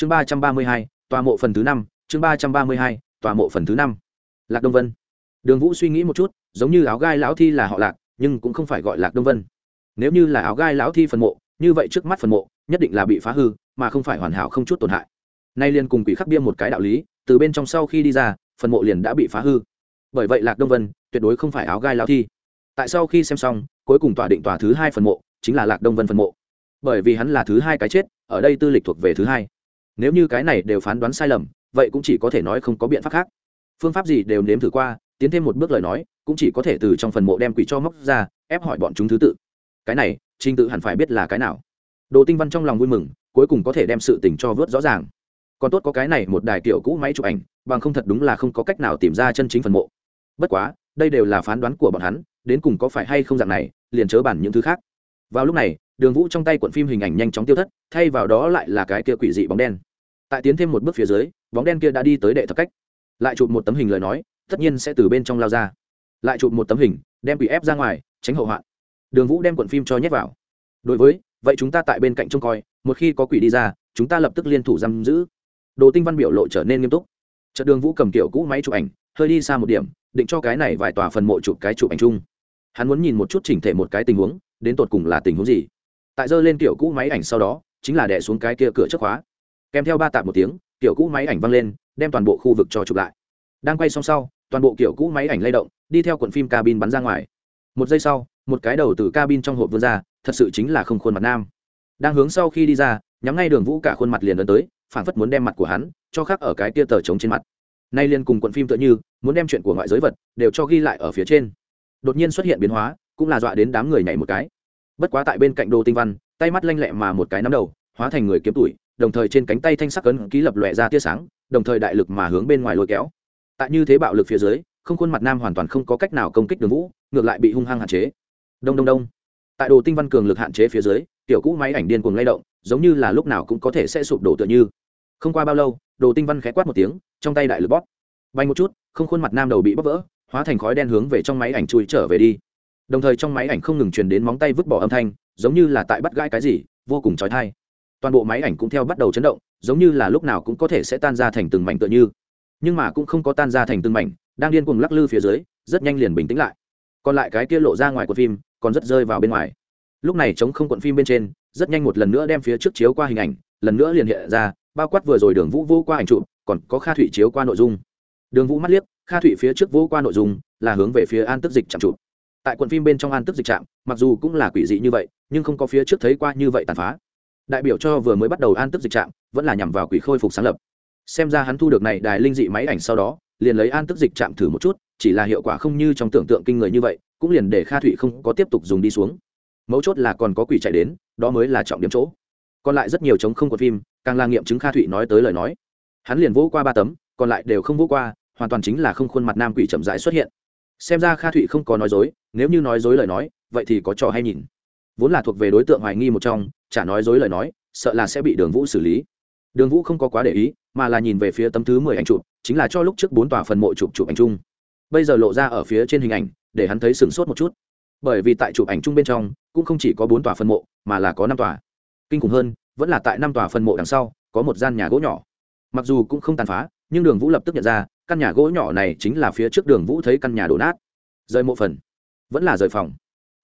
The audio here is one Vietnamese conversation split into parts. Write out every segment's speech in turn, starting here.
chương ba trăm ba mươi hai, tòa mộ phần thứ năm, chương ba trăm ba mươi hai, tòa mộ phần thứ năm. Lạc đông vân. Đường vũ suy nghĩ một chút, giống như áo gai lão thi là họ lạc, nhưng cũng không phải gọi lạc đông vân. Nếu như là áo gai lão thi phần mộ, như vậy trước mắt phần mộ, nhất định là bị phá hư, mà không phải hoàn hảo không chút tổn hại. Nay liền cùng quỷ khắc bia một cái đạo lý, từ bên trong sau khi đi ra, phần mộ liền đã bị phá hư. Bởi vậy lạc đông vân tuyệt đối không phải áo gai lão thi. Tại sau khi xem xong, cuối cùng tòa định tòa thứ hai phần mộ, chính là lạc đông vân phần mộ. Bởi vì hắn là thứ hai cái chết, ở đây tư lịch thuộc về thứ hai nếu như cái này đều phán đoán sai lầm, vậy cũng chỉ có thể nói không có biện pháp khác. Phương pháp gì đều nếm thử qua, tiến thêm một bước lời nói, cũng chỉ có thể từ trong phần mộ đem quỷ cho móc ra, ép hỏi bọn chúng thứ tự. Cái này, trình tự hẳn phải biết là cái nào. Đồ tinh văn trong lòng vui mừng, cuối cùng có thể đem sự tình cho vớt rõ ràng. Còn tốt có cái này một đài kiểu cũ máy chụp ảnh, bằng không thật đúng là không có cách nào tìm ra chân chính phần mộ. Bất quá, đây đều là phán đoán của bọn hắn, đến cùng có phải hay không dạng này, liền chớ bản những thứ khác. Vào lúc này đường vũ trong tay cuộn phim hình ảnh nhanh chóng tiêu thất, thay vào đó lại là cái kia quỷ dị bóng đen. Tại tiến thêm một bước phía dưới, bóng đen kia đã đi tới đệ thập cách. Lại chụp một tấm hình lời nói, tất nhiên sẽ từ bên trong lao ra. Lại chụp một tấm hình, đem quỷ ép ra ngoài, tránh hậu hoạn. Đường vũ đem cuộn phim cho nhét vào. Đối với, vậy chúng ta tại bên cạnh trông coi, một khi có quỷ đi ra, chúng ta lập tức liên thủ giam giữ. Đồ tinh văn biểu lộ trở nên nghiêm túc. Trận đường vũ cầm kiểu cũ máy chụp ảnh, hơi đi xa một điểm, định cho cái này vài tòa phần mộ chụp cái chụp ảnh chung. Hắn muốn nhìn một chút chỉnh thể một cái tình huống, đến tột cùng là tình huống gì? Tại giơ lên kiểu cũ máy ảnh sau đó, chính là đẻ xuống cái kia cửa trước khóa. Kèm theo ba tạp một tiếng, kiểu cũ máy ảnh văng lên, đem toàn bộ khu vực cho chụp lại. Đang quay xong sau, toàn bộ kiểu cũ máy ảnh lay động, đi theo cuộn phim cabin bắn ra ngoài. Một giây sau, một cái đầu từ cabin trong hộp vươn ra, thật sự chính là không khuôn mặt nam. Đang hướng sau khi đi ra, nhắm ngay đường vũ cả khuôn mặt liền ấn tới phản phất muốn đem mặt của hắn, cho khác ở cái kia tờ trống trên mặt. Nay liền cùng cuộn phim tựa như, muốn đem chuyện của ngoại giới vật, đều cho ghi lại ở phía trên. Đột nhiên xuất hiện biến hóa, cũng là dọa đến đám người nhảy một cái bất quá tại bên cạnh đồ tinh văn, tay mắt lanh lẹ mà một cái nắm đầu, hóa thành người kiếm tuổi đồng thời trên cánh tay thanh sắc cấn ký lập lòe ra tia sáng, đồng thời đại lực mà hướng bên ngoài lôi kéo. Tại như thế bạo lực phía dưới, không khuôn mặt nam hoàn toàn không có cách nào công kích đường vũ, ngược lại bị hung hăng hạn chế. Đông đông đông. Tại đồ tinh văn cường lực hạn chế phía dưới, tiểu cũ máy ảnh điên cuồng lay động, giống như là lúc nào cũng có thể sẽ sụp đổ tựa như. Không qua bao lâu đồ tinh văn khẽ quát một tiếng, trong tay đại lực bóp. Bay một chút, không khuôn mặt nam đầu bị bóp vỡ, hóa thành khói đen hướng về trong máy ảnh chui trở về đi đồng thời trong máy ảnh không ngừng truyền đến móng tay vứt bỏ âm thanh, giống như là tại bắt gãi cái gì, vô cùng trói thai toàn bộ máy ảnh cũng theo bắt đầu chấn động, giống như là lúc nào cũng có thể sẽ tan ra thành từng mảnh tựa như. Nhưng mà cũng không có tan ra thành từng mảnh, đang điên cuồng lắc lư phía dưới, rất nhanh liền bình tĩnh lại. Còn lại cái kia lộ ra ngoài của phim, còn rất rơi vào bên ngoài. Lúc này chống không cuộn phim bên trên, rất nhanh một lần nữa đem phía trước chiếu qua hình ảnh, lần nữa liền hiện ra, bao quát vừa rồi đường vũ vô qua ảnh trụ còn có kha thụy chiếu qua nội dung. Đường vũ mắt liếc, kha thụy phía trước vô qua nội dung, là hướng về phía an tức dịch chạm trụ tại quận phim bên trong an tức dịch trạm, mặc dù cũng là quỷ dị như vậy, nhưng không có phía trước thấy qua như vậy tàn phá. Đại biểu cho vừa mới bắt đầu an tức dịch trạm, vẫn là nhằm vào quỷ khôi phục sáng lập. Xem ra hắn thu được này đài linh dị máy ảnh sau đó, liền lấy an tức dịch trạm thử một chút, chỉ là hiệu quả không như trong tưởng tượng kinh người như vậy, cũng liền để kha thụy không có tiếp tục dùng đi xuống. Mấu chốt là còn có quỷ chạy đến, đó mới là trọng điểm chỗ. Còn lại rất nhiều chống không của phim, càng là nghiệm chứng kha thụy nói tới lời nói. Hắn liền vỗ qua ba tấm, còn lại đều không vỗ qua, hoàn toàn chính là không khuôn mặt nam quỷ chậm rãi xuất hiện xem ra kha thụy không có nói dối, nếu như nói dối lời nói, vậy thì có trò hay nhìn. Vốn là thuộc về đối tượng hoài nghi một trong, chả nói dối lời nói, sợ là sẽ bị đường vũ xử lý. Đường vũ không có quá để ý, mà là nhìn về phía tấm thứ mười ảnh chụp, chính là cho lúc trước bốn tòa phần mộ chụp chụp ảnh chung. Bây giờ lộ ra ở phía trên hình ảnh, để hắn thấy sửng sốt một chút. Bởi vì tại chụp ảnh chung bên trong, cũng không chỉ có bốn tòa phần mộ, mà là có năm tòa. Kinh khủng hơn, vẫn là tại năm tòa phần mộ đằng sau, có một gian nhà gỗ nhỏ. Mặc dù cũng không tàn phá, nhưng đường vũ lập tức nhận ra căn nhà gỗ nhỏ này chính là phía trước đường vũ thấy căn nhà đổ nát. Rời mộ phần. Vẫn là rời phòng.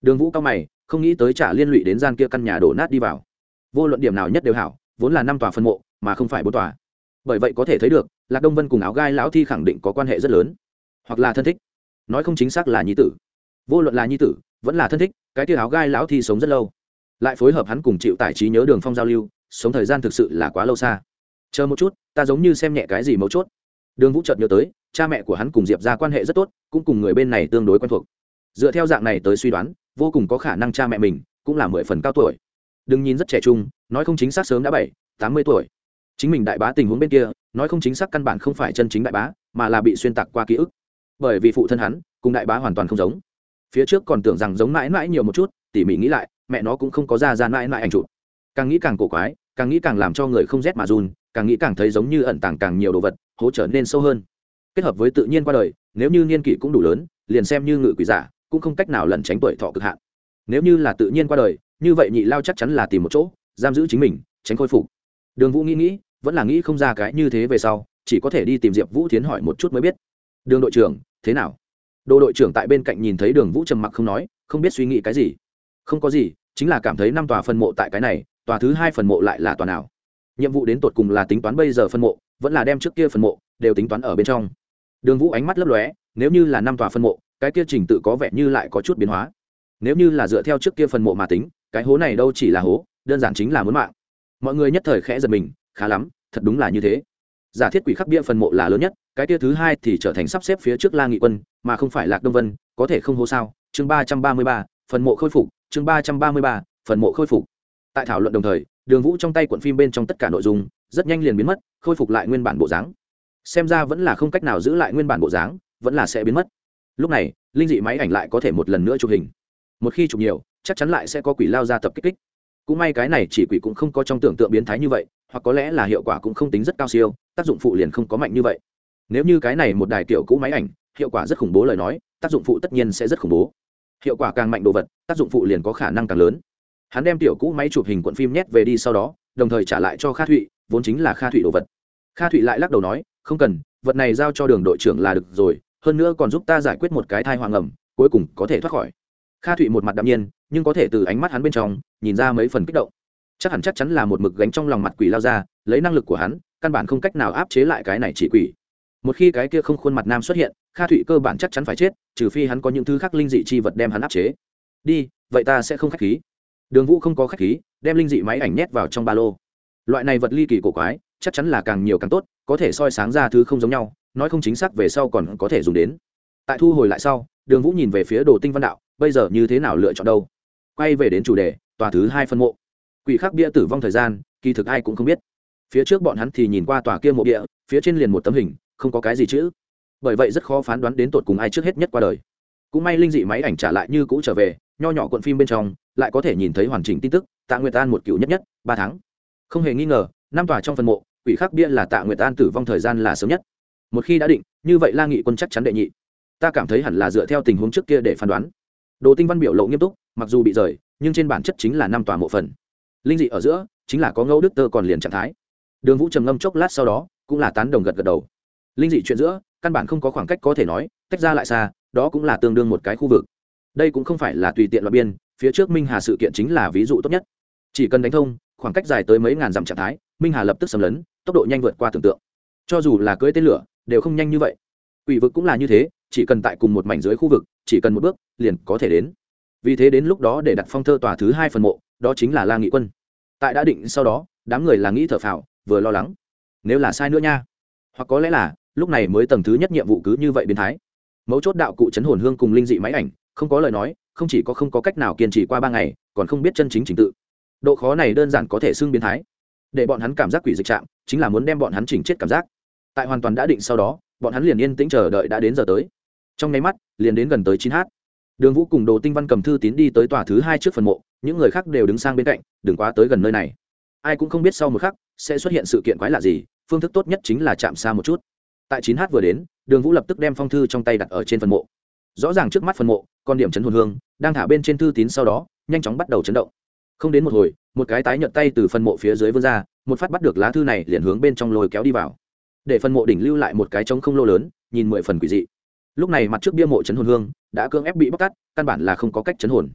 Đường vũ cao mày, không nghĩ tới trả liên lụy đến gian kia căn nhà đổ nát đi vào. Vô luận điểm nào nhất đều hảo, vốn là năm tòa phân mộ, mà không phải bốn tòa. Bởi vậy có thể thấy được, lạc đông vân cùng áo gai lão thi khẳng định có quan hệ rất lớn. Hoặc là thân thích. Nói không chính xác là nhi tử. Vô luận là nhi tử, vẫn là thân thích, cái tia áo gai lão thi sống rất lâu. Lại phối hợp hắn cùng chịu tài trí nhớ đường phong giao lưu, sống thời gian thực sự là quá lâu xa. Chờ một chút, ta giống như xem nhẹ cái gì mấu chốt đường vũ chợt nhớ tới, cha mẹ của hắn cùng diệp ra quan hệ rất tốt, cũng cùng người bên này tương đối quen thuộc. Dựa theo dạng này tới suy đoán, vô cùng có khả năng cha mẹ mình cũng là mười phần cao tuổi. Đừng nhìn rất trẻ trung, nói không chính xác sớm đã bảy, tám mươi tuổi. Chính mình đại bá tình huống bên kia, nói không chính xác căn bản không phải chân chính đại bá, mà là bị xuyên tạc qua ký ức. Bởi vì phụ thân hắn cùng đại bá hoàn toàn không giống. Phía trước còn tưởng rằng giống mãi mãi nhiều một chút, tỉ mỉ nghĩ lại, mẹ nó cũng không có ra ra mãi mãi ảnh chụp. Càng nghĩ càng cổ quái, càng nghĩ càng làm cho người không rét mà run, càng nghĩ càng thấy giống như ẩn tàng càng nhiều đồ vật hỗ trở nên sâu hơn. Kết hợp với tự nhiên qua đời, nếu như niên kỷ cũng đủ lớn, liền xem như ngự quỷ giả, cũng không cách nào lẩn tránh tuổi thọ cực hạn. Nếu như là tự nhiên qua đời, như vậy nhị lao chắc chắn là tìm một chỗ, giam giữ chính mình, tránh khôi phục. Đường vũ nghĩ nghĩ, vẫn là nghĩ không ra cái như thế về sau, chỉ có thể đi tìm diệp vũ tiến hỏi một chút mới biết. Đường đội trưởng, thế nào? Đồ đội trưởng tại bên cạnh nhìn thấy đường vũ trầm mặc không nói, không biết suy nghĩ cái gì. Không có gì, chính là cảm thấy năm tòa phân mộ tại cái này, tòa thứ hai phần mộ lại là tòa nào? Nhiệm vụ đến tột cùng là tính toán bây giờ phân mộ, vẫn là đem trước kia phần mộ đều tính toán ở bên trong. Đường vũ ánh mắt lấp lóe, nếu như là năm tòa phân mộ, cái kia trình tự có vẻ như lại có chút biến hóa. Nếu như là dựa theo trước kia phần mộ mà tính, cái hố này đâu chỉ là hố, đơn giản chính là muốn mạng. Mọi người nhất thời khẽ giật mình, khá lắm, thật đúng là như thế. Giả thiết quỷ khắc bia phần mộ là lớn nhất, cái kia thứ hai thì trở thành sắp xếp phía trước la nghị quân, mà không phải lạc đông vân, có thể không hô sao? Chương ba trăm ba mươi ba phần mộ khôi phục, chương ba trăm ba mươi ba phần mộ khôi phục. Tại thảo luận đồng thời đường vũ trong tay cuộn phim bên trong tất cả nội dung rất nhanh liền biến mất, khôi phục lại nguyên bản bộ dáng. Xem ra vẫn là không cách nào giữ lại nguyên bản bộ dáng, vẫn là sẽ biến mất. Lúc này, linh dị máy ảnh lại có thể một lần nữa chụp hình. Một khi chụp nhiều, chắc chắn lại sẽ có quỷ lao ra tập kích kích. Cũng may cái này chỉ quỷ cũng không có trong tưởng tượng biến thái như vậy, hoặc có lẽ là hiệu quả cũng không tính rất cao siêu, tác dụng phụ liền không có mạnh như vậy. Nếu như cái này một đài kiểu cũ máy ảnh, hiệu quả rất khủng bố lời nói, tác dụng phụ tất nhiên sẽ rất khủng bố. Hiệu quả càng mạnh đồ vật, tác dụng phụ liền có khả năng càng lớn hắn đem tiểu cũ máy chụp hình cuộn phim nhét về đi sau đó, đồng thời trả lại cho kha thụy, vốn chính là kha thụy đồ vật. Kha thụy lại lắc đầu nói, không cần, vật này giao cho đường đội trưởng là được rồi, hơn nữa còn giúp ta giải quyết một cái thai hoàng ẩm cuối cùng có thể thoát khỏi. Kha thụy một mặt đạm nhiên, nhưng có thể từ ánh mắt hắn bên trong, nhìn ra mấy phần kích động. Chắc hẳn chắc chắn là một mực gánh trong lòng mặt quỷ lao ra, lấy năng lực của hắn, căn bản không cách nào áp chế lại cái này chỉ quỷ. Một khi cái kia không khuôn mặt nam xuất hiện, kha thụy cơ bản chắc chắn phải chết, trừ phi hắn có những thứ khác linh dị chi vật đem hắn áp chế. Đi, vậy ta sẽ không k h á c h khí đường vũ không có khách khí, đem linh dị máy ảnh nhét vào trong ba lô. Loại này vật ly kỳ cổ quái, chắc chắn là càng nhiều càng tốt, có thể soi sáng ra thứ không giống nhau, nói không chính xác về sau còn có thể dùng đến. Tại thu hồi lại sau, đường vũ nhìn về phía đồ tinh văn đạo, bây giờ như thế nào lựa chọn đâu? Quay về đến chủ đề, tòa thứ hai phân mộ. Quỷ khắc bia tử vong thời gian, kỳ thực ai cũng không biết. Phía trước bọn hắn thì nhìn qua tòa kia mộ địa phía trên liền một tấm hình, không có cái gì chữ. Bởi vậy rất khó phán đoán đến tột cùng ai trước hết nhất qua đời. Cũng may linh dị máy ảnh trả lại như cũ trở về, nho nhỏ cuộn phim bên trong lại có thể nhìn thấy hoàn chỉnh tin tức, tạ nguyệt an một cựu nhất nhất, ba tháng. Không hề nghi ngờ, năm tòa trong phần mộ, quỷ khắc bia là tạ nguyệt an tử vong thời gian là sớm nhất. Một khi đã định, như vậy la nghị quân chắc chắn đệ nhị. Ta cảm thấy hẳn là dựa theo tình huống trước kia để phán đoán. Đồ tinh văn biểu lộ nghiêm túc, mặc dù bị rời, nhưng trên bản chất chính là năm tòa mộ phần. Linh dị ở giữa, chính là có ngẫu đức tơ còn liền trạng thái. Đường vũ trầm ngâm chốc lát sau đó, cũng là tán đồng gật gật đầu. Linh dị chuyện giữa, căn bản không có khoảng cách có thể nói, tách ra lại xa, đó cũng là tương đương một cái khu vực. Đây cũng không phải là tùy tiện loại biên phía trước minh hà sự kiện chính là ví dụ tốt nhất. Chỉ cần đánh thông, khoảng cách dài tới mấy ngàn dặm trạng thái, minh hà lập tức xâm lấn, tốc độ nhanh vượt qua tưởng tượng. Cho dù là cưỡi tên lửa, đều không nhanh như vậy. Ủy vực cũng là như thế, chỉ cần tại cùng một mảnh dưới khu vực, chỉ cần một bước, liền có thể đến. Vì thế đến lúc đó để đặt phong thơ tòa thứ hai phần mộ, đó chính là la nghị quân. Tại đã định sau đó, đám người là nghĩ thở phào, vừa lo lắng. Nếu là sai nữa nha. Hoặc có lẽ là, lúc này mới tầng thứ nhất nhiệm vụ cứ như vậy biến thái. Mấu chốt đạo cụ chấn hồn hương cùng linh dị máy ảnh, không có lời nói không chỉ có không có cách nào kiên trì qua ba ngày, còn không biết chân chính trình tự. Độ khó này đơn giản có thể xưng biến thái. Để bọn hắn cảm giác quỷ dịch chạm chính là muốn đem bọn hắn chỉnh chết cảm giác. Tại hoàn toàn đã định sau đó, bọn hắn liền yên tĩnh chờ đợi đã đến giờ tới. Trong nháy mắt, liền đến gần tới chín h đường vũ cùng đồ tinh văn cầm thư tín đi tới tòa thứ hai trước phần mộ, những người khác đều đứng sang bên cạnh, đừng quá tới gần nơi này. Ai cũng không biết sau một khắc sẽ xuất hiện sự kiện quái lạ gì, phương thức tốt nhất chính là chạm xa một chút. Tại chín h vừa đến, đường vũ lập tức đem phong thư trong tay đặt ở trên phần mộ rõ ràng trước mắt phần mộ, con điểm chấn hồn hương, đang thả bên trên thư tín sau đó, nhanh chóng bắt đầu chấn động. Không đến một hồi, một cái tái nhợt tay từ phần mộ phía dưới vươn ra, một phát bắt được lá thư này, liền hướng bên trong lồi kéo đi vào. Để phần mộ đỉnh lưu lại một cái trống không lô lớn, nhìn mười phần quỷ dị. Lúc này mặt trước bia mộ chấn hồn hương, đã cưỡng ép bị bóc tắt căn bản là không có cách chấn hồn.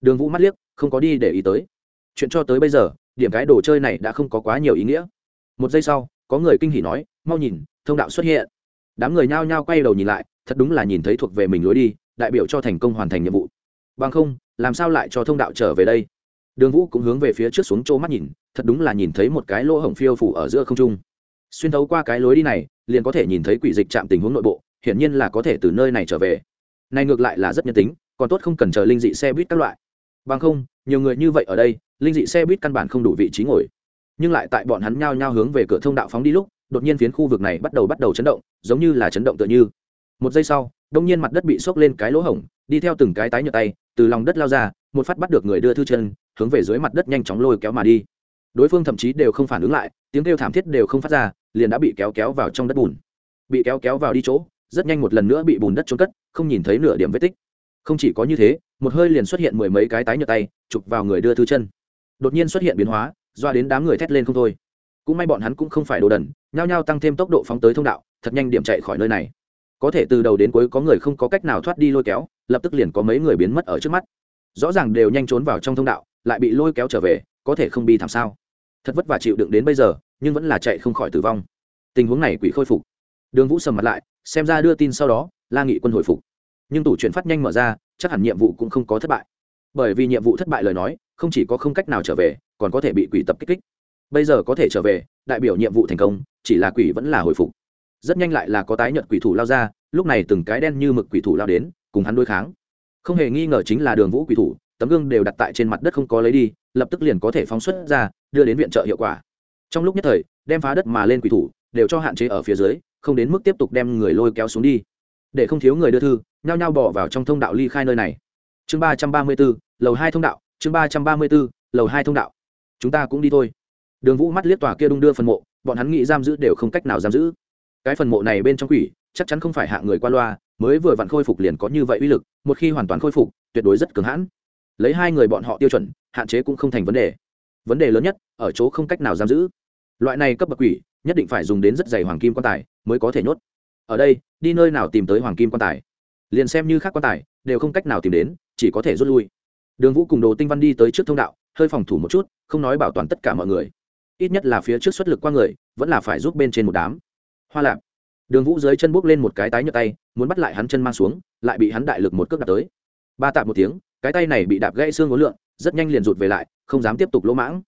Đường vũ mắt liếc, không có đi để ý tới. Chuyện cho tới bây giờ, điểm cái đồ chơi này đã không có quá nhiều ý nghĩa. Một giây sau, có người kinh hỉ nói, mau nhìn, thông đạo xuất hiện. Đám người nhao nhao quay đầu nhìn lại thật đúng là nhìn thấy thuộc về mình lối đi, đại biểu cho thành công hoàn thành nhiệm vụ. Bằng không, làm sao lại cho thông đạo trở về đây? Đường vũ cũng hướng về phía trước xuống chỗ mắt nhìn, thật đúng là nhìn thấy một cái lỗ hổng phiêu phủ ở giữa không trung. Xuyên thấu qua cái lối đi này, liền có thể nhìn thấy quỷ dịch chạm tình huống nội bộ, hiển nhiên là có thể từ nơi này trở về. Này ngược lại là rất nhân tính, còn tốt không cần chờ linh dị xe buýt các loại. Bằng không, nhiều người như vậy ở đây, linh dị xe buýt căn bản không đủ vị trí ngồi. Nhưng lại tại bọn hắn nhao nhao hướng về cửa thông đạo phóng đi lúc, đột nhiên phiến khu vực này bắt đầu bắt đầu chấn động, giống như là chấn động tựa như một giây sau, đông nhiên mặt đất bị xốc lên cái lỗ hổng, đi theo từng cái tái nhợt tay, từ lòng đất lao ra, một phát bắt được người đưa thư chân, hướng về dưới mặt đất nhanh chóng lôi kéo mà đi. Đối phương thậm chí đều không phản ứng lại, tiếng kêu thảm thiết đều không phát ra, liền đã bị kéo kéo vào trong đất bùn. Bị kéo kéo vào đi chỗ, rất nhanh một lần nữa bị bùn đất trốn cất, không nhìn thấy nửa điểm vết tích. Không chỉ có như thế, một hơi liền xuất hiện mười mấy cái tái nhợt tay, chụp vào người đưa thư chân. Đột nhiên xuất hiện biến hóa, doa đến đám người thét lên không thôi. Cũng may bọn hắn cũng không phải đồ đần, nhao nhao tăng thêm tốc độ phóng tới thông đạo, thật nhanh điểm chạy khỏi nơi này có thể từ đầu đến cuối có người không có cách nào thoát đi lôi kéo, lập tức liền có mấy người biến mất ở trước mắt. Rõ ràng đều nhanh trốn vào trong thông đạo, lại bị lôi kéo trở về, có thể không bi thảm sao? Thật vất vả chịu đựng đến bây giờ, nhưng vẫn là chạy không khỏi tử vong. Tình huống này quỷ khôi phục. Đường vũ sầm mặt lại, xem ra đưa tin sau đó, la nghị quân hồi phục. Nhưng tủ chuyển phát nhanh mở ra, chắc hẳn nhiệm vụ cũng không có thất bại. Bởi vì nhiệm vụ thất bại lời nói, không chỉ có không cách nào trở về, còn có thể bị quỷ tập kích kích. Bây giờ có thể trở về, đại biểu nhiệm vụ thành công, chỉ là quỷ vẫn là hồi phục rất nhanh lại là có tái nhận quỷ thủ lao ra, lúc này từng cái đen như mực quỷ thủ lao đến, cùng hắn đối kháng. Không hề nghi ngờ chính là đường vũ quỷ thủ, tấm gương đều đặt tại trên mặt đất không có lấy đi, lập tức liền có thể phóng xuất ra, đưa đến viện trợ hiệu quả. Trong lúc nhất thời, đem phá đất mà lên quỷ thủ, đều cho hạn chế ở phía dưới, không đến mức tiếp tục đem người lôi kéo xuống đi. Để không thiếu người đưa thư, nhao nhao bỏ vào trong thông đạo ly khai nơi này. Chương ba trăm ba mươi b ố lầu hai thông đạo, chương ba trăm ba mươi b ố lầu hai thông đạo. Chúng ta cũng đi thôi. Đường vũ mắt liếc tòa kia đung đưa phần mộ, bọn hắn nghĩ giam giữ đều không cách nào giam giữ cái phần mộ này bên trong quỷ, chắc chắn không phải hạ người qua loa, mới vừa vặn khôi phục liền có như vậy uy lực, một khi hoàn toàn khôi phục, tuyệt đối rất cứng hãn. Lấy hai người bọn họ tiêu chuẩn, hạn chế cũng không thành vấn đề. Vấn đề lớn nhất, ở chỗ không cách nào giam giữ. Loại này cấp bậc quỷ, nhất định phải dùng đến rất dày hoàng kim quan tài mới có thể nhốt. Ở đây, đi nơi nào tìm tới hoàng kim quan tài? Liền xem như khác quan tài, đều không cách nào tìm đến, chỉ có thể rút lui. Đường vũ cùng đồ tinh văn đi tới trước thông đạo, hơi phòng thủ một chút, không nói bảo toàn tất cả mọi người. Ít nhất là phía trước xuất lực qua người, vẫn là phải giúp bên trên một đám hoa lạp. Đường vũ dưới chân bốc lên một cái tái nhợt tay, muốn bắt lại hắn chân mang xuống, lại bị hắn đại lực một cước đạp tới. Ba tạp một tiếng, cái tay này bị đạp gãy xương ngốn lượn, rất nhanh liền rụt về lại, không dám tiếp tục lỗ mãng.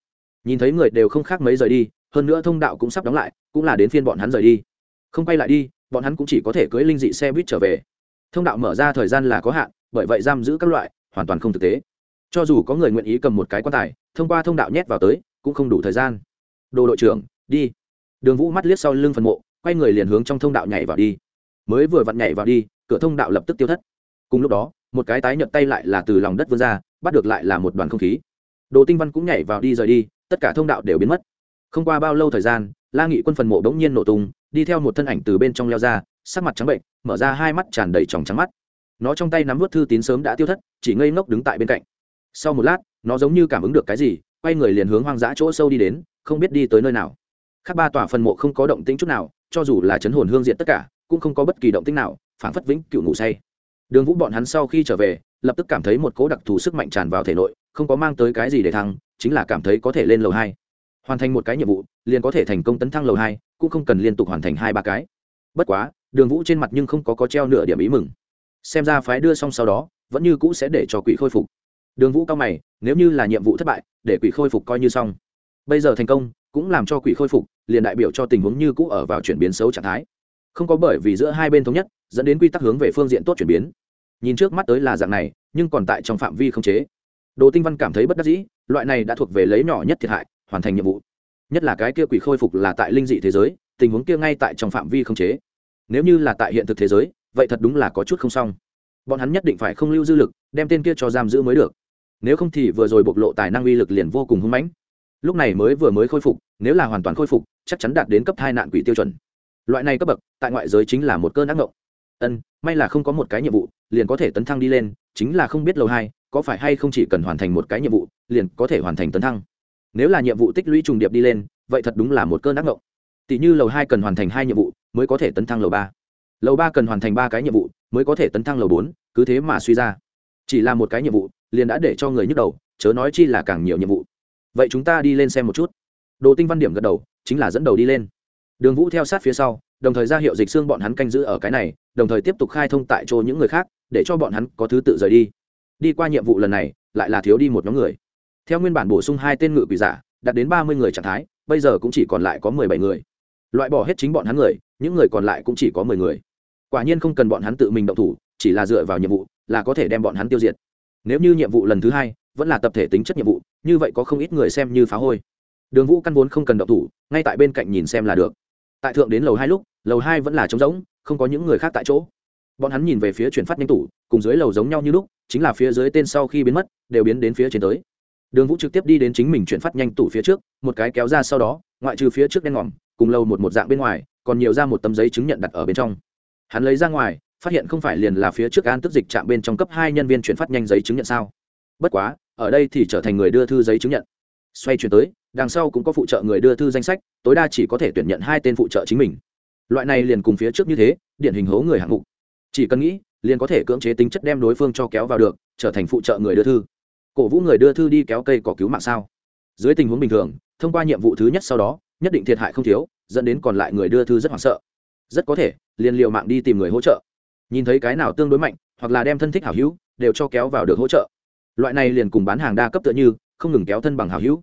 Nhìn thấy người đều không khác mấy rời đi, hơn nữa thông đạo cũng sắp đóng lại, cũng là đến phiên bọn hắn rời đi. Không quay lại đi, bọn hắn cũng chỉ có thể cưỡi linh dị xe buýt trở về. Thông đạo mở ra thời gian là có hạn, bởi vậy giam giữ các loại, hoàn toàn không thực tế. Cho dù có người nguyện ý cầm một cái quan tài, thông qua thông đạo nhét vào tới, cũng không đủ thời gian. Đồ đội trưởng, đi. Đường vũ mắt liếc sau lưng phần mộ quay người liền hướng trong thông đạo nhảy vào đi. Mới vừa vặn nhảy vào đi, cửa thông đạo lập tức tiêu thất. Cùng lúc đó, một cái tái nhợt tay lại là từ lòng đất vươn ra, bắt được lại là một đoàn không khí. Đồ tinh văn cũng nhảy vào đi rời đi, tất cả thông đạo đều biến mất. Không qua bao lâu thời gian, la nghị quân phần mộ bỗng nhiên nổ tung, đi theo một thân ảnh từ bên trong leo ra, sắc mặt trắng bệnh, mở ra hai mắt tràn đầy tròng trắng mắt. Nó trong tay nắm vớt thư tín sớm đã tiêu thất, chỉ ngây ngốc đứng tại bên cạnh. Sau một lát, nó giống như cảm ứng được cái gì, quay người liền hướng hoang dã chỗ sâu đi đến, không biết đi tới nơi nào. Khác ba tòa phần mộ không có động tĩnh chút nào cho dù là chấn hồn hương diện tất cả, cũng không có bất kỳ động tĩnh nào phản phất vĩnh cựu ngủ say. Đường vũ bọn hắn sau khi trở về, lập tức cảm thấy một cố đặc thù sức mạnh tràn vào thể nội, không có mang tới cái gì để thăng, chính là cảm thấy có thể lên lầu hai. Hoàn thành một cái nhiệm vụ, liền có thể thành công tấn thăng lầu hai, cũng không cần liên tục hoàn thành hai ba cái. Bất quá, đường vũ trên mặt nhưng không có có treo nửa điểm ý mừng. Xem ra phái đưa xong sau đó, vẫn như cũ sẽ để cho quỷ khôi phục. Đường vũ cao mày, nếu như là nhiệm vụ thất bại, để quỷ khôi phục coi như xong bây giờ thành công, cũng làm cho quỷ khôi phục, liền đại biểu cho tình huống như cũ ở vào chuyển biến xấu trạng thái. Không có bởi vì giữa hai bên thống nhất, dẫn đến quy tắc hướng về phương diện tốt chuyển biến. Nhìn trước mắt tới là dạng này, nhưng còn tại trong phạm vi không chế. Đồ tinh văn cảm thấy bất đắc dĩ, loại này đã thuộc về lấy nhỏ nhất thiệt hại, hoàn thành nhiệm vụ. Nhất là cái kia quỷ khôi phục là tại linh dị thế giới, tình huống kia ngay tại trong phạm vi không chế. Nếu như là tại hiện thực thế giới, vậy thật đúng là có chút không xong. Bọn hắn nhất định phải không lưu dư lực, đem tên kia cho giam giữ mới được. Nếu không thì vừa rồi bộc lộ tài năng uy lực liền vô cùng hưng mãnh lúc này mới vừa mới khôi phục, nếu là hoàn toàn khôi phục, chắc chắn đạt đến cấp hai nạn quỷ tiêu chuẩn. Loại này cấp bậc, tại ngoại giới chính là một cơn ác ngộng. Ân, may là không có một cái nhiệm vụ, liền có thể tấn thăng đi lên, chính là không biết lâu hai, có phải hay không chỉ cần hoàn thành một cái nhiệm vụ, liền có thể hoàn thành tấn thăng. Nếu là nhiệm vụ tích lũy trùng điệp đi lên, vậy thật đúng là một cơn ác ngộng. Tỷ như lầu hai cần hoàn thành hai nhiệm vụ, mới có thể tấn thăng lầu ba. Lầu ba cần hoàn thành ba cái nhiệm vụ, mới có thể tấn thăng lầu bốn, cứ thế mà suy ra. Chỉ là một cái nhiệm vụ, liền đã để cho người nhức đầu, chớ nói chi là càng nhiều nhiệm vụ vậy chúng ta đi lên xem một chút. Đồ tinh văn điểm gật đầu, chính là dẫn đầu đi lên. Đường vũ theo sát phía sau, đồng thời ra hiệu dịch xương bọn hắn canh giữ ở cái này, đồng thời tiếp tục khai thông tại chỗ những người khác, để cho bọn hắn có thứ tự rời đi. Đi qua nhiệm vụ lần này, lại là thiếu đi một nhóm người. Theo nguyên bản bổ sung hai tên ngự quỷ giả, đạt đến ba mươi người trạng thái, bây giờ cũng chỉ còn lại có mười bảy người. Loại bỏ hết chính bọn hắn người, những người còn lại cũng chỉ có mười người. Quả nhiên không cần bọn hắn tự mình động thủ, chỉ là dựa vào nhiệm vụ, là có thể đem bọn hắn tiêu diệt. Nếu như nhiệm vụ lần thứ hai, vẫn là tập thể tính chất nhiệm vụ như vậy có không ít người xem như phá hôi. Đường vũ căn vốn không cần động thủ, ngay tại bên cạnh nhìn xem là được. Tại thượng đến lầu hai lúc, lầu hai vẫn là trống rỗng, không có những người khác tại chỗ. Bọn hắn nhìn về phía chuyển phát nhanh tủ, cùng dưới lầu giống nhau như lúc, chính là phía dưới tên sau khi biến mất, đều biến đến phía trên tới. Đường vũ trực tiếp đi đến chính mình chuyển phát nhanh tủ phía trước, một cái kéo ra sau đó, ngoại trừ phía trước đen ngòm, cùng lầu một một dạng bên ngoài, còn nhiều ra một tấm giấy chứng nhận đặt ở bên trong. Hắn lấy ra ngoài, phát hiện không phải liền là phía trước an tức dịch chạm bên trong cấp hai nhân viên chuyển phát nhanh giấy chứng nhận sao? Bất quá ở đây thì trở thành người đưa thư giấy chứng nhận. Xoay chuyển tới, đằng sau cũng có phụ trợ người đưa thư danh sách, tối đa chỉ có thể tuyển nhận hai tên phụ trợ chính mình. Loại này liền cùng phía trước như thế, điển hình hố người hạng mục. Chỉ cần nghĩ, liền có thể cưỡng chế tính chất đem đối phương cho kéo vào được, trở thành phụ trợ người đưa thư. Cổ vũ người đưa thư đi kéo cây cỏ cứu mạng sao? Dưới tình huống bình thường, thông qua nhiệm vụ thứ nhất sau đó, nhất định thiệt hại không thiếu, dẫn đến còn lại người đưa thư rất hoảng sợ. Rất có thể, liền liều mạng đi tìm người hỗ trợ. Nhìn thấy cái nào tương đối mạnh, hoặc là đem thân thích hảo hữu, đều cho kéo vào được hỗ trợ loại này liền cùng bán hàng đa cấp tựa như, không ngừng kéo thân bằng hào hữu.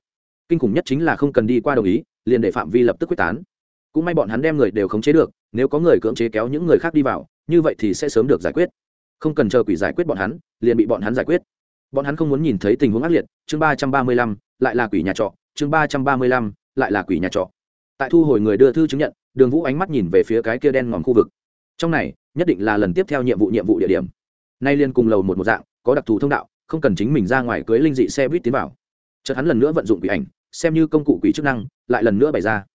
Kinh khủng nhất chính là không cần đi qua đồng ý, liền để phạm vi lập tức quyết tán. Cũng may bọn hắn đem người đều khống chế được, nếu có người cưỡng chế kéo những người khác đi vào, như vậy thì sẽ sớm được giải quyết. Không cần chờ quỷ giải quyết bọn hắn, liền bị bọn hắn giải quyết. Bọn hắn không muốn nhìn thấy tình huống ác liệt, chương ba trăm ba mươi lăm, lại là quỷ nhà trọ, chương ba trăm ba mươi lăm, lại là quỷ nhà trọ. Tại thu hồi người đưa thư chứng nhận, đường vũ ánh mắt nhìn về phía cái kia đen ngòm khu vực. Trong này, nhất định là lần tiếp theo nhiệm vụ nhiệm vụ địa điểm. Nay liên cùng lầu một một dạng, có đặc thù thông đạo không cần chính mình ra ngoài cưới linh dị xe buýt tiến vào. Chợt hắn lần nữa vận dụng quỷ ảnh, xem như công cụ quỷ chức năng, lại lần nữa bày ra.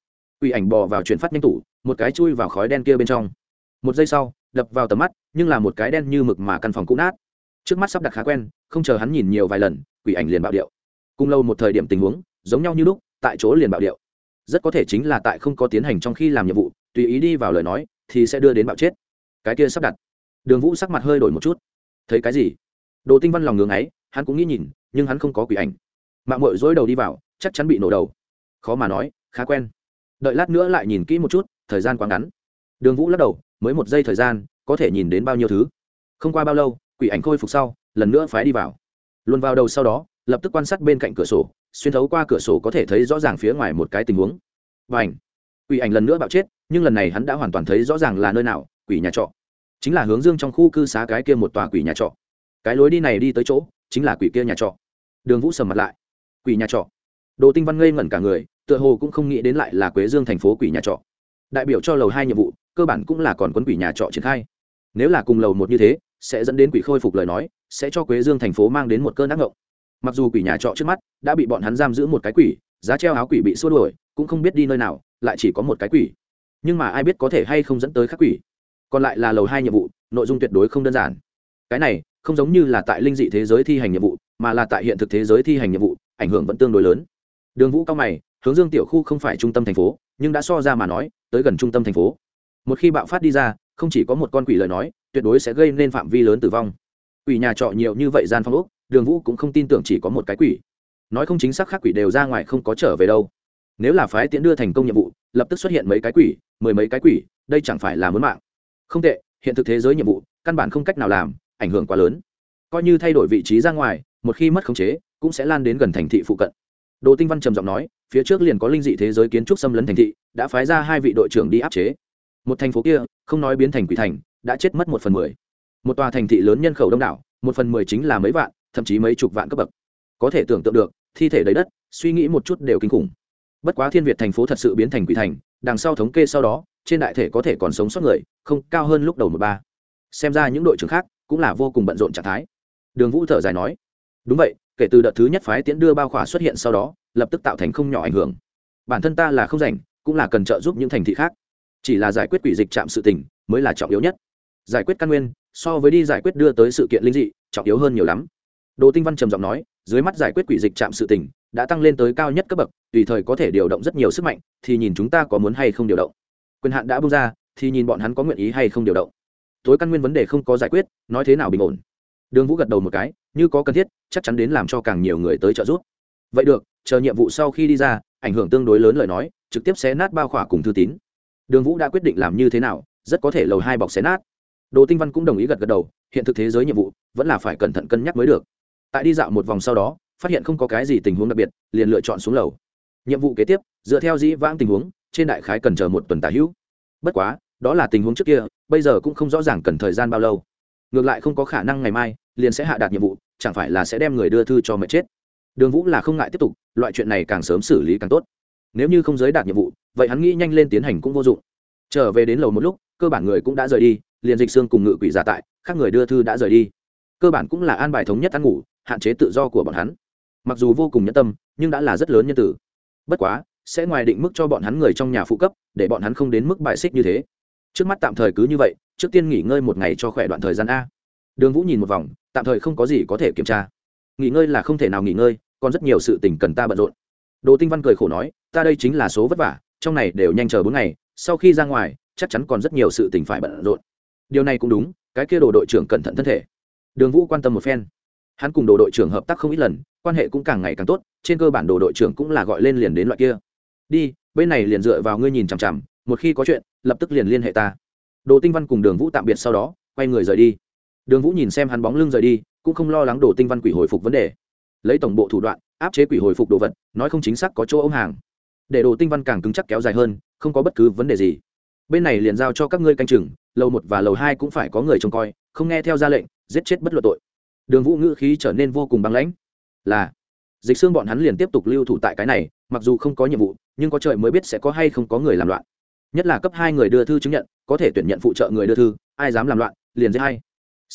Quỷ ảnh bò vào chuyển phát nhanh tủ, một cái chui vào khói đen kia bên trong. Một giây sau, đập vào tầm mắt, nhưng là một cái đen như mực mà căn phòng cũ nát. Trước mắt sắp đặt khá quen, không chờ hắn nhìn nhiều vài lần, quỷ ảnh liền bạo điệu. Cùng lâu một thời điểm tình huống, giống nhau như lúc, tại chỗ liền bạo điệu. Rất có thể chính là tại không có tiến hành trong khi làm nhiệm vụ, tùy ý đi vào lời nói, thì sẽ đưa đến bạo chết. Cái kia sắp đặt. Đường vũ sắc mặt hơi đổi một chút. Thấy cái gì? Đồ tinh văn lòng ngưng ấy, hắn cũng nghĩ nhìn, nhưng hắn không có quỷ ảnh. Mạng mội dối đầu đi vào, chắc chắn bị nổ đầu. Khó mà nói, khá quen. Đợi lát nữa lại nhìn kỹ một chút, thời gian quá ngắn. Đường vũ lắc đầu, mới một giây thời gian, có thể nhìn đến bao nhiêu thứ. Không qua bao lâu, quỷ ảnh khôi phục sau, lần nữa phái đi vào. Luôn vào đầu sau đó, lập tức quan sát bên cạnh cửa sổ, xuyên thấu qua cửa sổ có thể thấy rõ ràng phía ngoài một cái tình huống. Và ảnh quỷ ảnh lần nữa bạo chết, nhưng lần này hắn đã hoàn toàn thấy rõ ràng là nơi nào, quỷ nhà trọ. Chính là hướng dương trong khu cư xá cái kia một tòa quỷ nhà trọ cái lối đi này đi tới chỗ, chính là quỷ kia nhà trọ. Đường vũ sầm mặt lại. Quỷ nhà trọ? Đồ tinh văn ngây ngẩn cả người, tựa hồ cũng không nghĩ đến lại là quế dương thành phố quỷ nhà trọ. Đại biểu cho lầu hai nhiệm vụ, cơ bản cũng là còn quân quỷ nhà trọ triển khai. Nếu là cùng lầu một như thế, sẽ dẫn đến quỷ khôi phục lời nói, sẽ cho quế dương thành phố mang đến một cơn ác ngộng. Mặc dù quỷ nhà trọ trước mắt đã bị bọn hắn giam giữ một cái quỷ, giá treo áo quỷ bị xua đuổi, cũng không biết đi nơi nào, lại chỉ có một cái quỷ. Nhưng mà ai biết có thể hay không dẫn tới khắc quỷ. Còn lại là lầu hai nhiệm vụ, nội dung tuyệt đối không đơn giản. Cái này không giống như là tại linh dị thế giới thi hành nhiệm vụ, mà là tại hiện thực thế giới thi hành nhiệm vụ, ảnh hưởng vẫn tương đối lớn. Đường vũ cao mày, hướng dương tiểu khu không phải trung tâm thành phố, nhưng đã so ra mà nói, tới gần trung tâm thành phố. Một khi bạo phát đi ra, không chỉ có một con quỷ lời nói, tuyệt đối sẽ gây nên phạm vi lớn tử vong. Quỷ nhà trọ nhiều như vậy gian phong úc đường vũ cũng không tin tưởng chỉ có một cái quỷ. Nói không chính xác khác quỷ đều ra ngoài không có trở về đâu. Nếu là phái tiễn đưa thành công nhiệm vụ, lập tức xuất hiện mấy cái quỷ, mười mấy cái quỷ, đây chẳng phải là muốn mạng. Không tệ, hiện thực thế giới nhiệm vụ, căn bản không cách nào làm ảnh hưởng quá lớn. Coi như thay đổi vị trí ra ngoài, một khi mất khống chế, cũng sẽ lan đến gần thành thị phụ cận. Đồ tinh văn trầm giọng nói, phía trước liền có linh dị thế giới kiến trúc xâm lấn thành thị, đã phái ra hai vị đội trưởng đi áp chế. Một thành phố kia, không nói biến thành quỷ thành, đã chết mất một phần mười. Một tòa thành thị lớn nhân khẩu đông đảo, một phần mười chính là mấy vạn, thậm chí mấy chục vạn cấp bậc. Có thể tưởng tượng được, thi thể đầy đất, suy nghĩ một chút đều kinh khủng. Bất quá thiên việt thành phố thật sự biến thành quỷ thành, đằng sau thống kê sau đó, trên đại thể có thể còn sống sót người, không cao hơn lúc đầu một ba. Xem ra những đội trưởng khác cũng là vô cùng bận rộn trạng thái. Đường vũ thở dài nói, đúng vậy, kể từ đợt thứ nhất phái tiễn đưa bao khỏa xuất hiện sau đó, lập tức tạo thành không nhỏ ảnh hưởng. Bản thân ta là không rảnh, cũng là cần trợ giúp những thành thị khác. Chỉ là giải quyết quỷ dịch chạm sự tình, mới là trọng yếu nhất. Giải quyết căn nguyên, so với đi giải quyết đưa tới sự kiện linh dị, trọng yếu hơn nhiều lắm. Đồ tinh văn trầm giọng nói, dưới mắt giải quyết quỷ dịch chạm sự tình, đã tăng lên tới cao nhất cấp bậc, tùy thời có thể điều động rất nhiều sức mạnh, thì nhìn chúng ta có muốn hay không điều động. Quyền hạn đã bung ra, thì nhìn bọn hắn có nguyện ý hay không điều động tối căn nguyên vấn đề không có giải quyết, nói thế nào bình ổn? Đường vũ gật đầu một cái, như có cần thiết, chắc chắn đến làm cho càng nhiều người tới trợ giúp. Vậy được, chờ nhiệm vụ sau khi đi ra, ảnh hưởng tương đối lớn lời nói, trực tiếp xé nát bao khỏa cùng thư tín. Đường vũ đã quyết định làm như thế nào, rất có thể lầu hai bọc xé nát. Đồ tinh văn cũng đồng ý gật gật đầu, hiện thực thế giới nhiệm vụ, vẫn là phải cẩn thận cân nhắc mới được. Tại đi dạo một vòng sau đó, phát hiện không có cái gì tình huống đặc biệt, liền lựa chọn xuống lầu. Nhiệm vụ kế tiếp, dựa theo dĩ vãng tình huống, trên đại khái cần chờ một tuần tả hữu. Bất quá, đó là tình huống trước kia bây giờ cũng không rõ ràng cần thời gian bao lâu. Ngược lại không có khả năng ngày mai liền sẽ hạ đạt nhiệm vụ, chẳng phải là sẽ đem người đưa thư cho mẹ chết. Đường vũ là không ngại tiếp tục, loại chuyện này càng sớm xử lý càng tốt. Nếu như không giới đạt nhiệm vụ, vậy hắn nghĩ nhanh lên tiến hành cũng vô dụng. Trở về đến lầu một lúc, cơ bản người cũng đã rời đi, liền dịch xương cùng ngự quỷ giả tại, khác người đưa thư đã rời đi. Cơ bản cũng là an bài thống nhất ăn ngủ, hạn chế tự do của bọn hắn. Mặc dù vô cùng nhẫn tâm, nhưng đã là rất lớn nhân tử. Bất quá, sẽ ngoài định mức cho bọn hắn người trong nhà phụ cấp, để bọn hắn không đến mức bài xích như thế trước mắt tạm thời cứ như vậy, trước tiên nghỉ ngơi một ngày cho khỏe đoạn thời gian a. Đường vũ nhìn một vòng, tạm thời không có gì có thể kiểm tra. Nghỉ ngơi là không thể nào nghỉ ngơi, còn rất nhiều sự tình cần ta bận rộn. Đồ tinh văn cười khổ nói, ta đây chính là số vất vả, trong này đều nhanh chờ bốn ngày, sau khi ra ngoài, chắc chắn còn rất nhiều sự tình phải bận rộn. Điều này cũng đúng, cái kia đồ đội trưởng cẩn thận thân thể. Đường vũ quan tâm một phen. Hắn cùng đồ đội trưởng hợp tác không ít lần, quan hệ cũng càng ngày càng tốt, trên cơ bản đồ đội trưởng cũng là gọi lên liền đến loại kia. Đi, bên này liền dựa vào ngươi nhìn chằm chằm một khi có chuyện, lập tức liền liên hệ ta. Đồ tinh văn cùng đường vũ tạm biệt sau đó, quay người rời đi. Đường vũ nhìn xem hắn bóng lưng rời đi, cũng không lo lắng đồ tinh văn quỷ hồi phục vấn đề. Lấy tổng bộ thủ đoạn, áp chế quỷ hồi phục đồ vật, nói không chính xác có chỗ ống hàng. Để đồ tinh văn càng cứng chắc kéo dài hơn, không có bất cứ vấn đề gì. Bên này liền giao cho các ngươi canh chừng, lầu một và lầu hai cũng phải có người trông coi, không nghe theo ra lệnh, giết chết bất luận tội. Đường vũ ngữ khí trở nên vô cùng băng lãnh. Là, dịch xương bọn hắn liền tiếp tục lưu thủ tại cái này, mặc dù không có nhiệm vụ, nhưng có trời mới biết sẽ có hay không có người làm loạn nhất là cấp hai người đưa thư chứng nhận, có thể tuyển nhận phụ trợ người đưa thư, ai dám làm loạn, liền dễ hay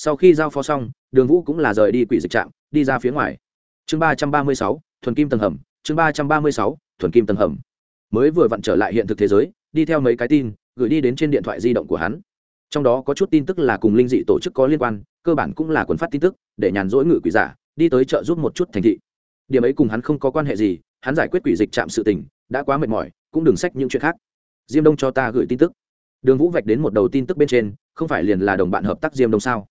sau khi giao phó xong, đường vũ cũng là rời đi quỷ dịch trạm, đi ra phía ngoài. Chương ba trăm ba mươi sáu, thuần kim tầng hầm, chương ba trăm ba mươi sáu, thuần kim tầng hầm. Mới vừa vặn trở lại hiện thực thế giới, đi theo mấy cái tin, gửi đi đến trên điện thoại di động của hắn. Trong đó có chút tin tức là cùng linh dị tổ chức có liên quan, cơ bản cũng là quần phát tin tức, để nhàn rỗi ngự quỷ giả, đi tới chợ giúp một chút thành thị. Điểm ấy cùng hắn không có quan hệ gì, hắn giải quyết quỷ dịch chạm sự tình, đã quá mệt mỏi, cũng đừng sách những chuyện khác diêm đông cho ta gửi tin tức. Đường vũ vạch đến một đầu tin tức bên trên không phải liền là đồng bạn hợp tác diêm đông sao?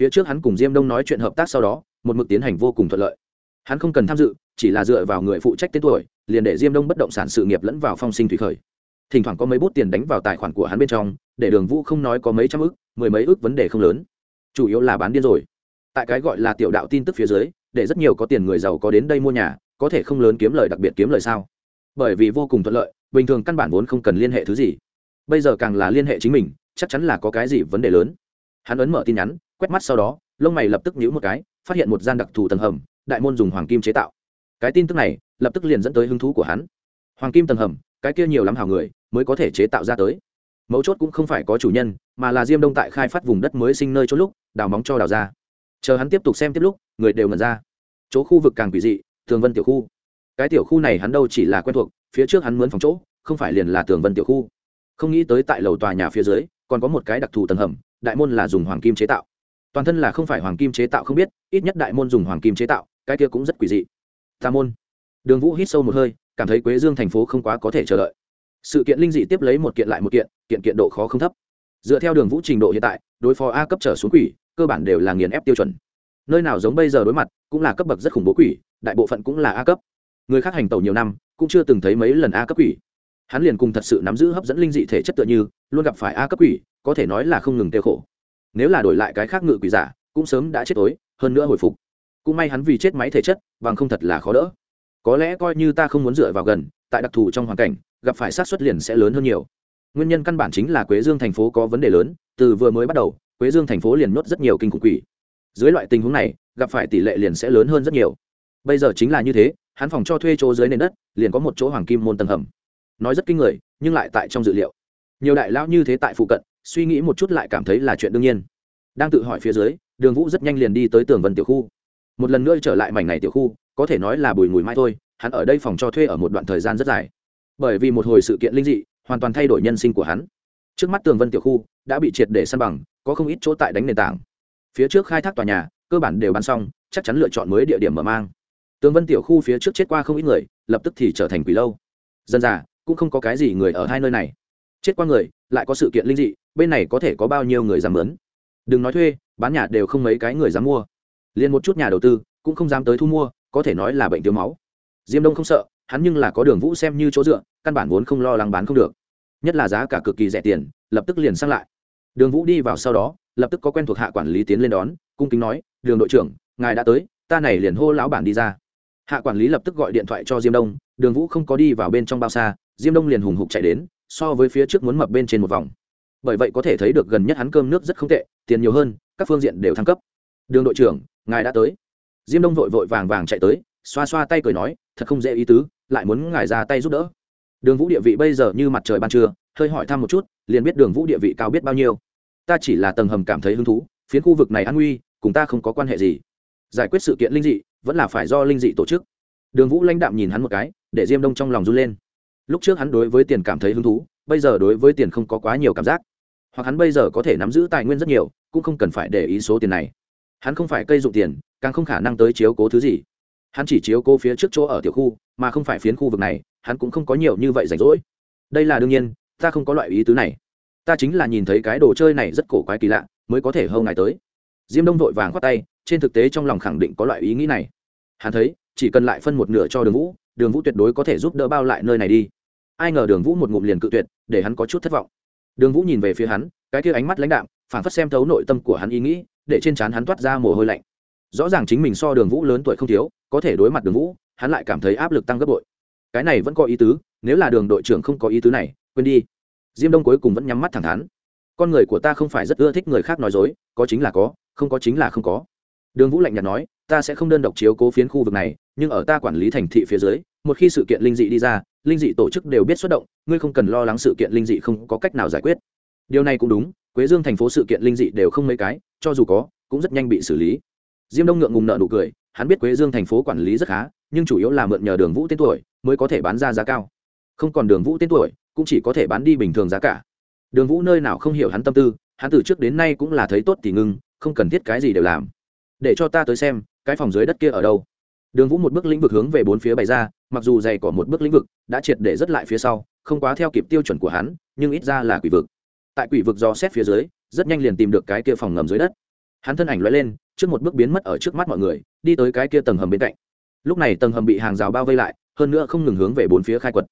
Phía trước hắn cùng diêm đông nói chuyện hợp tác sau đó một mực tiến hành vô cùng thuận lợi. Hắn không cần tham dự chỉ là dựa vào người phụ trách tên tuổi liền để diêm đông bất động sản sự nghiệp lẫn vào phong sinh thủy khởi. Thỉnh thoảng có mấy bút tiền đánh vào tài khoản của hắn bên trong để đường vũ không nói có mấy trăm ước, mười mấy ước vấn đề không lớn. Chủ yếu là bán điên rồi. Tại cái gọi là tiểu đạo tin tức phía dưới để rất nhiều có tiền người giàu có đến đây mua nhà có thể không lớn kiếm lời đặc biệt kiếm lời sao? Bởi vì vô cùng thuận lợi bình thường căn bản vốn không cần liên hệ thứ gì. Bây giờ càng là liên hệ chính mình, chắc chắn là có cái gì vấn đề lớn. Hắn ấn mở tin nhắn, quét mắt sau đó, lông mày lập tức nhíu một cái, phát hiện một gian đặc thù tầng hầm, đại môn dùng hoàng kim chế tạo. Cái tin tức này, lập tức liền dẫn tới hứng thú của hắn. Hoàng kim tầng hầm, cái kia nhiều lắm hảo người, mới có thể chế tạo ra tới. Mấu chốt cũng không phải có chủ nhân, mà là diêm đông tại khai phát vùng đất mới sinh nơi chỗ lúc, đào móng cho đào ra. Chờ hắn tiếp tục xem tiếp lúc, người đều ngần ra. Chỗ khu vực càng quỷ dị, thường vân tiểu khu. Cái tiểu khu này hắn đâu chỉ là quen thuộc phía trước hắn mướn phòng chỗ, không phải liền là tường vân tiểu khu. Không nghĩ tới tại lầu tòa nhà phía dưới, còn có một cái đặc thù tầng hầm, đại môn là dùng hoàng kim chế tạo. Toàn thân là không phải hoàng kim chế tạo không biết, ít nhất đại môn dùng hoàng kim chế tạo, cái kia cũng rất quỷ dị. Tà môn. Đường vũ hít sâu một hơi, cảm thấy quế dương thành phố không quá có thể chờ đợi. Sự kiện linh dị tiếp lấy một kiện lại một kiện kiện kiện độ khó không thấp. Dựa theo đường vũ trình độ hiện tại, đối phó a cấp trở xuống quỷ, cơ bản đều là nghiền ép tiêu chuẩn. Nơi nào giống bây giờ đối mặt, cũng là cấp bậc rất khủng bố quỷ, đại bộ phận cũng là a cấp người khác hành tẩu nhiều năm, cũng chưa từng thấy mấy lần a cấp quỷ. Hắn liền cùng thật sự nắm giữ hấp dẫn linh dị thể chất tựa như, luôn gặp phải a cấp quỷ, có thể nói là không ngừng tiêu khổ. Nếu là đổi lại cái khác ngự quỷ giả, cũng sớm đã chết tối, hơn nữa hồi phục. Cũng may hắn vì chết máy thể chất, bằng không thật là khó đỡ. Có lẽ coi như ta không muốn dựa vào gần, tại đặc thù trong hoàn cảnh, gặp phải sát xuất liền sẽ lớn hơn nhiều. Nguyên nhân căn bản chính là quế dương thành phố có vấn đề lớn, từ vừa mới bắt đầu, quế dương thành phố liền nuốt rất nhiều kinh khủng quỷ. Dưới loại tình huống này, gặp phải tỷ lệ liền sẽ lớn hơn rất nhiều. Bây giờ chính là như thế hắn phòng cho thuê chỗ dưới nền đất, liền có một chỗ hoàng kim môn tầng hầm. Nói rất kinh người, nhưng lại tại trong dự liệu. Nhiều đại lão như thế tại phụ cận, suy nghĩ một chút lại cảm thấy là chuyện đương nhiên. Đang tự hỏi phía dưới, đường vũ rất nhanh liền đi tới tường vân tiểu khu. Một lần nữa trở lại mảnh này tiểu khu, có thể nói là bùi mùi mai thôi, hắn ở đây phòng cho thuê ở một đoạn thời gian rất dài. Bởi vì một hồi sự kiện linh dị, hoàn toàn thay đổi nhân sinh của hắn. Trước mắt tường vân tiểu khu đã bị triệt để săn bằng, có không ít chỗ tại đánh nền tảng. Phía trước khai thác tòa nhà, cơ bản đều bán xong, chắc chắn lựa chọn mới địa điểm mở mang tướng vân tiểu khu phía trước chết qua không ít người, lập tức thì trở thành quỷ lâu. Dân già, cũng không có cái gì người ở hai nơi này. Chết qua người, lại có sự kiện linh dị, bên này có thể có bao nhiêu người dám mướn? Đừng nói thuê, bán nhà đều không mấy cái người dám mua. Liền một chút nhà đầu tư, cũng không dám tới thu mua, có thể nói là bệnh thiếu máu. Diêm đông không sợ, hắn nhưng là có đường vũ xem như chỗ dựa, căn bản vốn không lo lắng bán không được. Nhất là giá cả cực kỳ rẻ tiền, lập tức liền sang lại. Đường vũ đi vào sau đó, lập tức có quen thuộc hạ quản lý tiến lên đón, cung kính nói, đường đội trưởng, ngài đã tới, ta này liền hô lão bản đi ra hạ quản lý lập tức gọi điện thoại cho diêm đông, đường vũ không có đi vào bên trong bao xa, diêm đông liền hùng hục chạy đến, so với phía trước muốn mập bên trên một vòng. Bởi vậy có thể thấy được gần nhất hắn cơm nước rất không tệ, tiền nhiều hơn, các phương diện đều thăng cấp. Đường đội trưởng, ngài đã tới. Diêm đông vội vội vàng vàng chạy tới, xoa xoa tay cười nói, thật không dễ ý tứ, lại muốn ngài ra tay giúp đỡ. Đường vũ địa vị bây giờ như mặt trời ban trưa, hơi hỏi thăm một chút, liền biết đường vũ địa vị cao biết bao nhiêu. Ta chỉ là tầng hầm cảm thấy hứng thú, phiến khu vực này an nguy, cùng ta không có quan hệ gì. Giải quyết sự kiện linh dị vẫn là phải do linh dị tổ chức. Đường vũ lãnh đạm nhìn hắn một cái, để diêm đông trong lòng run lên. Lúc trước hắn đối với tiền cảm thấy hứng thú, bây giờ đối với tiền không có quá nhiều cảm giác. Hoặc hắn bây giờ có thể nắm giữ tài nguyên rất nhiều, cũng không cần phải để ý số tiền này. Hắn không phải cây dụng tiền, càng không khả năng tới chiếu cố thứ gì. Hắn chỉ chiếu cố phía trước chỗ ở tiểu khu, mà không phải phiến khu vực này, hắn cũng không có nhiều như vậy rảnh rỗi. Đây là đương nhiên, ta không có loại ý tứ này. Ta chính là nhìn thấy cái đồ chơi này rất cổ quái kỳ lạ, mới có thể hâu ngài tới. Diêm đông vội vàng khoát tay trên thực tế trong lòng khẳng định có loại ý nghĩ này. Hắn thấy, chỉ cần lại phân một nửa cho đường vũ đường vũ tuyệt đối có thể giúp đỡ bao lại nơi này đi. Ai ngờ đường vũ một ngụm liền cự tuyệt, để hắn có chút thất vọng. Đường vũ nhìn về phía hắn, cái kia ánh mắt lãnh đạm, phản phất xem thấu nội tâm của hắn ý nghĩ, để trên trán hắn toát ra mồ hôi lạnh. Rõ ràng chính mình so đường vũ lớn tuổi không thiếu, có thể đối mặt đường vũ, hắn lại cảm thấy áp lực tăng gấp bội. Cái này vẫn có ý tứ, nếu là đường đội trưởng không có ý tứ này, quên đi. Diêm đông cuối cùng vẫn nhắm mắt thẳng thắn. Con người của ta không phải rất ưa thích người khác nói dối, có chính là có, không có chính là không có đường vũ lạnh nhạt nói, ta sẽ không đơn độc chiếu cố phiến khu vực này, nhưng ở ta quản lý thành thị phía dưới, một khi sự kiện linh dị đi ra, linh dị tổ chức đều biết xuất động, ngươi không cần lo lắng sự kiện linh dị không có cách nào giải quyết. Điều này cũng đúng, quế dương thành phố sự kiện linh dị đều không mấy cái, cho dù có, cũng rất nhanh bị xử lý. Diêm đông ngượng ngùng nợ nụ cười, hắn biết quế dương thành phố quản lý rất khá, nhưng chủ yếu là mượn nhờ đường vũ tên tuổi mới có thể bán ra giá cao. Không còn đường vũ tên tuổi, cũng chỉ có thể bán đi bình thường giá cả. Đường vũ nơi nào không hiểu hắn tâm tư, hắn từ trước đến nay cũng là thấy tốt thì ngưng, không cần thiết cái gì đều làm để cho ta tới xem, cái phòng dưới đất kia ở đâu. Đường vũ một bước lĩnh vực hướng về bốn phía bày ra, mặc dù dày cỏ một bước lĩnh vực, đã triệt để rất lại phía sau, không quá theo kịp tiêu chuẩn của hắn, nhưng ít ra là quỷ vực. Tại quỷ vực do xét phía dưới, rất nhanh liền tìm được cái kia phòng ngầm dưới đất. Hắn thân ảnh l lên, trước một bước biến mất ở trước mắt mọi người, đi tới cái kia tầng hầm bên cạnh. Lúc này tầng hầm bị hàng rào bao vây lại, hơn nữa không ngừng hướng về bốn phía khai quật.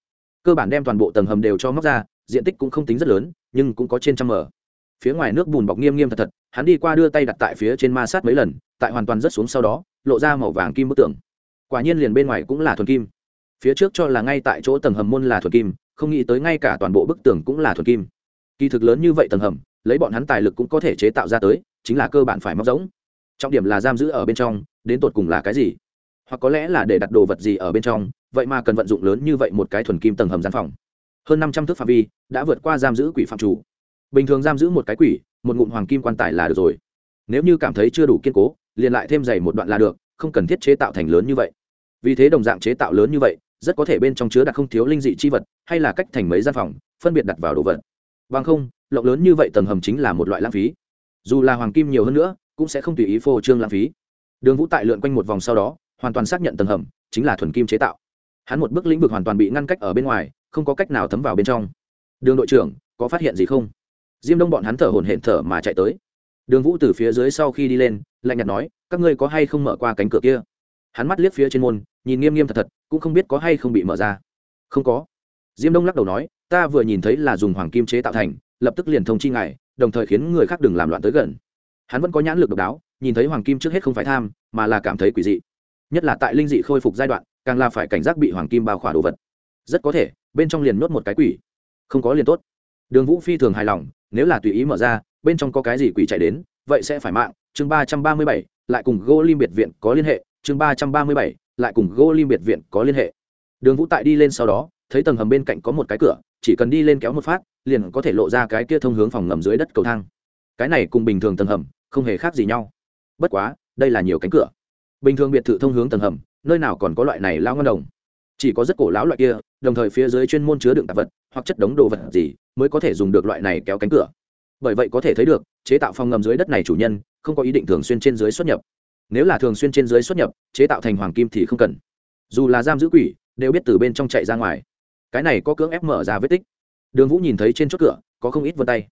Cơ bản đem toàn bộ tầng hầm đều cho móc ra, diện tích cũng không tính rất lớn, nhưng cũng có trên trăm mở phía ngoài nước bùn bọc nghiêm nghiêm thật thật, hắn đi qua đưa tay đặt tại phía trên ma sát mấy lần, tại hoàn toàn rất xuống sau đó, lộ ra màu vàng kim bức tường. Quả nhiên liền bên ngoài cũng là thuần kim. Phía trước cho là ngay tại chỗ tầng hầm môn là thuần kim, không nghĩ tới ngay cả toàn bộ bức tường cũng là thuần kim. Kỳ thực lớn như vậy tầng hầm, lấy bọn hắn tài lực cũng có thể chế tạo ra tới, chính là cơ bản phải móc giống. Trọng điểm là giam giữ ở bên trong, đến tột cùng là cái gì? Hoặc có lẽ là để đặt đồ vật gì ở bên trong, vậy mà cần vận dụng lớn như vậy một cái thuần kim tầng hầm gian phòng. Hơn năm trăm thước phạm vi, đã vượt qua giam giữ quỷ phạm chủ bình thường giam giữ một cái quỷ, một ngụm hoàng kim quan tài là được rồi. Nếu như cảm thấy chưa đủ kiên cố, liền lại thêm dày một đoạn là được, không cần thiết chế tạo thành lớn như vậy. Vì thế đồng dạng chế tạo lớn như vậy, rất có thể bên trong chứa đặt không thiếu linh dị chi vật, hay là cách thành mấy gian phòng, phân biệt đặt vào đồ vật. Bằng không, lộng lớn như vậy tầng hầm chính là một loại lãng phí. Dù là hoàng kim nhiều hơn nữa, cũng sẽ không tùy ý phô trương lãng phí. Đường vũ tại lượn quanh một vòng sau đó, hoàn toàn xác nhận tầng hầm, chính là thuần kim chế tạo. Hắn một bước lĩnh vực hoàn toàn bị ngăn cách ở bên ngoài, không có cách nào thấm vào bên trong. Đường đội trưởng, có phát hiện gì không? Diêm đông bọn hắn thở hổn hển thở mà chạy tới. Đường vũ từ phía dưới sau khi đi lên, lạnh nhạt nói, các ngươi có hay không mở qua cánh cửa kia? Hắn mắt liếc phía trên môn, nhìn nghiêm nghiêm thật thật, cũng không biết có hay không bị mở ra. Không có. Diêm đông lắc đầu nói, ta vừa nhìn thấy là dùng hoàng kim chế tạo thành, lập tức liền thông chi ngài, đồng thời khiến người khác đừng làm loạn tới gần. Hắn vẫn có nhãn lực độc đáo, nhìn thấy hoàng kim trước hết không phải tham, mà là cảm thấy quỷ dị. Nhất là tại linh dị khôi phục giai đoạn, càng là phải cảnh giác bị hoàng kim bao khỏa đồ vật. Rất có thể, bên trong liền nuốt một cái quỷ. Không có liền tốt. Đường vũ phi thường hài lòng nếu là tùy ý mở ra, bên trong có cái gì quỷ chạy đến, vậy sẽ phải mạng. Chương ba trăm ba mươi bảy, lại cùng gỗ lim biệt viện có liên hệ. Chương ba trăm ba mươi bảy, lại cùng gỗ lim biệt viện có liên hệ. Đường vũ tại đi lên sau đó, thấy tầng hầm bên cạnh có một cái cửa, chỉ cần đi lên kéo một phát, liền có thể lộ ra cái kia thông hướng phòng ngầm dưới đất cầu thang. Cái này cùng bình thường tầng hầm, không hề khác gì nhau. Bất quá, đây là nhiều cánh cửa. Bình thường biệt thự thông hướng tầng hầm, nơi nào còn có loại này lao ngân đồng? Chỉ có rất cổ lão loại kia, đồng thời phía dưới chuyên môn chứa đựng tạp vật, hoặc chất đống đồ vật gì, mới có thể dùng được loại này kéo cánh cửa. Bởi vậy có thể thấy được, chế tạo phòng ngầm dưới đất này chủ nhân, không có ý định thường xuyên trên dưới xuất nhập. Nếu là thường xuyên trên dưới xuất nhập, chế tạo thành hoàng kim thì không cần. Dù là giam giữ quỷ, đều biết từ bên trong chạy ra ngoài. Cái này có cưỡng ép mở ra vết tích. Đường vũ nhìn thấy trên chốt cửa, có không ít vân tay.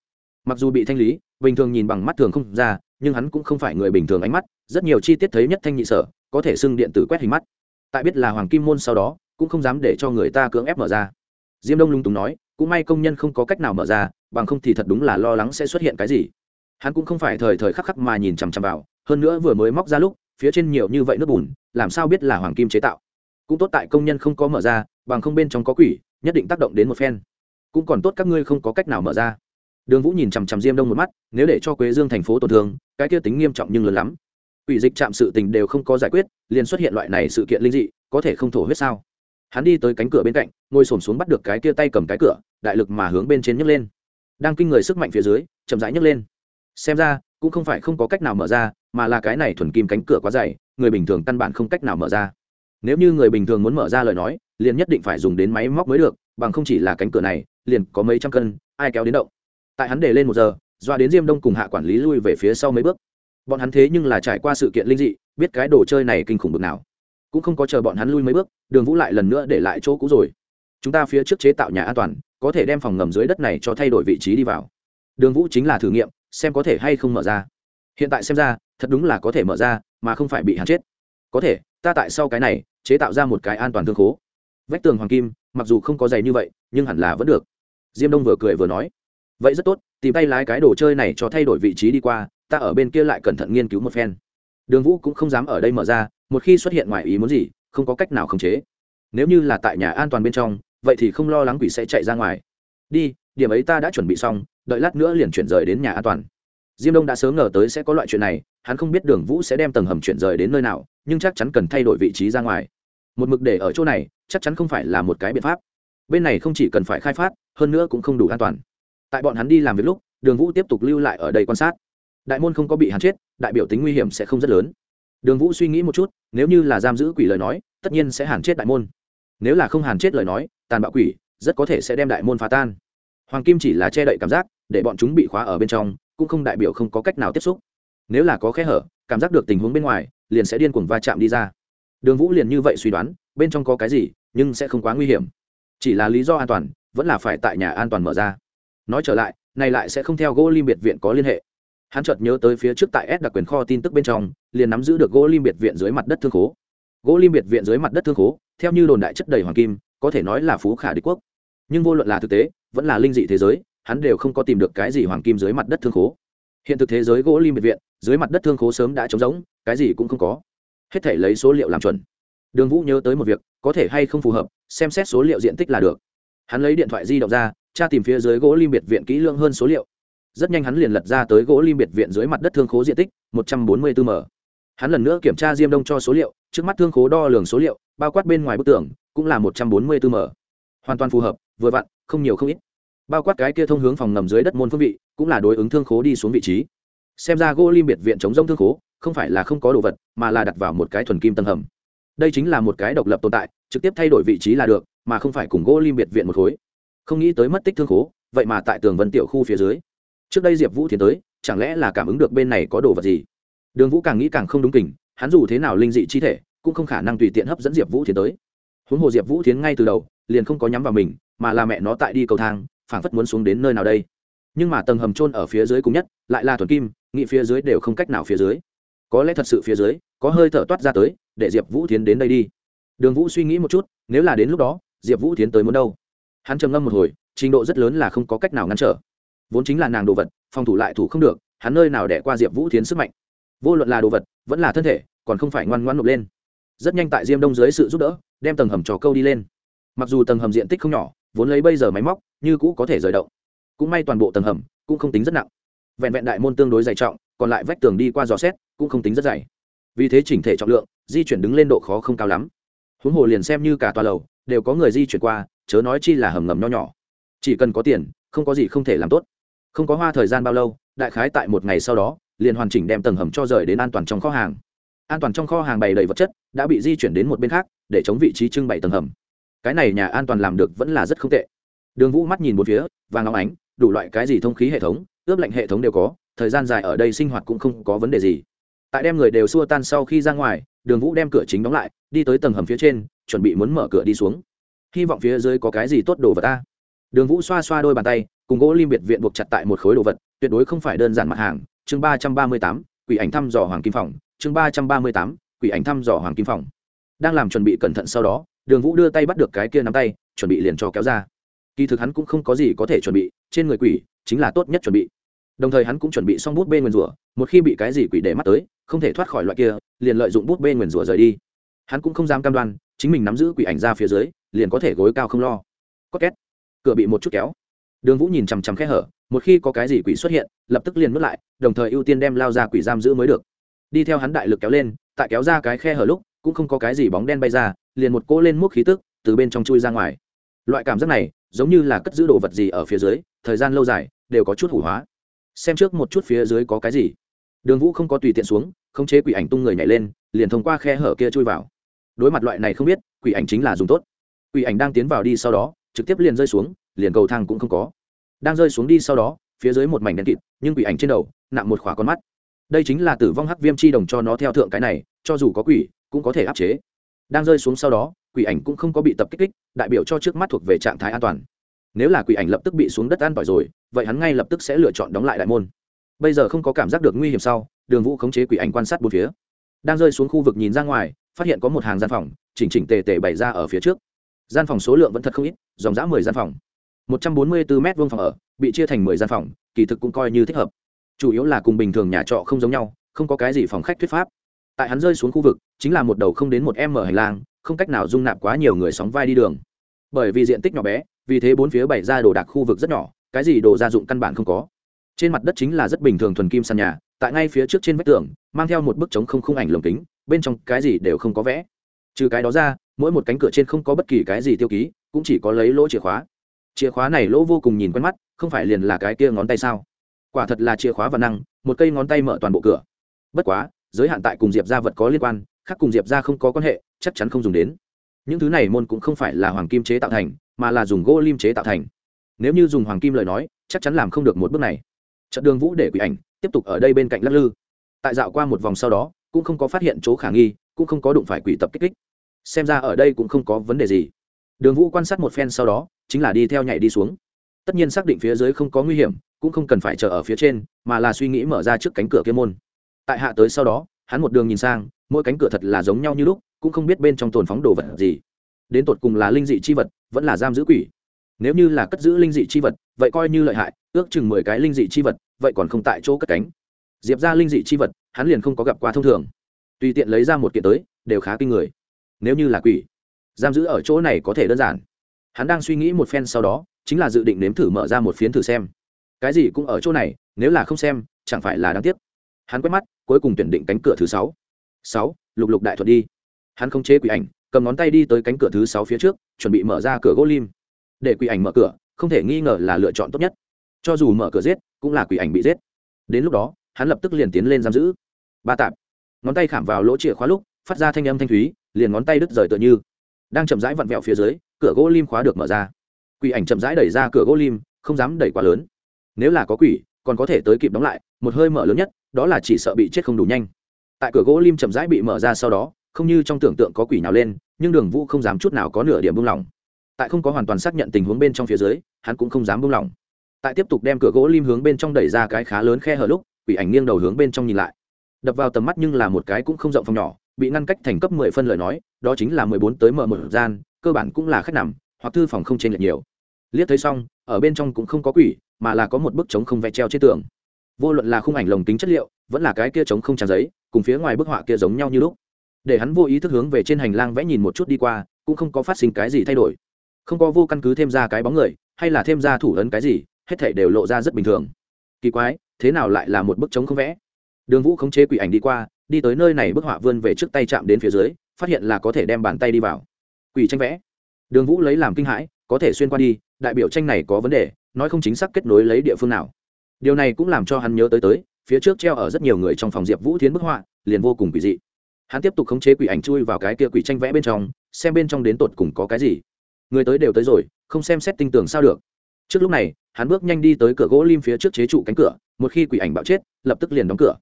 Mặc dù bị thanh lý, bình thường nhìn bằng mắt thường không ra, nhưng hắn cũng không phải người bình thường ánh mắt, rất nhiều chi tiết thấy nhất thanh nhị sở, có thể xưng điện tử quét hình mắt. Tại biết là hoàng kim môn sau đó cũng không dám để cho người ta cưỡng ép mở ra. Diêm đông lung túng nói, cũng may công nhân không có cách nào mở ra, bằng không thì thật đúng là lo lắng sẽ xuất hiện cái gì. Hắn cũng không phải thời thời khắc khắc mà nhìn chằm chằm vào, hơn nữa vừa mới móc ra lúc, phía trên nhiều như vậy nước bùn, làm sao biết là hoàng kim chế tạo. Cũng tốt tại công nhân không có mở ra, bằng không bên trong có quỷ, nhất định tác động đến một phen. Cũng còn tốt các ngươi không có cách nào mở ra. Đường vũ nhìn chằm chằm diêm đông một mắt, nếu để cho quế dương thành phố tổn thương, cái kia tính nghiêm trọng nhưng lớn lắm. Quỷ dịch chạm sự tình đều không có giải quyết, liền xuất hiện loại này sự kiện linh dị, có thể không thổ huyết sao? Hắn đi tới cánh cửa bên cạnh, ngồi xổm xuống bắt được cái kia tay cầm cái cửa, đại lực mà hướng bên trên nhấc lên. Đang kinh người sức mạnh phía dưới, chậm rãi nhấc lên. Xem ra, cũng không phải không có cách nào mở ra, mà là cái này thuần kim cánh cửa quá dày, người bình thường căn bản không cách nào mở ra. Nếu như người bình thường muốn mở ra lời nói, liền nhất định phải dùng đến máy móc mới được, bằng không chỉ là cánh cửa này, liền có mấy trăm cân, ai kéo đến động. Tại hắn để lên một giờ, doa đến diêm đông cùng hạ quản lý lui về phía sau mấy bước. Bọn hắn thế nhưng là trải qua sự kiện linh dị, biết cái đồ chơi này kinh khủng bực nào cũng không có chờ bọn hắn lui mấy bước, đường vũ lại lần nữa để lại chỗ cũ rồi. Chúng ta phía trước chế tạo nhà an toàn, có thể đem phòng ngầm dưới đất này cho thay đổi vị trí đi vào. Đường vũ chính là thử nghiệm, xem có thể hay không mở ra. Hiện tại xem ra, thật đúng là có thể mở ra, mà không phải bị hắn chết. Có thể, ta tại sau cái này, chế tạo ra một cái an toàn thương khố. Vách tường hoàng kim, mặc dù không có dày như vậy, nhưng hẳn là vẫn được. Diêm đông vừa cười vừa nói. Vậy rất tốt, tìm tay lái cái đồ chơi này cho thay đổi vị trí đi qua, ta ở bên kia lại cẩn thận nghiên cứu một phen đường vũ cũng không dám ở đây mở ra, một khi xuất hiện ngoài ý muốn gì, không có cách nào khống chế. Nếu như là tại nhà an toàn bên trong, vậy thì không lo lắng quỷ sẽ chạy ra ngoài. Đi, điểm ấy ta đã chuẩn bị xong, đợi lát nữa liền chuyển rời đến nhà an toàn. Diêm đông đã sớm ngờ tới sẽ có loại chuyện này, hắn không biết đường vũ sẽ đem tầng hầm chuyển rời đến nơi nào, nhưng chắc chắn cần thay đổi vị trí ra ngoài. Một mực để ở chỗ này, chắc chắn không phải là một cái biện pháp. Bên này không chỉ cần phải khai phát, hơn nữa cũng không đủ an toàn. Tại bọn hắn đi làm việc lúc, đường vũ tiếp tục lưu lại ở đây quan sát. Đại môn không có bị hắn chết đại biểu tính nguy hiểm sẽ không rất lớn. Đường vũ suy nghĩ một chút, nếu như là giam giữ quỷ lời nói, tất nhiên sẽ hàn chết đại môn. Nếu là không hàn chết lời nói, tàn bạo quỷ, rất có thể sẽ đem đại môn phá tan. Hoàng kim chỉ là che đậy cảm giác, để bọn chúng bị khóa ở bên trong, cũng không đại biểu không có cách nào tiếp xúc. Nếu là có khe hở, cảm giác được tình huống bên ngoài, liền sẽ điên cuồng va chạm đi ra. Đường vũ liền như vậy suy đoán, bên trong có cái gì, nhưng sẽ không quá nguy hiểm. Chỉ là lý do an toàn, vẫn là phải tại nhà an toàn mở ra. Nói trở lại, này lại sẽ không theo gỗ lim biệt viện có liên hệ hắn chợt nhớ tới phía trước tại S đặc quyền kho tin tức bên trong, liền nắm giữ được gỗ lim biệt viện dưới mặt đất thương khố. Gỗ lim biệt viện dưới mặt đất thương khố, theo như đồn đại chất đầy hoàng kim, có thể nói là phú khả địch quốc. Nhưng vô luận là thực tế, vẫn là linh dị thế giới, hắn đều không có tìm được cái gì hoàng kim dưới mặt đất thương khố. Hiện thực thế giới gỗ lim biệt viện, dưới mặt đất thương khố sớm đã trống rỗng, cái gì cũng không có. Hết thể lấy số liệu làm chuẩn. Đường vũ nhớ tới một việc, có thể hay không phù hợp, xem xét số liệu diện tích là được. Hắn lấy điện thoại di động ra, tra tìm phía dưới gỗ lim biệt viện kỹ lưỡng hơn số liệu rất nhanh hắn liền lật ra tới gỗ lim biệt viện dưới mặt đất thương khố diện tích, một trăm bốn mươi 144 m. Hắn lần nữa kiểm tra diêm đông cho số liệu, trước mắt thương khố đo lường số liệu, bao quát bên ngoài bức tường, cũng là một trăm bốn mươi 144 m. Hoàn toàn phù hợp, vừa vặn, không nhiều không ít. Bao quát cái kia thông hướng phòng ngầm dưới đất môn phương vị, cũng là đối ứng thương khố đi xuống vị trí. Xem ra gỗ lim biệt viện chống rông thương khố, không phải là không có đồ vật, mà là đặt vào một cái thuần kim tầng hầm. Đây chính là một cái độc lập tồn tại, trực tiếp thay đổi vị trí là được, mà không phải cùng gỗ lim biệt viện một khối. Không nghĩ tới mất tích thương khố, vậy mà tại tường vân tiểu khu phía dưới trước đây diệp vũ thiến tới, chẳng lẽ là cảm ứng được bên này có đồ vật gì? Đường vũ càng nghĩ càng không đúng kình, hắn dù thế nào linh dị chi thể, cũng không khả năng tùy tiện hấp dẫn diệp vũ thiến tới. Huống hồ diệp vũ thiến ngay từ đầu, liền không có nhắm vào mình, mà là mẹ nó tại đi cầu thang, phảng phất muốn xuống đến nơi nào đây. Nhưng mà tầng hầm trôn ở phía dưới cùng nhất, lại là thuần kim nghị phía dưới đều không cách nào phía dưới. Có lẽ thật sự phía dưới, có hơi thở toát ra tới, để diệp vũ tiến đến đây đi. Đường vũ suy nghĩ một chút, nếu là đến lúc đó, diệp vũ tiến tới muốn đâu? Hắn trầm ngâm một hồi, trình độ rất lớn là không có cách nào ngăn trở vốn chính là nàng đồ vật, phòng thủ lại thủ không được, hắn nơi nào đẻ qua diệp vũ tiến sức mạnh. Vô luận là đồ vật, vẫn là thân thể, còn không phải ngoan ngoan nộp lên. Rất nhanh tại diêm đông dưới sự giúp đỡ, đem tầng hầm trò câu đi lên. Mặc dù tầng hầm diện tích không nhỏ, vốn lấy bây giờ máy móc, như cũ có thể rời động. Cũng may toàn bộ tầng hầm, cũng không tính rất nặng. Vẹn vẹn đại môn tương đối dày trọng, còn lại vách tường đi qua dò xét, cũng không tính rất dày. Vì thế chỉnh thể trọng lượng, di chuyển đứng lên độ khó không cao lắm. Huống hồ liền xem như cả tòa lầu, đều có người di chuyển qua, chớ nói chi là hầm ngầm nho nhỏ. Chỉ cần có tiền, không có gì không thể làm tốt không có hoa thời gian bao lâu, đại khái tại một ngày sau đó, liền hoàn chỉnh đem tầng hầm cho rời đến an toàn trong kho hàng. An toàn trong kho hàng bày đầy vật chất, đã bị di chuyển đến một bên khác, để chống vị trí trưng bày tầng hầm. Cái này nhà an toàn làm được vẫn là rất không tệ. Đường vũ mắt nhìn một phía và ngóng ánh, đủ loại cái gì thông khí hệ thống, ướp lạnh hệ thống đều có, thời gian dài ở đây sinh hoạt cũng không có vấn đề gì. Tại đem người đều xua tan sau khi ra ngoài, đường vũ đem cửa chính đóng lại, đi tới tầng hầm phía trên, chuẩn bị muốn mở cửa đi xuống. Hy vọng phía dưới có cái gì tốt đồ vật ta đường vũ xoa xoa đôi bàn tay, cùng gỗ lim biệt viện buộc chặt tại một khối đồ vật, tuyệt đối không phải đơn giản mặt hàng. Chương ba trăm ba mươi tám, quỷ ảnh thăm dò hoàng kim phòng. Chương ba trăm ba mươi tám, quỷ ảnh thăm dò hoàng kim phòng. Đang làm chuẩn bị cẩn thận sau đó, đường vũ đưa tay bắt được cái kia nắm tay, chuẩn bị liền cho kéo ra. Kỳ thực hắn cũng không có gì có thể chuẩn bị, trên người quỷ chính là tốt nhất chuẩn bị. Đồng thời hắn cũng chuẩn bị xong bút bê nguyền rủa, một khi bị cái gì quỷ để mắt tới, không thể thoát khỏi loại kia, liền lợi dụng bút bê nguyền rủa rời đi. Hắn cũng không dám cam đoan, chính mình nắm giữ quỷ ảnh ra phía dưới, liền có thể gối cao không lo. Có két cửa bị một chút kéo. Đường vũ nhìn chằm chằm khe hở, một khi có cái gì quỷ xuất hiện, lập tức liền mất lại, đồng thời ưu tiên đem lao ra quỷ giam giữ mới được. Đi theo hắn đại lực kéo lên, tại kéo ra cái khe hở lúc, cũng không có cái gì bóng đen bay ra, liền một cỗ lên múc khí tức từ bên trong chui ra ngoài. Loại cảm giác này, giống như là cất giữ đồ vật gì ở phía dưới, thời gian lâu dài, đều có chút hủ hóa. Xem trước một chút phía dưới có cái gì. Đường vũ không có tùy tiện xuống không chế quỷ ảnh tung người nhảy lên, liền thông qua khe hở kia chui vào. Đối mặt loại này không biết, quỷ ảnh chính là dùng tốt. Quỷ ảnh đang tiến vào đi sau đó trực tiếp liền rơi xuống, liền cầu thang cũng không có. Đang rơi xuống đi sau đó, phía dưới một mảnh đen kịt, nhưng quỷ ảnh trên đầu, nặng một khỏa con mắt. Đây chính là tử vong hắc viêm chi đồng cho nó theo thượng cái này, cho dù có quỷ, cũng có thể áp chế. Đang rơi xuống sau đó, quỷ ảnh cũng không có bị tập kích kích, đại biểu cho trước mắt thuộc về trạng thái an toàn. Nếu là quỷ ảnh lập tức bị xuống đất an tỏi rồi, vậy hắn ngay lập tức sẽ lựa chọn đóng lại đại môn. Bây giờ không có cảm giác được nguy hiểm sau, đường vũ khống chế quỷ ảnh quan sát bốn phía. Đang rơi xuống khu vực nhìn ra ngoài, phát hiện có một hàng gian phòng, chỉnh chỉnh tề tề bày ra ở phía trước gian phòng số lượng vẫn thật không ít, dòng dã mười gian phòng. Một trăm bốn mươi bốn m vuông phòng ở, bị chia thành mười gian phòng, kỳ thực cũng coi như thích hợp. Chủ yếu là cùng bình thường nhà trọ không giống nhau, không có cái gì phòng khách thuyết pháp. Tại hắn rơi xuống khu vực, chính là một đầu không đến một m hành lang, không cách nào dung nạp quá nhiều người sóng vai đi đường. Bởi vì diện tích nhỏ bé, vì thế bốn phía bày ra đồ đạc khu vực rất nhỏ, cái gì đồ gia dụng căn bản không có. Trên mặt đất chính là rất bình thường thuần kim sàn nhà, tại ngay phía trước trên vách tường, mang theo một bức trống không khung ảnh lồng kính, bên trong cái gì đều không có vẽ. Trừ cái đó ra mỗi một cánh cửa trên không có bất kỳ cái gì tiêu ký, cũng chỉ có lấy lỗ chìa khóa. Chìa khóa này lỗ vô cùng nhìn quen mắt, không phải liền là cái kia ngón tay sao? Quả thật là chìa khóa và năng, một cây ngón tay mở toàn bộ cửa. Bất quá, giới hạn tại cùng diệp ra vật có liên quan, khác cùng diệp ra không có quan hệ, chắc chắn không dùng đến. Những thứ này môn cũng không phải là hoàng kim chế tạo thành, mà là dùng gỗ lim chế tạo thành. Nếu như dùng hoàng kim lời nói, chắc chắn làm không được một bước này. Trận đường vũ để quỷ ảnh, tiếp tục ở đây bên cạnh lắc lư. Tại dạo qua một vòng sau đó, cũng không có phát hiện chỗ khả nghi, cũng không có đụng phải quỷ tập kích kích xem ra ở đây cũng không có vấn đề gì. Đường vũ quan sát một phen sau đó, chính là đi theo nhảy đi xuống. Tất nhiên xác định phía dưới không có nguy hiểm, cũng không cần phải chờ ở phía trên, mà là suy nghĩ mở ra trước cánh cửa kia môn. Tại hạ tới sau đó, hắn một đường nhìn sang, mỗi cánh cửa thật là giống nhau như lúc, cũng không biết bên trong tồn phóng đồ vật gì. Đến tột cùng là linh dị chi vật, vẫn là giam giữ quỷ. Nếu như là cất giữ linh dị chi vật, vậy coi như lợi hại, ước chừng mười cái linh dị chi vật, vậy còn không tại chỗ cất cánh. Diệp ra linh dị chi vật, hắn liền không có gặp qua thông thường. Tùy tiện lấy ra một kiện tới, đều khá kinh người nếu như là quỷ, giam giữ ở chỗ này có thể đơn giản. Hắn đang suy nghĩ một phen sau đó, chính là dự định nếm thử mở ra một phiến thử xem. Cái gì cũng ở chỗ này, nếu là không xem, chẳng phải là đáng tiếc. Hắn quét mắt, cuối cùng tuyển định cánh cửa thứ sáu. Sáu, lục lục đại thuật đi. Hắn không chế quỷ ảnh, cầm ngón tay đi tới cánh cửa thứ sáu phía trước, chuẩn bị mở ra cửa gỗ lim để quỷ ảnh mở cửa, không thể nghi ngờ là lựa chọn tốt nhất. Cho dù mở cửa giết, cũng là quỷ ảnh bị giết. Đến lúc đó, hắn lập tức liền tiến lên giam giữ. Ba tạp. Ngón tay khảm vào lỗ chìa khóa lúc, phát ra thanh âm thanh thúy liền ngón tay đứt rời tựa như. Đang chậm rãi vặn vẹo phía dưới, cửa gỗ lim khóa được mở ra. Quỷ ảnh chậm rãi đẩy ra cửa gỗ lim, không dám đẩy quá lớn. Nếu là có quỷ, còn có thể tới kịp đóng lại, một hơi mở lớn nhất, đó là chỉ sợ bị chết không đủ nhanh. Tại cửa gỗ lim chậm rãi bị mở ra sau đó, không như trong tưởng tượng có quỷ nào lên, nhưng đường vũ không dám chút nào có nửa điểm buông lỏng. Tại không có hoàn toàn xác nhận tình huống bên trong phía dưới, hắn cũng không dám buông lỏng. Tại tiếp tục đem cửa gỗ lim hướng bên trong đẩy ra cái khá lớn khe hở lúc, quỷ ảnh nghiêng đầu hướng bên trong nhìn lại. Đập vào tầm mắt nhưng là một cái cũng không rộng phòng nhỏ bị ngăn cách thành cấp mười phân lời nói, đó chính là mười bốn tới mở một gian, cơ bản cũng là khách nằm, hoặc thư phòng không trên lệch nhiều. Liếc thấy xong, ở bên trong cũng không có quỷ, mà là có một bức trống không vẽ treo trên tường. Vô luận là khung ảnh lồng kính chất liệu, vẫn là cái kia trống không tràn giấy, cùng phía ngoài bức họa kia giống nhau như lúc. Để hắn vô ý thức hướng về trên hành lang vẽ nhìn một chút đi qua, cũng không có phát sinh cái gì thay đổi. Không có vô căn cứ thêm ra cái bóng người, hay là thêm ra thủ ấn cái gì, hết thảy đều lộ ra rất bình thường. Kỳ quái, thế nào lại là một bức trống không vẽ? Đường vũ khống chế quỷ ảnh đi qua đi tới nơi này bức họa vươn về trước tay chạm đến phía dưới, phát hiện là có thể đem bàn tay đi vào. Quỷ tranh vẽ. Đường vũ lấy làm kinh hãi, có thể xuyên qua đi, đại biểu tranh này có vấn đề, nói không chính xác kết nối lấy địa phương nào. Điều này cũng làm cho hắn nhớ tới tới, phía trước treo ở rất nhiều người trong phòng diệp vũ thiến bức họa, liền vô cùng quỷ dị. Hắn tiếp tục khống chế quỷ ảnh chui vào cái kia quỷ tranh vẽ bên trong, xem bên trong đến tột cùng có cái gì. Người tới đều tới rồi, không xem xét tinh tường sao được. Trước lúc này, hắn bước nhanh đi tới cửa gỗ lim phía trước chế trụ cánh cửa, một khi quỷ ảnh bạo chết, lập tức liền đóng cửa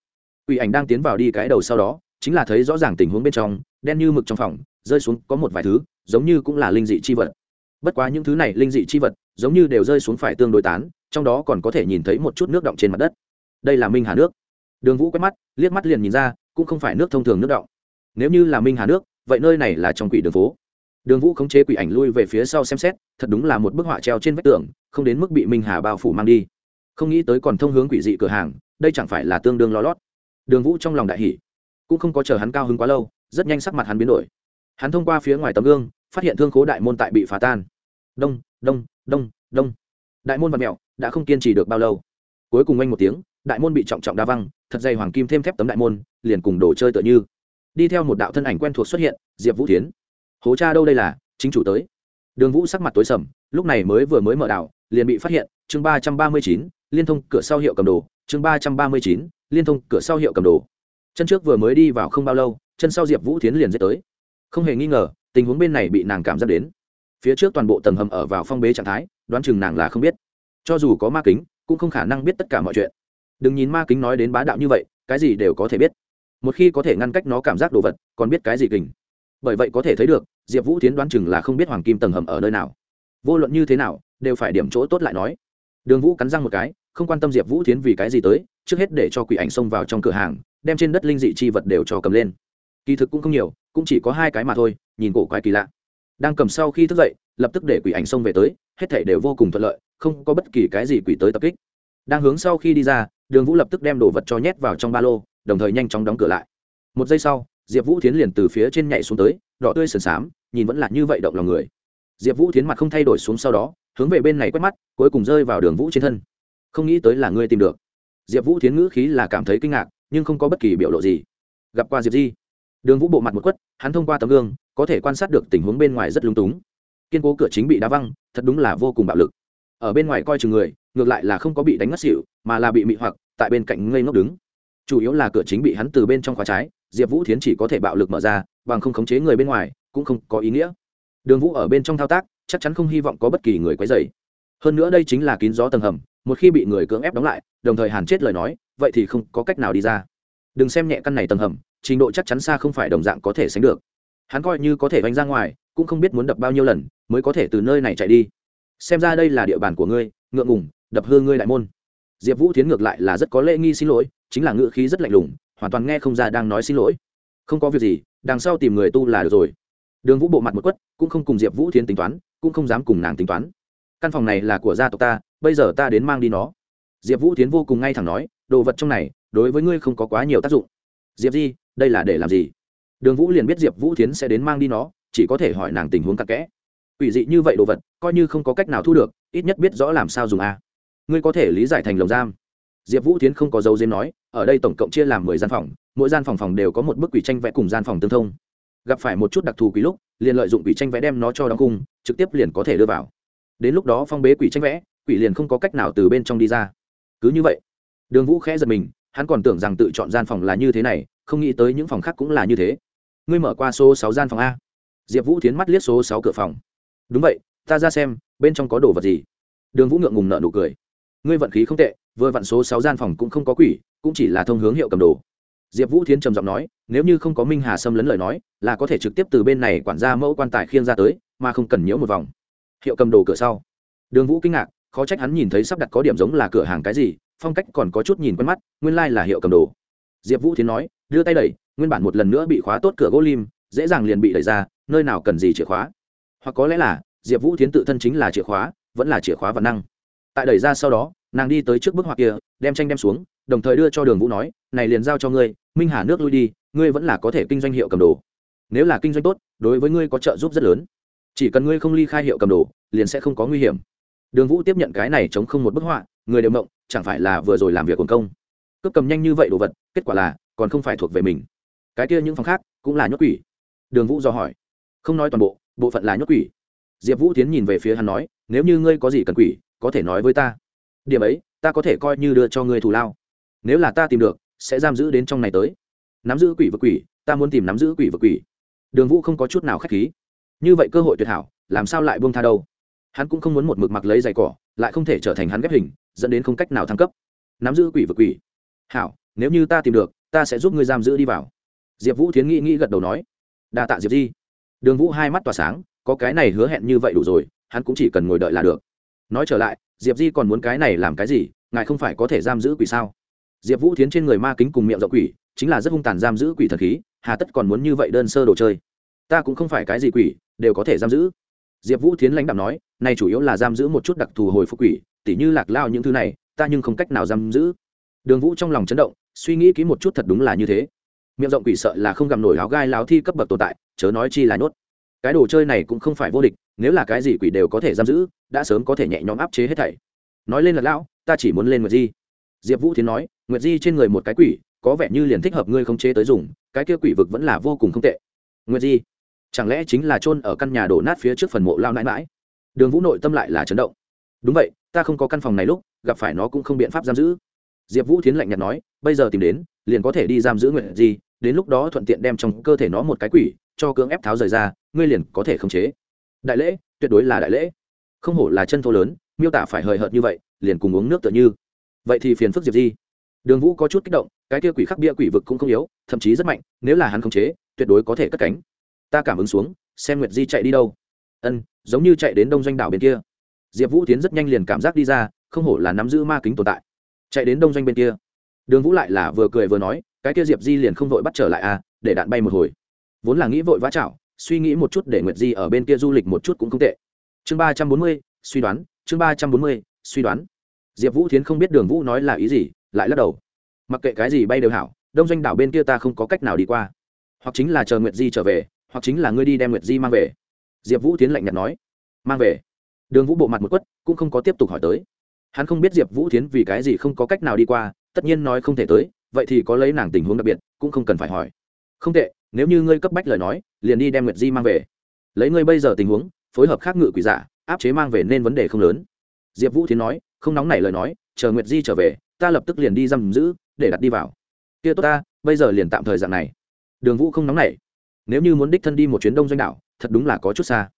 quỷ ảnh đang tiến vào đi cái đầu sau đó, chính là thấy rõ ràng tình huống bên trong, đen như mực trong phòng, rơi xuống có một vài thứ, giống như cũng là linh dị chi vật. Bất quá những thứ này linh dị chi vật, giống như đều rơi xuống phải tương đối tán, trong đó còn có thể nhìn thấy một chút nước động trên mặt đất. Đây là minh hà nước. Đường vũ quét mắt, liếc mắt liền nhìn ra, cũng không phải nước thông thường nước động nếu như là minh hà nước, vậy nơi này là trong quỷ đường phố. Đường vũ khống chế quỷ ảnh lui về phía sau xem xét, thật đúng là một bức họa treo trên vách tường, không đến mức bị minh hà bao phủ mang đi. Không nghĩ tới còn thông hướng quỷ dị cửa hàng, đây chẳng phải là tương đương lo lót đường vũ trong lòng đại hỷ cũng không có chờ hắn cao hứng quá lâu, rất nhanh sắc mặt hắn biến đổi. Hắn thông qua phía ngoài tấm gương, phát hiện thương khố đại môn tại bị phá tan. Đông đông đông đông. Đại môn vật mẹo đã không kiên trì được bao lâu. Cuối cùng anh một tiếng, đại môn bị trọng trọng đa văng, thật dày hoàng kim thêm thép tấm đại môn, liền cùng đồ chơi tựa như. Đi theo một đạo thân ảnh quen thuộc xuất hiện, diệp vũ tiến hố cha đâu đây là? Chính chủ tới. Đường vũ sắc mặt tối sầm, lúc này mới vừa mới mở đảo liền bị phát hiện, chương ba trăm ba mươi chín, liên thông cửa sau hiệu cầm đồ chương ba trăm ba mươi chín, liên thông, cửa sau hiệu cầm đồ. Chân trước vừa mới đi vào không bao lâu, chân sau diệp vũ tiến liền dết tới. Không hề nghi ngờ, tình huống bên này bị nàng cảm giác đến. Phía trước toàn bộ tầng hầm ở vào phong bế trạng thái, đoán chừng nàng là không biết. Cho dù có ma kính, cũng không khả năng biết tất cả mọi chuyện. Đừng nhìn ma kính nói đến bá đạo như vậy, cái gì đều có thể biết. Một khi có thể ngăn cách nó cảm giác đồ vật, còn biết cái gì kình. Bởi vậy có thể thấy được, diệp vũ tiến đoán chừng là không biết hoàng kim tầng hầm ở nơi nào. Vô luận như thế nào, đều phải điểm chỗ tốt lại nói. Đường vũ cắn răng một cái không quan tâm diệp vũ tiến vì cái gì tới, trước hết để cho quỷ ảnh xông vào trong cửa hàng, đem trên đất linh dị chi vật đều cho cầm lên. Kỳ thực cũng không nhiều, cũng chỉ có hai cái mà thôi, nhìn cổ quái kỳ lạ. Đang cầm sau khi thức dậy, lập tức để quỷ ảnh xông về tới, hết thể đều vô cùng thuận lợi, không có bất kỳ cái gì quỷ tới tập kích. Đang hướng sau khi đi ra, đường vũ lập tức đem đồ vật cho nhét vào trong ba lô, đồng thời nhanh chóng đóng cửa lại. Một giây sau, diệp vũ tiến liền từ phía trên nhảy xuống tới, đỏ tươi sườn xám, nhìn vẫn là như vậy động lòng người. Diệp vũ tiến mặt không thay đổi xuống sau đó, hướng về bên này quét mắt, cuối cùng rơi vào đường vũ trên thân không nghĩ tới là ngươi tìm được. Diệp vũ thiến ngữ khí là cảm thấy kinh ngạc, nhưng không có bất kỳ biểu lộ gì. Gặp qua diệp di. Đường vũ bộ mặt một quất, hắn thông qua tấm gương, có thể quan sát được tình huống bên ngoài rất lung túng. Kiên cố cửa chính bị đá văng, thật đúng là vô cùng bạo lực. Ở bên ngoài coi chừng người, ngược lại là không có bị đánh ngất xỉu, mà là bị mị hoặc, tại bên cạnh ngây ngốc đứng. Chủ yếu là cửa chính bị hắn từ bên trong khóa trái, diệp vũ thiến chỉ có thể bạo lực mở ra, bằng không khống chế người bên ngoài, cũng không có ý nghĩa. Đường vũ ở bên trong thao tác, chắc chắn không hy vọng có bất kỳ người quấy dày hơn nữa đây chính là kín gió tầng hầm một khi bị người cưỡng ép đóng lại, đồng thời hàn chết lời nói, vậy thì không có cách nào đi ra. Đừng xem nhẹ căn này tầng hầm, trình độ chắc chắn xa không phải đồng dạng có thể sánh được. Hắn coi như có thể vanh ra ngoài, cũng không biết muốn đập bao nhiêu lần, mới có thể từ nơi này chạy đi. Xem ra đây là địa bàn của ngươi, ngượng ngùng, đập hư ngươi đại môn. Diệp vũ tiến ngược lại là rất có lễ nghi xin lỗi, chính là ngựa khí rất lạnh lùng, hoàn toàn nghe không ra đang nói xin lỗi. Không có việc gì, đằng sau tìm người tu là được rồi. Đường vũ bộ mặt một quất, cũng không cùng diệp vũ tiến tính toán, cũng không dám cùng nàng tính toán. Căn phòng này là của gia tộc ta bây giờ ta đến mang đi nó. Diệp vũ tiến vô cùng ngay thẳng nói, đồ vật trong này, đối với ngươi không có quá nhiều tác dụng. Diệp di, đây là để làm gì? Đường vũ liền biết diệp vũ tiến sẽ đến mang đi nó, chỉ có thể hỏi nàng tình huống cặn kẽ. Ủy dị như vậy đồ vật, coi như không có cách nào thu được, ít nhất biết rõ làm sao dùng a. Ngươi có thể lý giải thành lồng giam. Diệp vũ tiến không có dấu diếm nói, ở đây tổng cộng chia làm mười gian phòng, mỗi gian phòng phòng đều có một bức quỷ tranh vẽ cùng gian phòng tương thông. Gặp phải một chút đặc thù quý lúc, liền lợi dụng quỷ tranh vẽ đem nó cho đóng cung trực tiếp liền có thể đưa vào. Đến lúc đó phong bế quỷ tranh vẽ quỷ liền không có cách nào từ bên trong đi ra. Cứ như vậy, đường vũ khẽ giật mình, hắn còn tưởng rằng tự chọn gian phòng là như thế này, không nghĩ tới những phòng khác cũng là như thế. Ngươi mở qua số sáu gian phòng a. Diệp vũ tiến mắt liếc số sáu cửa phòng. Đúng vậy, ta ra xem, bên trong có đồ vật gì? Đường vũ ngượng ngùng nợ nụ cười. Ngươi vận khí không tệ, vừa vặn số sáu gian phòng cũng không có quỷ, cũng chỉ là thông hướng hiệu cầm đồ. Diệp vũ thiến trầm giọng nói, nếu như không có minh hà xâm lấn lời nói, là có thể trực tiếp từ bên này quản gia mẫu quan tài khiêng ra tới, mà không cần nhiễu một vòng. Hiệu cầm đồ cửa sau. Đường vũ kinh ngạc khó trách hắn nhìn thấy sắp đặt có điểm giống là cửa hàng cái gì, phong cách còn có chút nhìn quen mắt, nguyên lai、like、là hiệu cầm đồ. Diệp vũ thiến nói, đưa tay đẩy, nguyên bản một lần nữa bị khóa tốt cửa gỗ lim, dễ dàng liền bị đẩy ra, nơi nào cần gì chìa khóa. Hoặc có lẽ là, diệp vũ thiến tự thân chính là chìa khóa, vẫn là chìa khóa vật năng. Tại đẩy ra sau đó, nàng đi tới trước bức họa kia, đem tranh đem xuống, đồng thời đưa cho đường vũ nói, này liền giao cho ngươi, minh hà nước lui đi, ngươi vẫn là có thể kinh doanh hiệu cầm đồ. Nếu là kinh doanh tốt, đối với ngươi có trợ giúp rất lớn. Chỉ cần ngươi không ly khai hiệu cầm đồ, liền sẽ không có nguy hiểm đường vũ tiếp nhận cái này chống không một bức họa, người đều mộng, chẳng phải là vừa rồi làm việc quần công. Cướp cầm nhanh như vậy đồ vật, kết quả là còn không phải thuộc về mình. Cái kia những phòng khác cũng là nhốt quỷ. Đường vũ do hỏi. Không nói toàn bộ bộ phận là nhốt quỷ. Diệp vũ tiến nhìn về phía hắn nói, nếu như ngươi có gì cần quỷ, có thể nói với ta. Điểm ấy, ta có thể coi như đưa cho ngươi thù lao. Nếu là ta tìm được, sẽ giam giữ đến trong này tới. Nắm giữ quỷ vực quỷ, ta muốn tìm nắm giữ quỷ vực quỷ. Đường vũ không có chút nào k h á c h khí. Như vậy cơ hội tuyệt hảo, làm sao lại buông tha đâu? Hắn cũng không muốn một mực mặc lấy giày cỏ, lại không thể trở thành hắn ghép hình, dẫn đến không cách nào thăng cấp. Nắm giữ quỷ vực quỷ. Hảo, nếu như ta tìm được, ta sẽ giúp ngươi giam giữ đi vào. Diệp vũ thiến nghĩ nghĩ gật đầu nói. Đa tạ diệp di. Đường vũ hai mắt tỏa sáng, có cái này hứa hẹn như vậy đủ rồi, hắn cũng chỉ cần ngồi đợi là được. Nói trở lại, diệp di còn muốn cái này làm cái gì, ngài không phải có thể giam giữ quỷ sao? Diệp vũ thiến trên người ma kính cùng miệng rộng quỷ, chính là rất hung tàn giam giữ quỷ thần khí, hà tất còn muốn như vậy đơn sơ đồ chơi. Ta cũng không phải cái gì quỷ, đều có thể giam giữ diệp vũ thiến lãnh đạo nói, này chủ yếu là giam giữ một chút đặc thù hồi phục quỷ, tỉ như lạc lao những thứ này, ta nhưng không cách nào giam giữ. Đường vũ trong lòng chấn động, suy nghĩ kỹ một chút thật đúng là như thế. Miệng rộng quỷ sợ là không gặm nổi áo gai láo thi cấp bậc tồn tại, chớ nói chi là nhốt. Cái đồ chơi này cũng không phải vô địch, nếu là cái gì quỷ đều có thể giam giữ, đã sớm có thể nhẹ nhõm áp chế hết thảy. Nói lên là lão ta chỉ muốn lên nguyệt di. Diệp vũ thiến nói, nguyệt di trên người một cái quỷ, có vẻ như liền thích hợp ngươi không chế tới dùng, cái kia quỷ vực vẫn là vô cùng không tệ. Nguyệt di? Chẳng lẽ chính là chôn ở căn nhà đổ nát phía trước phần mộ lao nãi mãi? Đường vũ nội tâm lại là chấn động. Đúng vậy, ta không có căn phòng này lúc, gặp phải nó cũng không biện pháp giam giữ. Diệp vũ thiến lạnh nhạt nói, bây giờ tìm đến, liền có thể đi giam giữ nguyện di đến lúc đó thuận tiện đem trong cơ thể nó một cái quỷ, cho cưỡng ép tháo rời ra, ngươi liền có thể khống chế. Đại lễ, tuyệt đối là đại lễ. Không hổ là chân thô lớn, miêu tả phải hời hợt như vậy, liền cùng uống nước tựa như. Vậy thì phiền phức diệp di. Đường vũ có chút kích động, cái kia quỷ khắc bia quỷ vực cũng không yếu, thậm chí rất mạnh, nếu là hắn khống chế, tuyệt đối có thể cất cánh ta cảm ứng xuống, xem nguyệt di chạy đi đâu. Ân, giống như chạy đến đông doanh đảo bên kia. Diệp vũ tiến rất nhanh liền cảm giác đi ra, không hổ là nắm giữ ma kính tồn tại. Chạy đến đông doanh bên kia. Đường vũ lại là vừa cười vừa nói, cái kia diệp di liền không vội bắt trở lại à để đạn bay một hồi. Vốn là nghĩ vội vã chảo, suy nghĩ một chút để nguyệt di ở bên kia du lịch một chút cũng không tệ. Chương ba trăm bốn mươi, suy đoán, chương ba trăm bốn mươi, suy đoán. Diệp vũ thiến không biết đường vũ nói là ý gì, lại lắc đầu. Mặc kệ cái gì bay đều hảo, đông doanh đảo bên kia ta không có cách nào đi qua. Hoặc chính là chờ nguyệt di trở về hoặc chính là ngươi đi đem nguyệt di mang về. Diệp vũ tiến lạnh nhạt nói. Mang về? Đường vũ bộ mặt một quất, cũng không có tiếp tục hỏi tới. Hắn không biết diệp vũ tiến vì cái gì không có cách nào đi qua, tất nhiên nói không thể tới, vậy thì có lấy nàng tình huống đặc biệt, cũng không cần phải hỏi. Không tệ, nếu như ngươi cấp bách lời nói, liền đi đem nguyệt di mang về. Lấy ngươi bây giờ tình huống, phối hợp khác ngự quỷ giả, áp chế mang về nên vấn đề không lớn. Diệp vũ tiến nói, không nóng nảy lời nói, chờ nguyệt di trở về, ta lập tức liền đi giam giữ, để đặt đi vào. Kia tốt ta, bây giờ liền tạm thời dạng này. Đường vũ không nóng nảy nếu như muốn đích thân đi một chuyến đông doanh đảo, thật đúng là có chút xa.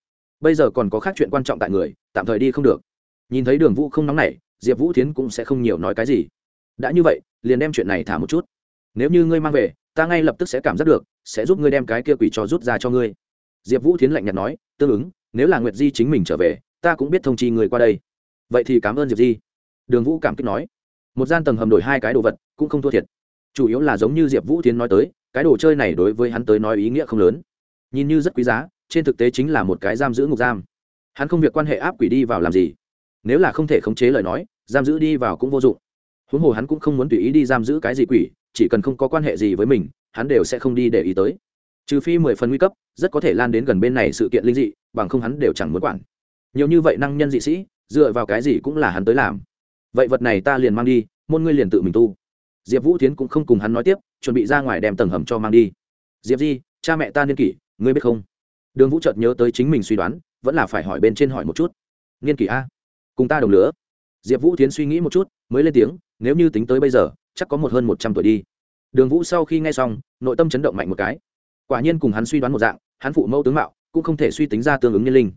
Bây giờ còn có khác chuyện quan trọng tại người, tạm thời đi không được. Nhìn thấy đường vũ không nóng nảy, diệp vũ tiến cũng sẽ không nhiều nói cái gì. Đã như vậy, liền đem chuyện này thả một chút. Nếu như ngươi mang về, ta ngay lập tức sẽ cảm giác được, sẽ giúp ngươi đem cái kia quỷ cho rút ra cho ngươi. Diệp vũ tiến lạnh nhạt nói, tương ứng, nếu là nguyệt di chính mình trở về, ta cũng biết thông chi người qua đây. Vậy thì cảm ơn diệp di. Đường vũ cảm kích nói. Một gian tầng hầm đổi hai cái đồ vật, cũng không thua thiệt. Chủ yếu là giống như diệp vũ tiến nói tới cái đồ chơi này đối với hắn tới nói ý nghĩa không lớn. Nhìn như rất quý giá, trên thực tế chính là một cái giam giữ ngục giam. Hắn không việc quan hệ áp quỷ đi vào làm gì. Nếu là không thể khống chế lời nói, giam giữ đi vào cũng vô dụng. Huống hồ hắn cũng không muốn tùy ý đi giam giữ cái gì quỷ, chỉ cần không có quan hệ gì với mình, hắn đều sẽ không đi để ý tới. Trừ phi mười phần nguy cấp, rất có thể lan đến gần bên này sự kiện linh dị, bằng không hắn đều chẳng muốn quản. Nhiều như vậy năng nhân dị sĩ, dựa vào cái gì cũng là hắn tới làm. Vậy vật này ta liền mang đi, môn ngươi liền tự mình tu. Diệp vũ tiến cũng không cùng hắn nói tiếp chuẩn bị ra ngoài đem tầng hầm cho mang đi. Diệp di, cha mẹ ta niên kỷ, ngươi biết không? Đường vũ chợt nhớ tới chính mình suy đoán, vẫn là phải hỏi bên trên hỏi một chút. Niên kỷ a, cùng ta đồng lứa. Diệp vũ tiến suy nghĩ một chút, mới lên tiếng, nếu như tính tới bây giờ, chắc có một hơn một trăm tuổi đi. Đường vũ sau khi nghe xong, nội tâm chấn động mạnh một cái. Quả nhiên cùng hắn suy đoán một dạng, hắn phụ mẫu tướng mạo cũng không thể suy tính ra tương ứng nhân linh.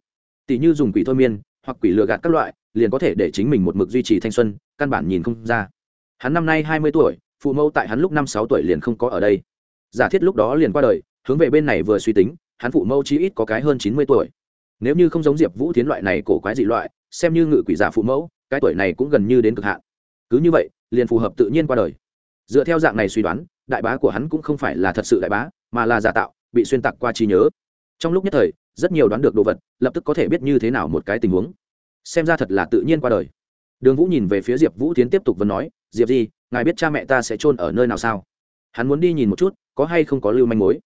Tỷ như dùng quỷ thôi miên, hoặc quỷ lừa gạt các loại, liền có thể để chính mình một mực duy trì thanh xuân, căn bản nhìn không ra. Hắn năm nay hai mươi tuổi phụ mẫu tại hắn lúc năm sáu tuổi liền không có ở đây. Giả thiết lúc đó liền qua đời, hướng về bên này vừa suy tính, hắn phụ mẫu chí ít có cái hơn chín mươi tuổi. Nếu như không giống diệp vũ tiến loại này cổ quái dị loại, xem như ngự quỷ giả phụ mẫu, cái tuổi này cũng gần như đến cực hạn. Cứ như vậy, liền phù hợp tự nhiên qua đời. Dựa theo dạng này suy đoán, đại bá của hắn cũng không phải là thật sự đại bá, mà là giả tạo, bị xuyên tạc qua trí nhớ. Trong lúc nhất thời, rất nhiều đoán được đồ vật, lập tức có thể biết như thế nào một cái tình huống. Xem ra thật là tự nhiên qua đời. Đường vũ nhìn về phía diệp vũ tiến tiếp tục vẫn nói, diệp gì ngài biết cha mẹ ta sẽ chôn ở nơi nào sao? Hắn muốn đi nhìn một chút, có hay không có lưu manh mối?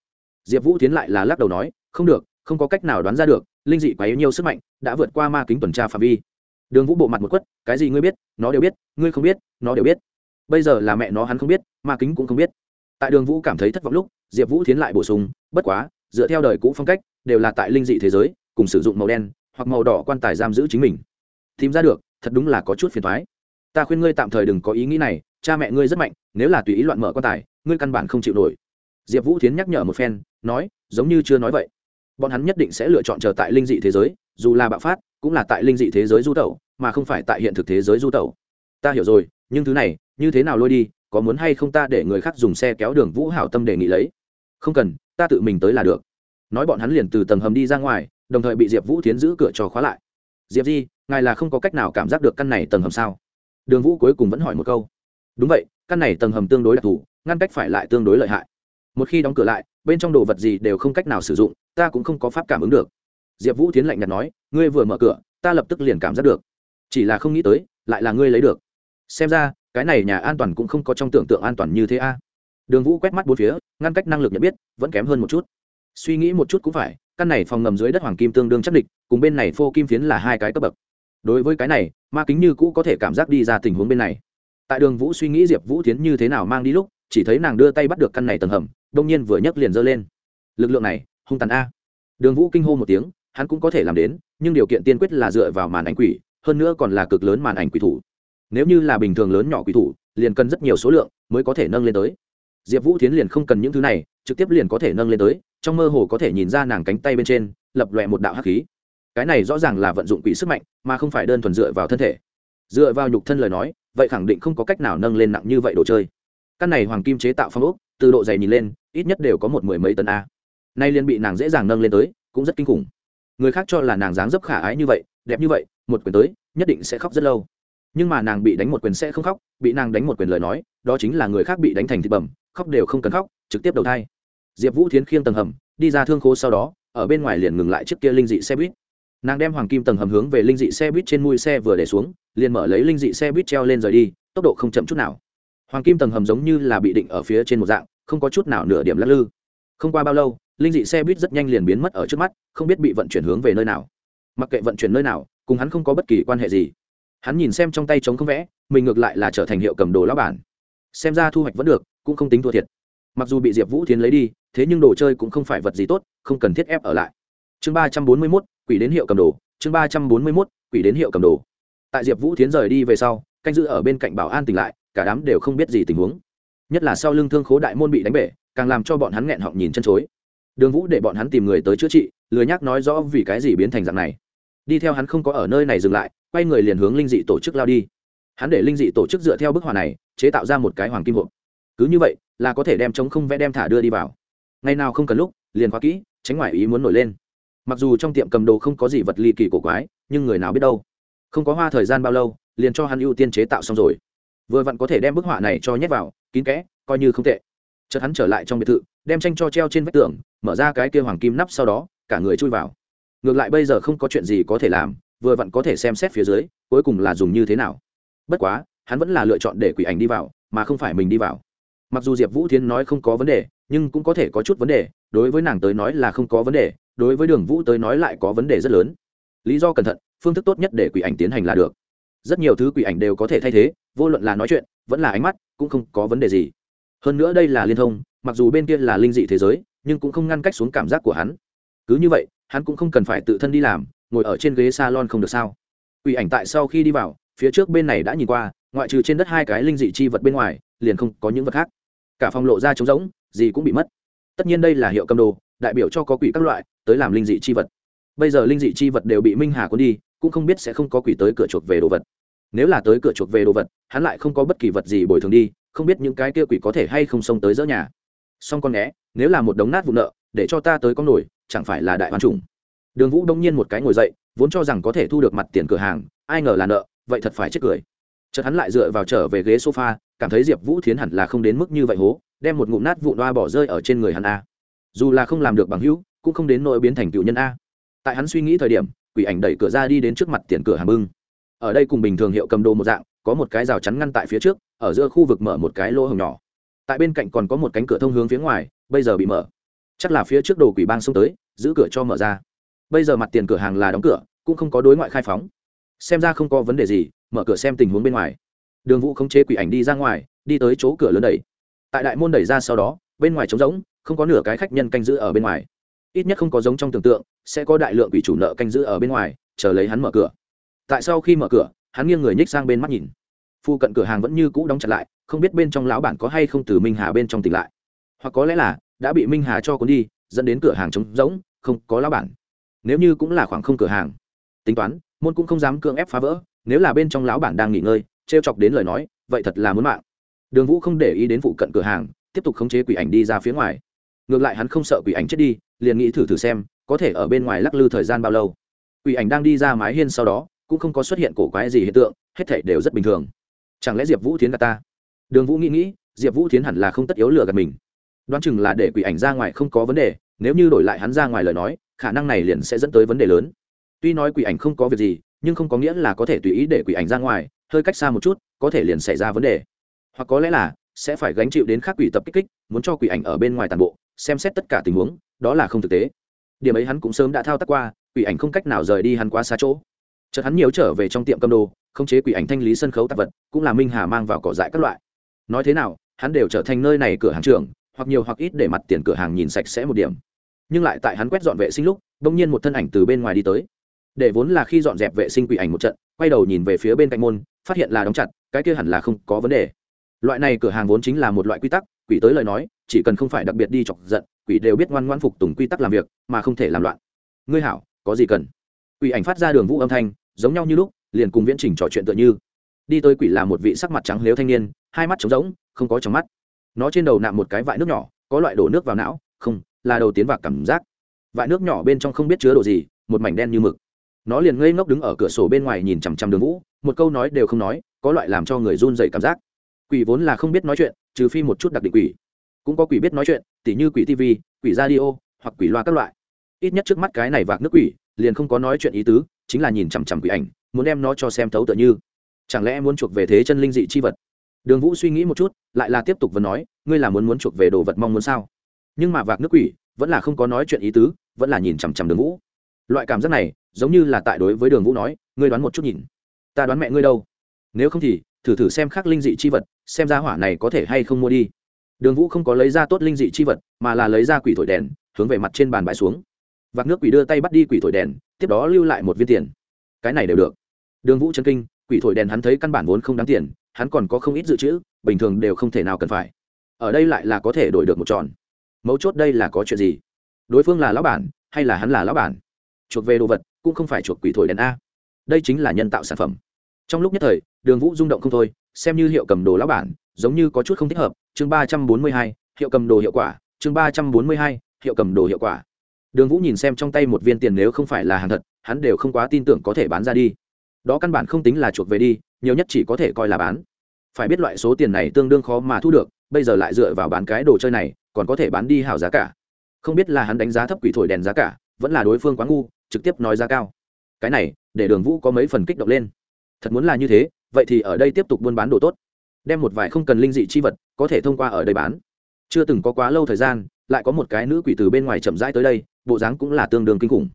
Diệp vũ tiến lại là lắc đầu nói, không được, không có cách nào đoán ra được, linh dị quá yếu nhiều sức mạnh, đã vượt qua ma kính tuần tra phạm vi. Đường vũ bộ mặt một quất, cái gì ngươi biết, nó đều biết, ngươi không biết, nó đều biết. Bây giờ là mẹ nó hắn không biết, ma kính cũng không biết. Tại đường vũ cảm thấy thất vọng lúc, diệp vũ tiến lại bổ sung, bất quá, dựa theo đời cũ phong cách, đều là tại linh dị thế giới, cùng sử dụng màu đen, hoặc màu đỏ quan tài giam giữ chính mình. Tìm ra được, thật đúng là có chút phiền thoái. Ta khuyên ngươi tạm thời đừng có ý nghĩ này cha mẹ ngươi rất mạnh, nếu là tùy ý loạn mở quan tài, ngươi căn bản không chịu nổi. Diệp vũ tiến nhắc nhở một phen, nói, giống như chưa nói vậy. Bọn hắn nhất định sẽ lựa chọn chờ tại linh dị thế giới, dù là bạo phát, cũng là tại linh dị thế giới du tẩu, mà không phải tại hiện thực thế giới du tẩu. Ta hiểu rồi, nhưng thứ này, như thế nào lôi đi, có muốn hay không ta để người khác dùng xe kéo đường vũ hảo tâm đề nghị lấy? Không cần, ta tự mình tới là được. Nói bọn hắn liền từ tầng hầm đi ra ngoài, đồng thời bị diệp vũ tiến giữ cửa trò khóa lại. Diệp di, ngài là không có cách nào cảm giác được căn này tầng hầm sao? Đường vũ cuối cùng vẫn hỏi một câu đúng vậy, căn này tầng hầm tương đối đặc thù, ngăn cách phải lại tương đối lợi hại. Một khi đóng cửa lại, bên trong đồ vật gì đều không cách nào sử dụng, ta cũng không có pháp cảm ứng được. Diệp vũ tiến lạnh nhạt nói, ngươi vừa mở cửa, ta lập tức liền cảm giác được. Chỉ là không nghĩ tới, lại là ngươi lấy được. Xem ra, cái này nhà an toàn cũng không có trong tưởng tượng an toàn như thế a. Đường vũ quét mắt bốn phía, ngăn cách năng lực nhận biết vẫn kém hơn một chút. Suy nghĩ một chút cũng phải, căn này phòng ngầm dưới đất hoàng kim tương đương chắc địch, cùng bên này phô kim phiến là hai cái cấp bậc. Đối với cái này, ma kính như cũ có thể cảm giác đi ra tình huống bên này tại đường vũ suy nghĩ diệp vũ tiến như thế nào mang đi lúc, chỉ thấy nàng đưa tay bắt được căn này tầng hầm, đông nhiên vừa nhấc liền giơ lên. Lực lượng này, hung tàn a. Đường vũ kinh hô một tiếng, hắn cũng có thể làm đến, nhưng điều kiện tiên quyết là dựa vào màn ảnh quỷ, hơn nữa còn là cực lớn màn ảnh quỷ thủ. Nếu như là bình thường lớn nhỏ quỷ thủ, liền cần rất nhiều số lượng mới có thể nâng lên tới. Diệp vũ tiến liền không cần những thứ này, trực tiếp liền có thể nâng lên tới, trong mơ hồ có thể nhìn ra nàng cánh tay bên trên, lập lòe một đạo hắc khí. Cái này rõ ràng là vận dụng quỷ sức mạnh, mà không phải đơn thuần dựa vào thân thể dựa vào nhục thân lời nói, vậy khẳng định không có cách nào nâng lên nặng như vậy đồ chơi. Căn này hoàng kim chế tạo phong ốc, từ độ dày nhìn lên, ít nhất đều có một mười mấy tấn a. Nay liên bị nàng dễ dàng nâng lên tới, cũng rất kinh khủng. Người khác cho là nàng dáng dấp khả ái như vậy, đẹp như vậy, một quyền tới, nhất định sẽ khóc rất lâu. Nhưng mà nàng bị đánh một quyền sẽ không khóc, bị nàng đánh một quyền lời nói, đó chính là người khác bị đánh thành thịt bẩm, khóc đều không cần khóc, trực tiếp đầu thai. Diệp vũ thiến khiêng tầng hầm, đi ra thương khố sau đó, ở bên ngoài liền ngừng lại trước kia linh dị xe buýt nàng đem hoàng kim tầng hầm hướng về linh dị xe buýt trên mui xe vừa để xuống, liền mở lấy linh dị xe buýt treo lên rời đi, tốc độ không chậm chút nào. Hoàng kim tầng hầm giống như là bị định ở phía trên một dạng, không có chút nào nửa điểm lắc lư. Không qua bao lâu, linh dị xe buýt rất nhanh liền biến mất ở trước mắt, không biết bị vận chuyển hướng về nơi nào. Mặc kệ vận chuyển nơi nào, cùng hắn không có bất kỳ quan hệ gì. Hắn nhìn xem trong tay trống không vẽ, mình ngược lại là trở thành hiệu cầm đồ lão bản. Xem ra thu hoạch vẫn được, cũng không tính thua thiệt. Mặc dù bị diệp vũ thiến lấy đi, thế nhưng đồ chơi cũng không phải vật gì tốt, không cần thiết ép ở lại. Chương ba trăm bốn mươi mốt quỷ đến hiệu cầm đồ, chương ba trăm bốn mươi mốt, quỷ đến hiệu cầm đồ. Tại diệp vũ thiến rời đi về sau, canh giữ ở bên cạnh bảo an tỉnh lại, cả đám đều không biết gì tình huống. Nhất là sau lưng thương khố đại môn bị đánh bể, càng làm cho bọn hắn nghẹn họng nhìn chân chối. Đường vũ để bọn hắn tìm người tới chữa trị, lười nhác nói rõ vì cái gì biến thành dạng này. Đi theo hắn không có ở nơi này dừng lại, quay người liền hướng linh dị tổ chức lao đi. Hắn để linh dị tổ chức dựa theo bức họa này, chế tạo ra một cái hoàng kim hộp. Cứ như vậy, là có thể đem chống không vẽ đem thả đưa đi vào. Ngày nào không cần lúc, liền khóa kỹ, tránh ngoại ý muốn nổi lên mặc dù trong tiệm cầm đồ không có gì vật ly kỳ cổ quái, nhưng người nào biết đâu. Không có hoa thời gian bao lâu, liền cho hắn ưu tiên chế tạo xong rồi. Vừa vặn có thể đem bức họa này cho nhét vào, kín kẽ, coi như không tệ. Chợt hắn trở lại trong biệt thự, đem tranh cho treo trên vách tường, mở ra cái kia hoàng kim nắp sau đó, cả người chui vào. Ngược lại bây giờ không có chuyện gì có thể làm, vừa vặn có thể xem xét phía dưới, cuối cùng là dùng như thế nào. Bất quá, hắn vẫn là lựa chọn để quỷ ảnh đi vào, mà không phải mình đi vào. Mặc dù diệp vũ thiến nói không có vấn đề, nhưng cũng có thể có chút vấn đề, đối với nàng tới nói là không có vấn đề đối với đường vũ tới nói lại có vấn đề rất lớn. Lý do cẩn thận, phương thức tốt nhất để quỷ ảnh tiến hành là được. Rất nhiều thứ quỷ ảnh đều có thể thay thế, vô luận là nói chuyện, vẫn là ánh mắt, cũng không có vấn đề gì. Hơn nữa đây là liên thông, mặc dù bên kia là linh dị thế giới, nhưng cũng không ngăn cách xuống cảm giác của hắn. Cứ như vậy, hắn cũng không cần phải tự thân đi làm, ngồi ở trên ghế salon không được sao. Quỷ ảnh tại sau khi đi vào, phía trước bên này đã nhìn qua, ngoại trừ trên đất hai cái linh dị chi vật bên ngoài, liền không có những vật khác. Cả phòng lộ ra trống rỗng, gì cũng bị mất. Tất nhiên đây là hiệu cầm đồ đại biểu cho có quỷ các loại, tới làm linh dị chi vật. Bây giờ linh dị chi vật đều bị minh hà cuốn đi, cũng không biết sẽ không có quỷ tới cửa chuộc về đồ vật. Nếu là tới cửa chuộc về đồ vật, hắn lại không có bất kỳ vật gì bồi thường đi, không biết những cái kia quỷ có thể hay không xông tới dỡ nhà. Xong con né, nếu là một đống nát vụ nợ, để cho ta tới con nổi chẳng phải là đại hoàn trùng đường vũ đông nhiên một cái ngồi dậy, vốn cho rằng có thể thu được mặt tiền cửa hàng, ai ngờ là nợ, vậy thật phải chết cười. Chợt hắn lại dựa vào trở về ghế sofa, cảm thấy diệp vũ thiến hẳn là không đến mức như vậy hố, đem một ngụm nát vụ đoa bỏ rơi ở trên người hắn a dù là không làm được bằng hữu, cũng không đến nỗi biến thành cựu nhân a. Tại hắn suy nghĩ thời điểm, quỷ ảnh đẩy cửa ra đi đến trước mặt tiền cửa hàng bưng. Ở đây cùng bình thường hiệu cầm đồ một dạng, có một cái rào chắn ngăn tại phía trước, ở giữa khu vực mở một cái lỗ hồng nhỏ. Tại bên cạnh còn có một cánh cửa thông hướng phía ngoài, bây giờ bị mở. Chắc là phía trước đồ quỷ bang xông tới, giữ cửa cho mở ra. Bây giờ mặt tiền cửa hàng là đóng cửa, cũng không có đối ngoại khai phóng. Xem ra không có vấn đề gì, mở cửa xem tình huống bên ngoài. Đường vũ không chế quỷ ảnh đi ra ngoài, đi tới chỗ cửa lớn đẩy. Tại đại môn đẩy ra sau đó, bên ngoài trống rỗng không có nửa cái khách nhân canh giữ ở bên ngoài. Ít nhất không có giống trong tưởng tượng, sẽ có đại lượng quỷ chủ nợ canh giữ ở bên ngoài, chờ lấy hắn mở cửa. Tại sau khi mở cửa, hắn nghiêng người nhích sang bên mắt nhìn. Phu cận cửa hàng vẫn như cũ đóng chặt lại, không biết bên trong lão bản có hay không từ minh hà bên trong tỉnh lại. Hoặc có lẽ là, đã bị minh hà cho cuốn đi, dẫn đến cửa hàng trống rỗng, không có lão bản. Nếu như cũng là khoảng không cửa hàng. Tính toán, môn cũng không dám cưỡng ép phá vỡ, nếu là bên trong lão bản đang nghỉ ngơi t chọc đến lời nói, vậy thật là muốn mạng. Đường vũ không để ý đến phụ cận cửa hàng, tiếp tục khống chế quỷ ảnh đi ra phía ngoài ngược lại hắn không sợ quỷ ảnh chết đi, liền nghĩ thử thử xem, có thể ở bên ngoài lắc lư thời gian bao lâu. Quỷ ảnh đang đi ra mái hiên sau đó, cũng không có xuất hiện cổ quái gì hiện tượng, hết thảy đều rất bình thường. Chẳng lẽ diệp vũ tiến gạt ta? Đường vũ nghĩ nghĩ, diệp vũ tiến hẳn là không tất yếu lừa gạt mình. Đoán chừng là để quỷ ảnh ra ngoài không có vấn đề, nếu như đổi lại hắn ra ngoài lời nói, khả năng này liền sẽ dẫn tới vấn đề lớn. Tuy nói quỷ ảnh không có việc gì, nhưng không có nghĩa là có thể tùy ý để quỷ ảnh ra ngoài, hơi cách xa một chút, có thể liền xảy ra vấn đề. Hoặc có lẽ là sẽ phải gánh chịu đến khác quỷ tập kích kích, muốn cho quỷ ảnh ở bên ngoài toàn bộ xem xét tất cả tình huống, đó là không thực tế. Điểm ấy hắn cũng sớm đã thao tác qua, quỷ ảnh không cách nào rời đi hắn quá xa chỗ. Chợt hắn nhiều trở về trong tiệm cầm đồ không chế quỷ ảnh thanh lý sân khấu tạp vật, cũng là minh hà mang vào cỏ dại các loại. Nói thế nào, hắn đều trở thành nơi này cửa hàng trường hoặc nhiều hoặc ít để mặt tiền cửa hàng nhìn sạch sẽ một điểm. Nhưng lại tại hắn quét dọn vệ sinh lúc, bỗng nhiên một thân ảnh từ bên ngoài đi tới. Để vốn là khi dọn dẹp vệ sinh quỷ ảnh một trận, quay đầu nhìn về phía bên cạnh môn, phát hiện là đóng chặt, cái kia hẳn là không có vấn đề. Loại này cửa hàng vốn chính là một loại quy tắc, quỷ tới lời nói chỉ cần không phải đặc biệt đi chọc giận, quỷ đều biết ngoan ngoan phục tùng quy tắc làm việc, mà không thể làm loạn. Ngươi hảo, có gì cần? Quỷ ảnh phát ra đường vũ âm thanh, giống nhau như lúc, liền cùng viễn trình trò chuyện tựa như. Đi tới quỷ là một vị sắc mặt trắng lếu thanh niên, hai mắt trống rỗng, không có trong mắt. Nó trên đầu nạm một cái vại nước nhỏ, có loại đổ nước vào não, không, là đầu tiến vào cảm giác. Vại nước nhỏ bên trong không biết chứa đồ gì, một mảnh đen như mực. Nó liền ngây ngốc đứng ở cửa sổ bên ngoài nhìn chằm chằm đường vũ, một câu nói đều không nói, có loại làm cho người run dày cảm giác. Quỷ vốn là không biết nói chuyện, trừ phi một chút đặc định quỷ cũng có quỷ biết nói chuyện, tỉ như quỷ tv quỷ radio, hoặc quỷ loa các loại. Ít nhất trước mắt cái này vạc nước quỷ, liền không có nói chuyện ý tứ, chính là nhìn chằm chằm quỷ ảnh, muốn đem nó cho xem thấu tựa như. Chẳng lẽ muốn chuộc về thế chân linh dị chi vật? Đường vũ suy nghĩ một chút, lại là tiếp tục vẫn nói, ngươi là muốn muốn chuộc về đồ vật mong muốn sao? Nhưng mà vạc nước quỷ, vẫn là không có nói chuyện ý tứ, vẫn là nhìn chằm chằm đường vũ. Loại cảm giác này, giống như là tại đối với đường vũ nói, ngươi đoán một chút nhìn. Ta đoán mẹ ngươi đâu? Nếu không thì, thử thử xem khác linh dị chi vật, xem ra hỏa này có thể hay không mua đi đường vũ không có lấy ra tốt linh dị chi vật, mà là lấy ra quỷ thổi đèn, hướng về mặt trên bàn bãi xuống. Vạc nước quỷ đưa tay bắt đi quỷ thổi đèn, tiếp đó lưu lại một viên tiền. Cái này đều được. Đường vũ chân kinh, quỷ thổi đèn hắn thấy căn bản vốn không đáng tiền, hắn còn có không ít dự trữ, bình thường đều không thể nào cần phải. Ở đây lại là có thể đổi được một tròn. Mấu chốt đây là có chuyện gì? Đối phương là lão bản, hay là hắn là lão bản? Chuộc về đồ vật, cũng không phải chuộc quỷ thổi đèn a. Đây chính là nhân tạo sản phẩm. Trong lúc nhất thời, đường vũ rung động không thôi, xem như hiệu cầm đồ lão bản, giống như có chút không thích hợp chương ba trăm bốn mươi hai, hiệu cầm đồ hiệu quả, chương ba trăm bốn mươi hai, hiệu cầm đồ hiệu quả. Đường vũ nhìn xem trong tay một viên tiền nếu không phải là hàng thật, hắn đều không quá tin tưởng có thể bán ra đi. Đó căn bản không tính là chuộc về đi, nhiều nhất chỉ có thể coi là bán. Phải biết loại số tiền này tương đương khó mà thu được, bây giờ lại dựa vào bán cái đồ chơi này, còn có thể bán đi hảo giá cả. Không biết là hắn đánh giá thấp quỷ thổi đèn giá cả, vẫn là đối phương quá ngu, trực tiếp nói giá cao. Cái này, để đường vũ có mấy phần kích động lên. Thật muốn là như thế, vậy thì ở đây tiếp tục buôn bán đồ tốt đem một vài không cần linh dị chi vật có thể thông qua ở đây bán. Chưa từng có quá lâu thời gian, lại có một cái nữ quỷ từ bên ngoài chậm rãi tới đây, bộ dáng cũng là tương đương kinh khủng.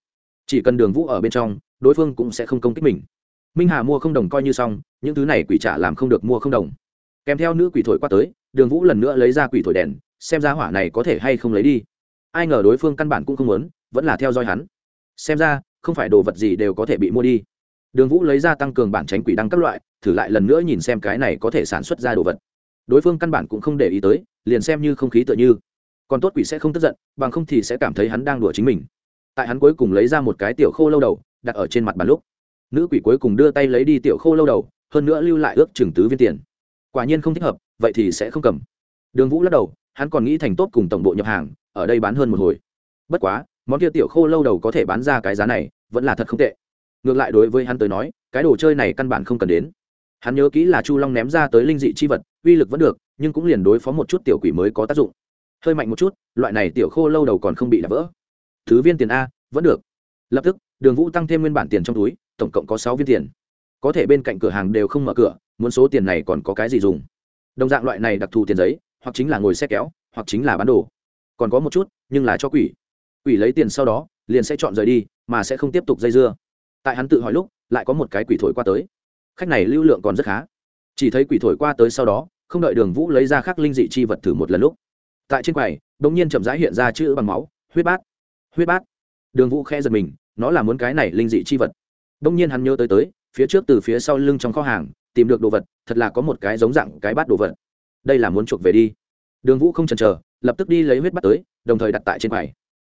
Chỉ cần đường vũ ở bên trong, đối phương cũng sẽ không công kích mình. Minh hà mua không đồng coi như xong, những thứ này quỷ trả làm không được mua không đồng. Kèm theo nữ quỷ thổi qua tới, đường vũ lần nữa lấy ra quỷ thổi đèn, xem ra hỏa này có thể hay không lấy đi. Ai ngờ đối phương căn bản cũng không muốn, vẫn là theo dõi hắn. Xem ra, không phải đồ vật gì đều có thể bị mua đi. Đường vũ lấy ra tăng cường bản tránh quỷ đăng các loại thử lại lần nữa nhìn xem cái này có thể sản xuất ra đồ vật. Đối phương căn bản cũng không để ý tới, liền xem như không khí tựa như. Còn tốt quỷ sẽ không tức giận, bằng không thì sẽ cảm thấy hắn đang đùa chính mình. Tại hắn cuối cùng lấy ra một cái tiểu khô lâu đầu, đặt ở trên mặt bàn lúc. Nữ quỷ cuối cùng đưa tay lấy đi tiểu khô lâu đầu, hơn nữa lưu lại ước chừng tứ viên tiền. Quả nhiên không thích hợp, vậy thì sẽ không cầm. Đường vũ lắc đầu, hắn còn nghĩ thành tốt cùng tổng bộ nhập hàng, ở đây bán hơn một hồi. Bất quá, món kia tiểu khô lâu đầu có thể bán ra cái giá này, vẫn là thật không tệ. Ngược lại đối với hắn tới nói, cái đồ chơi này căn bản không cần đến hắn nhớ kỹ là chu long ném ra tới linh dị chi vật, uy lực vẫn được, nhưng cũng liền đối phó một chút tiểu quỷ mới có tác dụng. Hơi mạnh một chút, loại này tiểu khô lâu đầu còn không bị đập vỡ. Thứ viên tiền a, vẫn được. Lập tức, đường vũ tăng thêm nguyên bản tiền trong túi, tổng cộng có sáu viên tiền. Có thể bên cạnh cửa hàng đều không mở cửa, muốn số tiền này còn có cái gì dùng? Đồng dạng loại này đặc thù tiền giấy, hoặc chính là ngồi xe kéo, hoặc chính là bán đồ. Còn có một chút, nhưng là cho quỷ. Quỷ lấy tiền sau đó, liền sẽ chọn rời đi, mà sẽ không tiếp tục dây dưa. Tại hắn tự hỏi lúc, lại có một cái quỷ thổi qua tới khách này lưu lượng còn rất khá. Chỉ thấy quỷ thổi qua tới sau đó, không đợi đường vũ lấy ra khắc linh dị chi vật thử một lần lúc, tại trên quầy đ ỗ n g nhiên chậm rãi hiện ra chữ bằng máu, huyết bát huyết bát. Đường vũ khe giật mình, nó là muốn cái này linh dị chi vật. Đ ỗ n g nhiên hắn nhớ tới tới, phía trước từ phía sau lưng trong kho hàng, tìm được đồ vật, thật là có một cái giống dạng cái bát đồ vật. Đây là muốn chuộc về đi. Đường vũ không chần chờ, lập tức đi lấy huyết bát tới, đồng thời đặt tại trên quầy.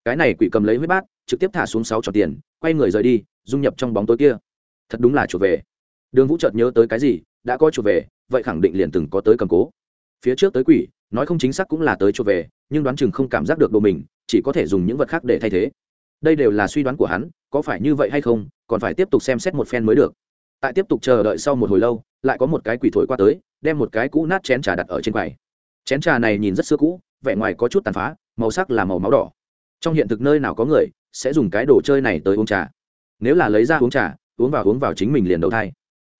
Cái này quỷ cầm lấy huyết bát, trực tiếp thả xuống sáu trò tiền, quay người rời đi, dung nhập trong bóng tối kia. Thật đúng là chuộc về đường vũ chợt nhớ tới cái gì, đã có chuộc về, vậy khẳng định liền từng có tới cầm cố. Phía trước tới quỷ, nói không chính xác cũng là tới chỗ về, nhưng đoán chừng không cảm giác được đồ mình, chỉ có thể dùng những vật khác để thay thế. Đây đều là suy đoán của hắn, có phải như vậy hay không, còn phải tiếp tục xem xét một phen mới được. Tại tiếp tục chờ đợi sau một hồi lâu, lại có một cái quỷ thổi qua tới, đem một cái cũ nát chén trà đặt ở trên quầy. Chén trà này nhìn rất xưa cũ, vẻ ngoài có chút tàn phá, màu sắc là màu máu đỏ. Trong hiện thực nơi nào có người sẽ dùng cái đồ chơi này tới uống trà. Nếu là lấy ra uống trà, uống vào uống vào chính mình liền đầu thai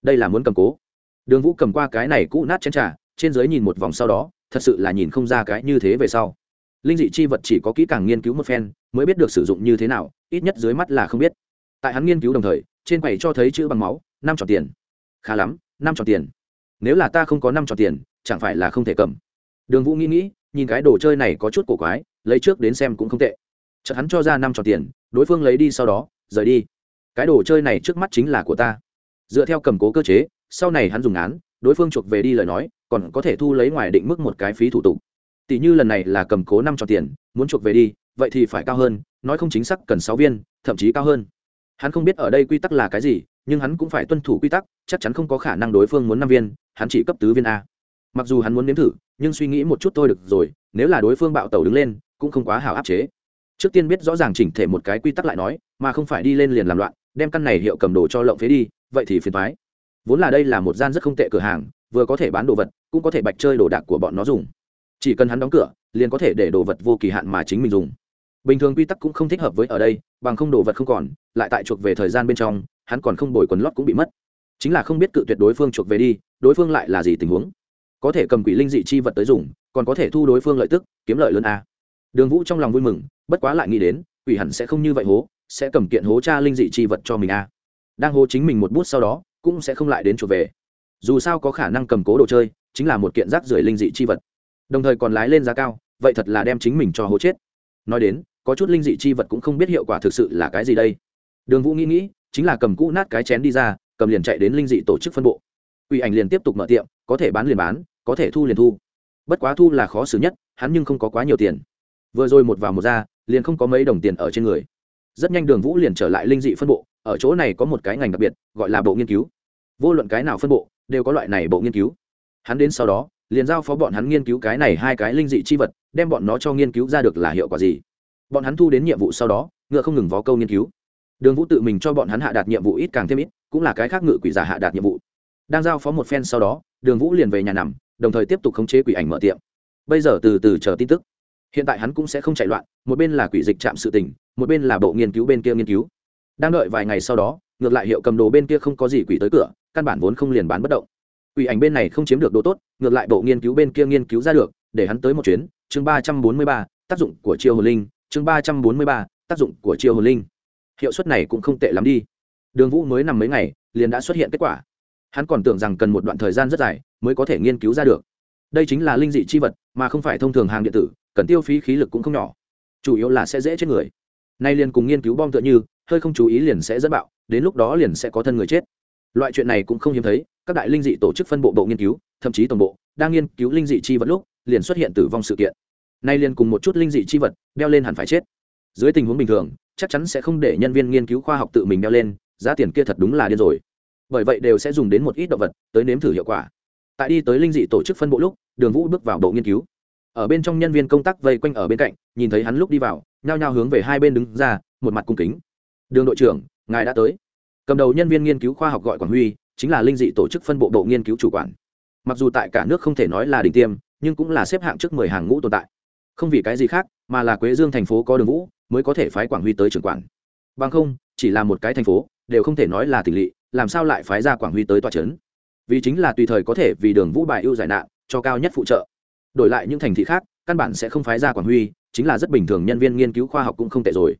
đây là muốn cầm cố. Đường vũ cầm qua cái này cũ nát chén trà, trên dưới nhìn một vòng sau đó, thật sự là nhìn không ra cái như thế về sau. Linh dị chi vật chỉ có kỹ càng nghiên cứu một phen, mới biết được sử dụng như thế nào, ít nhất dưới mắt là không biết. Tại hắn nghiên cứu đồng thời, trên quầy cho thấy chữ bằng máu, năm trò tiền. Khá lắm, năm trò tiền. Nếu là ta không có năm trò tiền, chẳng phải là không thể cầm. Đường vũ nghĩ nghĩ, nhìn cái đồ chơi này có chút cổ quái, lấy trước đến xem cũng không tệ. Chợt hắn cho ra năm trò tiền, đối phương lấy đi sau đó, rời đi. Cái đồ chơi này trước mắt chính là của ta dựa theo cầm cố cơ chế, sau này hắn dùng án, đối phương chuộc về đi lời nói, còn có thể thu lấy ngoài định mức một cái phí thủ tục. Tỷ như lần này là cầm cố năm cho tiền, muốn chuộc về đi, vậy thì phải cao hơn, nói không chính xác cần sáu viên, thậm chí cao hơn. Hắn không biết ở đây quy tắc là cái gì, nhưng hắn cũng phải tuân thủ quy tắc, chắc chắn không có khả năng đối phương muốn năm viên, hắn chỉ cấp tứ viên a. Mặc dù hắn muốn nếm thử, nhưng suy nghĩ một chút thôi được rồi, nếu là đối phương bạo tẩu đứng lên, cũng không quá hào áp chế. Trước tiên biết rõ ràng chỉnh thể một cái quy tắc lại nói, mà không phải đi lên liền làm loạn, đem căn này hiệu cầm đồ cho lộng phế đi vậy thì phiền thoái vốn là đây là một gian rất không tệ cửa hàng, vừa có thể bán đồ vật, cũng có thể bạch chơi đồ đạc của bọn nó dùng. Chỉ cần hắn đóng cửa, liền có thể để đồ vật vô kỳ hạn mà chính mình dùng. Bình thường quy tắc cũng không thích hợp với ở đây, bằng không đồ vật không còn, lại tại chuộc về thời gian bên trong, hắn còn không bồi quần lót cũng bị mất. Chính là không biết cự tuyệt đối phương chuộc về đi, đối phương lại là gì tình huống? Có thể cầm quỷ linh dị chi vật tới dùng, còn có thể thu đối phương lợi tức, kiếm lợi lớn a. Đường vũ trong lòng vui mừng, bất quá lại nghĩ đến, quỷ hẳn sẽ không như vậy hố, sẽ cầm kiện hố cha linh dị chi vật cho mình a đang hô chính mình một bút sau đó, cũng sẽ không lại đến chuộc về. Dù sao có khả năng cầm cố đồ chơi, chính là một kiện rác rưởi linh dị chi vật. Đồng thời còn lái lên giá cao, vậy thật là đem chính mình cho hố chết. Nói đến, có chút linh dị chi vật cũng không biết hiệu quả thực sự là cái gì đây. Đường vũ nghĩ nghĩ, chính là cầm cũ nát cái chén đi ra, cầm liền chạy đến linh dị tổ chức phân bộ. Ủy ảnh liền tiếp tục mở tiệm, có thể bán liền bán, có thể thu liền thu. Bất quá thu là khó xử nhất, hắn nhưng không có quá nhiều tiền. Vừa rồi một vào một ra, liền không có mấy đồng tiền ở trên người. Rất nhanh đường vũ liền trở lại linh dị phân bộ ở chỗ này có một cái ngành đặc biệt, gọi là bộ nghiên cứu. Vô luận cái nào phân bộ, đều có loại này bộ nghiên cứu. Hắn đến sau đó, liền giao phó bọn hắn nghiên cứu cái này hai cái linh dị chi vật, đem bọn nó cho nghiên cứu ra được là hiệu quả gì. Bọn hắn thu đến nhiệm vụ sau đó, ngựa không ngừng vó câu nghiên cứu. Đường vũ tự mình cho bọn hắn hạ đạt nhiệm vụ ít càng thêm ít, cũng là cái khác ngự quỷ giả hạ đạt nhiệm vụ. Đang giao phó một phen sau đó, đường vũ liền về nhà nằm, đồng thời tiếp tục khống chế quỷ ảnh mở tiệm. Bây giờ từ từ chờ tin tức. Hiện tại hắn cũng sẽ không chạy loạn, một bên là quỷ dịch chạm sự tình, một bên là bộ nghiên cứu bên kia nghiên cứu đang đợi vài ngày sau đó, ngược lại hiệu cầm đồ bên kia không có gì quỷ tới cửa, căn bản vốn không liền bán bất động. Quỷ ảnh bên này không chiếm được đồ tốt, ngược lại bộ nghiên cứu bên kia nghiên cứu ra được, để hắn tới một chuyến. Chương ba trăm bốn mươi ba, tác dụng của chiêu hồn linh. Chương ba trăm bốn mươi ba, tác dụng của chiêu hồn linh. Hiệu suất này cũng không tệ lắm đi. Đường vũ mới nằm mấy ngày, liền đã xuất hiện kết quả. Hắn còn tưởng rằng cần một đoạn thời gian rất dài mới có thể nghiên cứu ra được. Đây chính là linh dị chi vật, mà không phải thông thường hàng điện tử, cần tiêu phí khí lực cũng không nhỏ. Chủ yếu là sẽ dễ chết người. Nay liền cùng nghiên cứu bom tựa như hơi không chú ý liền sẽ dẫn bạo, đến lúc đó liền sẽ có thân người chết. Loại chuyện này cũng không hiếm thấy, các đại linh dị tổ chức phân bộ bộ nghiên cứu, thậm chí tổng bộ, đang nghiên cứu linh dị chi vật lúc, liền xuất hiện tử vong sự kiện. Nay liền cùng một chút linh dị chi vật, đeo lên hẳn phải chết. Dưới tình huống bình thường, chắc chắn sẽ không để nhân viên nghiên cứu khoa học tự mình đeo lên, giá tiền kia thật đúng là điên rồi. Bởi vậy đều sẽ dùng đến một ít động vật, tới nếm thử hiệu quả. Tại đi tới linh dị tổ chức phân bộ lúc, đường vũ bước vào bộ nghiên cứu. Ở bên trong nhân viên công tác vây quanh ở bên cạnh, nhìn thấy hắn lúc đi vào, nhao nhao hướng về hai bên đứng ra, một mặt cung kính đường đội trưởng, ngài đã tới. Cầm đầu nhân viên nghiên cứu khoa học gọi quảng huy, chính là linh dị tổ chức phân bộ bộ nghiên cứu chủ quản. Mặc dù tại cả nước không thể nói là đỉnh tiêm, nhưng cũng là xếp hạng trước mười hàng ngũ tồn tại. Không vì cái gì khác, mà là quế dương thành phố có đường vũ, mới có thể phái quảng huy tới trưởng quản. Bằng không, chỉ là một cái thành phố, đều không thể nói là tỉnh lỵ, làm sao lại phái ra quảng huy tới tòa trấn vì chính là tùy thời có thể vì đường vũ bài ưu giải nạn, cho cao nhất phụ trợ. Đổi lại những thành thị khác, căn bản sẽ không phái ra quảng huy, chính là rất bình thường nhân viên nghiên cứu khoa học cũng không tệ rồi.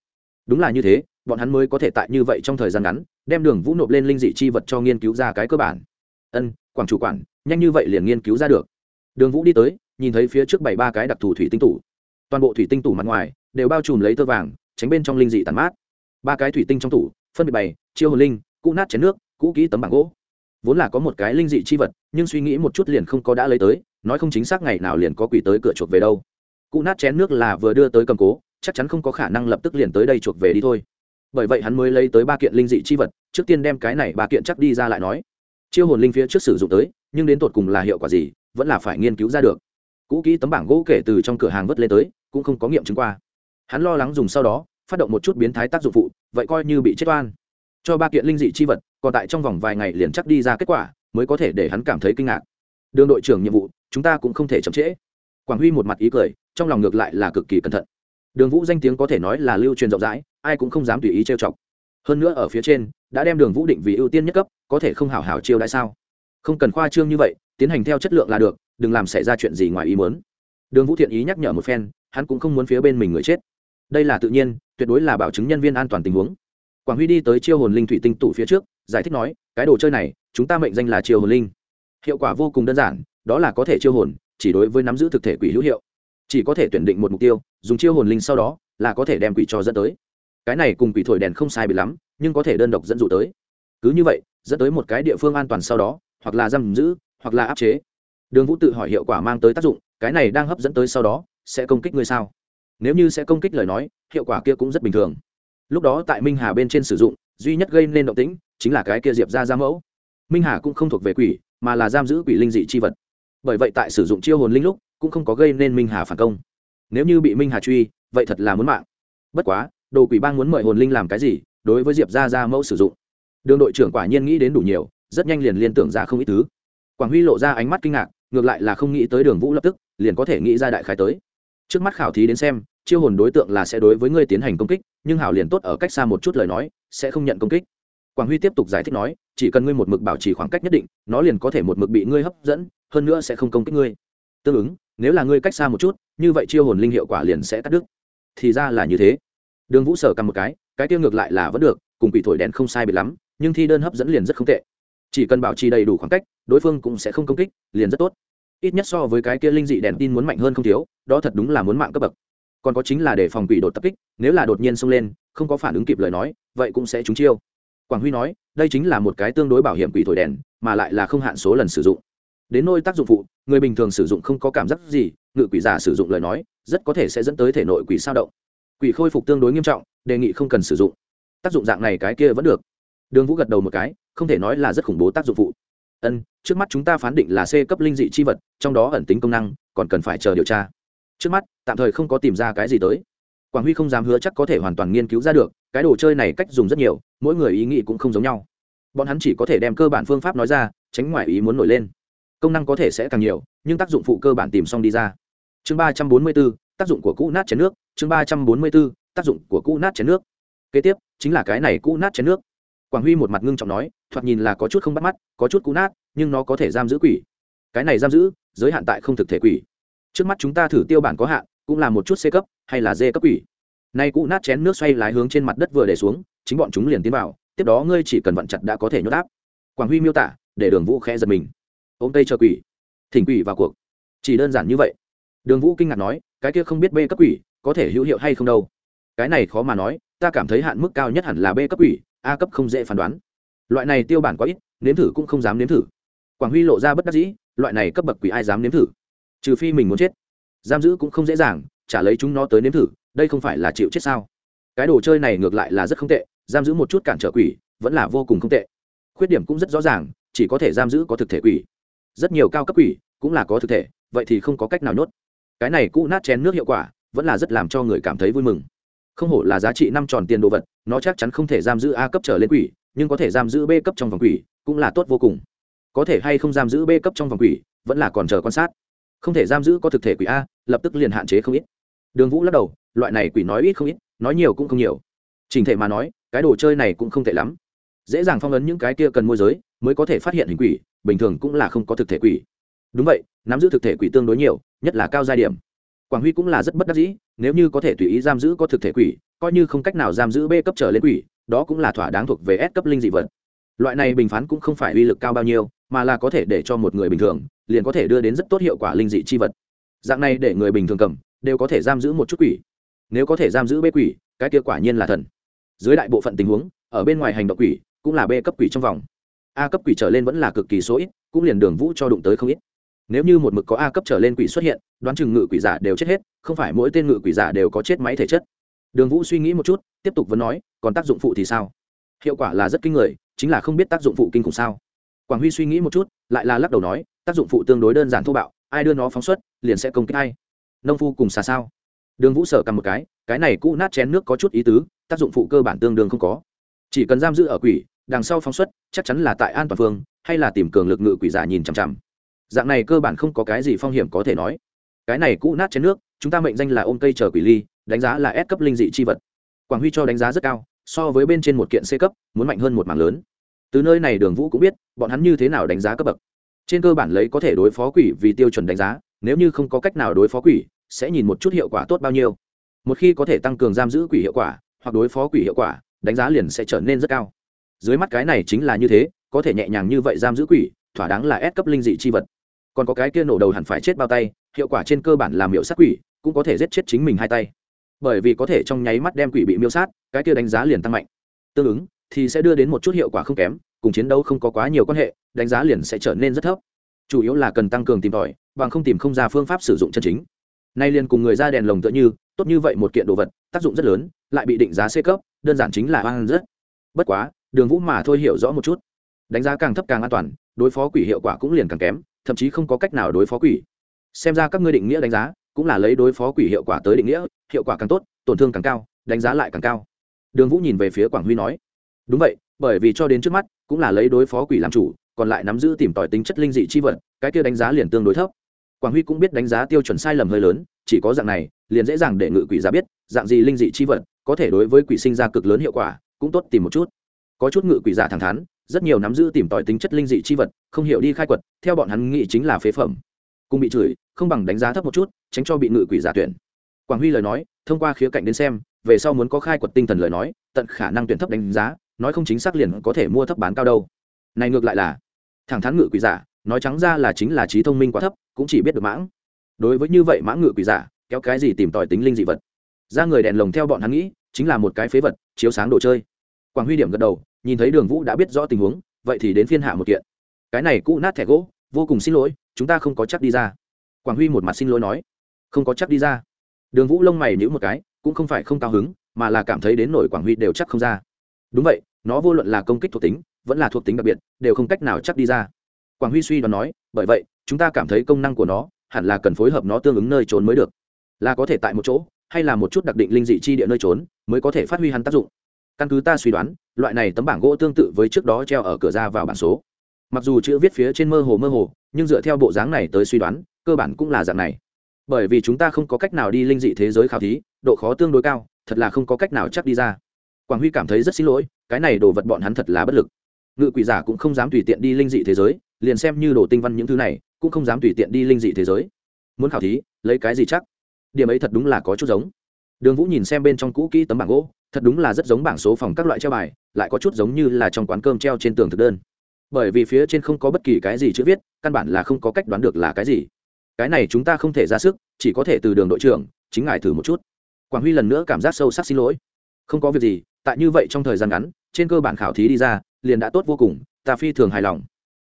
Đúng là như thế bọn hắn mới có thể tại như vậy trong thời gian ngắn, đem đường vũ nộp lên linh dị chi vật cho nghiên cứu ra cái cơ bản. Ân, quảng chủ quản, nhanh như vậy liền nghiên cứu ra được. Đường vũ đi tới, nhìn thấy phía trước bảy ba cái đặc thù thủy tinh tủ. Toàn bộ thủy tinh tủ mặt ngoài, đều bao trùm lấy tơ vàng, tránh bên trong linh dị tàn mát. Ba cái thủy tinh trong tủ, phân biệt bày, chiêu hồn linh, cũ nát chén nước, cũ kỹ tấm bảng gỗ. Vốn là có một cái linh dị chi vật, nhưng suy nghĩ một chút liền không có đã lấy tới, nói không chính xác ngày nào liền có quỷ tới cửa chuộc về đâu. Cụ nát chén nước là vừa đưa tới cầm cố, chắc chắn không có khả năng lập tức liền tới đây chuộc về đi thôi bởi vậy hắn mới lấy tới ba kiện linh dị chi vật, trước tiên đem cái này ba kiện chắc đi ra lại nói. Chiêu hồn linh phía trước sử dụng tới, nhưng đến tột cùng là hiệu quả gì, vẫn là phải nghiên cứu ra được. Cũ kỹ tấm bảng gỗ kể từ trong cửa hàng vớt lên tới, cũng không có nghiệm chứng qua. Hắn lo lắng dùng sau đó, phát động một chút biến thái tác dụng phụ, vậy coi như bị chết oan. Cho ba kiện linh dị chi vật, còn tại trong vòng vài ngày liền chắc đi ra kết quả, mới có thể để hắn cảm thấy kinh ngạc. Đường đội trưởng nhiệm vụ, chúng ta cũng không thể chậm trễ. Quảng huy một mặt ý cười, trong lòng ngược lại là cực kỳ cẩn thận đường vũ danh tiếng có thể nói là lưu truyền rộng rãi, ai cũng không dám tùy ý trêu chọc. Hơn nữa ở phía trên, đã đem đường vũ định vì ưu tiên nhất cấp, có thể không hảo hảo chiêu đãi sao? Không cần khoa trương như vậy, tiến hành theo chất lượng là được, đừng làm xảy ra chuyện gì ngoài ý muốn. Đường vũ thiện ý nhắc nhở một phen, hắn cũng không muốn phía bên mình người chết. Đây là tự nhiên, tuyệt đối là bảo chứng nhân viên an toàn tình huống. Quảng huy đi tới chiêu hồn linh thủy tinh tủ phía trước, giải thích nói, cái đồ chơi này, chúng ta mệnh danh là chiêu hồn linh. Hiệu quả vô cùng đơn giản, đó là có thể chiêu hồn, chỉ đối với nắm giữ thực thể quỷ hữu hiệu chỉ có thể tuyển định một mục tiêu, dùng chiêu hồn linh sau đó là có thể đem quỷ cho dẫn tới. Cái này cùng quỷ thổi đèn không sai bị lắm, nhưng có thể đơn độc dẫn dụ tới. Cứ như vậy, dẫn tới một cái địa phương an toàn sau đó, hoặc là giam giữ, hoặc là áp chế. Đường vũ tự hỏi hiệu quả mang tới tác dụng, cái này đang hấp dẫn tới sau đó, sẽ công kích ngươi sao? Nếu như sẽ công kích lời nói, hiệu quả kia cũng rất bình thường. Lúc đó tại minh hà bên trên sử dụng, duy nhất gây nên động tĩnh chính là cái kia diệp ra ra mẫu. Minh hà cũng không thuộc về quỷ, mà là giam giữ quỷ linh dị chi vật. Bởi vậy tại sử dụng chiêu hồn linh lúc cũng không có gây nên minh hà phản công. Nếu như bị minh hà truy, vậy thật là muốn mạng. Bất quá, đồ quỷ bang muốn mời hồn linh làm cái gì, đối với diệp ra ra mẫu sử dụng. Đường đội trưởng quả nhiên nghĩ đến đủ nhiều, rất nhanh liền liên tưởng ra không ít thứ. Quảng huy lộ ra ánh mắt kinh ngạc, ngược lại là không nghĩ tới đường vũ lập tức, liền có thể nghĩ ra đại khái tới. Trước mắt khảo thí đến xem, chiêu hồn đối tượng là sẽ đối với ngươi tiến hành công kích, nhưng hảo liền tốt ở cách xa một chút lời nói, sẽ không nhận công kích. Quảng huy tiếp tục giải thích nói, chỉ cần ngươi một mực bảo trì khoảng cách nhất định, nó liền có thể một mực bị ngươi hấp dẫn, hơn nữa sẽ không công kích ngươi tương ứng, nếu là ngươi cách xa một chút, như vậy chiêu hồn linh hiệu quả liền sẽ cắt đứt. Thì ra là như thế. Đường vũ sở cầm một cái cái tiêu ngược lại là vẫn được, cùng bị thổi đèn không sai biệt lắm, nhưng thi đơn hấp dẫn liền rất không tệ. Chỉ cần bảo trì đầy đủ khoảng cách, đối phương cũng sẽ không công kích, liền rất tốt. Ít nhất so với cái kia linh dị đèn tin muốn mạnh hơn không thiếu, đó thật đúng là muốn mạng cấp bậc. Còn có chính là để phòng quỷ đột tập kích, nếu là đột nhiên xông lên, không có phản ứng kịp lời nói, vậy cũng sẽ trúng chiêu. Quảng huy nói, đây chính là một cái tương đối bảo hiểm quỷ thổi đèn, mà lại là không hạn số lần sử dụng. Đến nôi tác dụng phụ người bình thường sử dụng không có cảm giác gì, ngự quỷ giả sử dụng lời nói, rất có thể sẽ dẫn tới thể nội quỷ sao động. Quỷ khôi phục tương đối nghiêm trọng, đề nghị không cần sử dụng. Tác dụng dạng này cái kia vẫn được. Đường vũ gật đầu một cái, không thể nói là rất khủng bố tác dụng phụ. Ân, trước mắt chúng ta phán định là c cấp linh dị chi vật, trong đó ẩn tính công năng, còn cần phải chờ điều tra. Trước mắt, tạm thời không có tìm ra cái gì tới. Quảng huy không dám hứa chắc có thể hoàn toàn nghiên cứu ra được, cái đồ chơi này cách dùng rất nhiều, mỗi người ý nghĩ cũng không giống nhau. Bọn hắn chỉ có thể đem cơ bản phương pháp nói ra, tránh ngoài ý muốn nổi lên công năng có thể sẽ càng nhiều nhưng tác dụng phụ cơ bản tìm xong đi ra. Chương ba trăm bốn mươi bốn, tác dụng của cũ nát chén nước. Chương ba trăm bốn mươi bốn, tác dụng của cũ nát chén nước. Kế tiếp chính là cái này cũ nát chén nước. Quảng huy một mặt ngưng trọng nói thoạt nhìn là có chút không bắt mắt có chút cũ nát nhưng nó có thể giam giữ quỷ. Cái này giam giữ giới hạn tại không thực thể quỷ. Trước mắt chúng ta thử tiêu bản có hạn cũng là một chút c cấp hay là d cấp quỷ. Nay cũ nát chén nước xoay lái hướng trên mặt đất vừa để xuống chính bọn chúng liền tiến vào tiếp đó ngươi chỉ cần vặn chặt đã có thể nhốt áp. Quảng huy miêu tả để đường vũ khẽ giật mình ôm tây chờ quỷ. Thỉnh quỷ vào cuộc. Chỉ đơn giản như vậy. Đường vũ kinh ngạc nói, cái kia không biết b cấp quỷ, có thể hữu hiệu hay không đâu. Cái này khó mà nói, ta cảm thấy hạn mức cao nhất hẳn là b cấp quỷ, a cấp không dễ phán đoán. Loại này tiêu bản quá ít, nếm thử cũng không dám nếm thử. Quảng huy lộ ra bất đắc dĩ, loại này cấp bậc quỷ ai dám nếm thử? Trừ phi mình muốn chết. Giam giữ cũng không dễ dàng trả lấy chúng nó tới nếm thử, đây không phải là chịu chết sao? Cái đồ chơi này ngược lại là rất không tệ, giam giữ một chút cản trở quỷ, vẫn là vô cùng không tệ. Khuyết điểm cũng rất rõ ràng, chỉ có thể giam giữ có thực thể quỷ rất nhiều cao cấp quỷ cũng là có thực thể, vậy thì không có cách nào nhốt. Cái này cũ nát chén nước hiệu quả, vẫn là rất làm cho người cảm thấy vui mừng. Không hổ là giá trị năm tròn tiền đồ vật, nó chắc chắn không thể giam giữ a cấp trở lên quỷ, nhưng có thể giam giữ b cấp trong vòng quỷ cũng là tốt vô cùng. Có thể hay không giam giữ b cấp trong vòng quỷ, vẫn là còn chờ quan sát. Không thể giam giữ có thực thể quỷ a, lập tức liền hạn chế không ít. Đường vũ lắc đầu, loại này quỷ nói ít không ít, nói nhiều cũng không nhiều. Trình thể mà nói, cái đồ chơi này cũng không tệ lắm. Dễ dàng phong ấn những cái kia cần môi giới, mới có thể phát hiện hình quỷ bình thường cũng là không có thực thể quỷ. Đúng vậy, nắm giữ thực thể quỷ tương đối nhiều, nhất là cao giai điểm. Quảng huy cũng là rất bất đắc dĩ, nếu như có thể tùy ý giam giữ có thực thể quỷ, coi như không cách nào giam giữ b cấp trở lên quỷ, đó cũng là thỏa đáng thuộc về s cấp linh dị vật. Loại này bình phán cũng không phải uy lực cao bao nhiêu, mà là có thể để cho một người bình thường, liền có thể đưa đến rất tốt hiệu quả linh dị chi vật. Dạng này để người bình thường cầm, đều có thể giam giữ một chút quỷ. Nếu có thể giam giữ bê quỷ, cái kia quả nhiên là thần. Dưới đại bộ phận tình huống, ở bên ngoài hành động quỷ, cũng là b cấp quỷ trong vòng a cấp quỷ trở lên vẫn là cực kỳ số ít, cũng liền đường vũ cho đụng tới không ít. Nếu như một mực có a cấp trở lên quỷ xuất hiện, đoán chừng ngự quỷ giả đều chết hết, không phải mỗi tên ngự quỷ giả đều có chết máy thể chất. Đường vũ suy nghĩ một chút, tiếp tục vẫn nói, còn tác dụng phụ thì sao? Hiệu quả là rất kinh người, chính là không biết tác dụng phụ kinh khủng sao. Quảng huy suy nghĩ một chút, lại là lắc đầu nói, tác dụng phụ tương đối đơn giản thô bạo, ai đưa nó phóng xuất, liền sẽ công kích ai. Nông phu cùng xà sao. Đường vũ sở cầm một cái cái này cũ nát chén nước có chút ý tứ, tác dụng phụ cơ bản tương đương không có. Chỉ cần giam giữ ở quỷ đằng sau phóng xuất, chắc chắn là tại an toàn phương, hay là tìm cường lực ngự quỷ giả nhìn chằm chằm. Dạng này cơ bản không có cái gì phong hiểm có thể nói. Cái này cũ nát chén nước, chúng ta mệnh danh là ôm cây chờ quỷ ly, đánh giá là S cấp linh dị chi vật. Quảng huy cho đánh giá rất cao, so với bên trên một kiện c cấp, muốn mạnh hơn một mảng lớn. Từ nơi này đường vũ cũng biết, bọn hắn như thế nào đánh giá cấp bậc. Trên cơ bản lấy có thể đối phó quỷ vì tiêu chuẩn đánh giá, nếu như không có cách nào đối phó quỷ, sẽ nhìn một chút hiệu quả tốt bao nhiêu. Một khi có thể tăng cường giam giữ quỷ hiệu quả, hoặc đối phó quỷ hiệu quả, đánh giá liền sẽ trở nên rất cao dưới mắt cái này chính là như thế, có thể nhẹ nhàng như vậy giam giữ quỷ, thỏa đáng là ép cấp linh dị chi vật. Còn có cái kia nổ đầu hẳn phải chết bao tay, hiệu quả trên cơ bản là miệu sát quỷ, cũng có thể giết chết chính mình hai tay. Bởi vì có thể trong nháy mắt đem quỷ bị miêu sát, cái kia đánh giá liền tăng mạnh. Tương ứng, thì sẽ đưa đến một chút hiệu quả không kém, cùng chiến đấu không có quá nhiều quan hệ, đánh giá liền sẽ trở nên rất thấp. Chủ yếu là cần tăng cường tìm tòi, bằng không tìm không ra phương pháp sử dụng chân chính. Nay liền cùng người ra đèn lồng tựa như, tốt như vậy một kiện đồ vật, tác dụng rất lớn, lại bị định giá c cấp, đơn giản chính là hoang rất. Bất quá đường vũ mà thôi hiểu rõ một chút. Đánh giá càng thấp càng an toàn, đối phó quỷ hiệu quả cũng liền càng kém, thậm chí không có cách nào đối phó quỷ. Xem ra các ngươi định nghĩa đánh giá cũng là lấy đối phó quỷ hiệu quả tới định nghĩa, hiệu quả càng tốt, tổn thương càng cao, đánh giá lại càng cao. Đường vũ nhìn về phía quảng huy nói, đúng vậy, bởi vì cho đến trước mắt cũng là lấy đối phó quỷ làm chủ, còn lại nắm giữ tìm tòi tính chất linh dị chi vật, cái kia đánh giá liền tương đối thấp. Quảng huy cũng biết đánh giá tiêu chuẩn sai lầm hơi lớn, chỉ có dạng này, liền dễ dàng để ngự quỷ giá biết, dạng gì linh dị chi vật có thể đối với quỷ sinh ra cực lớn hiệu quả, cũng tốt tìm một chút có chút ngự quỷ giả thẳng thắn, rất nhiều nắm giữ tìm tòi tính chất linh dị chi vật, không hiểu đi khai quật, theo bọn hắn nghĩ chính là phế phẩm. Cùng bị chửi, không bằng đánh giá thấp một chút, tránh cho bị ngự quỷ giả tuyển. Quảng huy lời nói, thông qua khía cạnh đến xem, về sau muốn có khai quật tinh thần lời nói, tận khả năng tuyển thấp đánh giá, nói không chính xác liền có thể mua thấp bán cao đâu. Này ngược lại là, thẳng thắn ngự quỷ giả, nói trắng ra là chính là trí thông minh quá thấp, cũng chỉ biết được mãng. Đối với như vậy mãng ngự quỷ giả, kéo cái gì tìm tòi tính linh dị vật? Ra người đèn lồng theo bọn hắn nghĩ, chính là một cái phế vật, chiếu sáng đồ chơi. Quảng huy điểm gật đầu nhìn thấy đường vũ đã biết rõ tình huống, vậy thì đến phiên hạ một kiện. Cái này cũ nát thẻ gỗ, vô cùng xin lỗi, chúng ta không có chắc đi ra. Quảng huy một mặt xin lỗi nói. Không có chắc đi ra. Đường vũ lông mày nhữ một cái, cũng không phải không cao hứng, mà là cảm thấy đến nổi quảng huy đều chắc không ra. Đúng vậy, nó vô luận là công kích thuộc tính, vẫn là thuộc tính đặc biệt, đều không cách nào chắc đi ra. Quảng huy suy đoán nói, bởi vậy, chúng ta cảm thấy công năng của nó, hẳn là cần phối hợp nó tương ứng nơi trốn mới được. Là có thể tại một chỗ, hay là một chút đặc định linh dị chi địa nơi trốn, mới có thể phát huy hắn tác dụng. Căn cứ ta suy đoán loại này tấm bảng gỗ tương tự với trước đó treo ở cửa ra vào bản số. Mặc dù chữ viết phía trên mơ hồ mơ hồ, nhưng dựa theo bộ dáng này tới suy đoán, cơ bản cũng là dạng này. Bởi vì chúng ta không có cách nào đi linh dị thế giới khảo thí, độ khó tương đối cao, thật là không có cách nào chắc đi ra. Quảng huy cảm thấy rất xin lỗi, cái này đồ vật bọn hắn thật là bất lực. Ngự quỷ giả cũng không dám tùy tiện đi linh dị thế giới, liền xem như đồ tinh văn những thứ này, cũng không dám tùy tiện đi linh dị thế giới. Muốn khảo thí, lấy cái gì chắc? Điểm ấy thật đúng là có chút giống đường vũ nhìn xem bên trong cũ kỹ tấm bảng gỗ, thật đúng là rất giống bảng số phòng các loại treo bài, lại có chút giống như là trong quán cơm treo trên tường thực đơn. Bởi vì phía trên không có bất kỳ cái gì chữ viết, căn bản là không có cách đoán được là cái gì. Cái này chúng ta không thể ra sức, chỉ có thể từ đường đội trưởng, chính ngài thử một chút. Quảng huy lần nữa cảm giác sâu sắc xin lỗi. Không có việc gì, tại như vậy trong thời gian ngắn, trên cơ bản khảo thí đi ra, liền đã tốt vô cùng, ta phi thường hài lòng.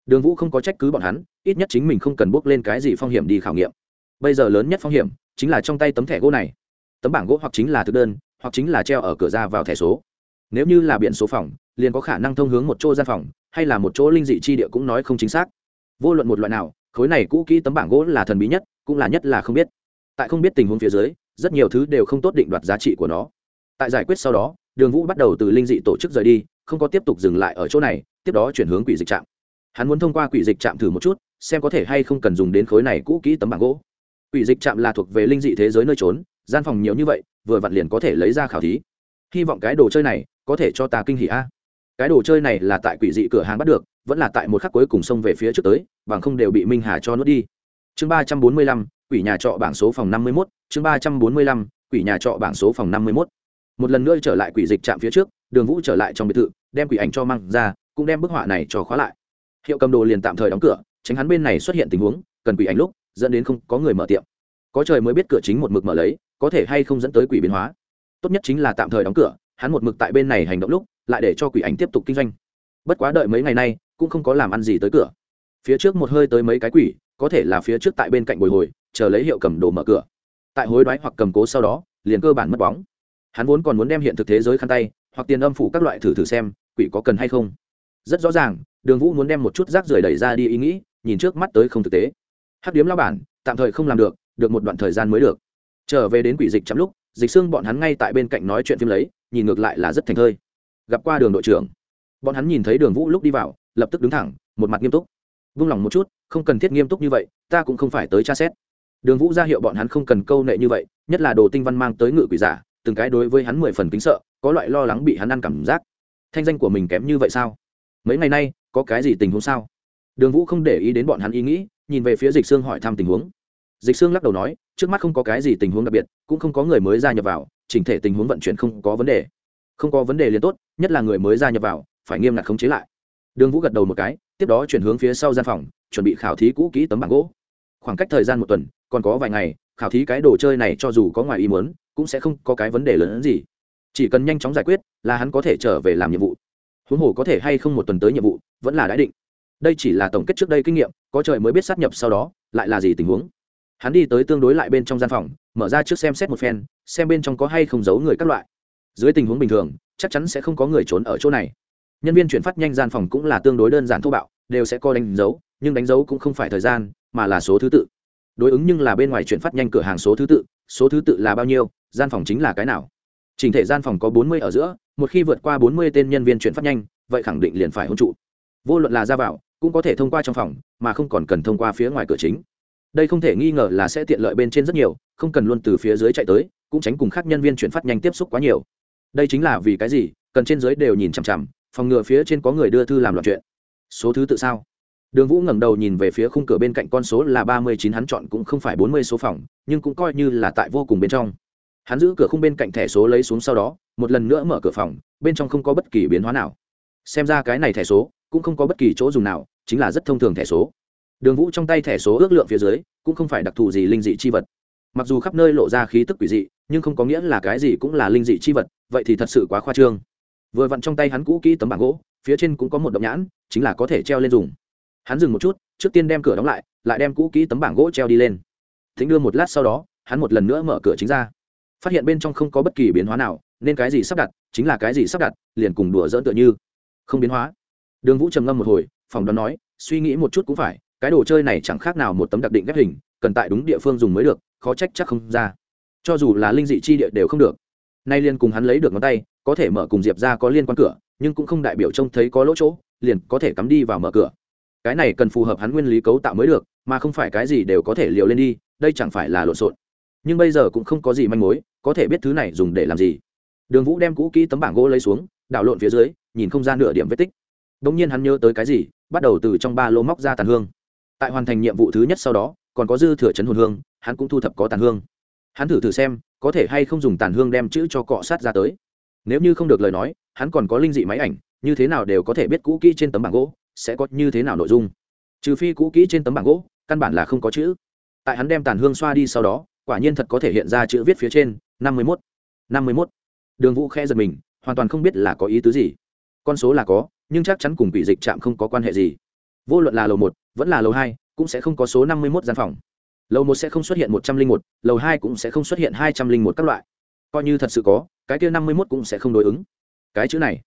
Đường vũ không có trách cứ bọn hắn, ít nhất chính mình không cần bước lên cái gì phong hiểm đi khảo nghiệm. Bây giờ lớn nhất phong hiểm, chính là trong tay tấm thẻ gỗ này tấm bảng gỗ hoặc chính là thực đơn, hoặc chính là treo ở cửa ra vào thẻ số. Nếu như là biển số phòng, liền có khả năng thông hướng một chỗ gian phòng, hay là một chỗ linh dị chi địa cũng nói không chính xác. Vô luận một loại nào, khối này cũ kỹ tấm bảng gỗ là thần bí nhất, cũng là nhất là không biết. Tại không biết tình huống phía dưới, rất nhiều thứ đều không tốt định đoạt giá trị của nó. Tại giải quyết sau đó, đường vũ bắt đầu từ linh dị tổ chức rời đi, không có tiếp tục dừng lại ở chỗ này, tiếp đó chuyển hướng quỷ dịch trạm. Hắn muốn thông qua quỷ dịch trạm thử một chút, xem có thể hay không cần dùng đến khối này cũ kỹ tấm bảng gỗ. Quỷ dịch trạm là thuộc về linh dị thế giới nơi trốn gian phòng nhiều như vậy, vừa vặn liền có thể lấy ra khảo thí. Hy vọng cái đồ chơi này có thể cho ta kinh hỉ a. Cái đồ chơi này là tại quỷ dị cửa hàng bắt được, vẫn là tại một khắc cuối cùng xông về phía trước tới, bằng không đều bị minh hà cho nuốt đi. Chương ba trăm bốn mươi lăm, quỷ nhà trọ bảng số phòng năm mươi mốt, chương ba trăm bốn mươi lăm, quỷ nhà trọ bảng số phòng năm mươi mốt. Một lần nữa trở lại quỷ dịch trạm phía trước, đường vũ trở lại trong biệt thự, đem quỷ ảnh cho mang ra, cũng đem bức họa này cho khóa lại. Hiệu cầm đồ liền tạm thời đóng cửa, tránh hắn bên này xuất hiện tình huống, cần quỷ ảnh lúc, dẫn đến không có người mở tiệm. Có trời mới biết cửa chính một mực mở lấy có thể hay không dẫn tới quỷ biến hóa. Tốt nhất chính là tạm thời đóng cửa, hắn một mực tại bên này hành động lúc, lại để cho quỷ ảnh tiếp tục kinh doanh. Bất quá đợi mấy ngày nay, cũng không có làm ăn gì tới cửa. Phía trước một hơi tới mấy cái quỷ, có thể là phía trước tại bên cạnh bồi hồi, chờ lấy hiệu cầm đồ mở cửa. Tại hối đoái hoặc cầm cố sau đó, liền cơ bản mất bóng. Hắn vốn còn muốn đem hiện thực thế giới khăn tay, hoặc tiền âm phủ các loại thử thử xem, quỷ có cần hay không. Rất rõ ràng, đường vũ muốn đem một chút rác rưởi đẩy ra đi ý nghĩ, nhìn trước mắt tới không thực tế. Hắc điếm lao bản, tạm thời không làm được được một đoạn thời gian mới được trở về đến quỷ dịch chậm lúc, dịch xương bọn hắn ngay tại bên cạnh nói chuyện phim lấy, nhìn ngược lại là rất thành thơi. Gặp qua đường đội trưởng. Bọn hắn nhìn thấy đường vũ lúc đi vào, lập tức đứng thẳng, một mặt nghiêm túc. Vung lòng một chút, không cần thiết nghiêm túc như vậy, ta cũng không phải tới tra xét. Đường vũ ra hiệu bọn hắn không cần câu nệ như vậy, nhất là đồ tinh văn mang tới ngự quỷ giả, từng cái đối với hắn mười phần kính sợ, có loại lo lắng bị hắn ăn cảm giác. Thanh danh của mình kém như vậy sao? Mấy ngày nay, có cái gì tình huống sao? Đường vũ không để ý đến bọn hắn ý nghĩ, nhìn về phía dịch sương hỏi thăm tình huống. Dịch sương lắc đầu nói trước mắt không có cái gì tình huống đặc biệt, cũng không có người mới gia nhập vào, chỉnh thể tình huống vận chuyển không có vấn đề. Không có vấn đề liền tốt, nhất là người mới gia nhập vào, phải nghiêm ngặt khống chế lại. Đường vũ gật đầu một cái, tiếp đó chuyển hướng phía sau gian phòng, chuẩn bị khảo thí cũ kỹ tấm bảng gỗ. Khoảng cách thời gian một tuần, còn có vài ngày, khảo thí cái đồ chơi này cho dù có ngoài ý muốn, cũng sẽ không có cái vấn đề lớn hơn gì. Chỉ cần nhanh chóng giải quyết, là hắn có thể trở về làm nhiệm vụ. Huống hồ có thể hay không một tuần tới nhiệm vụ, vẫn là đã định. Đây chỉ là tổng kết trước đây kinh nghiệm, có trời mới biết sát nhập sau đó, lại là gì tình huống hắn đi tới tương đối lại bên trong gian phòng, mở ra trước xem xét một phen, xem bên trong có hay không giấu người các loại. Dưới tình huống bình thường, chắc chắn sẽ không có người trốn ở chỗ này. Nhân viên chuyển phát nhanh gian phòng cũng là tương đối đơn giản thô bạo, đều sẽ có đánh dấu, nhưng đánh dấu cũng không phải thời gian, mà là số thứ tự. Đối ứng nhưng là bên ngoài chuyển phát nhanh cửa hàng số thứ tự, số thứ tự là bao nhiêu, gian phòng chính là cái nào. Trình thể gian phòng có bốn mươi ở giữa, một khi vượt qua bốn mươi tên nhân viên chuyển phát nhanh, vậy khẳng định liền phải hôn trụ. Vô luận là ra vào, cũng có thể thông qua trong phòng, mà không còn cần thông qua phía ngoài cửa chính đây không thể nghi ngờ là sẽ tiện lợi bên trên rất nhiều, không cần luôn từ phía dưới chạy tới, cũng tránh cùng khác nhân viên chuyển phát nhanh tiếp xúc quá nhiều. Đây chính là vì cái gì, cần trên dưới đều nhìn chằm chằm, phòng ngừa phía trên có người đưa thư làm loạn chuyện. Số thứ tự sao? Đường vũ ngẩng đầu nhìn về phía khung cửa bên cạnh con số là ba mươi chín, hắn chọn cũng không phải bốn mươi số phòng, nhưng cũng coi như là tại vô cùng bên trong. Hắn giữ cửa khung bên cạnh thẻ số lấy xuống sau đó, một lần nữa mở cửa phòng, bên trong không có bất kỳ biến hóa nào. Xem ra cái này thẻ số, cũng không có bất kỳ chỗ dùng nào, chính là rất thông thường thẻ số đường vũ trong tay thẻ số ước lượng phía dưới, cũng không phải đặc thù gì linh dị chi vật. Mặc dù khắp nơi lộ ra khí tức quỷ dị, nhưng không có nghĩa là cái gì cũng là linh dị chi vật, vậy thì thật sự quá khoa trương. Vừa vặn trong tay hắn cũ kỹ tấm bảng gỗ, phía trên cũng có một động nhãn, chính là có thể treo lên dùng. Hắn dừng một chút, trước tiên đem cửa đóng lại lại đem cũ kỹ tấm bảng gỗ treo đi lên. Thính đưa một lát sau đó, hắn một lần nữa mở cửa chính ra. Phát hiện bên trong không có bất kỳ biến hóa nào, nên cái gì sắp đặt, chính là cái gì sắp đặt, liền cùng đùa dỡn tựa như. Không biến hóa. Đường vũ trầm ngâm một hồi phòng đoán nói, suy nghĩ một chút cũng phải cái đồ chơi này chẳng khác nào một tấm đặc định ghép hình, cần tại đúng địa phương dùng mới được, khó trách chắc không ra. Cho dù là linh dị chi địa đều không được. Nay liên cùng hắn lấy được ngón tay, có thể mở cùng diệp ra có liên quan cửa, nhưng cũng không đại biểu trông thấy có lỗ chỗ, liền có thể cắm đi vào mở cửa. Cái này cần phù hợp hắn nguyên lý cấu tạo mới được, mà không phải cái gì đều có thể liều lên đi, đây chẳng phải là lộn xộn. Nhưng bây giờ cũng không có gì manh mối, có thể biết thứ này dùng để làm gì. Đường vũ đem cũ kỹ tấm bảng gỗ lấy xuống, đảo lộn phía dưới, nhìn không ra nửa điểm vết tích. Đ ỗ n g nhiên hắn nhớ tới cái gì, bắt đầu từ trong ba lô móc ra tàn hương tại hoàn thành nhiệm vụ thứ nhất sau đó, còn có dư thừa chấn hồn hương, hắn cũng thu thập có tàn hương. Hắn thử thử xem, có thể hay không dùng tàn hương đem chữ cho cọ sát ra tới. Nếu như không được lời nói, hắn còn có linh dị máy ảnh, như thế nào đều có thể biết cũ kỹ trên tấm bảng gỗ sẽ có như thế nào nội dung. Trừ phi cũ kỹ trên tấm bảng gỗ, căn bản là không có chữ. Tại hắn đem tàn hương xoa đi sau đó, quả nhiên thật có thể hiện ra chữ viết phía trên, năm mươi mốt, năm mươi mốt. Đường vũ khe giật mình, hoàn toàn không biết là có ý tứ gì. Con số là có, nhưng chắc chắn cùng bị dịch trạm không có quan hệ gì. Vô luận là lầu một vẫn là lầu hai, cũng sẽ không có số năm mươi mốt gian phòng. Lầu một sẽ không xuất hiện một trăm linh một, lầu hai cũng sẽ không xuất hiện hai trăm linh một các loại. Coi như thật sự có, cái kia năm mươi mốt cũng sẽ không đối ứng. Cái chữ này.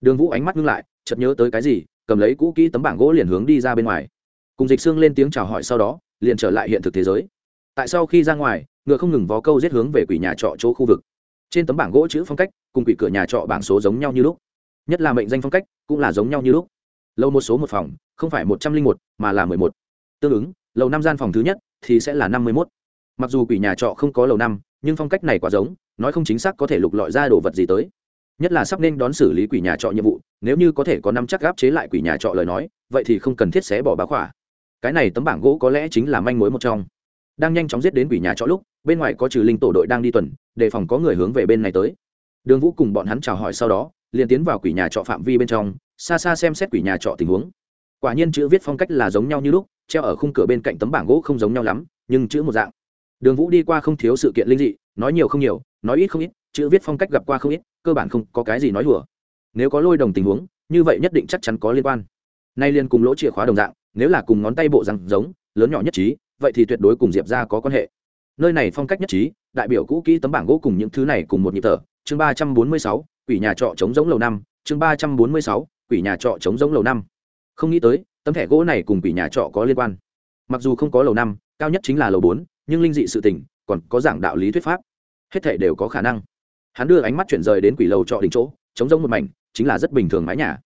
Đường vũ ánh mắt ngưng lại, chợt nhớ tới cái gì, cầm lấy cũ kỹ tấm bảng gỗ liền hướng đi ra bên ngoài. Cùng dịch xương lên tiếng chào hỏi sau đó, liền trở lại hiện thực thế giới. Tại sau khi ra ngoài, ngựa không ngừng vó câu giết hướng về quỷ nhà trọ chỗ khu vực. Trên tấm bảng gỗ chữ phong cách, cùng quỷ cửa nhà trọ bảng số giống nhau như lúc. Nhất là mệnh danh phong cách, cũng là giống nhau như lúc. Lâu một số một phòng không phải một trăm linh một, mà là mười một. Tương ứng, lầu năm gian phòng thứ nhất thì sẽ là năm mươi mốt. Mặc dù quỷ nhà trọ không có lầu năm, nhưng phong cách này quá giống, nói không chính xác có thể lục lọi ra đồ vật gì tới. Nhất là sắp nên đón xử lý quỷ nhà trọ nhiệm vụ, nếu như có thể có năm chắc gáp chế lại quỷ nhà trọ lời nói, vậy thì không cần thiết xé bỏ bá khỏa. Cái này tấm bảng gỗ có lẽ chính là manh mối một trong. Đang nhanh chóng giết đến quỷ nhà trọ lúc, bên ngoài có trừ linh tổ đội đang đi tuần, đề phòng có người hướng về bên này tới. Đường vũ cùng bọn hắn chào hỏi sau đó, liền tiến vào quỷ nhà trọ phạm vi bên trong, xa xa xem xét quỷ nhà trọ tình huống quả nhiên chữ viết phong cách là giống nhau như lúc, treo ở khung cửa bên cạnh tấm bảng gỗ không giống nhau lắm, nhưng chữ một dạng. Đường vũ đi qua không thiếu sự kiện linh dị, nói nhiều không nhiều, nói ít không ít, chữ viết phong cách gặp qua không ít, cơ bản không có cái gì nói hùa nếu có lôi đồng tình huống, như vậy nhất định chắc chắn có liên quan. Nay liên cùng lỗ chìa khóa đồng dạng, nếu là cùng ngón tay bộ răng giống, lớn nhỏ nhất trí, vậy thì tuyệt đối cùng diệp ra có quan hệ. Nơi này phong cách nhất trí, đại biểu cũ kỹ tấm bảng gỗ cùng những thứ này cùng một nhịp thở. Chương ba trăm bốn mươi sáu, quỷ nhà trọ chống giống lầu năm. Chương ba trăm bốn mươi sáu, quỷ nhà trọ chống giống lầu năm không nghĩ tới, tấm thẻ gỗ này cùng quỷ nhà trọ có liên quan. Mặc dù không có lầu năm, cao nhất chính là lầu bốn, nhưng linh dị sự tình còn có giảng đạo lý thuyết pháp. Hết thể đều có khả năng. Hắn đưa ánh mắt chuyển rời đến quỷ lầu trọ đỉnh chỗ chống giống một mảnh, chính là rất bình thường mái nhà.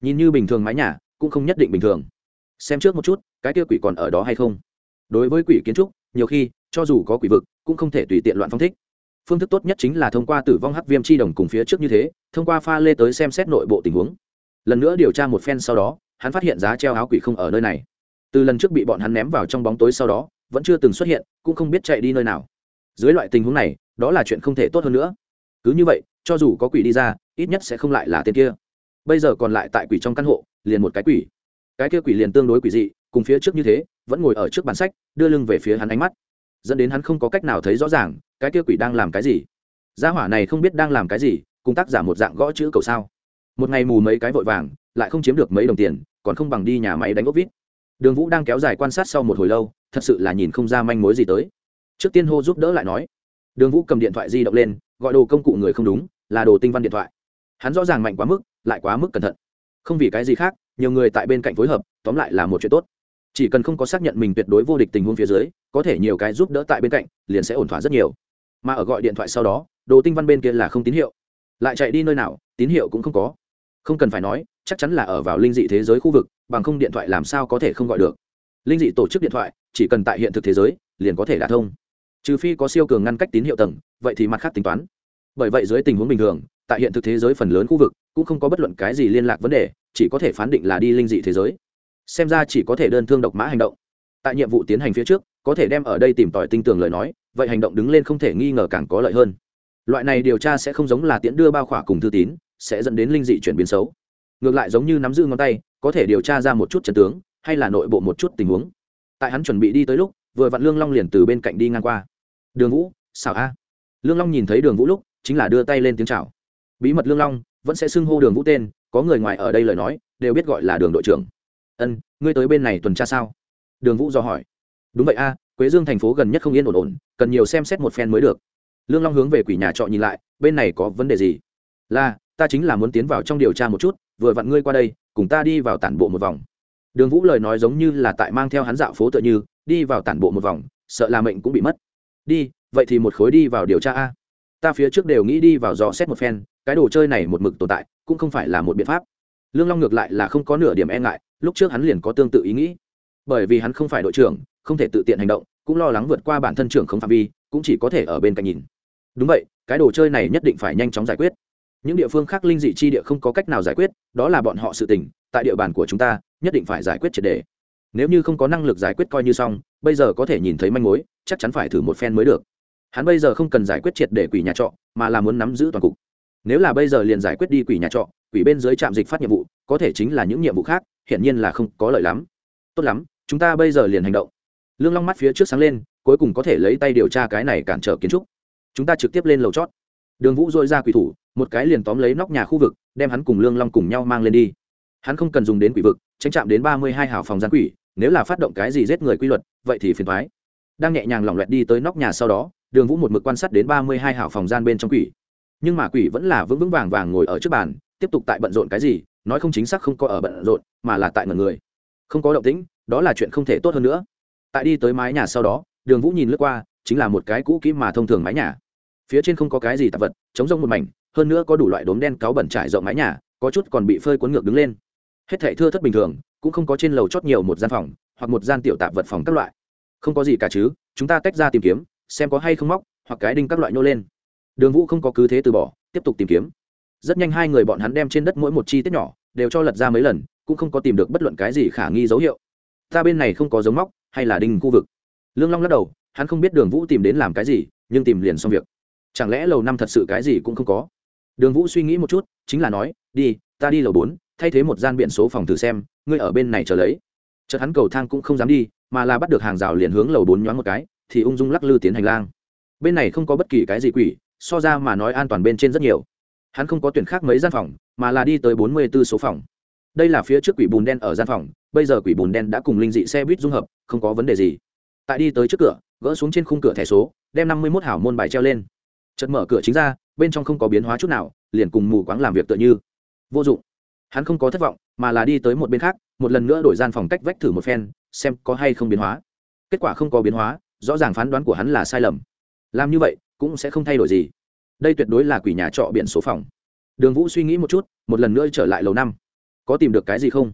Nhìn như bình thường mái nhà, cũng không nhất định bình thường. Xem trước một chút, cái kia quỷ còn ở đó hay không? Đối với quỷ kiến trúc, nhiều khi, cho dù có quỷ vực, cũng không thể tùy tiện loạn phong thích. Phương thức tốt nhất chính là thông qua tử vong hắc viêm chi đồng cùng phía trước như thế, thông qua pha lê tới xem xét nội bộ tình huống. Lần nữa điều tra một phen sau đó hắn phát hiện giá treo áo quỷ không ở nơi này. Từ lần trước bị bọn hắn ném vào trong bóng tối sau đó, vẫn chưa từng xuất hiện, cũng không biết chạy đi nơi nào. Dưới loại tình huống này, đó là chuyện không thể tốt hơn nữa. Cứ như vậy, cho dù có quỷ đi ra, ít nhất sẽ không lại là tên kia. Bây giờ còn lại tại quỷ trong căn hộ, liền một cái quỷ. Cái kia quỷ liền tương đối quỷ dị, cùng phía trước như thế, vẫn ngồi ở trước bàn sách, đưa lưng về phía hắn ánh mắt. Dẫn đến hắn không có cách nào thấy rõ ràng, cái kia quỷ đang làm cái gì. Gia hỏa này không biết đang làm cái gì, cùng tác giả một dạng gõ chữ cầu sao. Một ngày mù mấy cái vội vàng, lại không chiếm được mấy đồng tiền còn không bằng đi nhà máy đánh ốc vít. Đường vũ đang kéo dài quan sát sau một hồi lâu, thật sự là nhìn không ra manh mối gì tới. Trước tiên hô giúp đỡ lại nói. Đường vũ cầm điện thoại di động lên, gọi đồ công cụ người không đúng, là đồ tinh văn điện thoại. Hắn rõ ràng mạnh quá mức, lại quá mức cẩn thận. Không vì cái gì khác, nhiều người tại bên cạnh phối hợp, tóm lại là một chuyện tốt. Chỉ cần không có xác nhận mình tuyệt đối vô địch tình huống phía dưới, có thể nhiều cái giúp đỡ tại bên cạnh, liền sẽ ổn thỏa rất nhiều. Mà ở gọi điện thoại sau đó, đồ tinh văn bên kia là không tín hiệu. Lại chạy đi nơi nào, tín hiệu cũng không có. Không cần phải nói chắc chắn là ở vào linh dị thế giới khu vực, bằng không điện thoại làm sao có thể không gọi được. Linh dị tổ chức điện thoại, chỉ cần tại hiện thực thế giới, liền có thể đả thông. Trừ phi có siêu cường ngăn cách tín hiệu tầng, vậy thì mặt khác tính toán. Bởi vậy dưới tình huống bình thường, tại hiện thực thế giới phần lớn khu vực, cũng không có bất luận cái gì liên lạc vấn đề, chỉ có thể phán định là đi linh dị thế giới. Xem ra chỉ có thể đơn thương độc mã hành động. Tại nhiệm vụ tiến hành phía trước, có thể đem ở đây tìm tòi tinh tường lời nói, vậy hành động đứng lên không thể nghi ngờ càng có lợi hơn. Loại này điều tra sẽ không giống là tiễn đưa bao khỏa cùng thư tín, sẽ dẫn đến linh dị chuyển biến xấu ngược lại giống như nắm giữ ngón tay, có thể điều tra ra một chút trần tướng, hay là nội bộ một chút tình huống. Tại hắn chuẩn bị đi tới lúc, vừa vặn lương long liền từ bên cạnh đi ngang qua. Đường vũ, xảo a. Lương long nhìn thấy đường vũ lúc, chính là đưa tay lên tiếng chào. Bí mật lương long, vẫn sẽ xưng hô đường vũ tên, có người ngoài ở đây lời nói, đều biết gọi là đường đội trưởng. Ân, ngươi tới bên này tuần tra sao? Đường vũ do hỏi. Đúng vậy a, quế dương thành phố gần nhất không yên ổn ổn, cần nhiều xem xét một phen mới được. Lương long hướng về quỷ nhà trọ nhìn lại, bên này có vấn đề gì? Là, ta chính là muốn tiến vào trong điều tra một chút vừa vặn ngươi qua đây, cùng ta đi vào tản bộ một vòng. Đường vũ lời nói giống như là tại mang theo hắn dạo phố tựa như, đi vào tản bộ một vòng, sợ là mệnh cũng bị mất. Đi, vậy thì một khối đi vào điều tra a. Ta phía trước đều nghĩ đi vào dò xét một phen, cái đồ chơi này một mực tồn tại, cũng không phải là một biện pháp. Lương long ngược lại là không có nửa điểm e ngại, lúc trước hắn liền có tương tự ý nghĩ. Bởi vì hắn không phải đội trưởng, không thể tự tiện hành động, cũng lo lắng vượt qua bản thân trưởng không phạm vi, cũng chỉ có thể ở bên cạnh nhìn. Đúng vậy, cái đồ chơi này nhất định phải nhanh chóng giải quyết những địa phương khác linh dị chi địa không có cách nào giải quyết, đó là bọn họ sự tình, tại địa bàn của chúng ta, nhất định phải giải quyết triệt đề. Nếu như không có năng lực giải quyết coi như xong, bây giờ có thể nhìn thấy manh mối, chắc chắn phải thử một phen mới được. Hắn bây giờ không cần giải quyết triệt để quỷ nhà trọ, mà là muốn nắm giữ toàn cục. Nếu là bây giờ liền giải quyết đi quỷ nhà trọ, quỷ bên dưới trạm dịch phát nhiệm vụ, có thể chính là những nhiệm vụ khác, hiển nhiên là không có lợi lắm. Tốt lắm, chúng ta bây giờ liền hành động. Lương long mắt phía trước sáng lên, cuối cùng có thể lấy tay điều tra cái này cản trở kiến trúc. Chúng ta trực tiếp lên lầu chót đường vũ dội ra quỷ thủ, một cái liền tóm lấy nóc nhà khu vực, đem hắn cùng lương long cùng nhau mang lên đi. Hắn không cần dùng đến quỷ vực, tránh chạm đến ba mươi hai hào phòng gian quỷ, nếu là phát động cái gì giết người quy luật, vậy thì phiền thoái đang nhẹ nhàng lỏng loẹt đi tới nóc nhà sau đó, đường vũ một mực quan sát đến ba mươi hai hào phòng gian bên trong quỷ. Nhưng mà quỷ vẫn là vững vững vàng vàng ngồi ở trước bàn, tiếp tục tại bận rộn cái gì, nói không chính xác không có ở bận rộn, mà là tại ngần người. Không có động tĩnh, đó là chuyện không thể tốt hơn nữa. Tại đi tới mái nhà sau đó, đường vũ nhìn lướt qua, chính là một cái cũ kỹ mà thông thường mái nhà phía trên không có cái gì tạp vật chống rông một mảnh, hơn nữa có đủ loại đốm đen cáo bẩn trải rộng mái nhà, có chút còn bị phơi cuốn ngược đứng lên. Hết thảy thưa thất bình thường, cũng không có trên lầu chót nhiều một gian phòng, hoặc một gian tiểu tạp vật phòng các loại. Không có gì cả chứ, chúng ta tách ra tìm kiếm, xem có hay không móc, hoặc cái đinh các loại nhô lên. Đường vũ không có cứ thế từ bỏ, tiếp tục tìm kiếm. Rất nhanh hai người bọn hắn đem trên đất mỗi một chi tiết nhỏ, đều cho lật ra mấy lần, cũng không có tìm được bất luận cái gì khả nghi dấu hiệu. Ta bên này không có dấu móc, hay là đinh khu vực. Lương long lắc đầu, hắn không biết đường vũ tìm đến làm cái gì, nhưng tìm liền xong việc chẳng lẽ lầu năm thật sự cái gì cũng không có? Đường vũ suy nghĩ một chút, chính là nói, đi, ta đi lầu bốn, thay thế một gian biển số phòng thử xem, ngươi ở bên này chờ lấy. Chợt hắn cầu thang cũng không dám đi, mà là bắt được hàng rào liền hướng lầu bốn nhoáng một cái, thì ung dung lắc lư tiến hành lang. Bên này không có bất kỳ cái gì quỷ, so ra mà nói an toàn bên trên rất nhiều. Hắn không có tuyển khác mấy gian phòng, mà là đi tới bốn mươi b ố số phòng. Đây là phía trước quỷ bùn đen ở gian phòng, bây giờ quỷ bùn đen đã cùng linh dị xe buýt dung hợp, không có vấn đề gì. Tại đi tới trước cửa, gỡ xuống trên khung cửa thẻ số, đem năm mươi mốt hảo môn bài treo lên chật mở cửa chính ra, bên trong không có biến hóa chút nào, liền cùng mù quáng làm việc tựa như. Vô dụng. Hắn không có thất vọng, mà là đi tới một bên khác, một lần nữa đổi gian phòng cách vách thử một phen, xem có hay không biến hóa. Kết quả không có biến hóa, rõ ràng phán đoán của hắn là sai lầm. Làm như vậy, cũng sẽ không thay đổi gì. Đây tuyệt đối là quỷ nhà trọ biển số phòng. Đường vũ suy nghĩ một chút, một lần nữa trở lại lầu năm. Có tìm được cái gì không?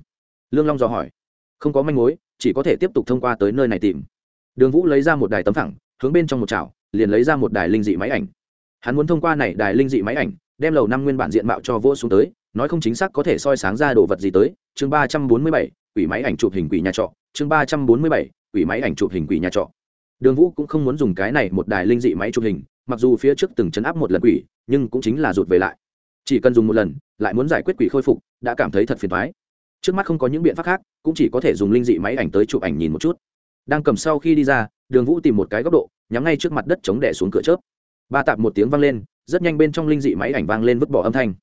Lương long dò hỏi. Không có manh mối, chỉ có thể tiếp tục thông qua tới nơi này tìm. Đường vũ lấy ra một đài tấm thẳng hướng bên trong một chảo, liền lấy ra một đài linh dị máy ảnh hắn muốn thông qua này đài linh dị máy ảnh, đem lầu năm nguyên bản diện mạo cho vô xuống tới, nói không chính xác có thể soi sáng ra đồ vật gì tới. Chương ba trăm bốn mươi bảy, quỷ máy ảnh chụp hình quỷ nhà trọ. Chương ba trăm bốn mươi bảy, quỷ máy ảnh chụp hình quỷ nhà trọ. Đường vũ cũng không muốn dùng cái này một đài linh dị máy chụp hình, mặc dù phía trước từng chấn áp một lần quỷ, nhưng cũng chính là rụt về lại. Chỉ cần dùng một lần, lại muốn giải quyết quỷ khôi phục, đã cảm thấy thật phiền thoái trước mắt không có những biện pháp khác, cũng chỉ có thể dùng linh dị máy ảnh tới chụp ảnh nhìn một chút. Đang cầm sau khi đi ra, đường vũ tìm một cái góc độ, nhắm ngay trước mặt đất chống đẻ xuống cửa chớp ba tạp một tiếng vang lên, rất nhanh bên trong linh dị máy ảnh vang lên vứt bỏ âm thanh.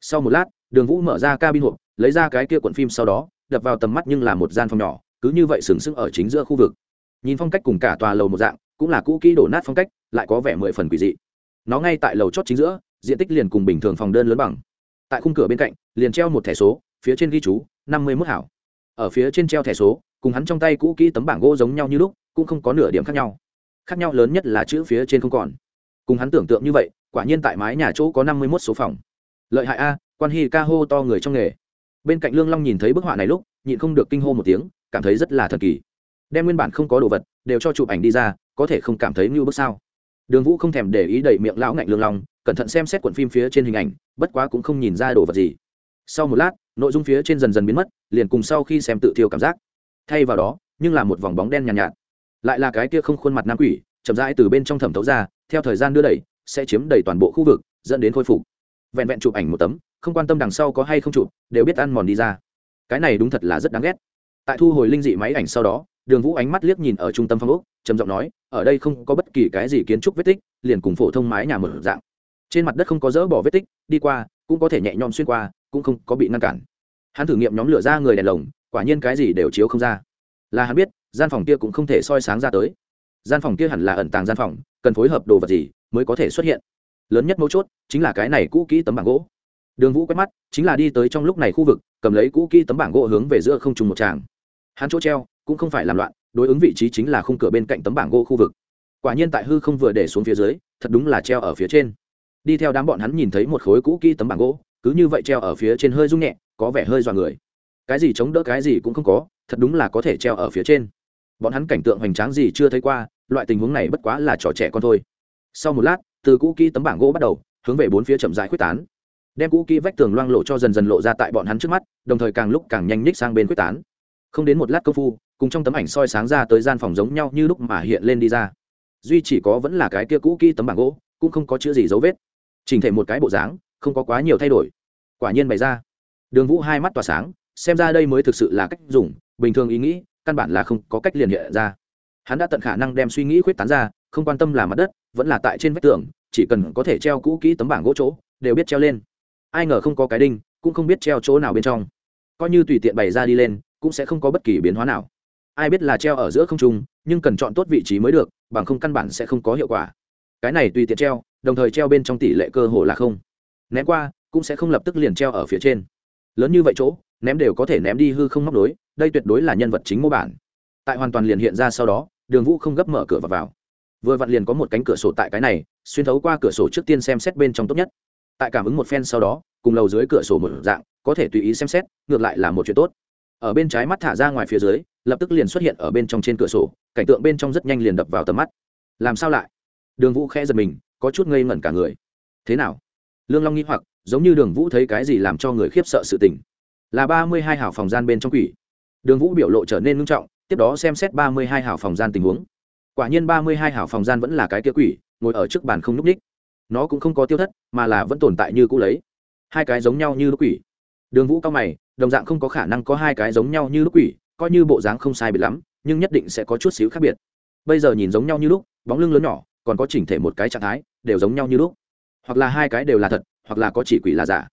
Sau một lát, đường vũ mở ra cabin hộp, lấy ra cái kia cuộn phim sau đó, đập vào tầm mắt nhưng là một gian phòng nhỏ, cứ như vậy sừng sững ở chính giữa khu vực. Nhìn phong cách cùng cả tòa lầu một dạng, cũng là cũ kỹ đổ nát phong cách, lại có vẻ mười phần quỷ dị. Nó ngay tại lầu chót chính giữa, diện tích liền cùng bình thường phòng đơn lớn bằng. Tại khung cửa bên cạnh, liền treo một thẻ số, phía trên ghi chú, năm mươi mốt hảo. Ở phía trên treo thẻ số, cùng hắn trong tay cũ kỹ tấm bảng gỗ giống nhau như lúc, cũng không có nửa điểm khác nhau. Khác nhau lớn nhất là chữ phía trên không còn cùng hắn tưởng tượng như vậy quả nhiên tại mái nhà chỗ có năm mươi mốt số phòng. Lợi hại a quan hy ca hô to người trong nghề. Bên cạnh lương long nhìn thấy bức họa này lúc nhịn không được kinh hô một tiếng cảm thấy rất là thần kỳ. Đem nguyên bản không có đồ vật đều cho chụp ảnh đi ra có thể không cảm thấy như bức sao. Đường vũ không thèm để ý đẩy miệng lão ngạnh lương long cẩn thận xem xét cuộn phim phía trên hình ảnh bất quá cũng không nhìn ra đồ vật gì. Sau một lát nội dung phía trên dần dần biến mất liền cùng sau khi xem tự thiêu cảm giác. Thay vào đó nhưng là một vòng bóng đen nhàn nhạt, nhạt. Lại là cái kia không khuôn mặt nam quỷ chậm rãi từ bên trong thẩm thấu ra, theo thời gian đưa đẩy, sẽ chiếm đầy toàn bộ khu vực, dẫn đến khôi phục. Vẹn vẹn chụp ảnh một tấm, không quan tâm đằng sau có hay không chụp, đều biết ăn mòn đi ra. Cái này đúng thật là rất đáng ghét. Tại thu hồi linh dị máy ảnh sau đó, đường vũ ánh mắt liếc nhìn ở trung tâm phong ốc, trầm giọng nói, ở đây không có bất kỳ cái gì kiến trúc vết tích, liền cùng phổ thông mái nhà mở dạng. Trên mặt đất không có dỡ bỏ vết tích, đi qua, cũng có thể nhẹ nhõm xuyên qua, cũng không có bị ngăn cản. Hắn thử nghiệm nhóm lửa ra người đèn lồng, quả nhiên cái gì đều chiếu không ra. Là hắn biết, gian phòng kia cũng không thể soi sáng ra tới gian phòng kia hẳn là ẩn tàng gian phòng, cần phối hợp đồ vật gì mới có thể xuất hiện? Lớn nhất mấu chốt chính là cái này cũ kỹ tấm bảng gỗ. Đường vũ quét mắt, chính là đi tới trong lúc này khu vực, cầm lấy cũ kỹ tấm bảng gỗ hướng về giữa không trùng một tràng. Hắn chỗ treo, cũng không phải làm loạn, đối ứng vị trí chính là khung cửa bên cạnh tấm bảng gỗ khu vực. Quả nhiên tại hư không vừa để xuống phía dưới, thật đúng là treo ở phía trên. Đi theo đám bọn hắn nhìn thấy một khối cũ kỹ tấm bảng gỗ, cứ như vậy treo ở phía trên hơi rung nhẹ, có vẻ hơi dọa người. Cái gì chống đỡ cái gì cũng không có, thật đúng là có thể treo ở phía trên bọn hắn cảnh tượng hoành tráng gì chưa thấy qua, loại tình huống này bất quá là trò trẻ con thôi. Sau một lát, từ cũ kỹ tấm bảng gỗ bắt đầu, hướng về bốn phía chậm rãi quyết tán. Đem cũ kỹ vách tường loang lộ cho dần dần lộ ra tại bọn hắn trước mắt, đồng thời càng lúc càng nhanh nhích sang bên quyết tán. Không đến một lát công phu, cùng trong tấm ảnh soi sáng ra tới gian phòng giống nhau như lúc mà hiện lên đi ra. Duy chỉ có vẫn là cái kia cũ kỹ tấm bảng gỗ, cũng không có chữ gì dấu vết. Chỉnh thể một cái bộ dáng, không có quá nhiều thay đổi. Quả nhiên bày ra. Đường vũ hai mắt tỏa sáng, xem ra đây mới thực sự là cách dùng, bình thường ý nghĩ căn bản là không có cách liền hiện ra. Hắn đã tận khả năng đem suy nghĩ khuyết tán ra, không quan tâm là mặt đất, vẫn là tại trên vách tường, chỉ cần có thể treo cũ kỹ tấm bảng gỗ chỗ, đều biết treo lên. Ai ngờ không có cái đinh, cũng không biết treo chỗ nào bên trong. Coi như tùy tiện bày ra đi lên, cũng sẽ không có bất kỳ biến hóa nào. Ai biết là treo ở giữa không trung, nhưng cần chọn tốt vị trí mới được, bằng không căn bản sẽ không có hiệu quả. Cái này tùy tiện treo, đồng thời treo bên trong tỷ lệ cơ hồ là không. Ném qua, cũng sẽ không lập tức liền treo ở phía trên. Lớn như vậy chỗ ném đều có thể ném đi hư không móc đối đây tuyệt đối là nhân vật chính mô bản. Tại hoàn toàn liền hiện ra sau đó, đường vũ không gấp mở cửa và vào. Vừa vặn liền có một cánh cửa sổ tại cái này, xuyên thấu qua cửa sổ trước tiên xem xét bên trong tốt nhất. Tại cảm ứng một phen sau đó, cùng lầu dưới cửa sổ một dạng, có thể tùy ý xem xét, ngược lại là một chuyện tốt. Ở bên trái mắt thả ra ngoài phía dưới, lập tức liền xuất hiện ở bên trong trên cửa sổ, cảnh tượng bên trong rất nhanh liền đập vào tầm mắt. Làm sao lại? Đường vũ khẽ giật mình, có chút ngây ngẩn cả người. Thế nào? Lương long nghĩ hoặc, giống như đường vũ thấy cái gì làm cho người khiếp sợ sự tình là ba mươi hai hảo phòng gian bên trong quỷ. Đường vũ biểu lộ trở nên ngưng trọng, tiếp đó xem xét ba mươi hai hảo phòng gian tình huống. Quả nhiên ba mươi hai hảo phòng gian vẫn là cái kia quỷ, ngồi ở trước bàn không n ú c ních nó cũng không có tiêu thất, mà là vẫn tồn tại như cũ lấy. Hai cái giống nhau như lúc quỷ. Đường vũ cao mày, đồng dạng không có khả năng có hai cái giống nhau như lúc quỷ, coi như bộ dáng không sai biệt lắm, nhưng nhất định sẽ có chút xíu khác biệt. Bây giờ nhìn giống nhau như lúc, bóng lưng lớn nhỏ, còn có chỉnh thể một cái trạng thái, đều giống nhau như lúc. Hoặc là hai cái đều là thật, hoặc là có chỉ quỷ là giả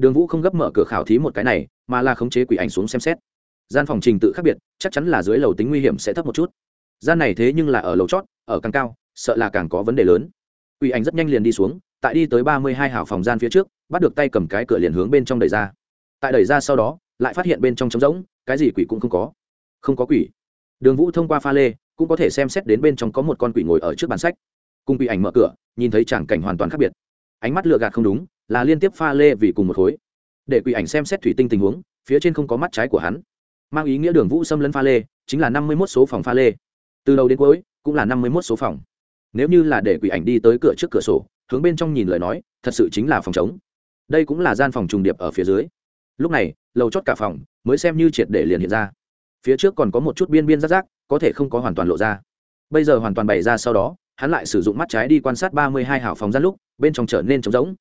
đường vũ không gấp mở cửa khảo thí một cái này, mà là khống chế quỷ ảnh xuống xem xét. Gian phòng trình tự khác biệt, chắc chắn là dưới lầu tính nguy hiểm sẽ thấp một chút. Gian này thế nhưng là ở lầu chót, ở càng cao, sợ là càng có vấn đề lớn. Quỷ ảnh rất nhanh liền đi xuống, tại đi tới ba mươi hai hảo phòng gian phía trước, bắt được tay cầm cái cửa liền hướng bên trong đẩy ra. Tại đẩy ra sau đó, lại phát hiện bên trong trống rỗng, cái gì quỷ cũng không có. Không có quỷ. Đường vũ thông qua pha lê, cũng có thể xem xét đến bên trong có một con quỷ ngồi ở trước bàn sách. Cùng quỷ ảnh mở cửa, nhìn thấy tràng cảnh hoàn toàn khác biệt. Ánh mắt lựa gạt không đúng là liên tiếp pha lê vì cùng một khối. Để quỷ ảnh xem xét thủy tinh tình huống, phía trên không có mắt trái của hắn. Mang ý nghĩa đường vũ xâm lấn pha lê, chính là năm mươi một số phòng pha lê. Từ đầu đến cuối, cũng là năm mươi một số phòng. Nếu như là để quỷ ảnh đi tới cửa trước cửa sổ, hướng bên trong nhìn lời nói, thật sự chính là phòng chống đây cũng là gian phòng trùng điệp ở phía dưới. Lúc này, lầu chót cả phòng mới xem như triệt để liền hiện ra. Phía trước còn có một chút biên biên rác rác, có thể không có hoàn toàn lộ ra. Bây giờ hoàn toàn bày ra sau đó, hắn lại sử dụng mắt trái đi quan sát ba mươi hai hảo phòng gian lúc, bên trong trở nên trống rỗng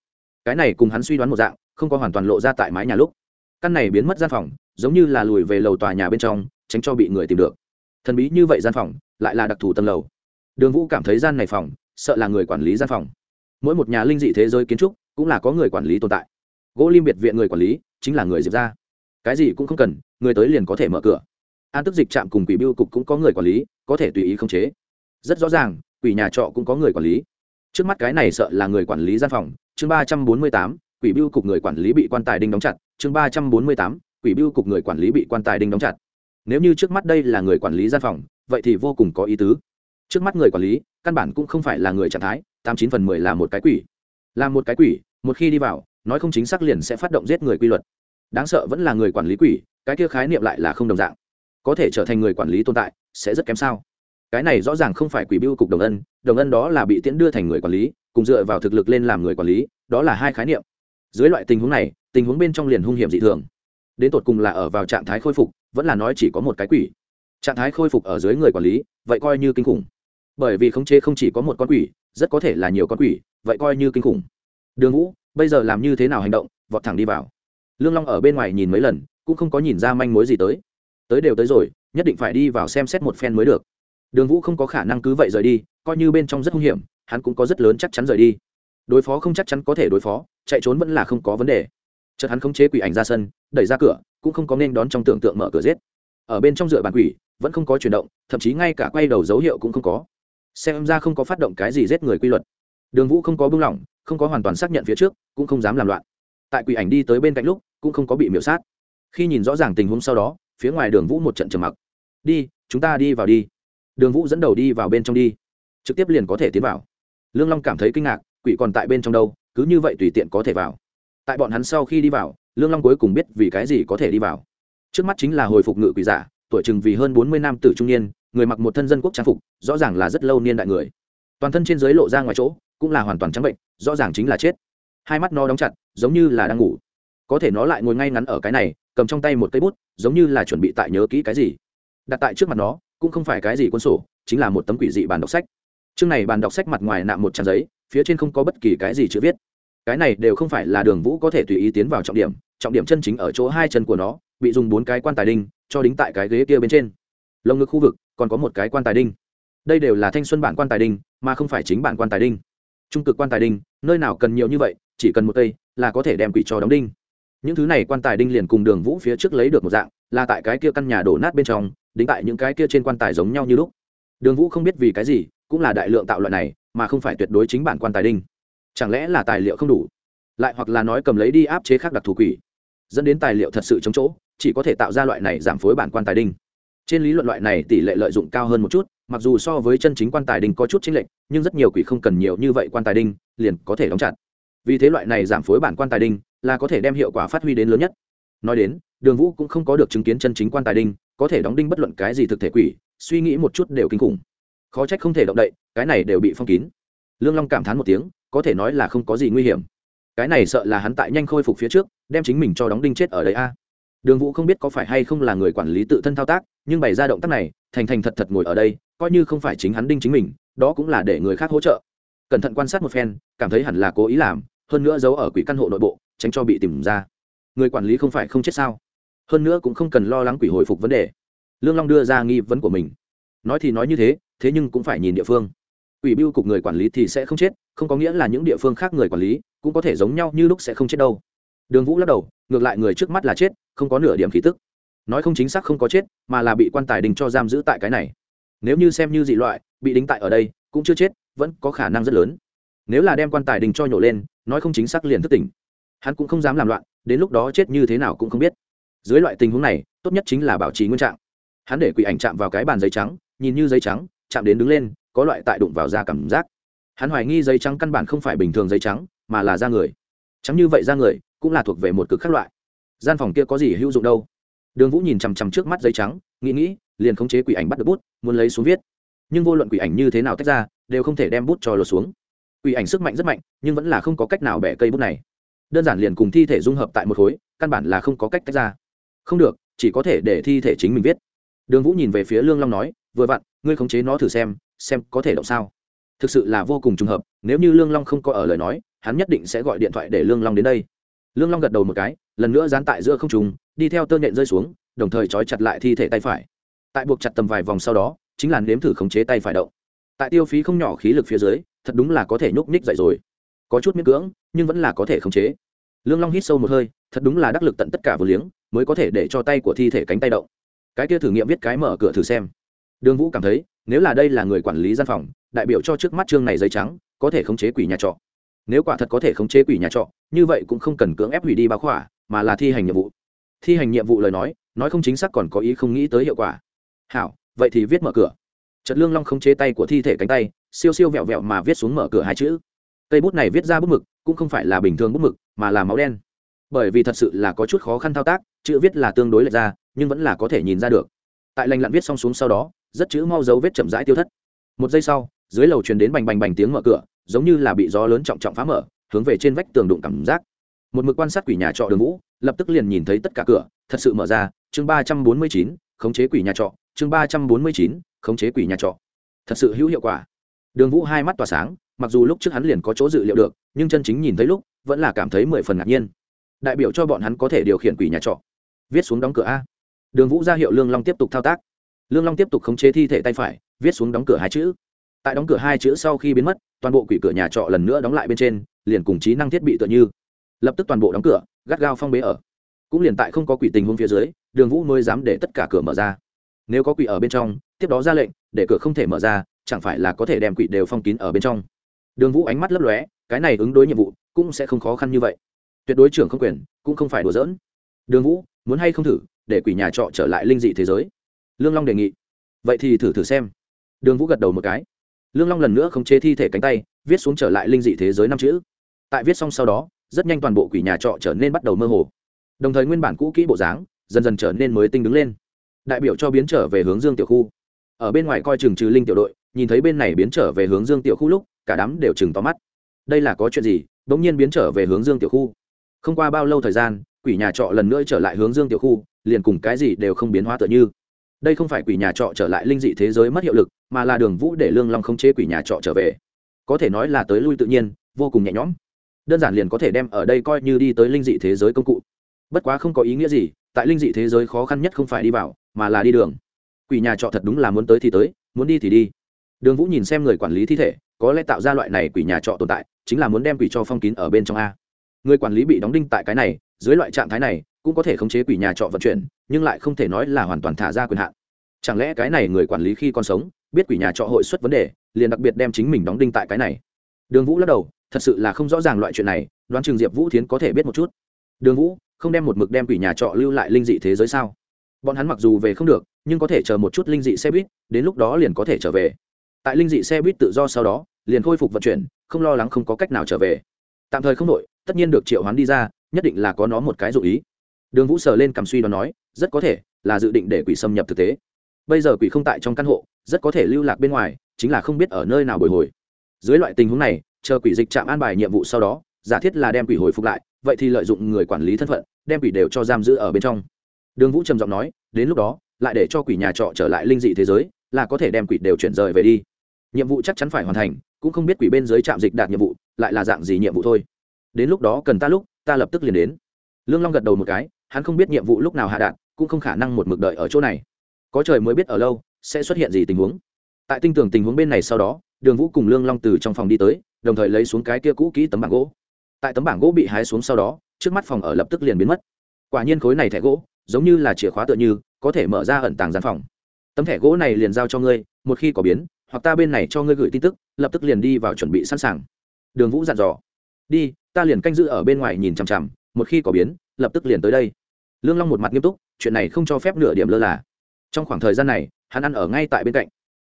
cái này cùng hắn suy đoán một dạng, không có hoàn toàn lộ ra tại mái nhà lúc. Căn này biến mất gian phòng, giống như là lùi về lầu tòa nhà bên trong, tránh cho bị người tìm được. Thần bí như vậy gian phòng, lại là đặc thù tầng lầu. Đường vũ cảm thấy gian này phòng, sợ là người quản lý gian phòng. Mỗi một nhà linh dị thế giới kiến trúc, cũng là có người quản lý tồn tại. Gỗ lim biệt viện người quản lý, chính là người diệp ra. Cái gì cũng không cần, người tới liền có thể mở cửa. An tức dịch trạm cùng quỷ biêu cục cũng có người quản lý, có thể tùy ý khống chế. Rất rõ ràng, quỷ nhà trọ cũng có người quản lý. Trước mắt cái này sợ là người quản lý gian phòng chương ba trăm bốn mươi tám, quỷ biêu cục người quản lý bị quan tài đinh đóng chặt. Chương ba trăm bốn mươi tám, quỷ biêu cục người quản lý bị quan tài đinh đóng chặt. Nếu như trước mắt đây là người quản lý gian phòng, vậy thì vô cùng có ý tứ. Trước mắt người quản lý, căn bản cũng không phải là người trạng thái, tám chín phần mười là một cái quỷ. Là một cái quỷ, một khi đi vào, nói không chính xác liền sẽ phát động giết người quy luật. Đáng sợ vẫn là người quản lý quỷ, cái kia khái niệm lại là không đồng dạng. Có thể trở thành người quản lý tồn tại, sẽ rất kém sao? Cái này rõ ràng không phải quỷ biêu cục đồng ân đồng ân đó là bị tiễn đưa thành người quản lý cùng dựa vào thực lực lên làm người quản lý, đó là hai khái niệm. Dưới loại tình huống này, tình huống bên trong liền hung hiểm dị thường. Đến tột cùng là ở vào trạng thái khôi phục, vẫn là nói chỉ có một cái quỷ. Trạng thái khôi phục ở dưới người quản lý, vậy coi như kinh khủng. Bởi vì khống chế không chỉ có một con quỷ, rất có thể là nhiều con quỷ, vậy coi như kinh khủng. Đường vũ, bây giờ làm như thế nào hành động, vọt thẳng đi vào. Lương long ở bên ngoài nhìn mấy lần, cũng không có nhìn ra manh mối gì tới. Tới đều tới rồi, nhất định phải đi vào xem xét một phen mới được. Đường vũ không có khả năng cứ vậy rời đi, coi như bên trong rất hung hiểm hắn cũng có rất lớn chắc chắn rời đi. Đối phó không chắc chắn có thể đối phó, chạy trốn vẫn là không có vấn đề. Chợt hắn khống chế quỷ ảnh ra sân, đẩy ra cửa, cũng không có nên đón trong tưởng tượng mở cửa giết. Ở bên trong dựa bàn quỷ, vẫn không có chuyển động, thậm chí ngay cả quay đầu dấu hiệu cũng không có. Xem ra không có phát động cái gì giết người quy luật. Đường vũ không có buông lỏng, không có hoàn toàn xác nhận phía trước, cũng không dám làm loạn. Tại quỷ ảnh đi tới bên cạnh lúc, cũng không có bị miễu sát. Khi nhìn rõ ràng tình huống sau đó, phía ngoài đường vũ một trận trầm mặc. Đi, chúng ta đi vào đi. Đường vũ dẫn đầu đi vào bên trong đi. Trực tiếp liền có thể tiến vào lương long cảm thấy kinh ngạc, quỷ còn tại bên trong đâu, cứ như vậy tùy tiện có thể vào. Tại bọn hắn sau khi đi vào, lương long cuối cùng biết vì cái gì có thể đi vào. Trước mắt chính là hồi phục ngự quỷ giả, tuổi chừng vì hơn bốn mươi năm tử trung niên, người mặc một thân dân quốc trang phục, rõ ràng là rất lâu niên đại người. Toàn thân trên dưới lộ ra ngoài chỗ, cũng là hoàn toàn trắng bệnh, rõ ràng chính là chết. Hai mắt nó đóng chặt, giống như là đang ngủ. Có thể nó lại ngồi ngay ngắn ở cái này, cầm trong tay một cây bút, giống như là chuẩn bị tại nhớ kỹ cái gì. Đặt tại trước mặt nó, cũng không phải cái gì quân sổ, chính là một tấm quỷ dị bàn đọc sách chương này bàn đọc sách mặt ngoài nạm một trang giấy, phía trên không có bất kỳ cái gì chữ viết. Cái này đều không phải là đường vũ có thể tùy ý tiến vào trọng điểm trọng điểm chân chính ở chỗ hai chân của nó, bị dùng bốn cái quan tài đinh, cho đính tại cái ghế kia bên trên. Lồng ngực khu vực, còn có một cái quan tài đinh. Đây đều là thanh xuân bản quan tài đinh, mà không phải chính bản quan tài đinh. Trung cực quan tài đinh, nơi nào cần nhiều như vậy, chỉ cần một cây là có thể đem quỷ trò đóng đinh. Những thứ này quan tài đinh liền cùng đường vũ phía trước lấy được một dạng, là tại cái kia căn nhà đổ nát bên trong, đính tại những cái kia trên quan tài giống nhau như lúc đường vũ không biết vì cái gì, cũng là đại lượng tạo loại này, mà không phải tuyệt đối chính bản quan tài đinh. Chẳng lẽ là tài liệu không đủ? Lại hoặc là nói cầm lấy đi áp chế khác đặc thù quỷ. Dẫn đến tài liệu thật sự chống chỗ, chỉ có thể tạo ra loại này giảm phối bản quan tài đinh. Trên lý luận loại này tỷ lệ lợi dụng cao hơn một chút, mặc dù so với chân chính quan tài đinh có chút chính lệnh nhưng rất nhiều quỷ không cần nhiều như vậy quan tài đinh, liền có thể đóng chặt. Vì thế loại này giảm phối bản quan tài đinh là có thể đem hiệu quả phát huy đến lớn nhất. Nói đến, đường vũ cũng không có được chứng kiến chân chính quan tài đinh có thể đóng đinh bất luận cái gì thực thể quỷ suy nghĩ một chút đều kinh khủng. Khó trách không thể động đậy, cái này đều bị phong kín. Lương long cảm thán một tiếng, có thể nói là không có gì nguy hiểm. Cái này sợ là hắn tại nhanh khôi phục phía trước, đem chính mình cho đóng đinh chết ở đây a. Đường vũ không biết có phải hay không là người quản lý tự thân thao tác, nhưng bày ra động tác này, thành thành thật thật ngồi ở đây, coi như không phải chính hắn đinh chính mình, đó cũng là để người khác hỗ trợ. Cẩn thận quan sát một phen, cảm thấy hẳn là cố ý làm, hơn nữa giấu ở quỹ căn hộ nội bộ, tránh cho bị tìm ra. Người quản lý không phải không chết sao? Hơn nữa cũng không cần lo lắng quỷ hồi phục vấn đề lương long đưa ra nghi vấn của mình. Nói thì nói như thế thế nhưng cũng phải nhìn địa phương. Ủy biêu cục người quản lý thì sẽ không chết, không có nghĩa là những địa phương khác người quản lý cũng có thể giống nhau như lúc sẽ không chết đâu. Đường vũ lắc đầu, ngược lại người trước mắt là chết, không có nửa điểm khí tức. Nói không chính xác không có chết, mà là bị quan tài đình cho giam giữ tại cái này. Nếu như xem như dị loại, bị đính tại ở đây, cũng chưa chết, vẫn có khả năng rất lớn. Nếu là đem quan tài đình cho nhổ lên, nói không chính xác liền thức tỉnh. Hắn cũng không dám làm loạn, đến lúc đó chết như thế nào cũng không biết. Dưới loại tình huống này, tốt nhất chính là bảo trì nguyên trạng hắn để quỷ ảnh chạm vào cái bàn giấy trắng, nhìn như giấy trắng, chạm đến đứng lên, có loại tại đụng vào da cảm giác. Hắn hoài nghi giấy trắng căn bản không phải bình thường giấy trắng, mà là da người. Trắng như vậy da người cũng là thuộc về một cực khác loại. Gian phòng kia có gì hữu dụng đâu? Đường vũ nhìn chằm chằm trước mắt giấy trắng, nghĩ nghĩ, liền khống chế quỷ ảnh bắt được bút, muốn lấy xuống viết. Nhưng vô luận quỷ ảnh như thế nào tách ra, đều không thể đem bút cho lột xuống. Quỷ ảnh sức mạnh rất mạnh, nhưng vẫn là không có cách nào bẻ cây bút này. Đơn giản liền cùng thi thể dung hợp tại một khối, căn bản là không có cách tách ra. Không được, chỉ có thể để thi thể chính mình viết đường vũ nhìn về phía lương long nói, vừa vặn, ngươi khống chế nó thử xem xem có thể động sao. Thực sự là vô cùng trùng hợp, nếu như lương long không có ở lời nói, hắn nhất định sẽ gọi điện thoại để lương long đến đây. Lương long gật đầu một cái, lần nữa dán tại giữa không trùng đi theo tơ nhện rơi xuống, đồng thời trói chặt lại thi thể tay phải. Tại buộc chặt tầm vài vòng sau đó, chính là nếm thử khống chế tay phải động. Tại tiêu phí không nhỏ khí lực phía dưới, thật đúng là có thể nhúc nhích dậy rồi. Có chút miễn cưỡng, nhưng vẫn là có thể khống chế. Lương long hít sâu một hơi, thật đúng là đắc lực tận tất cả vừa liếng, mới có thể để cho tay của thi thể cánh tay động cái kia thử nghiệm viết cái mở cửa thử xem. Đường vũ cảm thấy, nếu là đây là người quản lý gian phòng, đại biểu cho trước mắt chương này giấy trắng, có thể khống chế quỷ nhà trọ. Nếu quả thật có thể khống chế quỷ nhà trọ, như vậy cũng không cần cưỡng ép hủy đi báo khỏa, mà là thi hành nhiệm vụ. Thi hành nhiệm vụ lời nói nói không chính xác còn có ý không nghĩ tới hiệu quả. Hảo, vậy thì viết mở cửa. Trật lương long khống chế tay của thi thể cánh tay, siêu siêu vẹo vẹo mà viết xuống mở cửa hai chữ. Cây bút này viết ra bút mực, cũng không phải là bình thường bút mực, mà là máu đen. Bởi vì thật sự là có chút khó khăn thao tác, chữ viết là tương đối lệch ra nhưng vẫn là có thể nhìn ra được. Tại lành lặn viết xong xuống sau đó, rất chữ mau dấu vết chậm rãi tiêu thất. Một giây sau, dưới lầu truyền đến bành bành bành tiếng mở cửa, giống như là bị gió lớn trọng trọng phá mở, hướng về trên vách tường đụng cảm giác. Một mực quan sát quỷ nhà trọ đường vũ, lập tức liền nhìn thấy tất cả cửa, thật sự mở ra, chương ba trăm bốn mươi chín, khống chế quỷ nhà trọ, chương ba trăm bốn mươi chín, khống chế quỷ nhà trọ. Thật sự hữu hiệu quả. Đường vũ hai mắt tỏa sáng, mặc dù lúc trước hắn liền có chỗ dự liệu được, nhưng chân chính nhìn thấy lúc, vẫn là cảm thấy mười phần ngạc nhiên. Đại biểu cho bọn hắn có thể điều khiển quỷ nhà trọ. Viết xuống đóng cửa a đường vũ ra hiệu lương long tiếp tục thao tác. Lương long tiếp tục khống chế thi thể tay phải, viết xuống đóng cửa hai chữ. Tại đóng cửa hai chữ sau khi biến mất, toàn bộ quỷ cửa nhà trọ lần nữa đóng lại bên trên, liền cùng trí năng thiết bị tựa như. Lập tức toàn bộ đóng cửa, gắt gao phong bế ở. Cũng liền tại không có quỷ tình huống phía dưới, đường vũ mới dám để tất cả cửa mở ra. Nếu có quỷ ở bên trong, tiếp đó ra lệnh, để cửa không thể mở ra, chẳng phải là có thể đem quỷ đều phong kín ở bên trong. Đường vũ ánh mắt lấp lóe, cái này ứng đối nhiệm vụ cũng sẽ không khó khăn như vậy. Tuyệt đối trưởng không quyền, cũng không phải đùa giỡn. Đường vũ, muốn hay không thử để quỷ nhà trọ trở lại linh dị thế giới. Lương long đề nghị. Vậy thì thử thử xem. Đường vũ gật đầu một cái. Lương long lần nữa không chế thi thể cánh tay, viết xuống trở lại linh dị thế giới năm chữ. Tại viết xong sau đó, rất nhanh toàn bộ quỷ nhà trọ trở nên bắt đầu mơ hồ. Đồng thời nguyên bản cũ kỹ bộ dáng, dần dần trở nên mới tinh đứng lên. Đại biểu cho biến trở về hướng dương tiểu khu. Ở bên ngoài coi chừng trừ linh tiểu đội, nhìn thấy bên này biến trở về hướng dương tiểu khu lúc, cả đám đều chừng to mắt. Đây là có chuyện gì? Đ ỗ n g nhiên biến trở về hướng dương tiểu khu. Không qua bao lâu thời gian quỷ nhà trọ lần nữa trở lại hướng dương tiểu khu, liền cùng cái gì đều không biến hóa tựa như. Đây không phải quỷ nhà trọ trở lại linh dị thế giới mất hiệu lực, mà là đường vũ để lương long không chế quỷ nhà trọ trở về. Có thể nói là tới lui tự nhiên, vô cùng nhẹ nhõm. Đơn giản liền có thể đem ở đây coi như đi tới linh dị thế giới công cụ. Bất quá không có ý nghĩa gì, tại linh dị thế giới khó khăn nhất không phải đi vào, mà là đi đường. Quỷ nhà trọ thật đúng là muốn tới thì tới, muốn đi thì đi. Đường vũ nhìn xem người quản lý thi thể, có lẽ tạo ra loại này quỷ nhà trọ tồn tại, chính là muốn đem quỷ cho phong kín ở bên trong a người quản lý bị đóng đinh tại cái này, dưới loại trạng thái này, cũng có thể khống chế quỷ nhà trọ vận chuyển, nhưng lại không thể nói là hoàn toàn thả ra quyền hạn. Chẳng lẽ cái này người quản lý khi còn sống, biết quỷ nhà trọ hội xuất vấn đề, liền đặc biệt đem chính mình đóng đinh tại cái này? Đường vũ lắc đầu, thật sự là không rõ ràng loại chuyện này, đoán Trường diệp vũ thiến có thể biết một chút. Đường vũ, không đem một mực đem quỷ nhà trọ lưu lại linh dị thế giới sao? Bọn hắn mặc dù về không được, nhưng có thể chờ một chút linh dị xe buýt, đến lúc đó liền có thể trở về. Tại linh dị xe buýt tự do sau đó, liền khôi phục vận chuyển, không lo lắng không có cách nào trở về. Tạm thời không đội tất nhiên được triệu hoán đi ra, nhất định là có nó một cái dụ ý. Đường vũ sờ lên cầm suy đoán nói, rất có thể là dự định để quỷ xâm nhập thực tế. Bây giờ quỷ không tại trong căn hộ, rất có thể lưu lạc bên ngoài, chính là không biết ở nơi nào bồi hồi. Dưới loại tình huống này, chờ quỷ dịch chạm an bài nhiệm vụ sau đó, giả thiết là đem quỷ hồi phục lại, vậy thì lợi dụng người quản lý thân phận, đem quỷ đều cho giam giữ ở bên trong. Đường vũ trầm giọng nói, đến lúc đó, lại để cho quỷ nhà trọ trở lại linh dị thế giới, là có thể đem quỷ đều chuyển rời về đi. Nhiệm vụ chắc chắn phải hoàn thành, cũng không biết quỷ bên dưới trạm dịch đạt nhiệm vụ, lại là dạng gì nhiệm vụ thôi đến lúc đó cần ta lúc, ta lập tức liền đến. Lương long gật đầu một cái, hắn không biết nhiệm vụ lúc nào hạ đạn cũng không khả năng một mực đợi ở chỗ này. Có trời mới biết ở lâu, sẽ xuất hiện gì tình huống. Tại tinh tưởng tình huống bên này sau đó, đường vũ cùng lương long từ trong phòng đi tới, đồng thời lấy xuống cái kia cũ kỹ tấm bảng gỗ. Tại tấm bảng gỗ bị hái xuống sau đó, trước mắt phòng ở lập tức liền biến mất. Quả nhiên khối này thẻ gỗ, giống như là chìa khóa tựa như, có thể mở ra ẩn tàng gian phòng. Tấm thẻ gỗ này liền giao cho ngươi, một khi có biến, hoặc ta bên này cho ngươi gửi tin tức, lập tức liền đi vào chuẩn bị sẵn sàng. Đường vũ dặn dò đi, ta liền canh giữ ở bên ngoài nhìn chằm chằm, một khi có biến, lập tức liền tới đây. Lương long một mặt nghiêm túc, chuyện này không cho phép nửa điểm lơ là. Trong khoảng thời gian này, hắn ăn ở ngay tại bên cạnh.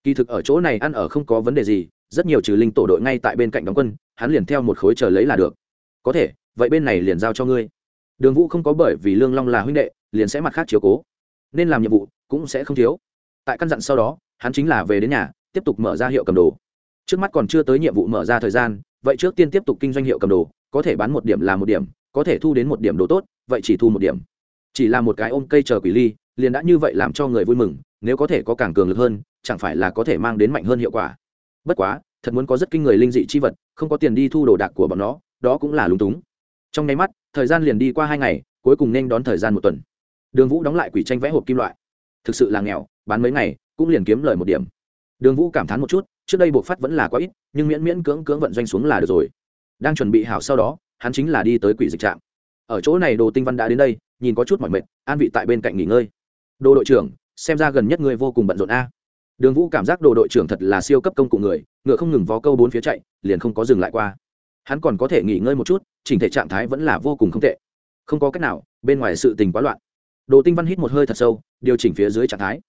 Kỳ thực ở chỗ này ăn ở không có vấn đề gì, rất nhiều trừ linh tổ đội ngay tại bên cạnh đóng quân, hắn liền theo một khối chờ lấy là được. Có thể, vậy bên này liền giao cho ngươi. Đường vũ không có bởi vì lương long là huynh đệ, liền sẽ mặt khác chiếu cố. Nên làm nhiệm vụ, cũng sẽ không thiếu. Tại căn dặn sau đó, hắn chính là về đến nhà, tiếp tục mở ra hiệu cầm đồ. Trước mắt còn chưa tới nhiệm vụ mở ra thời gian vậy trước tiên tiếp tục kinh doanh hiệu cầm đồ, có thể bán một điểm là một điểm, có thể thu đến một điểm đồ tốt, vậy chỉ thu một điểm. Chỉ là một cái ôm cây chờ quỷ ly, liền đã như vậy làm cho người vui mừng, nếu có thể có càng cường lực hơn, chẳng phải là có thể mang đến mạnh hơn hiệu quả. Bất quá, thật muốn có rất kinh người linh dị chi vật, không có tiền đi thu đồ đạc của bọn nó, đó cũng là lúng túng. Trong nháy mắt, thời gian liền đi qua hai ngày, cuối cùng nên đón thời gian một tuần. Đường vũ đóng lại quỷ tranh vẽ hộp kim loại. Thực sự là nghèo, bán mấy ngày, cũng liền kiếm lời một điểm đường vũ cảm thán một chút, trước đây buộc phát vẫn là quá ít, nhưng miễn miễn cưỡng cưỡng vận doanh xuống là được rồi. Đang chuẩn bị hảo sau đó, hắn chính là đi tới quỷ dịch trạm. Ở chỗ này đồ tinh văn đã đến đây, nhìn có chút mỏi mệt, an vị tại bên cạnh nghỉ ngơi. Đồ đội trưởng, xem ra gần nhất ngươi vô cùng bận rộn a. Đường vũ cảm giác đồ đội trưởng thật là siêu cấp công cụ người, ngựa không ngừng vó câu bốn phía chạy, liền không có dừng lại qua. Hắn còn có thể nghỉ ngơi một chút, chỉnh thể trạng thái vẫn là vô cùng không tệ. Không có cách nào, bên ngoài sự tình quá loạn. Đồ tinh văn hít một hơi thật sâu, điều chỉnh phía dưới trạng thái.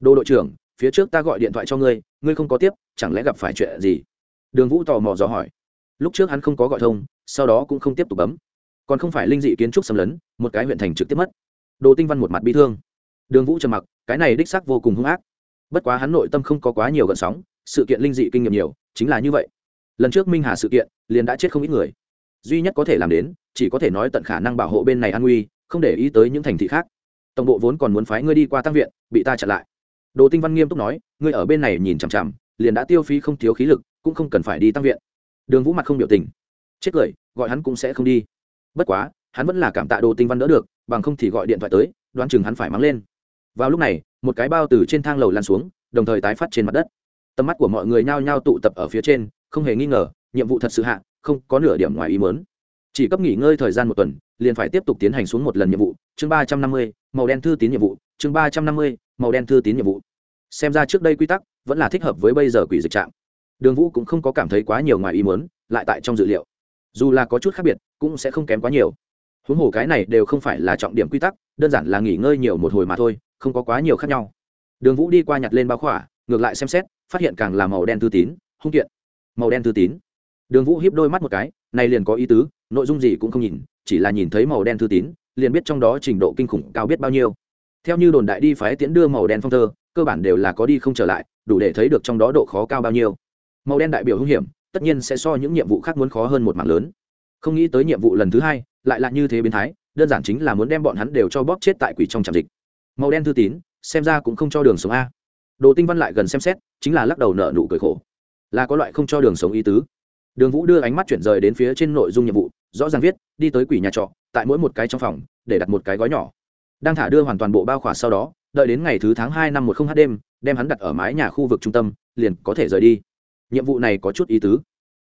Đồ đội trưởng phía trước ta gọi điện thoại cho ngươi ngươi không có tiếp, chẳng lẽ gặp phải chuyện gì? Đường vũ tò mò dò hỏi. Lúc trước hắn không có gọi thông, sau đó cũng không tiếp tục bấm. Còn không phải linh dị kiến trúc xâm lấn, một cái huyện thành trực tiếp mất. Đồ tinh văn một mặt bi thương. Đường vũ trầm mặc, cái này đích xác vô cùng hung ác. Bất quá hắn nội tâm không có quá nhiều gợn sóng, sự kiện linh dị kinh nghiệm nhiều, chính là như vậy. Lần trước minh hà sự kiện, liền đã chết không ít người. Duy nhất có thể làm đến, chỉ có thể nói tận khả năng bảo hộ bên này an nguy, không để ý tới những thành thị khác. Tổng bộ vốn còn muốn phái ngươi đi qua tăng viện, bị ta chặn lại đồ tinh văn nghiêm túc nói, ngươi ở bên này nhìn chằm chằm, liền đã tiêu phí không thiếu khí lực, cũng không cần phải đi tăng viện. Đường vũ mặt không biểu tình. Chết cười, gọi hắn cũng sẽ không đi. Bất quá, hắn vẫn là cảm tạ đồ tinh văn đỡ được, bằng không thì gọi điện thoại tới, đoán chừng hắn phải mắng lên. Vào lúc này, một cái bao từ trên thang lầu lan xuống, đồng thời tái phát trên mặt đất. Tầm mắt của mọi người nhao nhao tụ tập ở phía trên, không hề nghi ngờ, nhiệm vụ thật sự hạ, không có nửa điểm ngoài ý mớn chỉ cấp nghỉ ngơi thời gian một tuần, liền phải tiếp tục tiến hành xuống một lần nhiệm vụ. Chương ba trăm năm mươi, màu đen thư tín nhiệm vụ. Chương ba trăm năm mươi màu đen thư tín nhiệm vụ. Xem ra trước đây quy tắc vẫn là thích hợp với bây giờ quỷ dịch trạm đường vũ cũng không có cảm thấy quá nhiều ngoài ý mớn lại tại trong dự liệu. Dù là có chút khác biệt, cũng sẽ không kém quá nhiều. Huống hồ cái này đều không phải là trọng điểm quy tắc, đơn giản là nghỉ ngơi nhiều một hồi mà thôi, không có quá nhiều khác nhau. Đường vũ đi qua nhặt lên bao khỏa, ngược lại xem xét, phát hiện càng là màu đen thư tín, hung kiện. Màu đen thư tín. Đường vũ hiếp đôi mắt một cái, này liền có ý tứ, nội dung gì cũng không nhìn, chỉ là nhìn thấy màu đen thư tín, liền biết trong đó trình độ kinh khủng cao biết bao nhiêu theo như đồn đại đi phái tiễn đưa màu đen phong thơ, cơ bản đều là có đi không trở lại, đủ để thấy được trong đó độ khó cao bao nhiêu. Màu đen đại biểu hữu hiểm, tất nhiên sẽ so những nhiệm vụ khác muốn khó hơn một mạng lớn. Không nghĩ tới nhiệm vụ lần thứ hai, lại là như thế biến thái, đơn giản chính là muốn đem bọn hắn đều cho bóp chết tại quỷ trong trạm dịch. Màu đen thư tín, xem ra cũng không cho đường sống a. Đồ tinh văn lại gần xem xét, chính là lắc đầu nợ nụ cười khổ. Là có loại không cho đường sống ý tứ. Đường vũ đưa ánh mắt chuyển rời đến phía trên nội dung nhiệm vụ, rõ ràng viết, đi tới quỷ nhà trọ, tại mỗi một cái trong phòng, để đặt một cái gói nhỏ đang thả đưa hoàn toàn bộ bao khỏa sau đó, đợi đến ngày thứ tháng hai năm một không h đêm, đem hắn đặt ở mái nhà khu vực trung tâm, liền có thể rời đi. Nhiệm vụ này có chút ý tứ.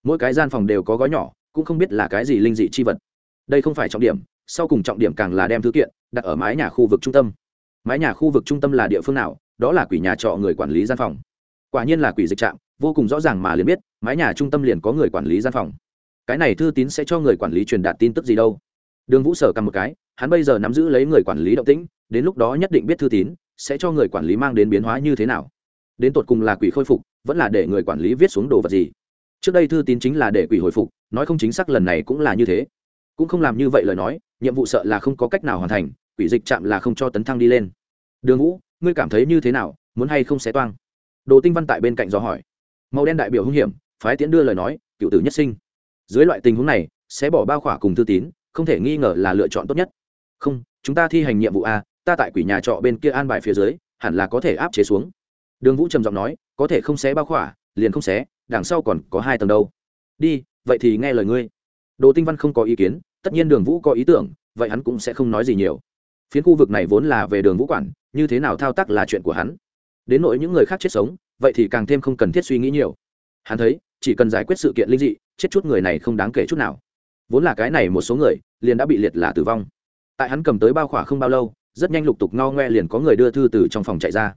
Mỗi cái gian phòng đều có gói nhỏ, cũng không biết là cái gì linh dị chi vật. Đây không phải trọng điểm, sau cùng trọng điểm càng là đem thư kiện đặt ở mái nhà khu vực trung tâm. Mái nhà khu vực trung tâm là địa phương nào, đó là quỷ nhà trọ người quản lý gian phòng. Quả nhiên là quỷ dịch trạm, vô cùng rõ ràng mà liền biết, mái nhà trung tâm liền có người quản lý gian phòng. Cái này thư tín sẽ cho người quản lý truyền đạt tin tức gì đâu đường vũ sở cầm một cái, hắn bây giờ nắm giữ lấy người quản lý động tĩnh, đến lúc đó nhất định biết thư tín, sẽ cho người quản lý mang đến biến hóa như thế nào. Đến tột cùng là quỷ khôi phục, vẫn là để người quản lý viết xuống đồ vật gì? Trước đây thư tín chính là để quỷ hồi phục, nói không chính xác lần này cũng là như thế. Cũng không làm như vậy lời nói, nhiệm vụ sợ là không có cách nào hoàn thành, quỷ dịch chạm là không cho tấn thăng đi lên. Đường vũ, ngươi cảm thấy như thế nào, muốn hay không xé toang? Đồ tinh văn tại bên cạnh dò hỏi. Màu đen đại biểu hung hiểm, phái tiễn đưa lời nói, cựu tử nhất sinh. Dưới loại tình huống này, sẽ bỏ bao khỏa cùng thư tín không thể nghi ngờ là lựa chọn tốt nhất. Không, chúng ta thi hành nhiệm vụ a, ta tại quỷ nhà trọ bên kia an bài phía dưới, hẳn là có thể áp chế xuống. Đường vũ trầm giọng nói, có thể không xé bao khỏa, liền không xé, đằng sau còn có hai tầng đâu. Đi, vậy thì nghe lời ngươi. Đồ tinh văn không có ý kiến, tất nhiên đường vũ có ý tưởng, vậy hắn cũng sẽ không nói gì nhiều. Phiến khu vực này vốn là về đường vũ quản, như thế nào thao tác là chuyện của hắn. Đến nỗi những người khác chết sống, vậy thì càng thêm không cần thiết suy nghĩ nhiều. Hắn thấy, chỉ cần giải quyết sự kiện linh dị, chết chút người này không đáng kể chút nào. Vốn là cái này một số người liền đã bị liệt là tử vong. Tại hắn cầm tới bao khỏa không bao lâu, rất nhanh lục tục ngao ngoe liền có người đưa thư từ trong phòng chạy ra.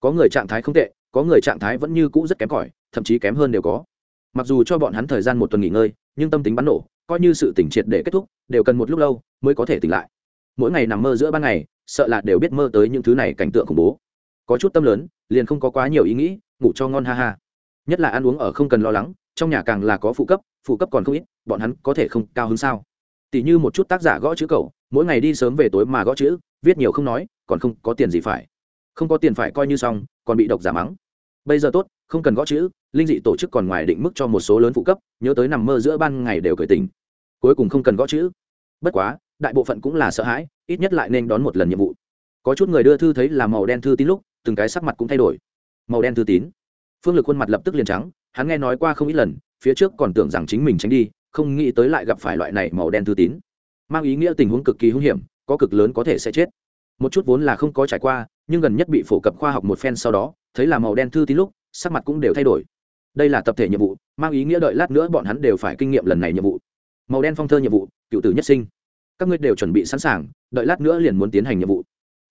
Có người trạng thái không tệ, có người trạng thái vẫn như cũ rất kém cỏi, thậm chí kém hơn đều có. Mặc dù cho bọn hắn thời gian một tuần nghỉ ngơi, nhưng tâm tính bắn nổ, coi như sự tỉnh triệt để kết thúc, đều cần một lúc lâu mới có thể tỉnh lại. Mỗi ngày nằm mơ giữa ban ngày, sợ là đều biết mơ tới những thứ này cảnh tượng khủng bố. Có chút tâm lớn, liền không có quá nhiều ý nghĩ, ngủ cho ngon ha ha. Nhất là ăn uống ở không cần lo lắng, trong nhà càng là có phụ cấp phụ cấp còn không ít, bọn hắn có thể không cao hơn sao? Tỷ như một chút tác giả gõ chữ cậu, mỗi ngày đi sớm về tối mà gõ chữ viết nhiều không nói còn không có tiền gì phải. Không có tiền phải coi như xong còn bị độc giả mắng. Bây giờ tốt không cần gõ chữ linh dị tổ chức còn ngoài định mức cho một số lớn phụ cấp nhớ tới nằm mơ giữa ban ngày đều cởi tình cuối cùng không cần gõ chữ. Bất quá đại bộ phận cũng là sợ hãi ít nhất lại nên đón một lần nhiệm vụ. Có chút người đưa thư thấy là màu đen thư tín lúc từng cái sắc mặt cũng thay đổi. Màu đen thư tín. Phương lực khuôn mặt lập tức liền trắng hắn nghe nói qua không ít lần phía trước còn tưởng rằng chính mình tránh đi không nghĩ tới lại gặp phải loại này màu đen thư tín. Mang ý nghĩa tình huống cực kỳ hung hiểm, có cực lớn có thể sẽ chết. Một chút vốn là không có trải qua, nhưng gần nhất bị phổ cập khoa học một phen sau đó, thấy là màu đen thư tín lúc, sắc mặt cũng đều thay đổi. Đây là tập thể nhiệm vụ, mang ý nghĩa đợi lát nữa bọn hắn đều phải kinh nghiệm lần này nhiệm vụ. Màu đen phong thơ nhiệm vụ, cựu tử nhất sinh. Các ngươi đều chuẩn bị sẵn sàng, đợi lát nữa liền muốn tiến hành nhiệm vụ.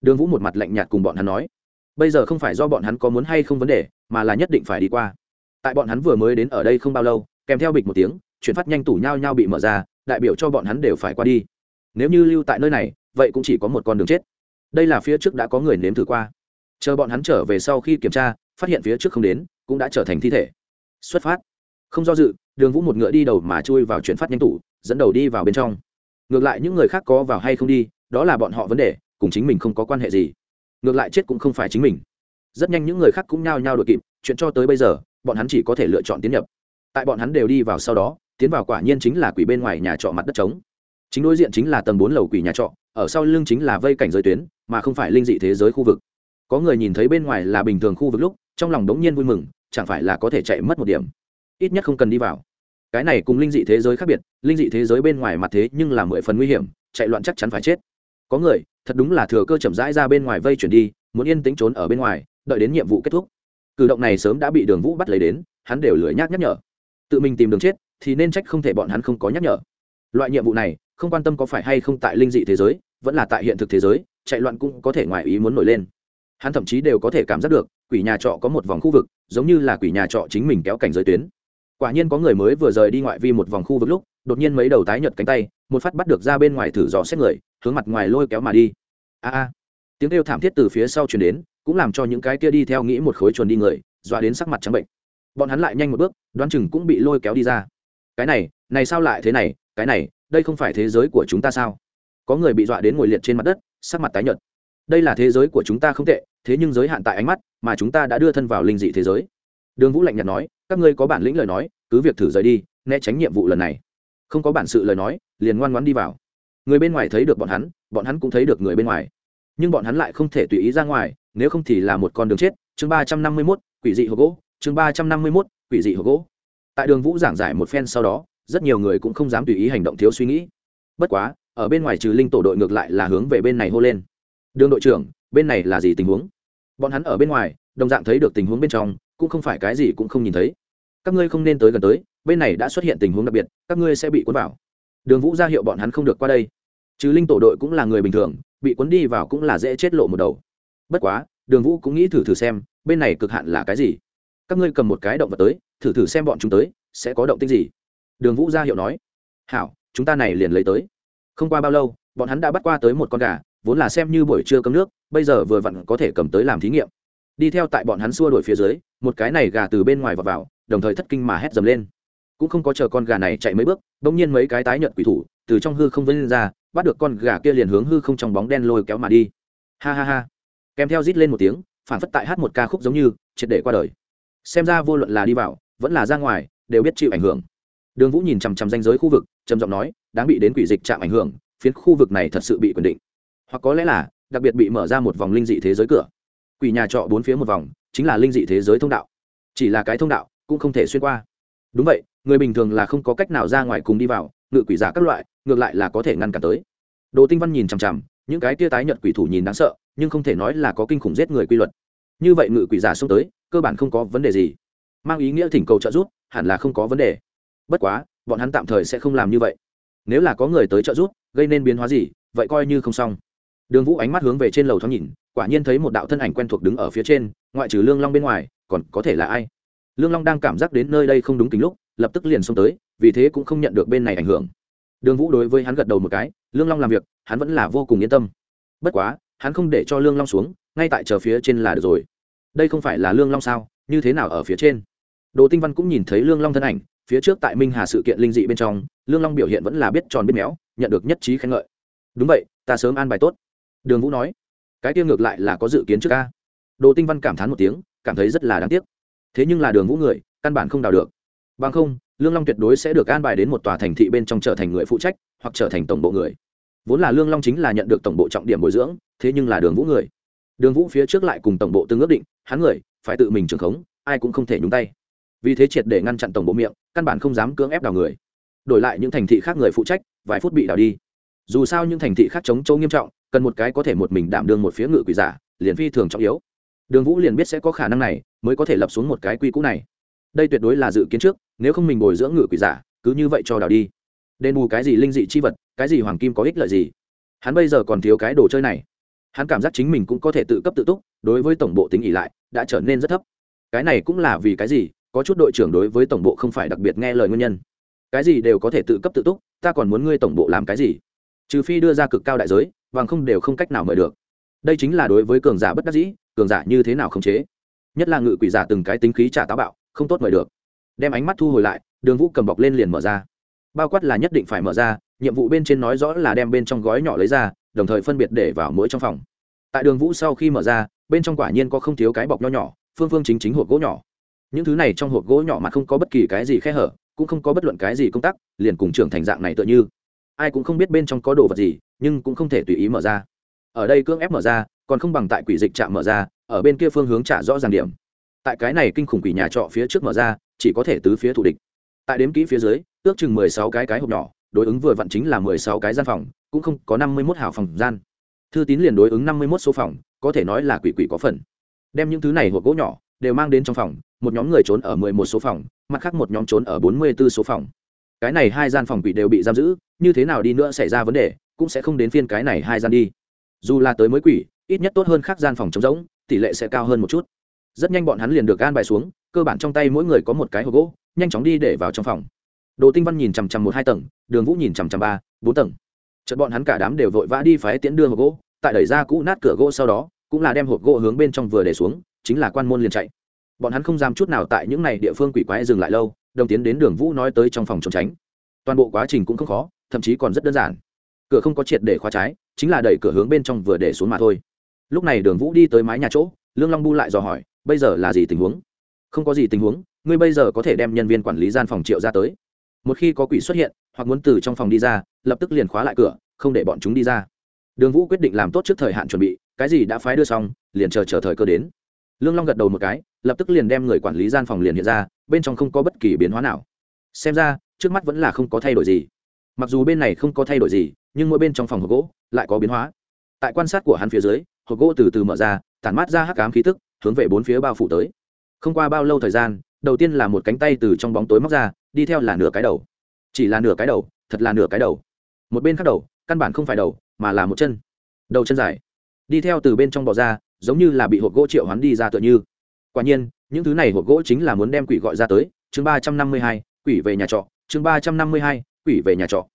Đường vũ một mặt lạnh nhạt cùng bọn hắn nói. Bây giờ không phải do bọn hắn có muốn hay không vấn đề, mà là nhất định phải đi qua. Tại bọn hắn vừa mới đến ở đây không bao lâu, kèm theo bịch một tiếng chuyển phát nhanh tủ nhau nhau bị mở ra, đại biểu cho bọn hắn đều phải qua đi. Nếu như lưu tại nơi này, vậy cũng chỉ có một con đường chết. Đây là phía trước đã có người nếm thử qua. Chờ bọn hắn trở về sau khi kiểm tra, phát hiện phía trước không đến, cũng đã trở thành thi thể. Xuất phát. Không do dự, đường vũ một ngựa đi đầu mà chui vào chuyển phát nhanh tủ, dẫn đầu đi vào bên trong. Ngược lại những người khác có vào hay không đi, đó là bọn họ vấn đề, cùng chính mình không có quan hệ gì. Ngược lại chết cũng không phải chính mình. Rất nhanh những người khác cũng nhao nhao đội kịp, chuyện cho tới bây giờ, bọn hắn chỉ có thể lựa chọn tiến nhập. Tại bọn hắn đều đi vào sau đó tiến vào quả nhiên chính là quỷ bên ngoài nhà trọ mặt đất trống. Chính đối diện chính là tầng bốn lầu quỷ nhà trọ, ở sau lưng chính là vây cảnh giới tuyến, mà không phải linh dị thế giới khu vực. Có người nhìn thấy bên ngoài là bình thường khu vực lúc, trong lòng đống nhiên vui mừng, chẳng phải là có thể chạy mất một điểm. Ít nhất không cần đi vào. Cái này cùng linh dị thế giới khác biệt, linh dị thế giới bên ngoài mặt thế nhưng là mười phần nguy hiểm, chạy loạn chắc chắn phải chết. Có người, thật đúng là thừa cơ chậm rãi ra bên ngoài vây chuyển đi, muốn yên tĩnh trốn ở bên ngoài, đợi đến nhiệm vụ kết thúc. Cử động này sớm đã bị đường vũ bắt lấy đến, hắn đều lười nhác nhắc nhở. Tự mình tìm đường chết thì nên trách không thể bọn hắn không có nhắc nhở. Loại nhiệm vụ này, không quan tâm có phải hay không tại linh dị thế giới, vẫn là tại hiện thực thế giới, chạy loạn cũng có thể ngoài ý muốn nổi lên. Hắn thậm chí đều có thể cảm giác được, quỷ nhà trọ có một vòng khu vực, giống như là quỷ nhà trọ chính mình kéo cảnh giới tuyến. Quả nhiên có người mới vừa rời đi ngoại vi một vòng khu vực lúc, đột nhiên mấy đầu tái nhợt cánh tay, một phát bắt được ra bên ngoài thử dò xét người, hướng mặt ngoài lôi kéo mà đi. A a. Tiếng kêu thảm thiết từ phía sau chuyển đến, cũng làm cho những cái kia đi theo nghĩ một khối chuồn đi người, dọa đến sắc mặt trắng bệnh. Bọn hắn lại nhanh một bước, đoán chừng cũng bị lôi kéo đi ra cái này này sao lại thế này, cái này, đây không phải thế giới của chúng ta sao? Có người bị dọa đến ngồi liệt trên mặt đất, sắc mặt tái nhợt. Đây là thế giới của chúng ta không tệ, thế nhưng giới hạn tại ánh mắt mà chúng ta đã đưa thân vào linh dị thế giới. Đường vũ lạnh nhạt nói, các ngươi có bản lĩnh lời nói, cứ việc thử rời đi, né tránh nhiệm vụ lần này. Không có bản sự lời nói, liền ngoan ngoãn đi vào. Người bên ngoài thấy được bọn hắn bọn hắn cũng thấy được người bên ngoài. Nhưng bọn hắn lại không thể tùy ý ra ngoài, nếu không thì là một con đường chết. Chương ba trăm năm mươi mốt, quỷ dị hộp gỗ. Chương ba trăm năm mươi mốt, quỷ dị hộp gỗ tại đường vũ giảng giải một phen sau đó, rất nhiều người cũng không dám tùy ý hành động thiếu suy nghĩ. Bất quá, ở bên ngoài trừ linh tổ đội ngược lại là hướng về bên này hô lên. Đường đội trưởng, bên này là gì tình huống? Bọn hắn ở bên ngoài, đồng dạng thấy được tình huống bên trong, cũng không phải cái gì cũng không nhìn thấy. Các ngươi không nên tới gần tới, bên này đã xuất hiện tình huống đặc biệt, các ngươi sẽ bị cuốn vào. Đường vũ ra hiệu bọn hắn không được qua đây. Chứ linh tổ đội cũng là người bình thường, bị cuốn đi vào cũng là dễ chết lộ một đầu. Bất quá, đường vũ cũng nghĩ thử thử xem, bên này cực hạn là cái gì? Các ngươi cầm một cái động vật tới thử thử xem bọn chúng tới sẽ có động tích gì? Đường vũ ra hiệu nói. Hảo chúng ta này liền lấy tới. Không qua bao lâu bọn hắn đã bắt qua tới một con gà vốn là xem như buổi trưa cấm nước bây giờ vừa vặn có thể cầm tới làm thí nghiệm. Đi theo tại bọn hắn xua đuổi phía dưới một cái này gà từ bên ngoài vào, vào đồng thời thất kinh mà hét dầm lên. Cũng không có chờ con gà này chạy mấy bước bỗng nhiên mấy cái tái nhợt quỷ thủ từ trong hư không vân lên ra bắt được con gà kia liền hướng hư không trong bóng đen lôi kéo mà đi. Ha ha ha. Kèm theo rít lên một tiếng phản phất tại hát một ca khúc giống như triệt để qua đời. Xem ra vô luận là đi vào vẫn là ra ngoài, đều biết chịu ảnh hưởng. Đường vũ nhìn chằm chằm danh giới khu vực, trầm giọng nói, đáng bị đến quỷ dịch chạm ảnh hưởng, phiến khu vực này thật sự bị quyền định. Hoặc có lẽ là, đặc biệt bị mở ra một vòng linh dị thế giới cửa. Quỷ nhà trọ bốn phía một vòng, chính là linh dị thế giới thông đạo. Chỉ là cái thông đạo, cũng không thể xuyên qua. Đúng vậy, người bình thường là không có cách nào ra ngoài cùng đi vào, ngự quỷ giả các loại, ngược lại là có thể ngăn cản tới. Đồ tinh văn nhìn chằm chằm, những cái tia tái nhật quỷ thủ nhìn đáng sợ, nhưng không thể nói là có kinh khủng giết người quy luật. Như vậy ngự quỷ giả xông tới, cơ bản không có vấn đề gì mang ý nghĩa thỉnh cầu trợ giúp, hẳn là không có vấn đề. Bất quá, bọn hắn tạm thời sẽ không làm như vậy. Nếu là có người tới trợ giúp, gây nên biến hóa gì, vậy coi như không xong. Đường vũ ánh mắt hướng về trên lầu thoáng nhìn, quả nhiên thấy một đạo thân ảnh quen thuộc đứng ở phía trên, ngoại trừ lương long bên ngoài, còn có thể là ai? Lương long đang cảm giác đến nơi đây không đúng tính lúc, lập tức liền xông tới, vì thế cũng không nhận được bên này ảnh hưởng. Đường vũ đối với hắn gật đầu một cái, lương long làm việc, hắn vẫn là vô cùng yên tâm. Bất quá, hắn không để cho lương long xuống, ngay tại chờ phía trên là được rồi. Đây không phải là lương long sao, như thế nào ở phía trên? Đồ tinh văn cũng nhìn thấy lương long thân ảnh, phía trước tại minh hà sự kiện linh dị bên trong, lương long biểu hiện vẫn là biết tròn biết méo, nhận được nhất trí khen ngợi. Đúng vậy, ta sớm an bài tốt. Đường vũ nói. Cái tiêu ngược lại là có dự kiến trước ca. Đồ tinh văn cảm thán một tiếng, cảm thấy rất là đáng tiếc. Thế nhưng là đường vũ người, căn bản không đào được. Bằng không, lương long tuyệt đối sẽ được an bài đến một tòa thành thị bên trong trở thành người phụ trách, hoặc trở thành tổng bộ người. Vốn là lương long chính là nhận được tổng bộ trọng điểm bồi dưỡng, thế nhưng là đường vũ người. Đường vũ phía trước lại cùng tổng bộ tương ước định, hắn người, phải tự mình trưởng khống, ai cũng không thể nhúng tay vì thế triệt để ngăn chặn tổng bộ miệng, căn bản không dám cưỡng ép đào người. Đổi lại những thành thị khác người phụ trách, vài phút bị đào đi. Dù sao những thành thị khác chống chỗ nghiêm trọng, cần một cái có thể một mình đảm đương một phía ngự quỷ giả, liền phi thường trọng yếu. Đường vũ liền biết sẽ có khả năng này, mới có thể lập xuống một cái quy cũ này. Đây tuyệt đối là dự kiến trước, nếu không mình bồi dưỡng ngự quỷ giả, cứ như vậy cho đào đi. Đền bù cái gì linh dị chi vật, cái gì hoàng kim có ích lợi gì? Hắn bây giờ còn thiếu cái đồ chơi này. Hắn cảm giác chính mình cũng có thể tự cấp tự túc, đối với tổng bộ tính ỉ lại, đã trở nên rất thấp. Cái này cũng là vì cái gì? Có chút đội trưởng đối với tổng bộ không phải đặc biệt nghe lời nguyên nhân. Cái gì đều có thể tự cấp tự túc, ta còn muốn ngươi tổng bộ làm cái gì? Trừ phi đưa ra cực cao đại giới, bằng không đều không cách nào mời được. Đây chính là đối với cường giả bất đắc dĩ, cường giả như thế nào khống chế? Nhất là ngự quỷ giả từng cái tính khí trả táo bạo, không tốt mời được. Đem ánh mắt thu hồi lại, đường vũ cầm bọc lên liền mở ra. Bao quát là nhất định phải mở ra, nhiệm vụ bên trên nói rõ là đem bên trong gói nhỏ lấy ra, đồng thời phân biệt để vào mỗi trong phòng. Tại đường vũ sau khi mở ra, bên trong quả nhiên có không thiếu cái bọc nho nhỏ, phương phương chính chính hộp gỗ nhỏ những thứ này trong hộp gỗ nhỏ mà không có bất kỳ cái gì khe hở, cũng không có bất luận cái gì công tác liền cùng trưởng thành dạng này tựa như. Ai cũng không biết bên trong có đồ vật gì, nhưng cũng không thể tùy ý mở ra. Ở đây cưỡng ép mở ra, còn không bằng tại quỷ dịch trạm mở ra, ở bên kia phương hướng trả rõ ràng điểm. Tại cái này kinh khủng quỷ nhà trọ phía trước mở ra, chỉ có thể tứ phía thủ địch. Tại đếm kỹ phía dưới, ước chừng mười sáu cái cái hộp nhỏ, đối ứng vừa vặn chính là mười sáu cái gian phòng, cũng không có năm mươi mốt hào phòng gian. Thư tín liền đối ứng năm mươi mốt số phòng, có thể nói là quỷ quỷ có phần. Đem những thứ này hộp gỗ nhỏ, đều mang đến trong phòng một nhóm người trốn ở mười một số phòng, mặt khác một nhóm trốn ở bốn mươi b ố số phòng. Cái này hai gian phòng quỷ đều bị giam giữ, như thế nào đi nữa xảy ra vấn đề, cũng sẽ không đến phiên cái này hai gian đi. Dù là tới mới quỷ, ít nhất tốt hơn khác gian phòng trống rỗng, tỷ lệ sẽ cao hơn một chút. Rất nhanh bọn hắn liền được gan bài xuống, cơ bản trong tay mỗi người có một cái hộp gỗ, nhanh chóng đi để vào trong phòng. Đồ tinh văn nhìn chằm chằm một hai tầng, đường vũ nhìn chằm chằm ba, bốn tầng. Chợt bọn hắn cả đám đều vội vã đi phái tiễn đưa hộp gỗ, tại đẩy ra cũ nát cửa gỗ sau đó, cũng là đem hộp gỗ hướng bên trong vừa để xuống, chính là quan môn liền chạy bọn hắn không dám chút nào tại những này địa phương quỷ quái dừng lại lâu, đồng tiến đến đường vũ nói tới trong phòng trốn tránh. Toàn bộ quá trình cũng không khó, thậm chí còn rất đơn giản. Cửa không có triệt để khóa trái, chính là đẩy cửa hướng bên trong vừa để xuống mà thôi. Lúc này đường vũ đi tới mái nhà chỗ, lương long bu lại dò hỏi, bây giờ là gì tình huống? Không có gì tình huống, ngươi bây giờ có thể đem nhân viên quản lý gian phòng triệu ra tới. Một khi có quỷ xuất hiện, hoặc muốn từ trong phòng đi ra, lập tức liền khóa lại cửa, không để bọn chúng đi ra. Đường vũ quyết định làm tốt trước thời hạn chuẩn bị, cái gì đã phái đưa xong, liền chờ chờ thời cơ đến lương long gật đầu một cái, lập tức liền đem người quản lý gian phòng liền hiện ra, bên trong không có bất kỳ biến hóa nào. Xem ra, trước mắt vẫn là không có thay đổi gì. Mặc dù bên này không có thay đổi gì, nhưng mỗi bên trong phòng hộp gỗ lại có biến hóa. Tại quan sát của hắn phía dưới, hộp gỗ từ từ mở ra, tản mát ra hắc cám khí tức, hướng về bốn phía bao phủ tới. Không qua bao lâu thời gian, đầu tiên là một cánh tay từ trong bóng tối móc ra, đi theo là nửa cái đầu. Chỉ là nửa cái đầu, thật là nửa cái đầu. Một bên khác đầu, căn bản không phải đầu, mà là một chân. Đầu chân dài. Đi theo từ bên trong bò ra giống như là bị hộp gỗ triệu hoán đi ra tựa như. Quả nhiên, những thứ này hộp gỗ chính là muốn đem quỷ gọi ra tới. Chương ba trăm năm mươi hai, quỷ về nhà trọ. Chương ba trăm năm mươi hai, quỷ về nhà trọ.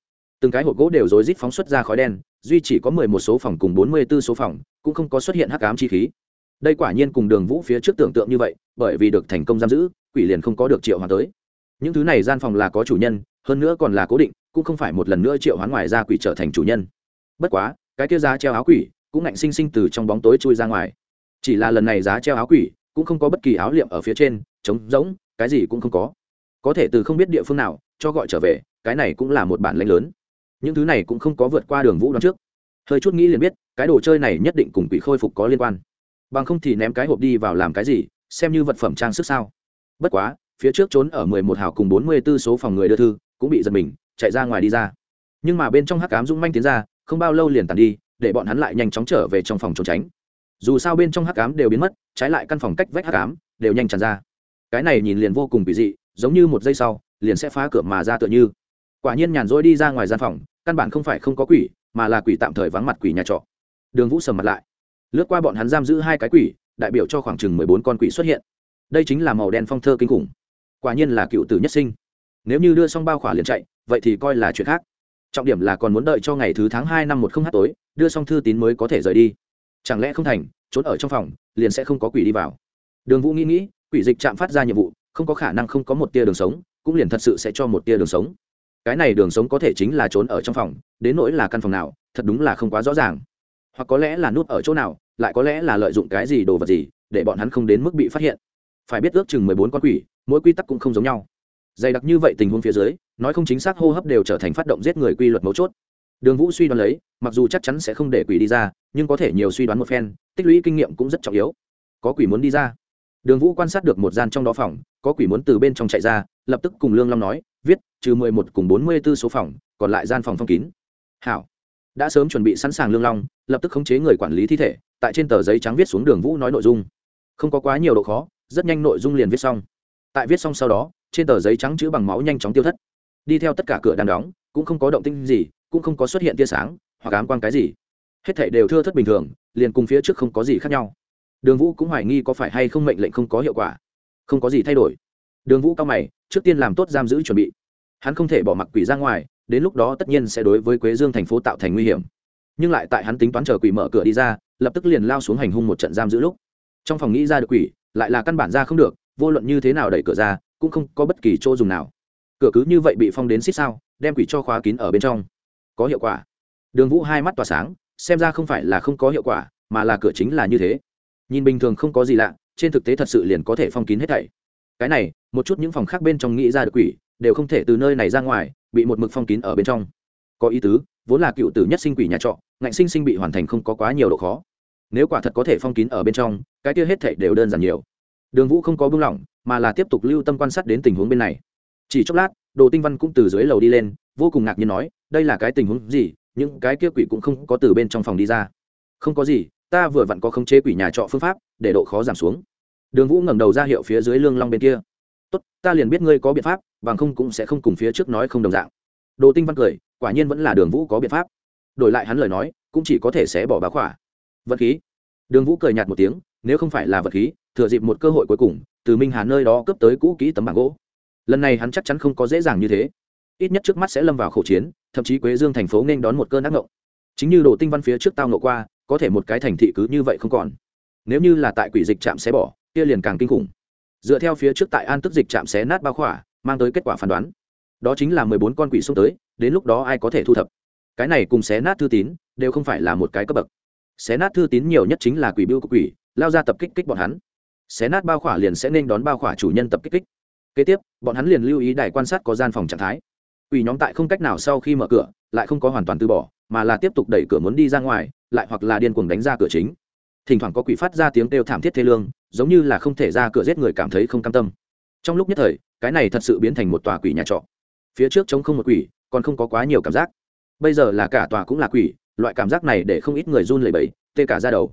Từng cái hộp gỗ đều rối rít phóng xuất ra khói đen, duy chỉ có mười một số phòng cùng bốn mươi b ố số phòng, cũng không có xuất hiện hắc ám chi khí. Đây quả nhiên cùng đường vũ phía trước tưởng tượng như vậy, bởi vì được thành công giam giữ, quỷ liền không có được triệu hoán tới. Những thứ này gian phòng là có chủ nhân, hơn nữa còn là cố định, cũng không phải một lần nữa triệu hoán ngoài ra quỷ trở thành chủ nhân. Bất quá, cái kia giá treo áo quỷ cũng ngạnh sinh sinh từ trong bóng tối chui ra ngoài. Chỉ là lần này giá treo áo quỷ, cũng không có bất kỳ áo liệm ở phía trên, trống rỗng, cái gì cũng không có. Có thể từ không biết địa phương nào, cho gọi trở về, cái này cũng là một bản lãnh lớn. Những thứ này cũng không có vượt qua đường vũ đoán trước. Hơi chút nghĩ liền biết, cái đồ chơi này nhất định cùng quỷ khôi phục có liên quan. Bằng không thì ném cái hộp đi vào làm cái gì, xem như vật phẩm trang sức sao. Bất quá, phía trước trốn ở mười một hào cùng bốn mươi b ố số phòng người đưa thư, cũng bị giật mình, chạy ra ngoài đi ra. Nhưng mà bên trong hắc cám rung manh tiến ra, không bao lâu liền tàn đi để bọn hắn lại nhanh chóng trở về trong phòng trốn tránh. Dù sao bên trong hắc cám đều biến mất, trái lại căn phòng cách vách hắc cám đều nhanh tràn ra. Cái này nhìn liền vô cùng kỳ dị, giống như một giây sau, liền sẽ phá cửa mà ra tựa như. Quả nhiên nhàn rỗi đi ra ngoài gian phòng, căn bản không phải không có quỷ, mà là quỷ tạm thời vắng mặt quỷ nhà trọ. Đường vũ sầm mặt lại. Lướt qua bọn hắn giam giữ hai cái quỷ, đại biểu cho khoảng chừng mười bốn con quỷ xuất hiện. Đây chính là màu đen phong thơ kinh khủng. Quả nhiên là cựu tử nhất sinh. Nếu như đưa xong bao khỏa liền chạy, vậy thì coi là chuyện khác trọng điểm là còn muốn đợi cho ngày thứ tháng hai năm một không h tối, đưa xong thư tín mới có thể rời đi. Chẳng lẽ không thành, trốn ở trong phòng, liền sẽ không có quỷ đi vào. Đường vũ nghĩ nghĩ, quỷ dịch chạm phát ra nhiệm vụ, không có khả năng không có một tia đường sống, cũng liền thật sự sẽ cho một tia đường sống. Cái này đường sống có thể chính là trốn ở trong phòng, đến nỗi là căn phòng nào, thật đúng là không quá rõ ràng. Hoặc có lẽ là nút ở chỗ nào, lại có lẽ là lợi dụng cái gì đồ vật gì, để bọn hắn không đến mức bị phát hiện. Phải biết ước chừng mười bốn con quỷ, mỗi quy tắc cũng không giống nhau dày đặc như vậy tình huống phía dưới, nói không chính xác hô hấp đều trở thành phát động giết người quy luật mấu chốt. Đường vũ suy đoán lấy, mặc dù chắc chắn sẽ không để quỷ đi ra, nhưng có thể nhiều suy đoán một phen, tích lũy kinh nghiệm cũng rất trọng yếu. Có quỷ muốn đi ra. Đường vũ quan sát được một gian trong đó phòng, có quỷ muốn từ bên trong chạy ra, lập tức cùng lương long nói, viết, trừ mười một cùng bốn mươi b ố số phòng, còn lại gian phòng phong kín. Hảo. Đã sớm chuẩn bị sẵn sàng lương long, lập tức khống chế người quản lý thi thể, tại trên tờ giấy trắng viết xuống đường vũ nói nội dung. Không có quá nhiều độ khó, rất nhanh nội dung liền viết xong tại viết xong sau đó, trên tờ giấy trắng chữ bằng máu nhanh chóng tiêu thất. Đi theo tất cả cửa đang đóng, cũng không có động tinh gì, cũng không có xuất hiện tia sáng, hoặc ám quang cái gì. Hết thảy đều thưa thất bình thường, liền cùng phía trước không có gì khác nhau. Đường vũ cũng hoài nghi có phải hay không mệnh lệnh không có hiệu quả. Không có gì thay đổi. Đường vũ cao mày, trước tiên làm tốt giam giữ chuẩn bị. Hắn không thể bỏ mặc quỷ ra ngoài, đến lúc đó tất nhiên sẽ đối với quế dương thành phố tạo thành nguy hiểm. Nhưng lại tại hắn tính toán chờ quỷ mở cửa đi ra, lập tức liền lao xuống hành hung một trận giam giữ lúc. Trong phòng nghĩ ra được quỷ, lại là căn bản ra không được vô luận như thế nào đẩy cửa ra, cũng không có bất kỳ chỗ dùng nào. Cửa cứ như vậy bị phong đến xích sao, đem quỷ cho khóa kín ở bên trong. Có hiệu quả. Đường vũ hai mắt tỏa sáng, xem ra không phải là không có hiệu quả, mà là cửa chính là như thế. Nhìn bình thường không có gì lạ, trên thực tế thật sự liền có thể phong kín hết thảy. Cái này, một chút những phòng khác bên trong nghĩ ra được quỷ, đều không thể từ nơi này ra ngoài, bị một mực phong kín ở bên trong. Có ý tứ, vốn là cựu tử nhất sinh quỷ nhà trọ, ngạnh sinh sinh bị hoàn thành không có quá nhiều độ khó. Nếu quả thật có thể phong kín ở bên trong, cái kia hết thảy đều đơn giản nhiều đường vũ không có buông lỏng, mà là tiếp tục lưu tâm quan sát đến tình huống bên này. Chỉ chốc lát, đồ tinh văn cũng từ dưới lầu đi lên, vô cùng ngạc nhiên nói, đây là cái tình huống gì? Những cái kia quỷ cũng không có từ bên trong phòng đi ra. Không có gì, ta vừa vặn có khống chế quỷ nhà trọ phương pháp, để độ khó giảm xuống. Đường vũ ngẩng đầu ra hiệu phía dưới lương long bên kia. Tốt, ta liền biết ngươi có biện pháp, bằng không cũng sẽ không cùng phía trước nói không đồng dạng. Đồ tinh văn cười, quả nhiên vẫn là đường vũ có biện pháp. Đổi lại hắn lời nói, cũng chỉ có thể sẽ bỏ bá khỏa. Vật khí. Đường vũ cười nhạt một tiếng nếu không phải là vật khí, thừa dịp một cơ hội cuối cùng, từ minh hà nơi đó cướp tới cũ kỹ tấm bảng gỗ. Lần này hắn chắc chắn không có dễ dàng như thế. Ít nhất trước mắt sẽ lâm vào khẩu chiến, thậm chí quế dương thành phố nên đón một cơn ác ngộng. Chính như đồ tinh văn phía trước tao ngộ qua, có thể một cái thành thị cứ như vậy không còn. Nếu như là tại quỷ dịch trạm xé bỏ, kia liền càng kinh khủng. Dựa theo phía trước tại an tức dịch trạm xé nát bao khỏa, mang tới kết quả phán đoán. Đó chính là mười bốn con quỷ xông tới, đến lúc đó ai có thể thu thập? Cái này cùng xé nát thư tín, đều không phải là một cái cấp bậc. Xé nát thư tín nhiều nhất chính là quỷ biêu của quỷ lao ra tập kích kích bọn hắn. Xé nát bao khỏa liền sẽ nên đón bao khỏa chủ nhân tập kích kích. Kế tiếp, bọn hắn liền lưu ý đài quan sát có gian phòng trạng thái. Quỷ nhóm tại không cách nào sau khi mở cửa, lại không có hoàn toàn từ bỏ, mà là tiếp tục đẩy cửa muốn đi ra ngoài, lại hoặc là điên cuồng đánh ra cửa chính. Thỉnh thoảng có quỷ phát ra tiếng kêu thảm thiết thê lương, giống như là không thể ra cửa giết người cảm thấy không cam tâm. Trong lúc nhất thời, cái này thật sự biến thành một tòa quỷ nhà trọ. Phía trước chống không một quỷ, còn không có quá nhiều cảm giác. Bây giờ là cả tòa cũng là quỷ, loại cảm giác này để không ít người run lẩy bẩy, tê cả ra đầu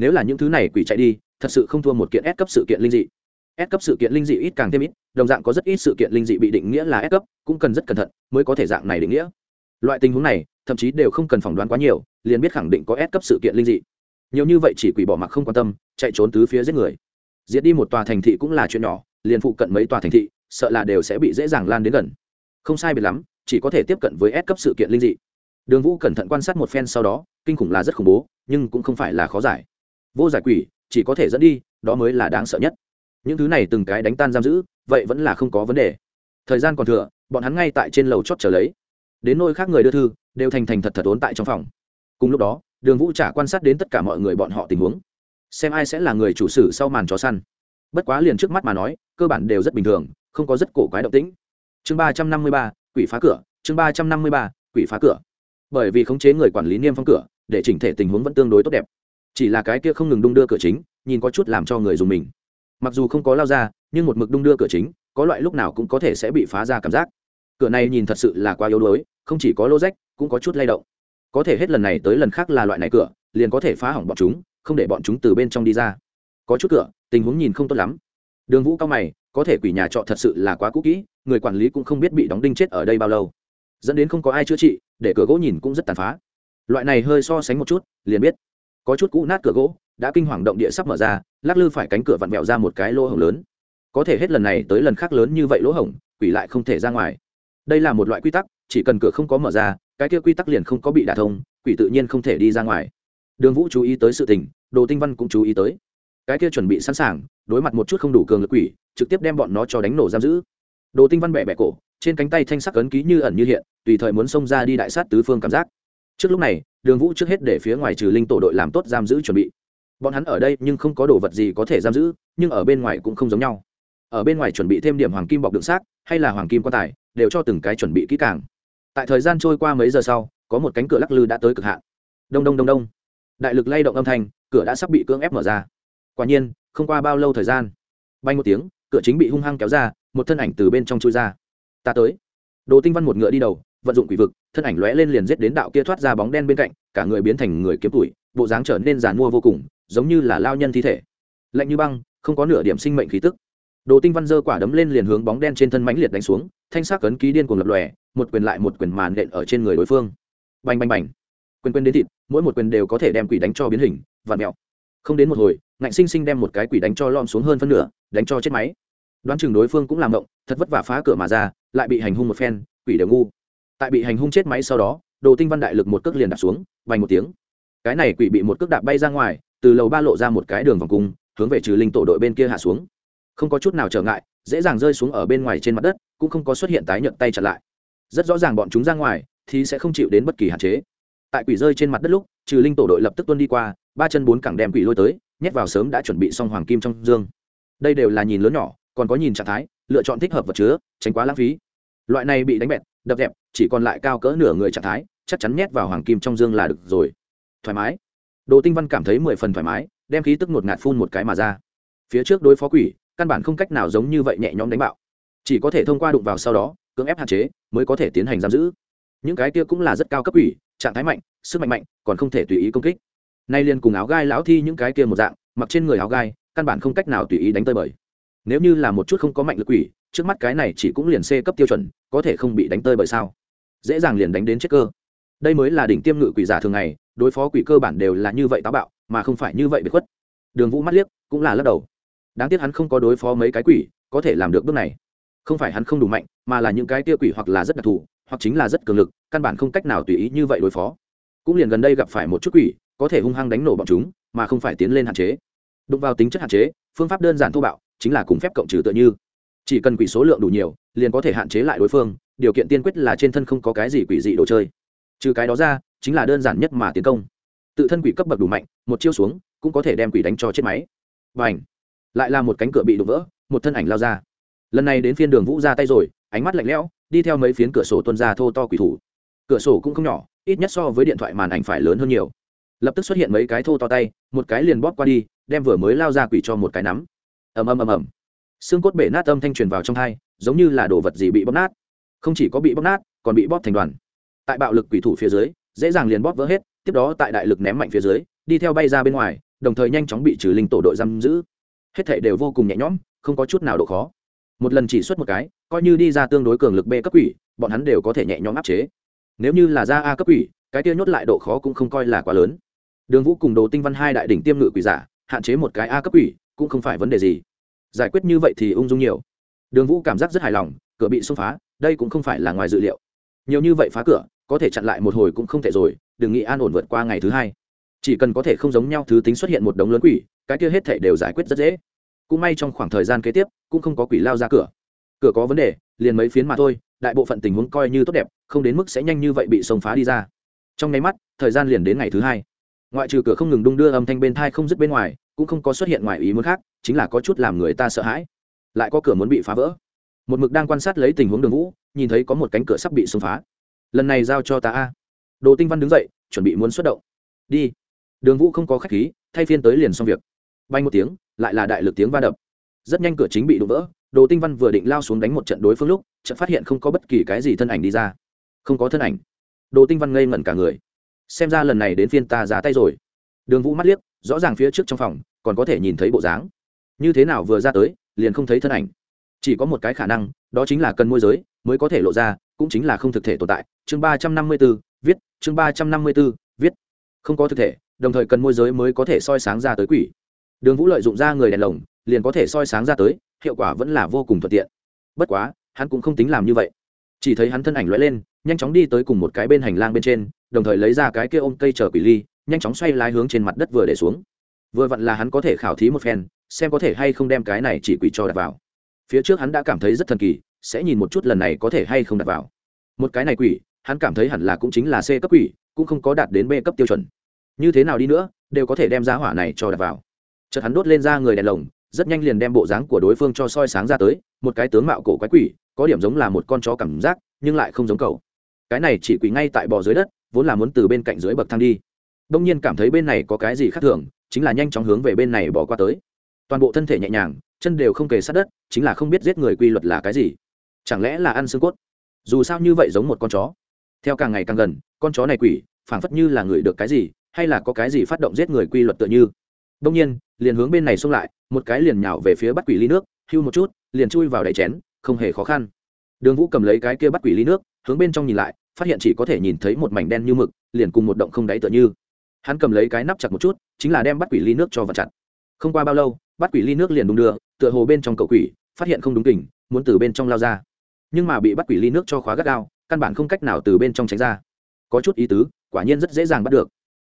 nếu là những thứ này quỷ chạy đi, thật sự không thua một kiện S cấp sự kiện linh dị. S cấp sự kiện linh dị ít càng thêm ít, đồng dạng có rất ít sự kiện linh dị bị định nghĩa là S cấp, cũng cần rất cẩn thận mới có thể dạng này định nghĩa. Loại tình huống này, thậm chí đều không cần phỏng đoán quá nhiều, liền biết khẳng định có S cấp sự kiện linh dị. Nhiều như vậy chỉ quỷ bỏ mặc không quan tâm, chạy trốn tứ phía giết người. Diệt đi một tòa thành thị cũng là chuyện nhỏ, liền phụ cận mấy tòa thành thị, sợ là đều sẽ bị dễ dàng lan đến gần. Không sai biệt lắm, chỉ có thể tiếp cận với S cấp sự kiện linh dị. Đường vũ cẩn thận quan sát một phen sau đó, kinh khủng là rất khủng bố, nhưng cũng không phải là khó giải vô giải quỷ, chỉ có thể dẫn đi, đó mới là đáng sợ nhất. Những thứ này từng cái đánh tan giam giữ, vậy vẫn là không có vấn đề. Thời gian còn thừa, bọn hắn ngay tại trên lầu chót trở lấy. Đến nơi khác người đưa thư, đều thành thành thật thật ốn tại trong phòng. Cùng lúc đó, đường vũ trả quan sát đến tất cả mọi người bọn họ tình huống. Xem ai sẽ là người chủ sử sau màn chó săn. Bất quá liền trước mắt mà nói, cơ bản đều rất bình thường, không có rất cổ quái động tĩnh. Chương ba trăm năm mươi ba, quỷ phá cửa, chương ba trăm năm mươi ba, quỷ phá cửa. Bởi vì khống chế người quản lý niêm phong cửa, để chỉnh thể tình huống vẫn tương đối tốt đẹp chỉ là cái kia không ngừng đung đưa cửa chính, nhìn có chút làm cho người dùng mình. Mặc dù không có lao ra, nhưng một mực đung đưa cửa chính, có loại lúc nào cũng có thể sẽ bị phá ra cảm giác. Cửa này nhìn thật sự là quá yếu đuối, không chỉ có lô rách cũng có chút lay động. Có thể hết lần này tới lần khác là loại này cửa, liền có thể phá hỏng bọn chúng, không để bọn chúng từ bên trong đi ra. Có chút cửa, tình huống nhìn không tốt lắm. Đường vũ cao mày, có thể quỷ nhà trọ thật sự là quá cũ kỹ, người quản lý cũng không biết bị đóng đinh chết ở đây bao lâu. Dẫn đến không có ai chữa trị, để cửa gỗ nhìn cũng rất tàn phá. Loại này hơi so sánh một chút, liền biết có chút cũ nát cửa gỗ, đã kinh hoàng động địa sắp mở ra, lắc lư phải cánh cửa vặn vẹo ra một cái lỗ hổng lớn. Có thể hết lần này tới lần khác lớn như vậy lỗ hổng, quỷ lại không thể ra ngoài. Đây là một loại quy tắc, chỉ cần cửa không có mở ra, cái kia quy tắc liền không có bị đả thông, quỷ tự nhiên không thể đi ra ngoài. Đường vũ chú ý tới sự tình, đồ tinh văn cũng chú ý tới. Cái kia chuẩn bị sẵn sàng, đối mặt một chút không đủ cường lực quỷ, trực tiếp đem bọn nó cho đánh nổ giam giữ. Đồ tinh văn bẹ bẹ cổ, trên cánh tay thanh sắc ấn ký như ẩn như hiện, tùy thời muốn xông ra đi đại sát tứ phương cảm giác. Trước lúc này đường vũ trước hết để phía ngoài trừ linh tổ đội làm tốt giam giữ chuẩn bị. Bọn hắn ở đây nhưng không có đồ vật gì có thể giam giữ, nhưng ở bên ngoài cũng không giống nhau. Ở bên ngoài chuẩn bị thêm điểm hoàng kim bọc đựng xác, hay là hoàng kim quan tài, đều cho từng cái chuẩn bị kỹ càng. Tại thời gian trôi qua mấy giờ sau, có một cánh cửa lắc lư đã tới cực hạn. Đông đông đông đông. Đại lực lay động âm thanh, cửa đã sắp bị cưỡng ép mở ra. Quả nhiên, không qua bao lâu thời gian, bay một tiếng, cửa chính bị hung hăng kéo ra, một thân ảnh từ bên trong chui ra. Ta tới. Đồ tinh văn một ngựa đi đầu, vận dụng quỷ vực thân ảnh lóe lên liền giết đến đạo kia thoát ra bóng đen bên cạnh, cả người biến thành người kiếm tuổi bộ dáng trở nên giàn mua vô cùng, giống như là lao nhân thi thể. Lạnh như băng, không có nửa điểm sinh mệnh khí tức. Đồ tinh văn dơ quả đấm lên liền hướng bóng đen trên thân mãnh liệt đánh xuống, thanh sắc cấn ký điên cuồng lập lòe, một quyền lại một quyền màn nện ở trên người đối phương. Bành bành bành. Quyền quyền đến thịt, mỗi một quyền đều có thể đem quỷ đánh cho biến hình và mẹo không đến một hồi, ngạnh sinh sinh đem một cái quỷ đánh cho lom xuống hơn phân nửa, đánh cho chết máy. Đoán chừng đối phương cũng làm động, thật vất vả phá cửa mà ra, lại bị hành hung một phen, quỷ đều ngu tại bị hành hung chết máy sau đó, đồ tinh văn đại lực một cước liền đạp xuống vành một tiếng. Cái này quỷ bị một cước đạp bay ra ngoài, từ lầu ba lộ ra một cái đường vòng cung, hướng về trừ linh tổ đội bên kia hạ xuống. Không có chút nào trở ngại, dễ dàng rơi xuống ở bên ngoài trên mặt đất, cũng không có xuất hiện tái nhận tay chặn lại. Rất rõ ràng bọn chúng ra ngoài, thì sẽ không chịu đến bất kỳ hạn chế. Tại quỷ rơi trên mặt đất lúc, trừ linh tổ đội lập tức tuân đi qua, ba chân bốn cẳng đem quỷ lôi tới, nhét vào sớm đã chuẩn bị xong hoàng kim trong dương. Đây đều là nhìn lớn nhỏ, còn có nhìn trạng thái, lựa chọn thích hợp vật chứa, tránh quá lãng phí. Loại này bị đánh bẹt đập dẹp, chỉ còn lại cao cỡ nửa người trạng thái, chắc chắn nhét vào hoàng kim trong dương là được rồi. Thoải mái. Đồ tinh văn cảm thấy mười phần thoải mái, đem khí tức ngột ngạt phun một cái mà ra. Phía trước đối phó quỷ, căn bản không cách nào giống như vậy nhẹ nhõm đánh bạo. Chỉ có thể thông qua đụng vào sau đó, cưỡng ép hạn chế, mới có thể tiến hành giam giữ. Những cái kia cũng là rất cao cấp quỷ, trạng thái mạnh, sức mạnh mạnh, còn không thể tùy ý công kích. Nay liền cùng áo gai lão thi những cái kia một dạng, mặc trên người áo gai, căn bản không cách nào tùy ý đánh tơi bời. Nếu như là một chút không có mạnh lực quỷ trước mắt cái này chỉ cũng liền c cấp tiêu chuẩn, có thể không bị đánh tơi bởi sao? Dễ dàng liền đánh đến chết cơ. Đây mới là đỉnh tiêm ngự quỷ giả thường ngày, đối phó quỷ cơ bản đều là như vậy táo bạo, mà không phải như vậy bị khuất. Đường vũ mắt liếc, cũng là lắc đầu. Đáng tiếc hắn không có đối phó mấy cái quỷ, có thể làm được bước này. Không phải hắn không đủ mạnh, mà là những cái tia quỷ hoặc là rất đặc thù, hoặc chính là rất cường lực, căn bản không cách nào tùy ý như vậy đối phó. Cũng liền gần đây gặp phải một chút quỷ, có thể hung hăng đánh nổ bọn chúng, mà không phải tiến lên hạn chế. Đụng vào tính chất hạn chế, phương pháp đơn giản thô bạo, chính là cùng phép cộng trừ tựa như chỉ cần quỷ số lượng đủ nhiều, liền có thể hạn chế lại đối phương, điều kiện tiên quyết là trên thân không có cái gì quỷ dị đồ chơi. Trừ cái đó ra, chính là đơn giản nhất mà tiến công. Tự thân quỷ cấp bậc đủ mạnh, một chiêu xuống, cũng có thể đem quỷ đánh cho chết máy. Và ảnh lại là một cánh cửa bị đụng vỡ, một thân ảnh lao ra. Lần này đến phiên đường vũ ra tay rồi, ánh mắt lạnh lẽo, đi theo mấy phiến cửa sổ tuân ra thô to quỷ thủ. Cửa sổ cũng không nhỏ, ít nhất so với điện thoại màn ảnh phải lớn hơn nhiều. Lập tức xuất hiện mấy cái thô to tay, một cái liền bóp qua đi, đem vừa mới lao ra quỷ cho một cái nắm. Ầm ầm ầm ầm xương cốt bể nát âm thanh truyền vào trong thai, giống như là đồ vật gì bị bóp nát. Không chỉ có bị bóp nát, còn bị bóp thành đoàn. Tại bạo lực quỷ thủ phía dưới, dễ dàng liền bóp vỡ hết, tiếp đó tại đại lực ném mạnh phía dưới, đi theo bay ra bên ngoài, đồng thời nhanh chóng bị trừ linh tổ đội giam giữ. Hết thảy đều vô cùng nhẹ nhõm, không có chút nào độ khó. Một lần chỉ xuất một cái, coi như đi ra tương đối cường lực b cấp quỷ, bọn hắn đều có thể nhẹ nhõm áp chế. Nếu như là ra a cấp quỷ, cái kia nhốt lại độ khó cũng không coi là quá lớn. Đường vũ cùng đồ tinh văn hai đại đỉnh tiêm ngự quỷ giả, hạn chế một cái a cấp quỷ, cũng không phải vấn đề gì giải quyết như vậy thì ung dung nhiều. Đường vũ cảm giác rất hài lòng, cửa bị xông phá, đây cũng không phải là ngoài dự liệu. Nhiều như vậy phá cửa, có thể chặn lại một hồi cũng không thể rồi, đừng nghĩ an ổn vượt qua ngày thứ hai. Chỉ cần có thể không giống nhau thứ tính xuất hiện một đống lớn quỷ, cái kia hết thể đều giải quyết rất dễ. Cũng may trong khoảng thời gian kế tiếp, cũng không có quỷ lao ra cửa. Cửa có vấn đề, liền mấy phiến mà thôi, đại bộ phận tình huống coi như tốt đẹp, không đến mức sẽ nhanh như vậy bị xông phá đi ra. Trong nháy mắt, thời gian liền đến ngày thứ hai. Ngoại trừ cửa không ngừng đung đưa âm thanh bên thai không dứt bên ngoài cũng không có xuất hiện ngoài ý muốn khác, chính là có chút làm người ta sợ hãi. Lại có cửa muốn bị phá vỡ. Một mực đang quan sát lấy tình huống đường vũ, nhìn thấy có một cánh cửa sắp bị xông phá. Lần này giao cho ta a. Đồ tinh văn đứng dậy, chuẩn bị muốn xuất động. Đi. Đường vũ không có khách khí, thay phiên tới liền xong việc. Bay một tiếng, lại là đại lực tiếng va đập. Rất nhanh cửa chính bị đụng vỡ, đồ tinh văn vừa định lao xuống đánh một trận đối phương lúc, chợt phát hiện không có bất kỳ cái gì thân ảnh đi ra. Không có thân ảnh. Đồ tinh văn ngây ngẩn cả người. Xem ra lần này đến phiên ta giá tay rồi. Đường vũ mắt liếc, rõ ràng phía trước trong phòng còn có thể nhìn thấy bộ dáng. Như thế nào vừa ra tới, liền không thấy thân ảnh. Chỉ có một cái khả năng, đó chính là cần môi giới, mới có thể lộ ra, cũng chính là không thực thể tồn tại. Chương ba trăm năm mươi b ố viết, chương ba trăm năm mươi b ố viết. Không có thực thể, đồng thời cần môi giới mới có thể soi sáng ra tới quỷ. Đường vũ lợi dụng ra người đèn lồng, liền có thể soi sáng ra tới, hiệu quả vẫn là vô cùng thuận tiện. Bất quá, hắn cũng không tính làm như vậy. Chỉ thấy hắn thân ảnh lóe lên, nhanh chóng đi tới cùng một cái bên hành lang bên trên, đồng thời lấy ra cái kia ôm cây chở quỷ ly, nhanh chóng xoay lái hướng trên mặt đất vừa để xuống vừa vặn là hắn có thể khảo thí một phen, xem có thể hay không đem cái này chỉ quỷ cho đặt vào. Phía trước hắn đã cảm thấy rất thần kỳ, sẽ nhìn một chút lần này có thể hay không đặt vào. Một cái này quỷ, hắn cảm thấy hẳn là cũng chính là c cấp quỷ, cũng không có đạt đến b cấp tiêu chuẩn. Như thế nào đi nữa, đều có thể đem giá hỏa này cho đặt vào. Chợt hắn đốt lên ra người đèn lồng, rất nhanh liền đem bộ dáng của đối phương cho soi sáng ra tới, một cái tướng mạo cổ quái quỷ, có điểm giống là một con chó cảm giác, nhưng lại không giống cầu cái này chỉ quỷ ngay tại bò dưới đất, vốn là muốn từ bên cạnh dưới bậc thang đi. Đông nhiên cảm thấy bên này có cái gì khác thường chính là nhanh chóng hướng về bên này bỏ qua tới. Toàn bộ thân thể nhẹ nhàng, chân đều không kề sát đất, chính là không biết giết người quy luật là cái gì. Chẳng lẽ là ăn xương cốt? Dù sao như vậy giống một con chó. Theo càng ngày càng gần, con chó này quỷ, phảng phất như là người được cái gì, hay là có cái gì phát động giết người quy luật tựa như. Đông nhiên, liền hướng bên này xông lại, một cái liền nhào về phía bắt quỷ ly nước, hưu một chút, liền chui vào đáy chén, không hề khó khăn. Đường vũ cầm lấy cái kia bắt quỷ ly nước, hướng bên trong nhìn lại, phát hiện chỉ có thể nhìn thấy một mảnh đen như mực, liền cùng một động không đáy tựa như hắn cầm lấy cái nắp chặt một chút, chính là đem bắt quỷ ly nước cho vật chặt. Không qua bao lâu, bắt quỷ ly nước liền đung đưa, tựa hồ bên trong cầu quỷ, phát hiện không đúng kỉnh muốn từ bên trong lao ra. Nhưng mà bị bắt quỷ ly nước cho khóa gắt gao, căn bản không cách nào từ bên trong tránh ra. Có chút ý tứ, quả nhiên rất dễ dàng bắt được.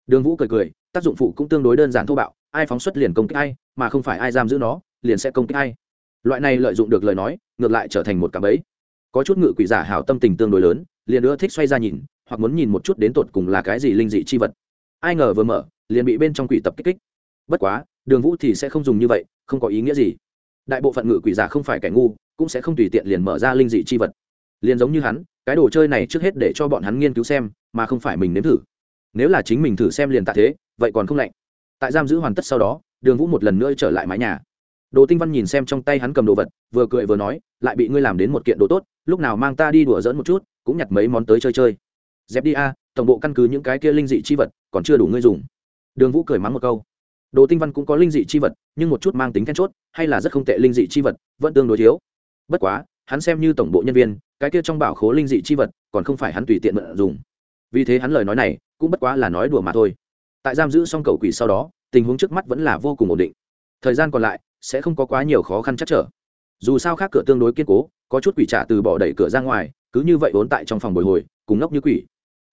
Đường vũ cười cười, tác dụng phụ cũng tương đối đơn giản thô bạo, ai phóng xuất liền công kích ai, mà không phải ai giam giữ nó, liền sẽ công kích ai. Loại này lợi dụng được lời nói, ngược lại trở thành một cạm ấy có chút ngự quỷ giả hảo tâm tình tương đối lớn, liền ưa thích xoay ra nhìn, hoặc muốn nhìn một chút đến tột cùng là cái gì linh dị chi vật ai ngờ vừa mở, liền bị bên trong quỷ tập kích kích. Bất quá, đường vũ thì sẽ không dùng như vậy, không có ý nghĩa gì. Đại bộ phận ngự quỷ giả không phải kẻ ngu, cũng sẽ không tùy tiện liền mở ra linh dị chi vật. Liền giống như hắn, cái đồ chơi này trước hết để cho bọn hắn nghiên cứu xem, mà không phải mình nếm thử. Nếu là chính mình thử xem liền tạ thế, vậy còn không lạnh. Tại giam giữ hoàn tất sau đó, đường vũ một lần nữa trở lại mái nhà. Đồ tinh văn nhìn xem trong tay hắn cầm đồ vật, vừa cười vừa nói, lại bị ngươi làm đến một kiện đồ tốt, lúc nào mang ta đi đùa dỡn một chút, cũng nhặt mấy món tới chơi chơi. Dẹp đi a tổng bộ căn cứ những cái kia linh dị chi vật, còn chưa đủ ngươi dùng. Đường vũ cười mắng một câu. Đồ tinh văn cũng có linh dị chi vật, nhưng một chút mang tính then chốt, hay là rất không tệ linh dị chi vật, vẫn tương đối thiếu. Bất quá, hắn xem như tổng bộ nhân viên, cái kia trong bảo khố linh dị chi vật, còn không phải hắn tùy tiện mượn dùng. Vì thế hắn lời nói này, cũng bất quá là nói đùa mà thôi. Tại giam giữ xong cầu quỷ sau đó, tình huống trước mắt vẫn là vô cùng ổn định. Thời gian còn lại, sẽ không có quá nhiều khó khăn chắc trở. Dù sao khác cửa tương đối kiên cố, có chút quỷ trả từ bỏ đẩy cửa ra ngoài, cứ như vậy vốn tại trong phòng bồi hồi, cùng ngốc như quỷ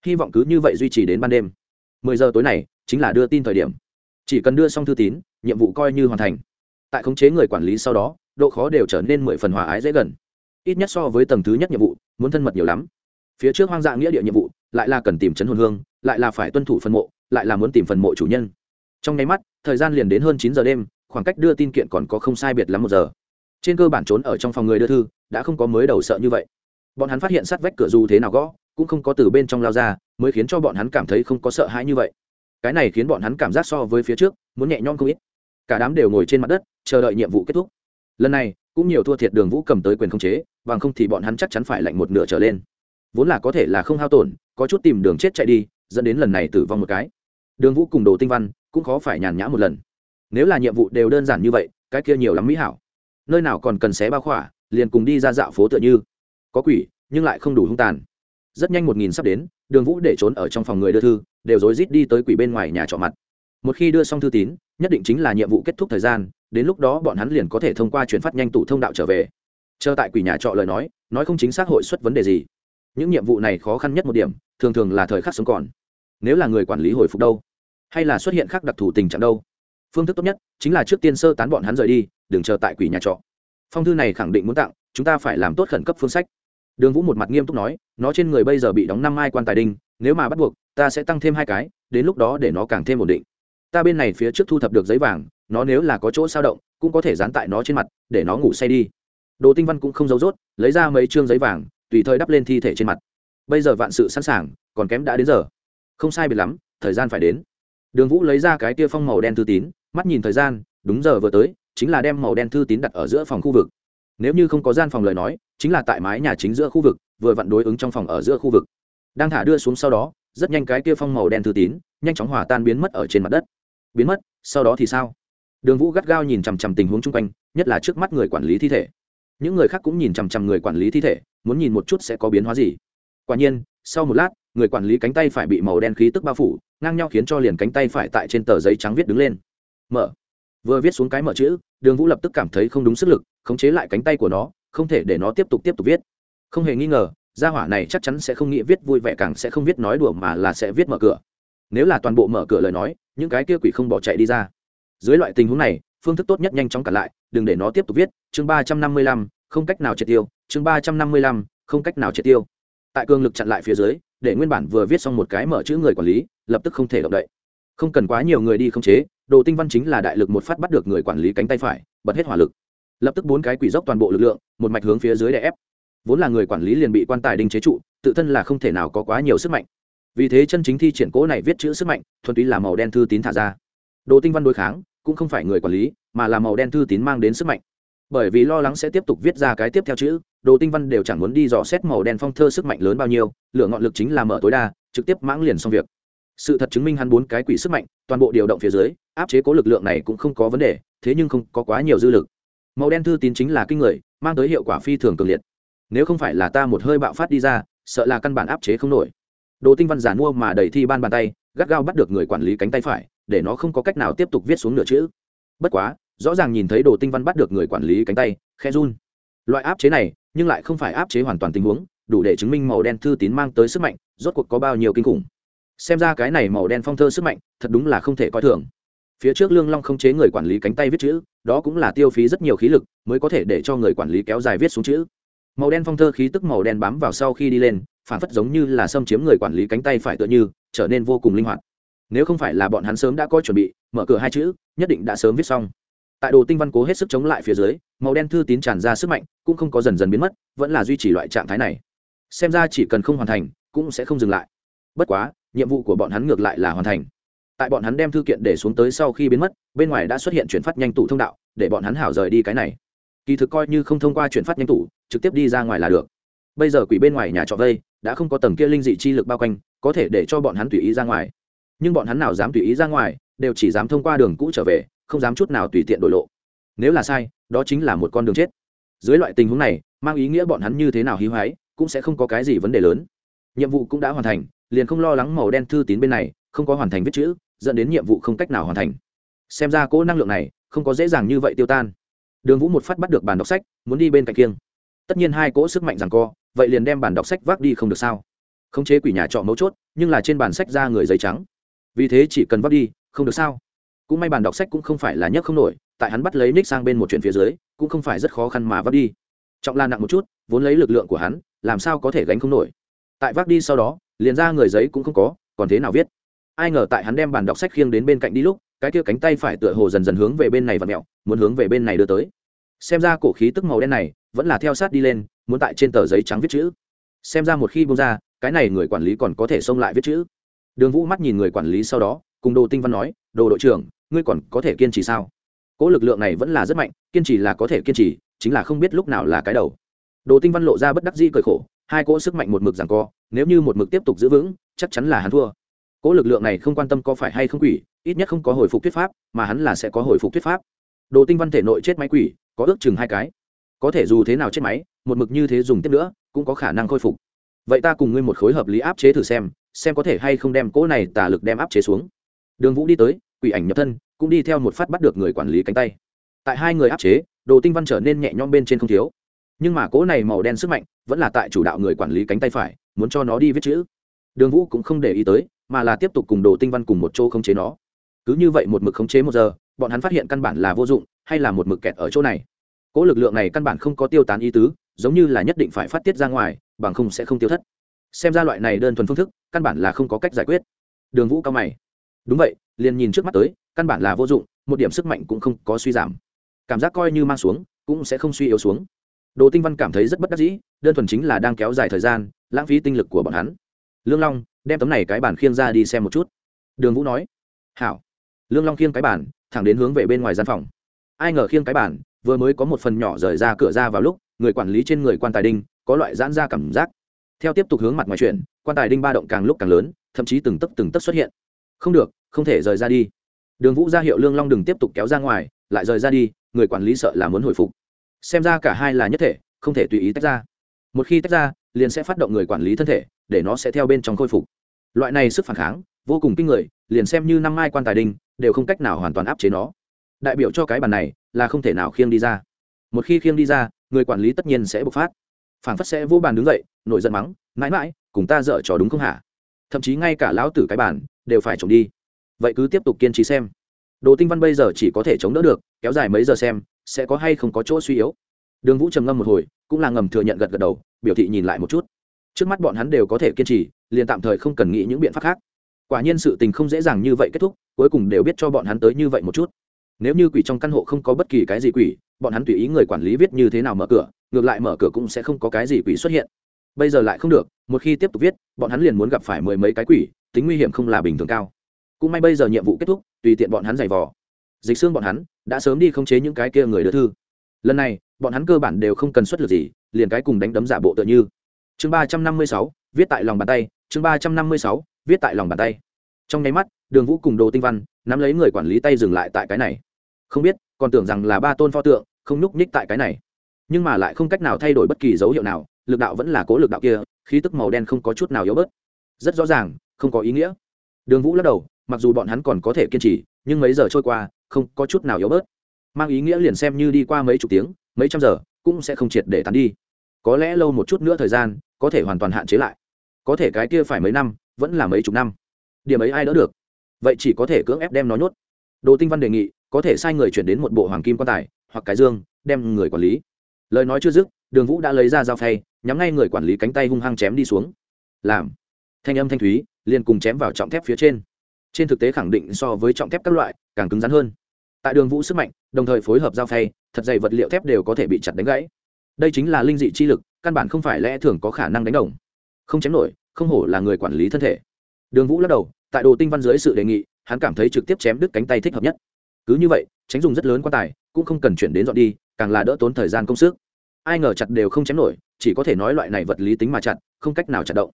hy vọng cứ như vậy duy trì đến ban đêm. Mười giờ tối này, chính là đưa tin thời điểm. Chỉ cần đưa xong thư tín, nhiệm vụ coi như hoàn thành. Tại khống chế người quản lý sau đó, độ khó đều trở nên mười phần hòa ái dễ gần. Ít nhất so với tầng thứ nhất nhiệm vụ, muốn thân mật nhiều lắm. Phía trước hoang dã nghĩa địa nhiệm vụ, lại là cần tìm chấn hồn hương, lại là phải tuân thủ phần mộ, lại là muốn tìm phần mộ chủ nhân. Trong nháy mắt, thời gian liền đến hơn chín giờ đêm, khoảng cách đưa tin kiện còn có không sai biệt lắm một giờ. Trên cơ bản trốn ở trong phòng người đưa thư, đã không có mới đầu sợ như vậy. Bọn hắn phát hiện sát vách cửa dù thế nào gõ cũng không có từ bên trong lao ra, mới khiến cho bọn hắn cảm thấy không có sợ hãi như vậy. Cái này khiến bọn hắn cảm giác so với phía trước, muốn nhẹ nhõm không ít. Cả đám đều ngồi trên mặt đất, chờ đợi nhiệm vụ kết thúc. Lần này, cũng nhiều thua thiệt đường vũ cầm tới quyền khống chế, bằng không thì bọn hắn chắc chắn phải lạnh một nửa trở lên. Vốn là có thể là không hao tổn, có chút tìm đường chết chạy đi, dẫn đến lần này tử vong một cái. Đường vũ cùng đồ tinh văn cũng khó phải nhàn nhã một lần. Nếu là nhiệm vụ đều đơn giản như vậy, cái kia nhiều lắm mỹ hảo. Nơi nào còn cần xé bao khỏa, liền cùng đi ra dạo phố tựa như. Có quỷ, nhưng lại không đủ hung tàn rất nhanh một nghìn sắp đến, đường vũ để trốn ở trong phòng người đưa thư, đều rối rít đi tới quỷ bên ngoài nhà trọ mặt. Một khi đưa xong thư tín, nhất định chính là nhiệm vụ kết thúc thời gian, đến lúc đó bọn hắn liền có thể thông qua chuyển phát nhanh tủ thông đạo trở về. Chờ tại quỷ nhà trọ lời nói nói không chính xác hội xuất vấn đề gì. Những nhiệm vụ này khó khăn nhất một điểm, thường thường là thời khắc sống còn. Nếu là người quản lý hồi phục đâu? Hay là xuất hiện khác đặc thù tình trạng đâu? Phương thức tốt nhất chính là trước tiên sơ tán bọn hắn rời đi, đừng chờ tại quỷ nhà trọ. Phong thư này khẳng định muốn tặng, chúng ta phải làm tốt khẩn cấp phương sách đường vũ một mặt nghiêm túc nói, nó trên người bây giờ bị đóng năm mai quan tài đinh, nếu mà bắt buộc, ta sẽ tăng thêm hai cái, đến lúc đó để nó càng thêm ổn định. Ta bên này phía trước thu thập được giấy vàng, nó nếu là có chỗ sao động, cũng có thể dán tại nó trên mặt, để nó ngủ say đi. Đồ tinh văn cũng không giấu rốt, lấy ra mấy chương giấy vàng, tùy thời đắp lên thi thể trên mặt. Bây giờ vạn sự sẵn sàng, còn kém đã đến giờ. Không sai biệt lắm, thời gian phải đến. Đường vũ lấy ra cái tia phong màu đen thư tín, mắt nhìn thời gian, đúng giờ vừa tới, chính là đem màu đen thư tín đặt ở giữa phòng khu vực nếu như không có gian phòng lời nói, chính là tại mái nhà chính giữa khu vực, vừa vặn đối ứng trong phòng ở giữa khu vực. Đang thả đưa xuống sau đó, rất nhanh cái kia phong màu đen thư tín, nhanh chóng hòa tan biến mất ở trên mặt đất. Biến mất, sau đó thì sao? Đường vũ gắt gao nhìn chằm chằm tình huống chung quanh, nhất là trước mắt người quản lý thi thể. Những người khác cũng nhìn chằm chằm người quản lý thi thể, muốn nhìn một chút sẽ có biến hóa gì. Quả nhiên, sau một lát, người quản lý cánh tay phải bị màu đen khí tức bao phủ, ngang nhau khiến cho liền cánh tay phải tại trên tờ giấy trắng viết đứng lên. Mở vừa viết xuống cái mở chữ, đường vũ lập tức cảm thấy không đúng sức lực, khống chế lại cánh tay của nó, không thể để nó tiếp tục tiếp tục viết. Không hề nghi ngờ, gia hỏa này chắc chắn sẽ không nghĩ viết vui vẻ, càng sẽ không viết nói đùa mà là sẽ viết mở cửa. Nếu là toàn bộ mở cửa lời nói, những cái kia quỷ không bỏ chạy đi ra. Dưới loại tình huống này, phương thức tốt nhất nhanh chóng cả lại, đừng để nó tiếp tục viết. Chương ba trăm năm mươi lăm, không cách nào triệt tiêu. Chương ba trăm năm mươi lăm, không cách nào triệt tiêu. Tại cường lực chặn lại phía dưới, để nguyên bản vừa viết xong một cái mở chữ người quản lý, lập tức không thể động đậy. Không cần quá nhiều người đi khống chế đồ tinh văn chính là đại lực một phát bắt được người quản lý cánh tay phải, bật hết hỏa lực. Lập tức bốn cái quỷ dốc toàn bộ lực lượng, một mạch hướng phía dưới đè ép. Vốn là người quản lý liền bị quan tài đinh chế trụ, tự thân là không thể nào có quá nhiều sức mạnh. Vì thế chân chính thi triển cố này viết chữ sức mạnh, thuần túy là màu đen thư tín thả ra. Đồ tinh văn đối kháng, cũng không phải người quản lý, mà là màu đen thư tín mang đến sức mạnh. Bởi vì lo lắng sẽ tiếp tục viết ra cái tiếp theo chữ, đồ tinh văn đều chẳng muốn đi dò xét màu đen phong thơ sức mạnh lớn bao nhiêu, lửa ngọn lực chính là mở tối đa, trực tiếp mãng liền xong việc sự thật chứng minh hắn bốn cái quỷ sức mạnh, toàn bộ điều động phía dưới, áp chế cố lực lượng này cũng không có vấn đề, thế nhưng không có quá nhiều dư lực. Màu đen thư tín chính là kinh người, mang tới hiệu quả phi thường cường liệt. Nếu không phải là ta một hơi bạo phát đi ra, sợ là căn bản áp chế không nổi. Đồ tinh văn giản mua mà đẩy thi ban bàn tay, gắt gao bắt được người quản lý cánh tay phải, để nó không có cách nào tiếp tục viết xuống nửa chữ. Bất quá, rõ ràng nhìn thấy đồ tinh văn bắt được người quản lý cánh tay khe run. Loại áp chế này, nhưng lại không phải áp chế hoàn toàn tình huống, đủ để chứng minh màu đen thư tín mang tới sức mạnh, rốt cuộc có bao nhiêu kinh khủng xem ra cái này màu đen phong thơ sức mạnh, thật đúng là không thể coi thường. Phía trước lương long không chế người quản lý cánh tay viết chữ, đó cũng là tiêu phí rất nhiều khí lực, mới có thể để cho người quản lý kéo dài viết xuống chữ. Màu đen phong thơ khí tức màu đen bám vào sau khi đi lên, phản phất giống như là xâm chiếm người quản lý cánh tay phải tựa như, trở nên vô cùng linh hoạt. Nếu không phải là bọn hắn sớm đã có chuẩn bị, mở cửa hai chữ, nhất định đã sớm viết xong. Tại đồ tinh văn cố hết sức chống lại phía dưới, màu đen thư tín tràn ra sức mạnh, cũng không có dần dần biến mất, vẫn là duy trì loại trạng thái này. Xem ra chỉ cần không hoàn thành, cũng sẽ không dừng lại. Bất quá nhiệm vụ của bọn hắn ngược lại là hoàn thành. Tại bọn hắn đem thư kiện để xuống tới sau khi biến mất, bên ngoài đã xuất hiện chuyển phát nhanh tủ thông đạo, để bọn hắn hảo rời đi cái này. Kỳ thực coi như không thông qua chuyển phát nhanh tủ, trực tiếp đi ra ngoài là được. Bây giờ quỷ bên ngoài nhà trọ vây, đã không có tầng kia linh dị chi lực bao quanh, có thể để cho bọn hắn tùy ý ra ngoài. Nhưng bọn hắn nào dám tùy ý ra ngoài, đều chỉ dám thông qua đường cũ trở về, không dám chút nào tùy tiện đổi lộ. Nếu là sai, đó chính là một con đường chết. Dưới loại tình huống này, mang ý nghĩa bọn hắn như thế nào hí hoái, cũng sẽ không có cái gì vấn đề lớn. Nhiệm vụ cũng đã hoàn thành liền không lo lắng màu đen thư tín bên này, không có hoàn thành viết chữ, dẫn đến nhiệm vụ không cách nào hoàn thành. Xem ra cỗ năng lượng này không có dễ dàng như vậy tiêu tan. Đường vũ một phát bắt được bàn đọc sách, muốn đi bên cạnh kiêng. Tất nhiên hai cỗ sức mạnh rằng co, vậy liền đem bản đọc sách vác đi không được sao? Khống chế quỷ nhà trọ mấu chốt, nhưng là trên bàn sách ra người giấy trắng. Vì thế chỉ cần vác đi, không được sao? Cũng may bàn đọc sách cũng không phải là nhấc không nổi, tại hắn bắt lấy ních sang bên một chuyện phía dưới, cũng không phải rất khó khăn mà vác đi. Trọng lan nặng một chút, vốn lấy lực lượng của hắn, làm sao có thể gánh không nổi? Tại vác đi sau đó, liền ra người giấy cũng không có, còn thế nào viết? Ai ngờ tại hắn đem bàn đọc sách khiêng đến bên cạnh đi lúc, cái kia cánh tay phải tựa hồ dần dần hướng về bên này và mẹo, muốn hướng về bên này đưa tới. Xem ra cổ khí tức màu đen này, vẫn là theo sát đi lên, muốn tại trên tờ giấy trắng viết chữ. Xem ra một khi bung ra, cái này người quản lý còn có thể xông lại viết chữ. Đường vũ mắt nhìn người quản lý sau đó, cùng đồ tinh văn nói, đồ đội trưởng, ngươi còn có thể kiên trì sao? Cỗ lực lượng này vẫn là rất mạnh, kiên trì là có thể kiên trì, chính là không biết lúc nào là cái đầu. Đồ tinh văn lộ ra bất đắc dĩ cởi khổ hai cỗ sức mạnh một mực rằng co, nếu như một mực tiếp tục giữ vững, chắc chắn là hắn thua. Cỗ lực lượng này không quan tâm có phải hay không quỷ, ít nhất không có hồi phục thuyết pháp, mà hắn là sẽ có hồi phục thuyết pháp. Đồ tinh văn thể nội chết máy quỷ, có ước chừng hai cái. Có thể dù thế nào chết máy, một mực như thế dùng tiếp nữa, cũng có khả năng khôi phục. Vậy ta cùng ngươi một khối hợp lý áp chế thử xem xem có thể hay không đem cỗ này tả lực đem áp chế xuống. Đường vũ đi tới, quỷ ảnh nhập thân, cũng đi theo một phát bắt được người quản lý cánh tay. Tại hai người áp chế, đồ tinh văn trở nên nhẹ nhõm bên trên không thiếu. Nhưng mà cỗ này màu đen sức mạnh vẫn là tại chủ đạo người quản lý cánh tay phải, muốn cho nó đi viết chữ. Đường vũ cũng không để ý tới, mà là tiếp tục cùng đồ tinh văn cùng một chỗ khống chế nó. Cứ như vậy một mực khống chế một giờ, bọn hắn phát hiện căn bản là vô dụng, hay là một mực kẹt ở chỗ này. Cỗ lực lượng này căn bản không có tiêu tán ý tứ, giống như là nhất định phải phát tiết ra ngoài, bằng không sẽ không tiêu thất. Xem ra loại này đơn thuần phương thức, căn bản là không có cách giải quyết. Đường vũ cao mày. Đúng vậy, liền nhìn trước mắt tới, căn bản là vô dụng, một điểm sức mạnh cũng không có suy giảm. Cảm giác coi như mang xuống, cũng sẽ không suy yếu xuống đồ tinh văn cảm thấy rất bất đắc dĩ, đơn thuần chính là đang kéo dài thời gian, lãng phí tinh lực của bọn hắn. Lương long, đem tấm này cái bản khiêng ra đi xem một chút. Đường vũ nói, hảo. Lương long khiêng cái bản thẳng đến hướng về bên ngoài gian phòng. Ai ngờ khiêng cái bản vừa mới có một phần nhỏ rời ra cửa ra vào lúc, người quản lý trên người quan tài đinh, có loại giãn ra cảm giác. Theo tiếp tục hướng mặt ngoài chuyển, quan tài đinh ba động càng lúc càng lớn, thậm chí từng tấc từng tấc xuất hiện. Không được, không thể rời ra đi. Đường vũ ra hiệu lương long đừng tiếp tục kéo ra ngoài, lại rời ra đi, người quản lý sợ là muốn hồi phục xem ra cả hai là nhất thể, không thể tùy ý tách ra. Một khi tách ra, liền sẽ phát động người quản lý thân thể, để nó sẽ theo bên trong khôi phục. Loại này sức phản kháng, vô cùng kinh người, liền xem như năm mai quan tài đinh, đều không cách nào hoàn toàn áp chế nó. Đại biểu cho cái bàn này, là không thể nào khiêng đi ra. Một khi khiêng đi ra, người quản lý tất nhiên sẽ bộc phát. Phản phất sẽ vô bàn đứng dậy, nổi giận mắng, mãi mãi, cùng ta dở trò đúng không hả? Thậm chí ngay cả lão tử cái bàn, đều phải trồng đi. Vậy cứ tiếp tục kiên trì xem. Đồ tinh văn bây giờ chỉ có thể chống đỡ được, kéo dài mấy giờ xem sẽ có hay không có chỗ suy yếu. Đường vũ trầm ngâm một hồi, cũng là ngầm thừa nhận gật gật đầu, biểu thị nhìn lại một chút. Trước mắt bọn hắn đều có thể kiên trì, liền tạm thời không cần nghĩ những biện pháp khác. Quả nhiên sự tình không dễ dàng như vậy kết thúc, cuối cùng đều biết cho bọn hắn tới như vậy một chút. Nếu như quỷ trong căn hộ không có bất kỳ cái gì quỷ, bọn hắn tùy ý người quản lý viết như thế nào mở cửa, ngược lại mở cửa cũng sẽ không có cái gì quỷ xuất hiện. Bây giờ lại không được, một khi tiếp tục viết, bọn hắn liền muốn gặp phải mười mấy cái quỷ, tính nguy hiểm không là bình thường cao. Cũng may bây giờ nhiệm vụ kết thúc, tùy tiện bọn hắn giày vò. Dịch xương bọn hắn đã sớm đi khống chế những cái kia người đưa thư. Lần này, bọn hắn cơ bản đều không cần xuất lực gì, liền cái cùng đánh đấm giả bộ tựa như. Chương ba trăm năm mươi sáu, viết tại lòng bàn tay, chương ba trăm năm mươi sáu, viết tại lòng bàn tay. Trong nháy mắt, đường vũ cùng đồ tinh văn nắm lấy người quản lý tay dừng lại tại cái này. Không biết, còn tưởng rằng là ba tôn pho tượng, không nhúc nhích tại cái này. Nhưng mà lại không cách nào thay đổi bất kỳ dấu hiệu nào, lực đạo vẫn là cố lực đạo kia, khí tức màu đen không có chút nào yếu bớt. Rất rõ ràng, không có ý nghĩa. Đường vũ lắc đầu mặc dù bọn hắn còn có thể kiên trì, nhưng mấy giờ trôi qua, không có chút nào yếu bớt. Mang ý nghĩa liền xem như đi qua mấy chục tiếng, mấy trăm giờ, cũng sẽ không triệt để tán đi. Có lẽ lâu một chút nữa thời gian, có thể hoàn toàn hạn chế lại. Có thể cái kia phải mấy năm, vẫn là mấy chục năm. Điểm ấy ai đỡ được? Vậy chỉ có thể cưỡng ép đem nó nhốt. Đồ tinh văn đề nghị, có thể sai người chuyển đến một bộ hoàng kim quan tài, hoặc cái dương, đem người quản lý. Lời nói chưa dứt, đường vũ đã lấy ra dao phay, nhắm ngay người quản lý cánh tay hung hăng chém đi xuống. Làm. Thanh âm thanh thúy, liền cùng chém vào trọng thép phía trên trên thực tế khẳng định so với trọng thép các loại, càng cứng rắn hơn. Tại đường vũ sức mạnh, đồng thời phối hợp giao phay, thật dày vật liệu thép đều có thể bị chặt đánh gãy. Đây chính là linh dị chi lực, căn bản không phải lẽ thường có khả năng đánh đồng. Không chém nổi, không hổ là người quản lý thân thể. Đường vũ lắc đầu, tại đồ tinh văn dưới sự đề nghị, hắn cảm thấy trực tiếp chém đứt cánh tay thích hợp nhất. Cứ như vậy, tránh dùng rất lớn quan tài, cũng không cần chuyển đến dọn đi, càng là đỡ tốn thời gian công sức. Ai ngờ chặt đều không chém nổi, chỉ có thể nói loại này vật lý tính mà chặt, không cách nào chặt động.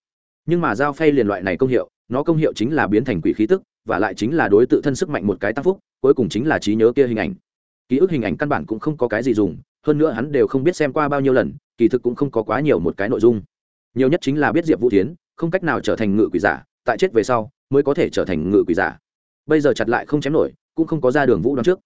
Nhưng mà dao phay liền loại này công hiệu nó công hiệu chính là biến thành quỷ khí tức, và lại chính là đối tự thân sức mạnh một cái tăng phúc, cuối cùng chính là trí nhớ kia hình ảnh. Ký ức hình ảnh căn bản cũng không có cái gì dùng, hơn nữa hắn đều không biết xem qua bao nhiêu lần, kỳ thực cũng không có quá nhiều một cái nội dung. Nhiều nhất chính là biết diệp vũ tiến không cách nào trở thành ngự quỷ giả, tại chết về sau, mới có thể trở thành ngự quỷ giả. Bây giờ chặt lại không chém nổi, cũng không có ra đường vũ đón trước.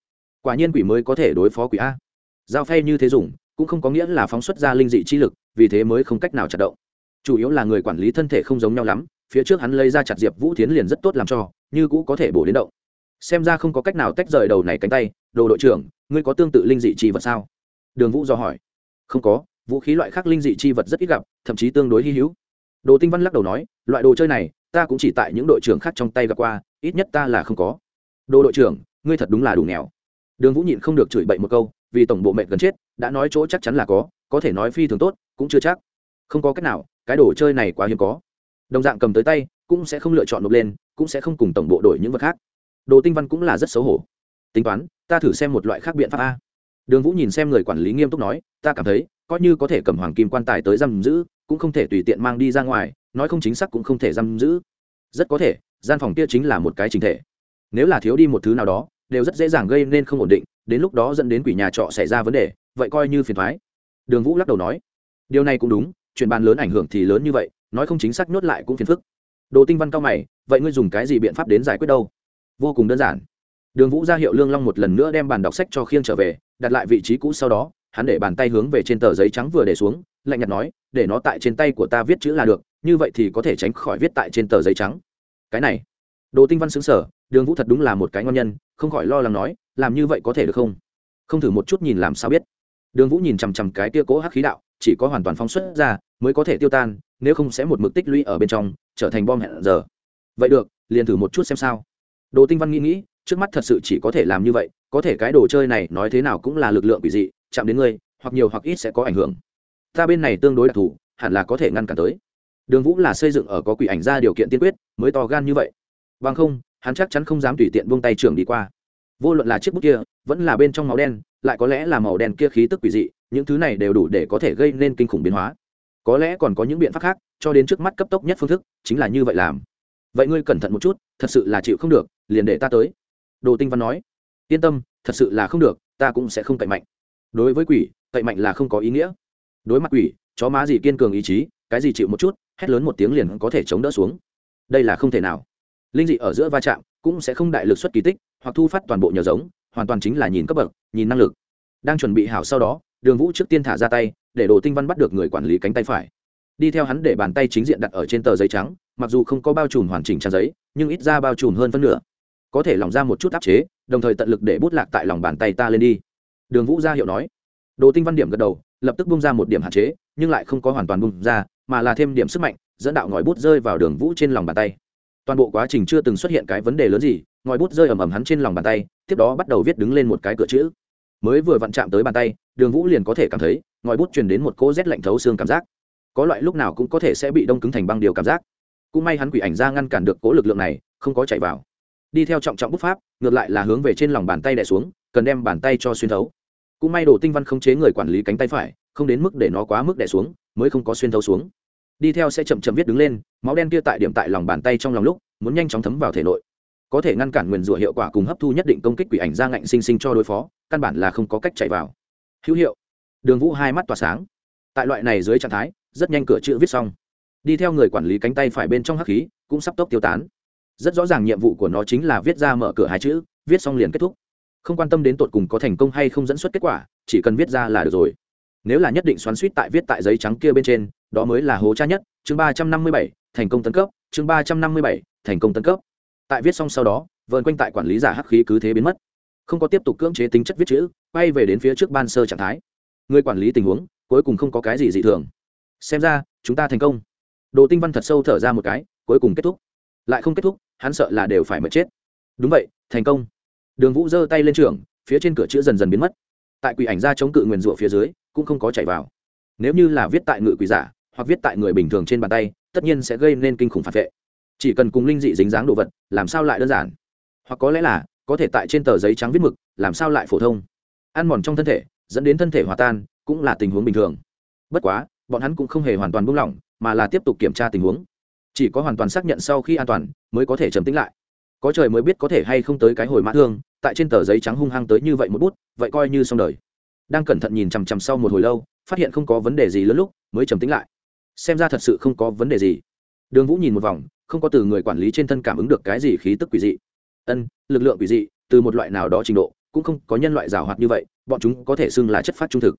Quả nhiên quỷ mới có thể đối phó quỷ a. Giao phay như thế dùng, cũng không có nghĩa là phóng xuất ra linh dị chi lực, vì thế mới không cách nào chặt động. Chủ yếu là người quản lý thân thể không giống nhau lắm phía trước hắn lấy ra chặt diệp vũ tiến liền rất tốt làm cho, như cũ có thể bổ đến động. Xem ra không có cách nào tách rời đầu này cánh tay, đồ đội trưởng, ngươi có tương tự linh dị chi vật sao? Đường vũ do hỏi. Không có, vũ khí loại khác linh dị chi vật rất ít gặp, thậm chí tương đối hy hữu. Đồ tinh văn lắc đầu nói, loại đồ chơi này, ta cũng chỉ tại những đội trưởng khác trong tay gặp qua, ít nhất ta là không có. Đồ đội trưởng, ngươi thật đúng là đủ nghèo. Đường vũ nhịn không được chửi bậy một câu, vì tổng bộ mệnh gần chết, đã nói chỗ chắc chắn là có có thể nói phi thường tốt, cũng chưa chắc. Không có cách nào, cái đồ chơi này quá hiếm có đồng dạng cầm tới tay, cũng sẽ không lựa chọn nộp lên, cũng sẽ không cùng tổng bộ đổi những vật khác. Đồ tinh văn cũng là rất xấu hổ. Tính toán, ta thử xem một loại khác biện pháp a. Đường vũ nhìn xem người quản lý nghiêm túc nói, ta cảm thấy, coi như có thể cầm hoàng kim quan tài tới giam giữ, cũng không thể tùy tiện mang đi ra ngoài, nói không chính xác cũng không thể giam giữ. Rất có thể, gian phòng kia chính là một cái chính thể. Nếu là thiếu đi một thứ nào đó, đều rất dễ dàng gây nên không ổn định, đến lúc đó dẫn đến quỷ nhà trọ xảy ra vấn đề, vậy coi như phiền thoái. Đường vũ lắc đầu nói, điều này cũng đúng, chuyện bàn lớn ảnh hưởng thì lớn như vậy nói không chính xác nhốt lại cũng phiền phức. Đồ tinh văn cao mày, vậy ngươi dùng cái gì biện pháp đến giải quyết đâu? Vô cùng đơn giản. Đường vũ ra hiệu lương long một lần nữa đem bàn đọc sách cho khiêng trở về, đặt lại vị trí cũ sau đó, hắn để bàn tay hướng về trên tờ giấy trắng vừa để xuống, lạnh nhạt nói, để nó tại trên tay của ta viết chữ là được, như vậy thì có thể tránh khỏi viết tại trên tờ giấy trắng. Cái này, đồ tinh văn xứng sở đường vũ thật đúng là một cái ngon nhân, không khỏi lo lắng nói, làm như vậy có thể được không? Không thử một chút nhìn làm sao biết. Đường vũ nhìn chằm chằm cái tia cố hắc khí đạo, chỉ có hoàn toàn phóng xuất ra mới có thể tiêu tan, nếu không sẽ một mực tích lũy ở bên trong, trở thành bom hẹn giờ. Vậy được, liền thử một chút xem sao. Đồ tinh văn nghĩ nghĩ, trước mắt thật sự chỉ có thể làm như vậy, có thể cái đồ chơi này nói thế nào cũng là lực lượng quỷ dị, chạm đến ngươi, hoặc nhiều hoặc ít sẽ có ảnh hưởng. Ta bên này tương đối đặc thù, hẳn là có thể ngăn cản tới. Đường vũ là xây dựng ở có quỷ ảnh ra điều kiện tiên quyết, mới to gan như vậy. Vâng không, hắn chắc chắn không dám tùy tiện buông tay trường đi qua. Vô luận là chiếc bút kia, vẫn là bên trong máu đen, lại có lẽ là màu đen kia khí tức quỷ dị, những thứ này đều đủ để có thể gây nên kinh khủng biến hóa có lẽ còn có những biện pháp khác, cho đến trước mắt cấp tốc nhất phương thức, chính là như vậy làm. Vậy ngươi cẩn thận một chút, thật sự là chịu không được, liền để ta tới. Đồ tinh văn nói. Yên tâm, thật sự là không được, ta cũng sẽ không cậy mạnh. Đối với quỷ, cậy mạnh là không có ý nghĩa. Đối mặt quỷ, chó má gì kiên cường ý chí, cái gì chịu một chút, hét lớn một tiếng liền có thể chống đỡ xuống. Đây là không thể nào. Linh dị ở giữa va chạm cũng sẽ không đại lực xuất kỳ tích, hoặc thu phát toàn bộ nhờ giống, hoàn toàn chính là nhìn cấp bậc, nhìn năng lực. Đang chuẩn bị hảo sau đó, đường vũ trước tiên thả ra tay để đồ tinh văn bắt được người quản lý cánh tay phải. Đi theo hắn để bàn tay chính diện đặt ở trên tờ giấy trắng, mặc dù không có bao trùm hoàn chỉnh trang giấy, nhưng ít ra bao trùm hơn phân nửa. Có thể lỏng ra một chút áp chế, đồng thời tận lực để bút lạc tại lòng bàn tay ta lên đi. Đường vũ ra hiệu nói. Đồ tinh văn điểm gật đầu, lập tức bung ra một điểm hạn chế, nhưng lại không có hoàn toàn bung ra, mà là thêm điểm sức mạnh, dẫn đạo ngòi bút rơi vào đường vũ trên lòng bàn tay. Toàn bộ quá trình chưa từng xuất hiện cái vấn đề lớn gì, ngòi bút rơi ầm ầm hắn trên lòng bàn tay, tiếp đó bắt đầu viết đứng lên một cái cửa chữ mới vừa vặn chạm tới bàn tay, đường vũ liền có thể cảm thấy, ngòi bút truyền đến một cỗ rét lạnh thấu xương cảm giác. Có loại lúc nào cũng có thể sẽ bị đông cứng thành băng điều cảm giác. Cũng may hắn quỷ ảnh ra ngăn cản được cố lực lượng này, không có chạy vào. Đi theo trọng trọng bút pháp, ngược lại là hướng về trên lòng bàn tay đè xuống, cần đem bàn tay cho xuyên thấu. Cũng may đồ tinh văn không chế người quản lý cánh tay phải, không đến mức để nó quá mức đè xuống, mới không có xuyên thấu xuống. Đi theo sẽ chậm chậm viết đứng lên, máu đen kia tại điểm tại lòng bàn tay trong lòng lúc, muốn nhanh chóng thấm vào thể nội có thể ngăn cản nguyền rủa hiệu quả cùng hấp thu nhất định công kích quỷ ảnh ra ngạnh sinh sinh cho đối phó, căn bản là không có cách chạy vào. Hữu hiệu. Đường vũ hai mắt tỏa sáng. Tại loại này dưới trạng thái, rất nhanh cửa chữ viết xong. Đi theo người quản lý cánh tay phải bên trong hắc khí, cũng sắp tốc tiêu tán. Rất rõ ràng nhiệm vụ của nó chính là viết ra mở cửa hai chữ, viết xong liền kết thúc. Không quan tâm đến tột cùng có thành công hay không dẫn xuất kết quả, chỉ cần viết ra là được rồi. Nếu là nhất định xoắn suýt tại viết tại giấy trắng kia bên trên, đó mới là hố cha nhất. Chương ba trăm năm mươi bảy, thành công tấn cấp. Chương ba trăm năm mươi bảy, thành công tấn cấp tại viết xong sau đó, vờn quanh tại quản lý giả hắc khí cứ thế biến mất. Không có tiếp tục cưỡng chế tính chất viết chữ, quay về đến phía trước ban sơ trạng thái. Người quản lý tình huống, cuối cùng không có cái gì dị thường. Xem ra, chúng ta thành công. Đồ tinh văn thật sâu thở ra một cái, cuối cùng kết thúc. Lại không kết thúc, hắn sợ là đều phải mất chết. Đúng vậy, thành công. Đường vũ giơ tay lên trường, phía trên cửa chữ dần dần biến mất. Tại quỷ ảnh ra chống cự nguyền rủa phía dưới, cũng không có chảy vào. Nếu như là viết tại ngự quỷ giả, hoặc viết tại người bình thường trên bàn tay, tất nhiên sẽ gây nên kinh khủng phản vệ chỉ cần cùng linh dị dính dáng đồ vật, làm sao lại đơn giản? Hoặc có lẽ là, có thể tại trên tờ giấy trắng viết mực, làm sao lại phổ thông? Ăn mòn trong thân thể, dẫn đến thân thể hòa tan, cũng là tình huống bình thường. Bất quá, bọn hắn cũng không hề hoàn toàn buông lỏng, mà là tiếp tục kiểm tra tình huống. Chỉ có hoàn toàn xác nhận sau khi an toàn, mới có thể trầm tính lại. Có trời mới biết có thể hay không tới cái hồi mã thương, tại trên tờ giấy trắng hung hăng tới như vậy một bút, vậy coi như xong đời. Đang cẩn thận nhìn chằm chằm sau một hồi lâu, phát hiện không có vấn đề gì lớn lúc, mới trầm tính lại. Xem ra thật sự không có vấn đề gì. Đường vũ nhìn một vòng không có từ người quản lý trên thân cảm ứng được cái gì khí tức quỷ dị. Ân, lực lượng quỷ dị, từ một loại nào đó trình độ, cũng không có nhân loại rào hoạt như vậy, bọn chúng có thể xưng là chất phát trung thực.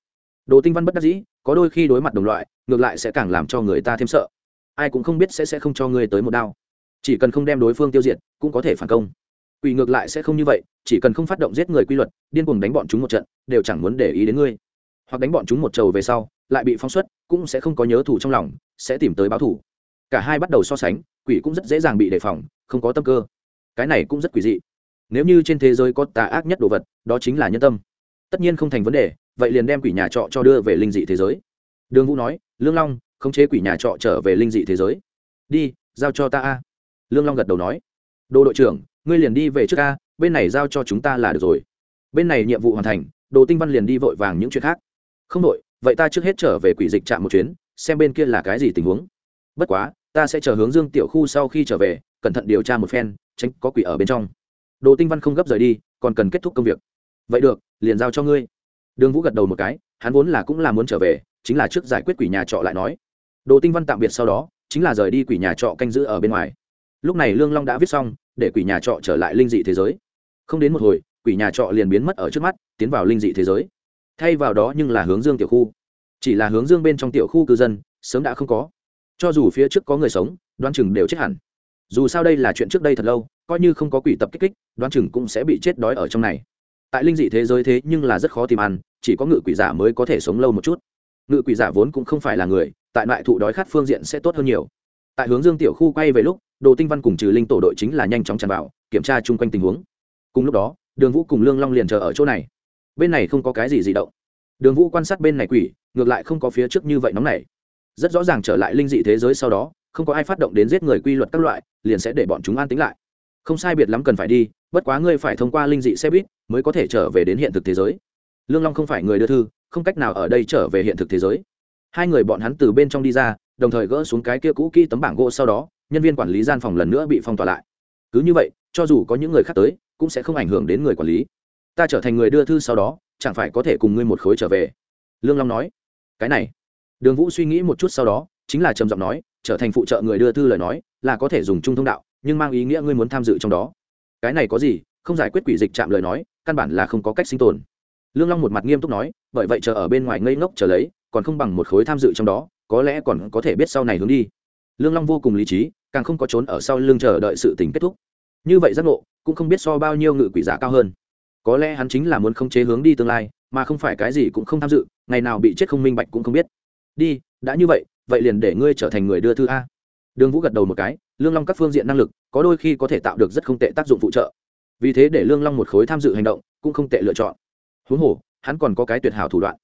Đồ tinh văn bất đắc dĩ, có đôi khi đối mặt đồng loại, ngược lại sẽ càng làm cho người ta thêm sợ. Ai cũng không biết sẽ sẽ không cho ngươi tới một đao. Chỉ cần không đem đối phương tiêu diệt, cũng có thể phản công. Quỷ ngược lại sẽ không như vậy, chỉ cần không phát động giết người quy luật, điên cuồng đánh bọn chúng một trận, đều chẳng muốn để ý đến ngươi. Hoặc đánh bọn chúng một trầu về sau, lại bị phóng xuất, cũng sẽ không có nhớ thủ trong lòng, sẽ tìm tới báo thủ cả hai bắt đầu so sánh, quỷ cũng rất dễ dàng bị đề phòng, không có tâm cơ. Cái này cũng rất quỷ dị. Nếu như trên thế giới có tà ác nhất đồ vật, đó chính là nhân tâm. Tất nhiên không thành vấn đề, vậy liền đem quỷ nhà trọ cho đưa về linh dị thế giới. Đường vũ nói, lương long, khống chế quỷ nhà trọ trở về linh dị thế giới. Đi, giao cho ta a. Lương long gật đầu nói. Đồ đội trưởng, ngươi liền đi về trước a, bên này giao cho chúng ta là được rồi. Bên này nhiệm vụ hoàn thành, đồ tinh văn liền đi vội vàng những chuyện khác. Không đội, vậy ta trước hết trở về quỷ dịch trạm một chuyến, xem bên kia là cái gì tình huống. Bất quá ta sẽ chờ hướng dương tiểu khu sau khi trở về, cẩn thận điều tra một phen, tránh có quỷ ở bên trong. Đồ tinh văn không gấp rời đi, còn cần kết thúc công việc. Vậy được, liền giao cho ngươi. Đường vũ gật đầu một cái, hắn vốn là cũng là muốn trở về, chính là trước giải quyết quỷ nhà trọ lại nói. Đồ tinh văn tạm biệt sau đó, chính là rời đi quỷ nhà trọ canh giữ ở bên ngoài. Lúc này lương long đã viết xong, để quỷ nhà trọ trở lại linh dị thế giới. Không đến một hồi, quỷ nhà trọ liền biến mất ở trước mắt, tiến vào linh dị thế giới. Thay vào đó nhưng là hướng dương tiểu khu. Chỉ là hướng dương bên trong tiểu khu cư dân, sớm đã không có cho dù phía trước có người sống đoan chừng đều chết hẳn. Dù sao đây là chuyện trước đây thật lâu, coi như không có quỷ tập kích kích đoan chừng cũng sẽ bị chết đói ở trong này. Tại linh dị thế giới thế nhưng là rất khó tìm ăn, chỉ có ngự quỷ giả mới có thể sống lâu một chút. Ngự quỷ giả vốn cũng không phải là người, tại loại thụ đói khát phương diện sẽ tốt hơn nhiều. Tại hướng dương tiểu khu quay về lúc, đồ tinh văn cùng trừ linh tổ đội chính là nhanh chóng tràn vào, kiểm tra chung quanh tình huống. Cùng lúc đó, đường vũ cùng lương long liền chờ ở chỗ này. Bên này không có cái gì di động. Đường vũ quan sát bên này quỷ, ngược lại không có phía trước như vậy nóng này rất rõ ràng trở lại linh dị thế giới sau đó, không có ai phát động đến giết người quy luật các loại, liền sẽ để bọn chúng an tính lại. Không sai biệt lắm cần phải đi, bất quá ngươi phải thông qua linh dị xe buýt mới có thể trở về đến hiện thực thế giới. Lương long không phải người đưa thư, không cách nào ở đây trở về hiện thực thế giới. Hai người bọn hắn từ bên trong đi ra, đồng thời gỡ xuống cái kia cũ kỹ tấm bảng gỗ sau đó, nhân viên quản lý gian phòng lần nữa bị phong tỏa lại. Cứ như vậy, cho dù có những người khác tới, cũng sẽ không ảnh hưởng đến người quản lý. Ta trở thành người đưa thư sau đó, chẳng phải có thể cùng ngươi một khối trở về? Lương long nói. Cái này đường vũ suy nghĩ một chút sau đó, chính là trầm giọng nói, trở thành phụ trợ người đưa thư lời nói, là có thể dùng chung thông đạo, nhưng mang ý nghĩa ngươi muốn tham dự trong đó. Cái này có gì, không giải quyết quỷ dịch chạm lời nói, căn bản là không có cách sinh tồn. Lương long một mặt nghiêm túc nói, bởi vậy chờ ở bên ngoài ngây ngốc chờ lấy, còn không bằng một khối tham dự trong đó, có lẽ còn có thể biết sau này hướng đi. Lương long vô cùng lý trí, càng không có trốn ở sau lưng chờ đợi sự tình kết thúc. Như vậy giác ngộ, cũng không biết so bao nhiêu ngự quỷ giả cao hơn. Có lẽ hắn chính là muốn không chế hướng đi tương lai, mà không phải cái gì cũng không tham dự, ngày nào bị chết không minh bạch cũng không biết đi, đã như vậy vậy liền để ngươi trở thành người đưa thư a. Đường vũ gật đầu một cái, lương long các phương diện năng lực, có đôi khi có thể tạo được rất không tệ tác dụng phụ trợ. Vì thế để lương long một khối tham dự hành động, cũng không tệ lựa chọn. Huống hồ, hắn còn có cái tuyệt hảo thủ đoạn.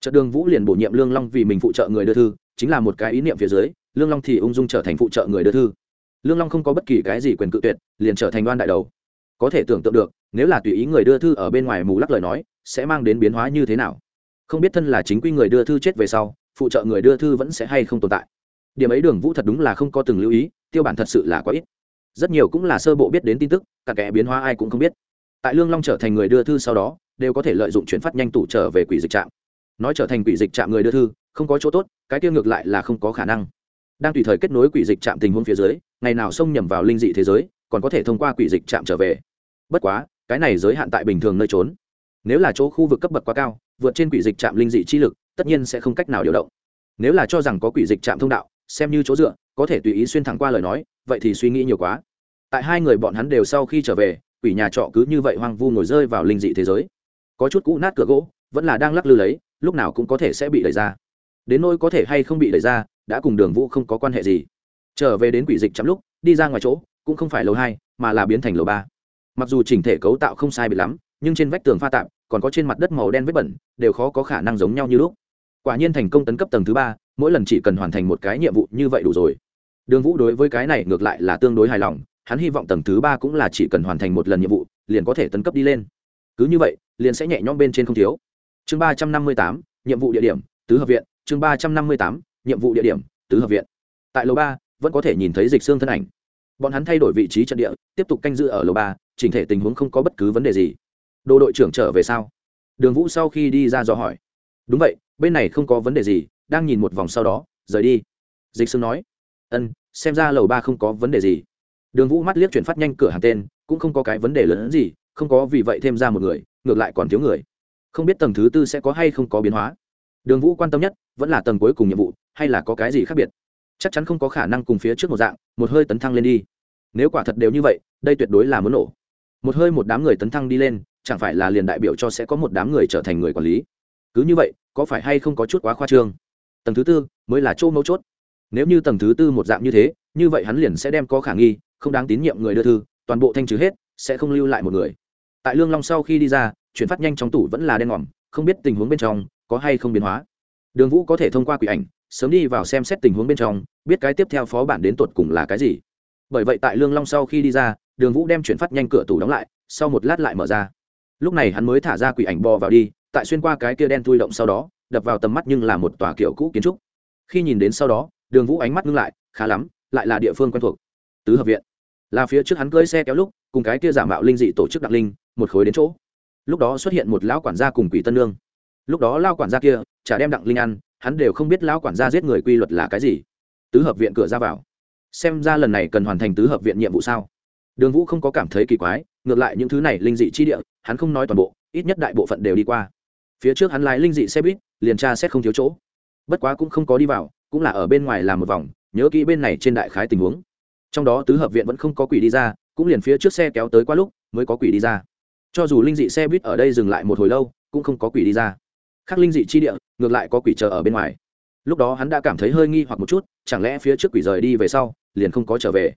Trận đường vũ liền bổ nhiệm lương long vì mình phụ trợ người đưa thư, chính là một cái ý niệm phía dưới, lương long thì ung dung trở thành phụ trợ người đưa thư. Lương long không có bất kỳ cái gì quyền cự tuyệt, liền trở thành đoan đại đầu. Có thể tưởng tượng được, nếu là tùy ý người đưa thư ở bên ngoài mù lắc lời nói, sẽ mang đến biến hóa như thế nào? Không biết thân là chính quy người đưa thư chết về sau phụ trợ người đưa thư vẫn sẽ hay không tồn tại. Điểm ấy đường vũ thật đúng là không có từng lưu ý, tiêu bản thật sự là quá ít. Rất nhiều cũng là sơ bộ biết đến tin tức, cả kẻ biến hóa ai cũng không biết. Tại lương long trở thành người đưa thư sau đó, đều có thể lợi dụng chuyển phát nhanh tủ trở về quỷ dịch trạm. Nói trở thành quỷ dịch trạm người đưa thư, không có chỗ tốt, cái tiêu ngược lại là không có khả năng. Đang tùy thời kết nối quỷ dịch trạm tình huống phía dưới, ngày nào xông nhầm vào linh dị thế giới, còn có thể thông qua quỷ dịch trạm trở về. Bất quá, cái này giới hạn tại bình thường nơi trốn. Nếu là chỗ khu vực cấp bậc quá cao, vượt trên quỷ dịch trạm linh dị chi lực tất nhiên sẽ không cách nào điều động. Nếu là cho rằng có quỷ dịch trạm thông đạo, xem như chỗ dựa, có thể tùy ý xuyên thẳng qua lời nói, vậy thì suy nghĩ nhiều quá. Tại hai người bọn hắn đều sau khi trở về, quỷ nhà trọ cứ như vậy hoang vu ngồi rơi vào linh dị thế giới. Có chút cũ nát cửa gỗ, vẫn là đang lắc lư lấy, lúc nào cũng có thể sẽ bị đẩy ra. Đến nỗi có thể hay không bị đẩy ra, đã cùng đường vũ không có quan hệ gì. Trở về đến quỷ dịch chắm lúc, đi ra ngoài chỗ, cũng không phải lầu hai, mà là biến thành lầu ba. Mặc dù chỉnh thể cấu tạo không sai bị lắm, nhưng trên vách tường pha tạm còn có trên mặt đất màu đen vết bẩn, đều khó có khả năng giống nhau như lúc quả nhiên thành công tấn cấp tầng thứ ba, mỗi lần chỉ cần hoàn thành một cái nhiệm vụ như vậy đủ rồi. Đường vũ đối với cái này ngược lại là tương đối hài lòng, hắn hy vọng tầng thứ ba cũng là chỉ cần hoàn thành một lần nhiệm vụ, liền có thể tấn cấp đi lên. Cứ như vậy, liền sẽ nhẹ nhõm bên trên không thiếu. Chương ba trăm năm mươi tám, nhiệm vụ địa điểm, tứ hợp viện. Chương ba trăm năm mươi tám, nhiệm vụ địa điểm, tứ hợp viện. Tại lầu ba, vẫn có thể nhìn thấy dịch xương thân ảnh. Bọn hắn thay đổi vị trí trận địa, tiếp tục canh giữ ở lầu ba, chỉnh thể tình huống không có bất cứ vấn đề gì. Đồ đội trưởng trở về sao? Đường vũ sau khi đi ra dò hỏi đúng vậy, bên này không có vấn đề gì, đang nhìn một vòng sau đó, rời đi. Dịch sương nói, ân, xem ra lầu ba không có vấn đề gì. Đường vũ mắt liếc chuyển phát nhanh cửa hàng tên, cũng không có cái vấn đề lớn hơn gì, không có vì vậy thêm ra một người, ngược lại còn thiếu người. Không biết tầng thứ tư sẽ có hay không có biến hóa. Đường vũ quan tâm nhất, vẫn là tầng cuối cùng nhiệm vụ, hay là có cái gì khác biệt? Chắc chắn không có khả năng cùng phía trước một dạng, một hơi tấn thăng lên đi. Nếu quả thật đều như vậy, đây tuyệt đối là muốn nổ. Một hơi một đám người tấn thăng đi lên, chẳng phải là liền đại biểu cho sẽ có một đám người trở thành người quản lý? Cứ như vậy, có phải hay không có chút quá khoa trương? Tầng thứ tư mới là chỗ mấu chốt. Nếu như tầng thứ tư một dạng như thế, như vậy hắn liền sẽ đem có khả nghi, không đáng tín nhiệm người đưa thư, toàn bộ thanh trừ hết, sẽ không lưu lại một người. Tại lương long sau khi đi ra, chuyển phát nhanh trong tủ vẫn là đen ngòm, không biết tình huống bên trong, có hay không biến hóa. Đường vũ có thể thông qua quỷ ảnh, sớm đi vào xem xét tình huống bên trong, biết cái tiếp theo phó bản đến tột cùng là cái gì. Bởi vậy tại lương long sau khi đi ra, đường vũ đem chuyển phát nhanh cửa tủ đóng lại, sau một lát lại mở ra. Lúc này hắn mới thả ra quỷ ảnh bò vào đi tại xuyên qua cái kia đen thui động sau đó, đập vào tầm mắt nhưng là một tòa kiểu cũ kiến trúc. Khi nhìn đến sau đó, đường vũ ánh mắt ngưng lại, khá lắm, lại là địa phương quen thuộc. Tứ hợp viện. Là phía trước hắn cưỡi xe kéo lúc, cùng cái kia giả mạo linh dị tổ chức đặc linh, một khối đến chỗ. Lúc đó xuất hiện một lão quản gia cùng quỷ tân lương lúc đó lao quản gia kia, chả đem đặng linh ăn, hắn đều không biết lão quản gia giết người quy luật là cái gì. Tứ hợp viện cửa ra vào. Xem ra lần này cần hoàn thành tứ hợp viện nhiệm vụ sao? Đường vũ không có cảm thấy kỳ quái, ngược lại những thứ này linh dị chi địa, hắn không nói toàn bộ, ít nhất đại bộ phận đều đi qua phía trước hắn lái linh dị xe buýt, liền tra xét không thiếu chỗ. Bất quá cũng không có đi vào, cũng là ở bên ngoài làm một vòng, nhớ kỹ bên này trên đại khái tình huống. Trong đó tứ hợp viện vẫn không có quỷ đi ra, cũng liền phía trước xe kéo tới qua lúc mới có quỷ đi ra. Cho dù linh dị xe buýt ở đây dừng lại một hồi lâu, cũng không có quỷ đi ra. Khác linh dị chi địa, ngược lại có quỷ chờ ở bên ngoài. Lúc đó hắn đã cảm thấy hơi nghi hoặc một chút, chẳng lẽ phía trước quỷ rời đi về sau, liền không có trở về?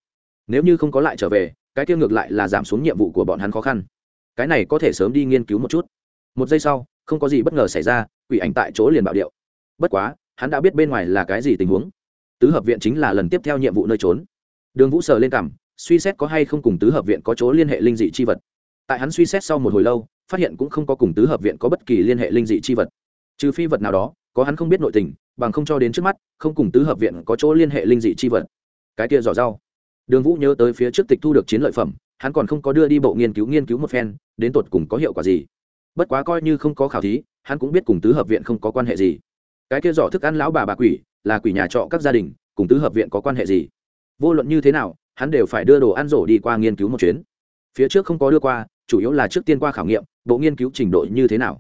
Nếu như không có lại trở về, cái kia ngược lại là giảm xuống nhiệm vụ của bọn hắn khó khăn. Cái này có thể sớm đi nghiên cứu một chút. Một giây sau không có gì bất ngờ xảy ra, quỷ ảnh tại chỗ liền bạo điệu. Bất quá, hắn đã biết bên ngoài là cái gì tình huống. Tứ hợp viện chính là lần tiếp theo nhiệm vụ nơi trốn. Đường vũ sờ lên cảm suy xét có hay không cùng tứ hợp viện có chỗ liên hệ linh dị chi vật. Tại hắn suy xét sau một hồi lâu, phát hiện cũng không có cùng tứ hợp viện có bất kỳ liên hệ linh dị chi vật. Trừ phi vật nào đó, có hắn không biết nội tình, bằng không cho đến trước mắt, không cùng tứ hợp viện có chỗ liên hệ linh dị chi vật. Cái kia giỏ rau. Đường vũ nhớ tới phía trước tịch thu được chiến lợi phẩm, hắn còn không có đưa đi bộ nghiên cứu nghiên cứu một phen, đến tột cùng có hiệu quả gì bất quá coi như không có khảo thí, hắn cũng biết cùng tứ hợp viện không có quan hệ gì. Cái kia giỏ thức ăn lão bà bà quỷ, là quỷ nhà trọ các gia đình, cùng tứ hợp viện có quan hệ gì? Vô luận như thế nào, hắn đều phải đưa đồ ăn rổ đi qua nghiên cứu một chuyến. Phía trước không có đưa qua, chủ yếu là trước tiên qua khảo nghiệm, bộ nghiên cứu trình độ như thế nào.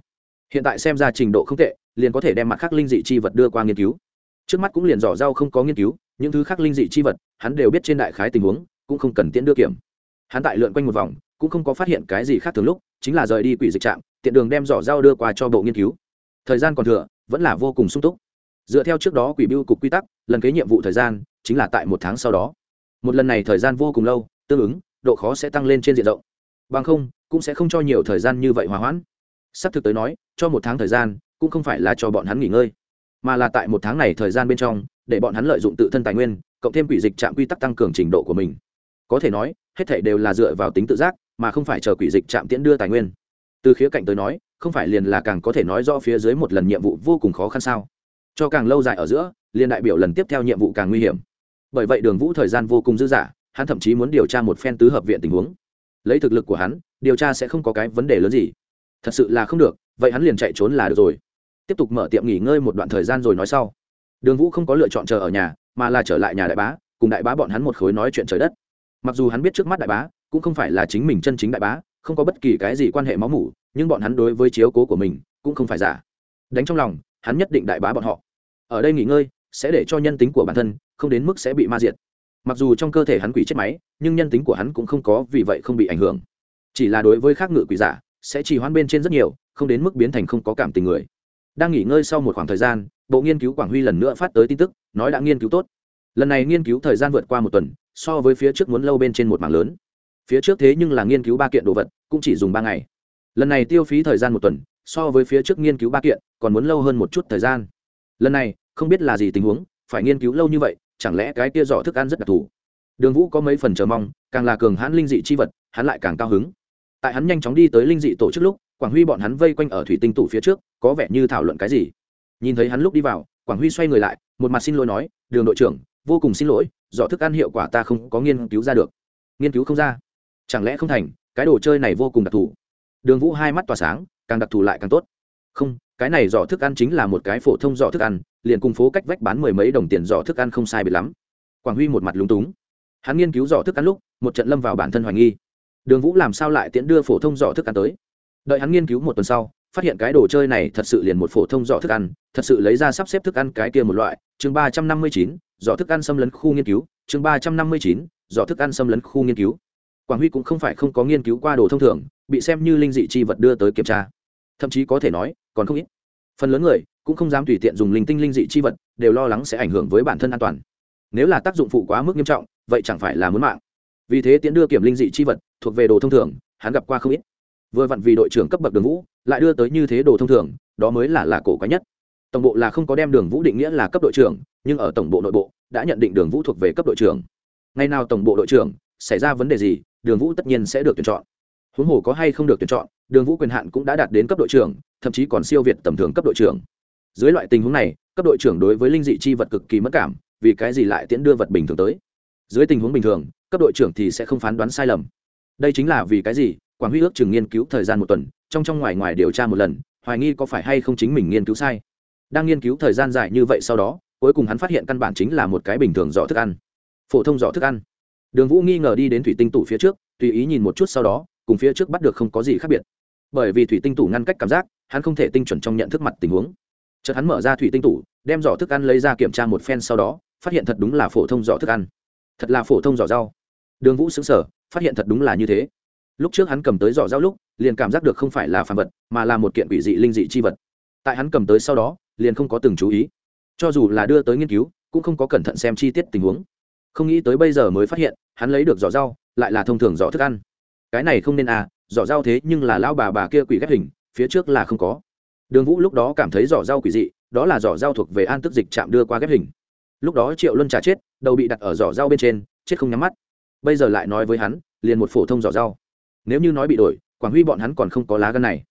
Hiện tại xem ra trình độ không tệ, liền có thể đem mặt khác linh dị chi vật đưa qua nghiên cứu. Trước mắt cũng liền dò rau không có nghiên cứu, những thứ khác linh dị chi vật, hắn đều biết trên đại khái tình huống, cũng không cần tiễn đưa kiểm. Hắn tại lượn quanh một vòng cũng không có phát hiện cái gì khác thường lúc, chính là rời đi quỷ dịch trạm, tiện đường đem giỏ dao đưa qua cho bộ nghiên cứu. Thời gian còn thừa, vẫn là vô cùng sung túc. Dựa theo trước đó quỷ biêu cục quy tắc, lần kế nhiệm vụ thời gian chính là tại một tháng sau đó. Một lần này thời gian vô cùng lâu, tương ứng, độ khó sẽ tăng lên trên diện rộng. Bằng không, cũng sẽ không cho nhiều thời gian như vậy hòa hoãn. Sắp thực tới nói, cho một tháng thời gian, cũng không phải là cho bọn hắn nghỉ ngơi, mà là tại một tháng này thời gian bên trong, để bọn hắn lợi dụng tự thân tài nguyên, cộng thêm quỷ dịch trạm quy tắc tăng cường trình độ của mình. Có thể nói, hết thể đều là dựa vào tính tự giác mà không phải chờ quỷ dịch chạm tiễn đưa tài nguyên. Từ khía cạnh tới nói, không phải liền là càng có thể nói rõ phía dưới một lần nhiệm vụ vô cùng khó khăn sao? Cho càng lâu dài ở giữa, liền đại biểu lần tiếp theo nhiệm vụ càng nguy hiểm. Bởi vậy đường vũ thời gian vô cùng dư dả, hắn thậm chí muốn điều tra một phen tứ hợp viện tình huống. Lấy thực lực của hắn, điều tra sẽ không có cái vấn đề lớn gì. Thật sự là không được, vậy hắn liền chạy trốn là được rồi. Tiếp tục mở tiệm nghỉ ngơi một đoạn thời gian rồi nói sau. Đường vũ không có lựa chọn chờ ở nhà, mà là trở lại nhà đại bá, cùng đại bá bọn hắn một khối nói chuyện trời đất. Mặc dù hắn biết trước mắt đại bá cũng không phải là chính mình chân chính đại bá, không có bất kỳ cái gì quan hệ máu mủ, nhưng bọn hắn đối với chiếu cố của mình cũng không phải giả. Đánh trong lòng, hắn nhất định đại bá bọn họ. Ở đây nghỉ ngơi, sẽ để cho nhân tính của bản thân không đến mức sẽ bị ma diệt. Mặc dù trong cơ thể hắn quỷ chết máy, nhưng nhân tính của hắn cũng không có vì vậy không bị ảnh hưởng. Chỉ là đối với khác ngự quỷ giả, sẽ chỉ hoãn bên trên rất nhiều, không đến mức biến thành không có cảm tình người. Đang nghỉ ngơi sau một khoảng thời gian, bộ nghiên cứu quảng huy lần nữa phát tới tin tức, nói đã nghiên cứu tốt. Lần này nghiên cứu thời gian vượt qua một tuần, so với phía trước muốn lâu bên trên một mảng lớn phía trước thế nhưng là nghiên cứu ba kiện đồ vật, cũng chỉ dùng ba ngày. Lần này tiêu phí thời gian một tuần, so với phía trước nghiên cứu ba kiện, còn muốn lâu hơn một chút thời gian. Lần này, không biết là gì tình huống, phải nghiên cứu lâu như vậy, chẳng lẽ cái kia dọ thức ăn rất đặc thù? Đường vũ có mấy phần chờ mong, càng là cường hãn linh dị chi vật, hắn lại càng cao hứng. Tại hắn nhanh chóng đi tới linh dị tổ chức lúc, quảng huy bọn hắn vây quanh ở thủy tinh tủ phía trước, có vẻ như thảo luận cái gì. Nhìn thấy hắn lúc đi vào, quảng huy xoay người lại, một mặt xin lỗi nói, đường đội trưởng, vô cùng xin lỗi dọ thức ăn hiệu quả ta không có nghiên cứu ra được. Nghiên cứu không ra? Chẳng lẽ không thành, cái đồ chơi này vô cùng đặc thù. Đường vũ hai mắt tỏa sáng, càng đặc thù lại càng tốt. Không, cái này giỏ thức ăn chính là một cái phổ thông giỏ thức ăn, liền cùng phố cách vách bán mười mấy đồng tiền giỏ thức ăn không sai biệt lắm. Quảng huy một mặt lúng túng. Hắn nghiên cứu giỏ thức ăn lúc, một trận lâm vào bản thân hoài nghi. Đường vũ làm sao lại tiễn đưa phổ thông giỏ thức ăn tới? Đợi hắn nghiên cứu một tuần sau, phát hiện cái đồ chơi này thật sự liền một phổ thông giỏ thức ăn, thật sự lấy ra sắp xếp thức ăn cái kia một loại. Chương ba trăm năm mươi chín, giỏ thức ăn xâm lấn khu nghiên cứu. Chương ba trăm năm mươi chín, giỏ thức ăn xâm lấn khu nghiên cứu quảng huy cũng không phải không có nghiên cứu qua đồ thông thường, bị xem như linh dị chi vật đưa tới kiểm tra. Thậm chí có thể nói, còn không ít. Phần lớn người cũng không dám tùy tiện dùng linh tinh linh dị chi vật, đều lo lắng sẽ ảnh hưởng với bản thân an toàn. Nếu là tác dụng phụ quá mức nghiêm trọng, vậy chẳng phải là muốn mạng. Vì thế tiến đưa kiểm linh dị chi vật thuộc về đồ thông thường, hắn gặp qua không ít. Vừa vặn vì đội trưởng cấp bậc đường vũ, lại đưa tới như thế đồ thông thường, đó mới là là cổ quái nhất. Tổng bộ là không có đem đường vũ định nghĩa là cấp đội trưởng, nhưng ở tổng bộ nội bộ, đã nhận định đường vũ thuộc về cấp đội trưởng. Ngày nào tổng bộ đội trưởng xảy ra vấn đề gì, đường vũ tất nhiên sẽ được tuyển chọn. Huống hồ có hay không được tuyển chọn, đường vũ quyền hạn cũng đã đạt đến cấp đội trưởng, thậm chí còn siêu việt tầm thường cấp đội trưởng. Dưới loại tình huống này, cấp đội trưởng đối với linh dị chi vật cực kỳ mất cảm, vì cái gì lại tiễn đưa vật bình thường tới? Dưới tình huống bình thường, cấp đội trưởng thì sẽ không phán đoán sai lầm. Đây chính là vì cái gì, quảng huy ước chừng nghiên cứu thời gian một tuần, trong trong ngoài ngoài điều tra một lần, hoài nghi có phải hay không chính mình nghiên cứu sai. Đang nghiên cứu thời gian dài như vậy sau đó, cuối cùng hắn phát hiện căn bản chính là một cái bình thường dọ thức ăn. Phổ thông dọ thức ăn đường vũ nghi ngờ đi đến thủy tinh tủ phía trước, tùy ý nhìn một chút sau đó, cùng phía trước bắt được không có gì khác biệt. Bởi vì thủy tinh tủ ngăn cách cảm giác, hắn không thể tinh chuẩn trong nhận thức mặt tình huống. Chợt hắn mở ra thủy tinh tủ, đem giỏ thức ăn lấy ra kiểm tra một phen sau đó, phát hiện thật đúng là phổ thông giỏ thức ăn. Thật là phổ thông giỏ rau. Đường vũ xứng sở phát hiện thật đúng là như thế. Lúc trước hắn cầm tới giỏ rau lúc, liền cảm giác được không phải là phản vật, mà là một kiện quỷ dị linh dị chi vật. Tại hắn cầm tới sau đó, liền không có từng chú ý. Cho dù là đưa tới nghiên cứu, cũng không có cẩn thận xem chi tiết tình huống. Không nghĩ tới bây giờ mới phát hiện hắn lấy được giỏ rau, lại là thông thường giỏ thức ăn. Cái này không nên à giỏ rau thế nhưng là lão bà bà kia quỷ ghép hình, phía trước là không có. Đường vũ lúc đó cảm thấy giỏ rau quỷ dị, đó là giỏ rau thuộc về an tức dịch chạm đưa qua ghép hình. Lúc đó triệu luân trả chết, đầu bị đặt ở giỏ rau bên trên, chết không nhắm mắt. Bây giờ lại nói với hắn, liền một phổ thông giỏ rau. Nếu như nói bị đổi, quảng huy bọn hắn còn không có lá gân này.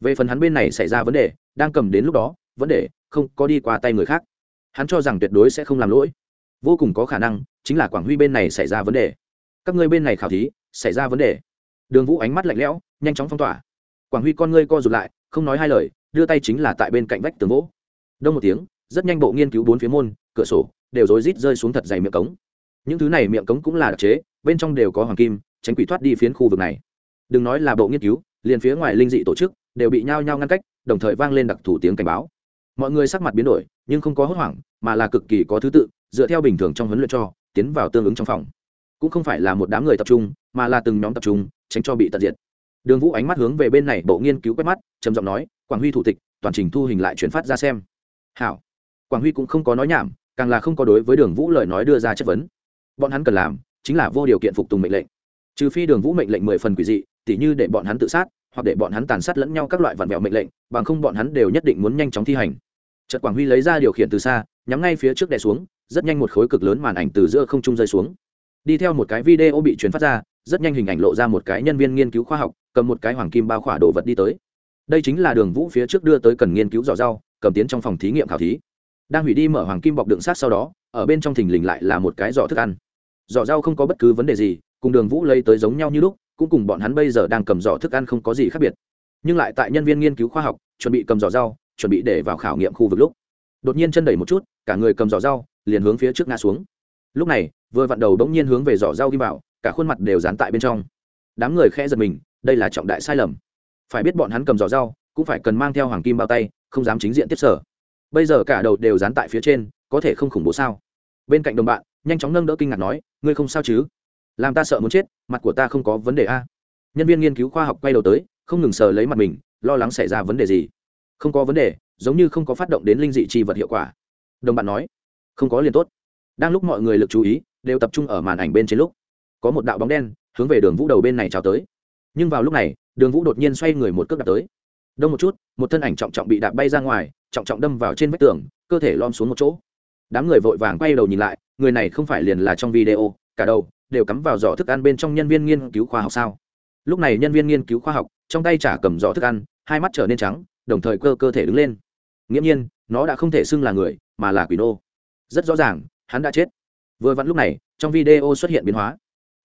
Về phần hắn bên này xảy ra vấn đề, đang cầm đến lúc đó, vấn đề không có đi qua tay người khác. Hắn cho rằng tuyệt đối sẽ không làm lỗi vô cùng có khả năng chính là quảng huy bên này xảy ra vấn đề. Các ngươi bên này khảo thí, xảy ra vấn đề. Đường vũ ánh mắt lạnh lẽo, nhanh chóng phong tỏa. Quảng huy con ngươi co rụt lại, không nói hai lời, đưa tay chính là tại bên cạnh vách tường gỗ. Đông một tiếng, rất nhanh bộ nghiên cứu bốn phía môn, cửa sổ đều rối rít rơi xuống thật dày miệng cống. Những thứ này miệng cống cũng là đặc chế, bên trong đều có hoàng kim, tránh quỷ thoát đi phiến khu vực này. Đừng nói là bộ nghiên cứu, liền phía ngoài linh dị tổ chức đều bị nhao nhao ngăn cách, đồng thời vang lên đặc thủ tiếng cảnh báo. Mọi người sắc mặt biến đổi, nhưng không có hốt hoảng, mà là cực kỳ có thứ tự dựa theo bình thường trong huấn luyện cho, tiến vào tương ứng trong phòng. Cũng không phải là một đám người tập trung, mà là từng nhóm tập trung, tránh cho bị tận diệt. Đường vũ ánh mắt hướng về bên này bộ nghiên cứu quét mắt, trầm giọng nói, quảng huy thủ tịch, toàn trình thu hình lại chuyển phát ra xem. Hảo. Quảng huy cũng không có nói nhảm, càng là không có đối với đường vũ lời nói đưa ra chất vấn. Bọn hắn cần làm chính là vô điều kiện phục tùng mệnh lệnh. Trừ phi đường vũ mệnh lệnh mười phần quỷ dị, tỉ như để bọn hắn tự sát, hoặc để bọn hắn tàn sát lẫn nhau các loại vạn vẹo mệnh lệnh, bằng không bọn hắn đều nhất định muốn nhanh chóng thi hành. Trật quảng huy lấy ra điều khiển từ xa nhắm ngay phía trước đè xuống, rất nhanh một khối cực lớn màn ảnh từ giữa không trung rơi xuống. Đi theo một cái video bị truyền phát ra, rất nhanh hình ảnh lộ ra một cái nhân viên nghiên cứu khoa học, cầm một cái hoàng kim bao khỏa đồ vật đi tới. Đây chính là đường vũ phía trước đưa tới cần nghiên cứu giỏ rau cầm tiến trong phòng thí nghiệm khảo thí. Đang hủy đi mở hoàng kim bọc đựng sát sau đó, ở bên trong thình lình lại là một cái giỏ thức ăn. Giỏ rau không có bất cứ vấn đề gì, cùng đường vũ lấy tới giống nhau như lúc, cũng cùng bọn hắn bây giờ đang cầm giỏ thức ăn không có gì khác biệt. Nhưng lại tại nhân viên nghiên cứu khoa học, chuẩn bị cầm giỏ rau chuẩn bị để vào khảo nghiệm khu vực lúc đột nhiên chân đẩy một chút, cả người cầm giỏ rau, liền hướng phía trước ngã xuống. Lúc này, vừa vặn đầu đống nhiên hướng về giỏ rau đi vào, cả khuôn mặt đều dán tại bên trong. Đám người khẽ giật mình, đây là trọng đại sai lầm. Phải biết bọn hắn cầm giỏ rau, cũng phải cần mang theo hoàng kim bao tay, không dám chính diện tiếp sở. Bây giờ cả đầu đều dán tại phía trên, có thể không khủng bố sao? Bên cạnh đồng bạn, nhanh chóng nâng đỡ kinh ngạc nói, ngươi không sao chứ? Làm ta sợ muốn chết, mặt của ta không có vấn đề a. Nhân viên nghiên cứu khoa học quay đầu tới, không ngừng sờ lấy mặt mình, lo lắng xảy ra vấn đề gì. Không có vấn đề giống như không có phát động đến linh dị chi vật hiệu quả. Đồng bạn nói, không có liền tốt. Đang lúc mọi người lực chú ý, đều tập trung ở màn ảnh bên trên lúc, có một đạo bóng đen hướng về đường vũ đầu bên này trào tới. Nhưng vào lúc này, đường vũ đột nhiên xoay người một cước đạp tới. Đông một chút, một thân ảnh trọng trọng bị đạp bay ra ngoài, trọng trọng đâm vào trên vách tường, cơ thể lom xuống một chỗ. Đám người vội vàng quay đầu nhìn lại, người này không phải liền là trong video, cả đầu đều cắm vào giỏ thức ăn bên trong nhân viên nghiên cứu khoa học sao? Lúc này nhân viên nghiên cứu khoa học trong tay trả cầm giỏ thức ăn, hai mắt trở nên trắng đồng thời cơ cơ thể đứng lên. Nghiễm nhiên, nó đã không thể xưng là người, mà là quỷ nô. Rất rõ ràng, hắn đã chết. Vừa vặn lúc này, trong video xuất hiện biến hóa.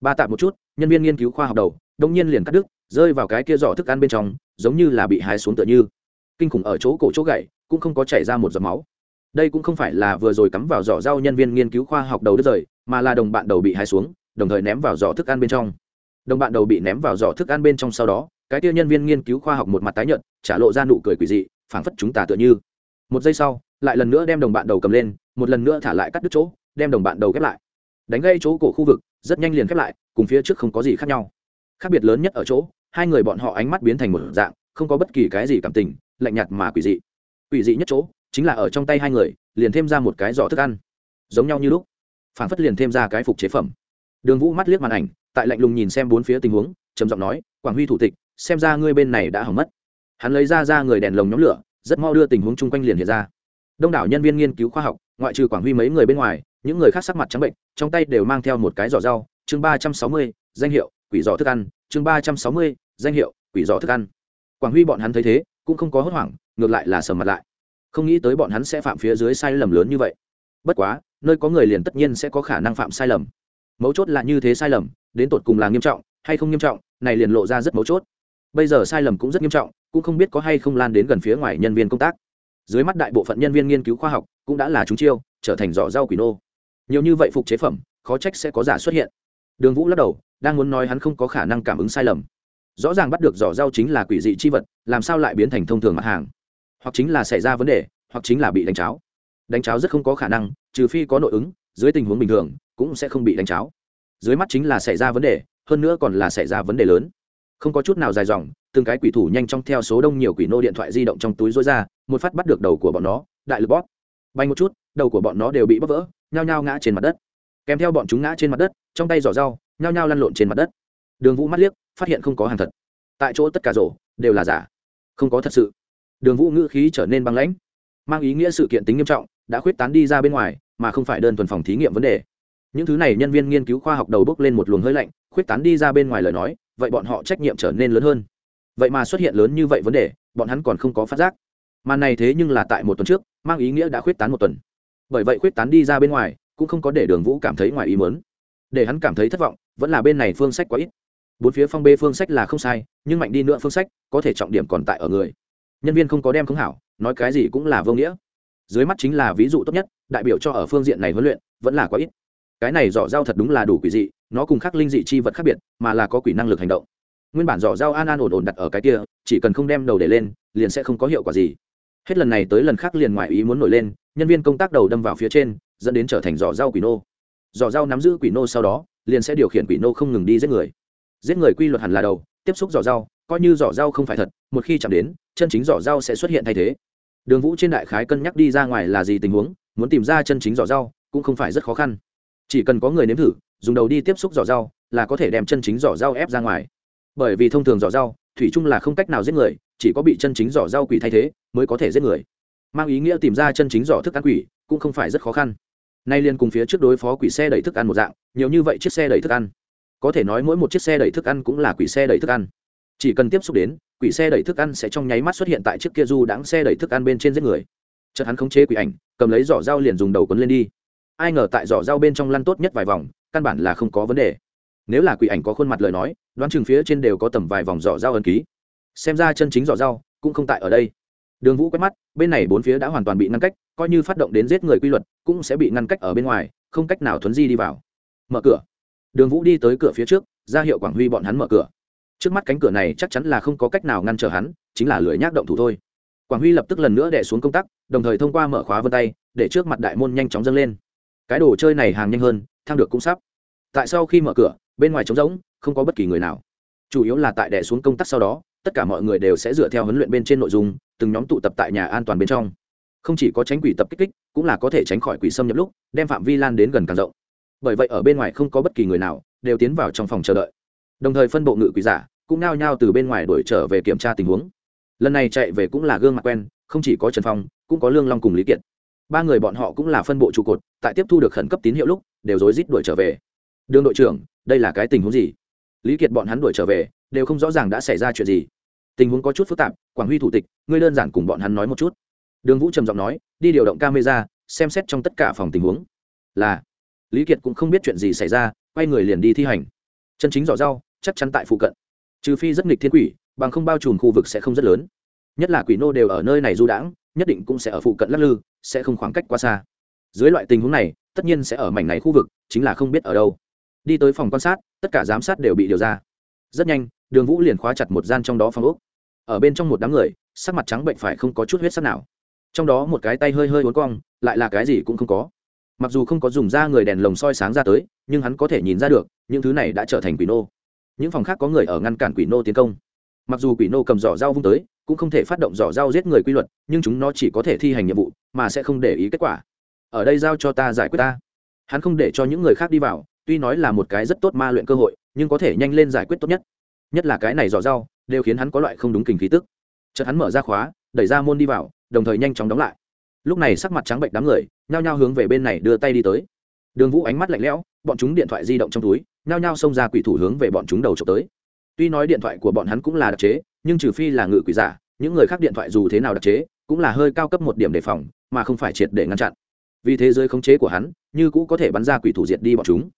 Ba tạm một chút, nhân viên nghiên cứu khoa học đầu, đông nhiên liền cắt đứt, rơi vào cái kia giỏ thức ăn bên trong, giống như là bị hái xuống tựa như. Kinh khủng ở chỗ cổ chỗ gậy, cũng không có chảy ra một giọt máu. Đây cũng không phải là vừa rồi cắm vào giỏ rau nhân viên nghiên cứu khoa học đầu đứt rời, mà là đồng bạn đầu bị hái xuống, đồng thời ném vào giỏ thức ăn bên trong. Đồng bạn đầu bị ném vào giỏ thức ăn bên trong sau đó cái tiêu nhân viên nghiên cứu khoa học một mặt tái nhợt, trả lộ ra nụ cười quỷ dị, phảng phất chúng ta tựa như. Một giây sau, lại lần nữa đem đồng bạn đầu cầm lên, một lần nữa thả lại cắt đứt chỗ, đem đồng bạn đầu ghép lại. Đánh gây chỗ cổ khu vực, rất nhanh liền khép lại, cùng phía trước không có gì khác nhau. Khác biệt lớn nhất ở chỗ, hai người bọn họ ánh mắt biến thành một dạng, không có bất kỳ cái gì cảm tình, lạnh nhạt mà quỷ dị. Quỷ dị nhất chỗ, chính là ở trong tay hai người, liền thêm ra một cái giỏ thức ăn. Giống nhau như lúc phản phất liền thêm ra cái phục chế phẩm. Đường vũ mắt liếc màn ảnh, tại lạnh lùng nhìn xem bốn phía tình huống, trầm giọng nói, quảng huy thủ tịch xem ra ngươi bên này đã hỏng mất. Hắn lấy ra ra người đèn lồng nhóm lửa, rất mau đưa tình huống chung quanh liền hiện ra. Đông đảo nhân viên nghiên cứu khoa học, ngoại trừ quảng huy mấy người bên ngoài, những người khác sắc mặt trắng bệnh, trong tay đều mang theo một cái giỏ rau, chương ba trăm sáu mươi, danh hiệu, quỷ giỏ thức ăn, chương ba trăm sáu mươi, danh hiệu, quỷ giỏ thức ăn. Quảng huy bọn hắn thấy thế, cũng không có hốt hoảng, ngược lại là sầm mặt lại. Không nghĩ tới bọn hắn sẽ phạm phía dưới sai lầm lớn như vậy. Bất quá, nơi có người liền tất nhiên sẽ có khả năng phạm sai lầm. Mấu chốt là như thế sai lầm, đến tột cùng là nghiêm trọng hay không nghiêm trọng, này liền lộ ra rất mấu chốt bây giờ sai lầm cũng rất nghiêm trọng, cũng không biết có hay không lan đến gần phía ngoài nhân viên công tác. Dưới mắt đại bộ phận nhân viên nghiên cứu khoa học cũng đã là chúng chiêu, trở thành giỏ rau quỷ nô. Nhiều như vậy phục chế phẩm, khó trách sẽ có giả xuất hiện. Đường vũ lắc đầu, đang muốn nói hắn không có khả năng cảm ứng sai lầm. Rõ ràng bắt được giỏ rau chính là quỷ dị chi vật, làm sao lại biến thành thông thường mặt hàng? Hoặc chính là xảy ra vấn đề, hoặc chính là bị đánh cháo. Đánh cháo rất không có khả năng, trừ phi có nội ứng, dưới tình huống bình thường, cũng sẽ không bị đánh cháo. Dưới mắt chính là xảy ra vấn đề, hơn nữa còn là xảy ra vấn đề lớn không có chút nào dài dòng, từng cái quỷ thủ nhanh chóng theo số đông nhiều quỷ nô điện thoại di động trong túi rối ra, một phát bắt được đầu của bọn nó, đại lực bóp. Bay một chút, đầu của bọn nó đều bị bóp vỡ, nhao nhao ngã trên mặt đất. Kèm theo bọn chúng ngã trên mặt đất, trong tay giỏ rau, nhao nhao lăn lộn trên mặt đất. Đường vũ mắt liếc, phát hiện không có hàng thật. Tại chỗ tất cả rổ đều là giả. Không có thật sự. Đường vũ ngữ khí trở nên băng lãnh. Mang ý nghĩa sự kiện tính nghiêm trọng, đã khuyết tán đi ra bên ngoài, mà không phải đơn thuần phòng thí nghiệm vấn đề. Những thứ này nhân viên nghiên cứu khoa học đầu bước lên một luồng hơi lạnh, khuyết tán đi ra bên ngoài lời nói vậy bọn họ trách nhiệm trở nên lớn hơn. Vậy mà xuất hiện lớn như vậy vấn đề, bọn hắn còn không có phát giác. Mà này thế nhưng là tại một tuần trước, mang ý nghĩa đã khuyết tán một tuần. Bởi vậy khuyết tán đi ra bên ngoài, cũng không có để đường vũ cảm thấy ngoài ý mớn để hắn cảm thấy thất vọng, vẫn là bên này phương sách quá ít. Bốn phía phong bê phương sách là không sai, nhưng mạnh đi nữa phương sách, có thể trọng điểm còn tại ở người. Nhân viên không có đem không hảo, nói cái gì cũng là vô nghĩa. Dưới mắt chính là ví dụ tốt nhất, đại biểu cho ở phương diện này huấn luyện, vẫn là quá ít cái này giỏ dao thật đúng là đủ quỷ dị, nó cùng khắc linh dị chi vật khác biệt, mà là có quỷ năng lực hành động. Nguyên bản giỏ dao an an ổn ổn đặt ở cái kia, chỉ cần không đem đầu để lên, liền sẽ không có hiệu quả gì. Hết lần này tới lần khác liền ngoài ý muốn nổi lên, nhân viên công tác đầu đâm vào phía trên, dẫn đến trở thành giỏ dao quỷ nô. Giỏ dao nắm giữ quỷ nô sau đó, liền sẽ điều khiển quỷ nô không ngừng đi giết người. Giết người quy luật hẳn là đầu, tiếp xúc giỏ dao, coi như giỏ dao không phải thật, một khi chạm đến, chân chính giỏ dao sẽ xuất hiện thay thế. Đường vũ trên đại khái cân nhắc đi ra ngoài là gì tình huống, muốn tìm ra chân chính giỏ dao, cũng không phải rất khó khăn chỉ cần có người nếm thử, dùng đầu đi tiếp xúc dò rau là có thể đem chân chính dò rau ép ra ngoài. Bởi vì thông thường dò rau, thủy chung là không cách nào giết người, chỉ có bị chân chính dò rau quỷ thay thế mới có thể giết người. Mang ý nghĩa tìm ra chân chính dò thức ăn quỷ cũng không phải rất khó khăn. Nay liên cùng phía trước đối phó quỷ xe đẩy thức ăn một dạng, nhiều như vậy chiếc xe đẩy thức ăn. Có thể nói mỗi một chiếc xe đẩy thức ăn cũng là quỷ xe đẩy thức ăn. Chỉ cần tiếp xúc đến, quỷ xe đẩy thức ăn sẽ trong nháy mắt xuất hiện tại chiếc kia du đãng xe đẩy thức ăn bên trên giết người. Chợt hắn khống chế quỷ ảnh, cầm lấy giỏ dao liền dùng đầu quấn lên đi ai ngờ tại giỏ dao bên trong lăn tốt nhất vài vòng, căn bản là không có vấn đề. Nếu là quỷ ảnh có khuôn mặt lời nói, đoán chừng phía trên đều có tầm vài vòng giỏ dao ấn ký. Xem ra chân chính giỏ dao cũng không tại ở đây. Đường vũ quét mắt, bên này bốn phía đã hoàn toàn bị ngăn cách, coi như phát động đến giết người quy luật, cũng sẽ bị ngăn cách ở bên ngoài, không cách nào thuấn di đi vào. Mở cửa. Đường vũ đi tới cửa phía trước, ra hiệu quảng huy bọn hắn mở cửa. Trước mắt cánh cửa này chắc chắn là không có cách nào ngăn trở hắn, chính là lưỡi nhác động thủ thôi. Quảng huy lập tức lần nữa đẻ xuống công tắc, đồng thời thông qua mở khóa vân tay, để trước mặt đại môn nhanh chóng dâng lên cái đồ chơi này hàng nhanh hơn thang được cũng sắp. Tại sau khi mở cửa, bên ngoài trống rỗng, không có bất kỳ người nào. Chủ yếu là tại đẻ xuống công tác sau đó, tất cả mọi người đều sẽ dựa theo huấn luyện bên trên nội dung, từng nhóm tụ tập tại nhà an toàn bên trong. Không chỉ có tránh quỷ tập kích kích, cũng là có thể tránh khỏi quỷ xâm nhập lúc, đem phạm vi lan đến gần càng rộng. Bởi vậy ở bên ngoài không có bất kỳ người nào, đều tiến vào trong phòng chờ đợi. Đồng thời phân bộ ngự quỷ giả cũng nao nhao từ bên ngoài đuổi trở về kiểm tra tình huống. Lần này chạy về cũng là gương mặt quen, không chỉ có trần phong, cũng có lương long cùng lý kiệt ba người bọn họ cũng là phân bộ trụ cột, tại tiếp thu được khẩn cấp tín hiệu lúc, đều rối rít đuổi trở về. Đường đội trưởng, đây là cái tình huống gì? Lý kiệt bọn hắn đuổi trở về, đều không rõ ràng đã xảy ra chuyện gì. Tình huống có chút phức tạp, quảng huy thủ tịch, ngươi đơn giản cùng bọn hắn nói một chút. Đường vũ trầm giọng nói, đi điều động camera, xem xét trong tất cả phòng tình huống. Là. Lý kiệt cũng không biết chuyện gì xảy ra, quay người liền đi thi hành. Chân chính giỏ rau, chắc chắn tại phụ cận. Trừ phi rất nghịch thiên quỷ, bằng không bao trùm khu vực sẽ không rất lớn. Nhất là quỷ nô đều ở nơi này du đãng nhất định cũng sẽ ở phụ cận lắc lư, sẽ không khoảng cách quá xa. Dưới loại tình huống này, tất nhiên sẽ ở mảnh này khu vực, chính là không biết ở đâu. Đi tới phòng quan sát, tất cả giám sát đều bị điều ra. Rất nhanh, đường vũ liền khóa chặt một gian trong đó phòng úc ở bên trong một đám người, sắc mặt trắng bệnh phải không có chút huyết sắc nào. Trong đó một cái tay hơi hơi uốn cong, lại là cái gì cũng không có. Mặc dù không có dùng da người đèn lồng soi sáng ra tới, nhưng hắn có thể nhìn ra được, những thứ này đã trở thành quỷ nô. Những phòng khác có người ở ngăn cản quỷ nô tiến công mặc dù quỷ nô cầm giỏ dao vung tới, cũng không thể phát động giỏ dao giết người quy luật, nhưng chúng nó chỉ có thể thi hành nhiệm vụ, mà sẽ không để ý kết quả. Ở đây giao cho ta giải quyết ta. Hắn không để cho những người khác đi vào, tuy nói là một cái rất tốt ma luyện cơ hội, nhưng có thể nhanh lên giải quyết tốt nhất. Nhất là cái này giỏ dao, đều khiến hắn có loại không đúng kình khí tức. Chợt hắn mở ra khóa, đẩy ra môn đi vào, đồng thời nhanh chóng đóng lại. Lúc này sắc mặt trắng bệnh đám người, nhao nhao hướng về bên này đưa tay đi tới. Đường vũ ánh mắt lạnh lẽo, bọn chúng điện thoại di động trong túi, nhao nhao xông ra quỷ thủ hướng về bọn chúng đầu trộm tới tuy nói điện thoại của bọn hắn cũng là đặc chế, nhưng trừ phi là ngự quỷ giả, những người khác điện thoại dù thế nào đặc chế, cũng là hơi cao cấp một điểm đề phòng, mà không phải triệt để ngăn chặn. Vì thế giới khống chế của hắn, như cũ có thể bắn ra quỷ thủ diệt đi bọn chúng.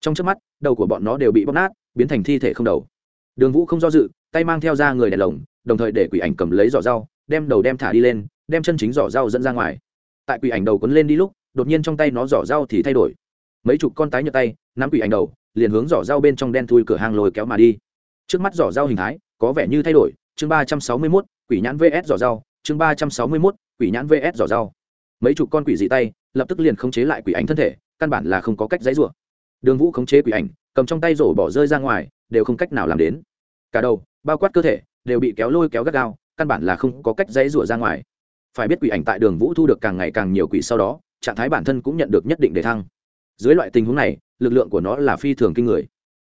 Trong trước mắt, đầu của bọn nó đều bị bóc nát, biến thành thi thể không đầu. Đường vũ không do dự, tay mang theo ra người đèn lồng, đồng thời để quỷ ảnh cầm lấy giỏ rau, đem đầu đem thả đi lên, đem chân chính giỏ rau dẫn ra ngoài. Tại quỷ ảnh đầu quấn lên đi lúc, đột nhiên trong tay nó giỏ rau thì thay đổi. Mấy chục con tái nhợt tay, nắm quỷ ảnh đầu, liền hướng giỏ rau bên trong đen thui cửa hàng lồi kéo mà đi trước mắt giỏ rau hình thái, có vẻ như thay đổi. Chương ba trăm sáu mươi mốt, quỷ nhãn vs giỏ rau. Chương ba trăm sáu mươi mốt, quỷ nhãn vs giỏ rau. Mấy chục con quỷ dị tay, lập tức liền khống chế lại quỷ ảnh thân thể, căn bản là không có cách dãy rủa. Đường vũ khống chế quỷ ảnh, cầm trong tay rổ bỏ rơi ra ngoài, đều không cách nào làm đến. Cả đầu, bao quát cơ thể, đều bị kéo lôi kéo gắt gao, căn bản là không có cách dãy rủa ra ngoài. Phải biết quỷ ảnh tại đường vũ thu được càng ngày càng nhiều quỷ sau đó, trạng thái bản thân cũng nhận được nhất định để thăng. Dưới loại tình huống này, lực lượng của nó là phi thường kinh người.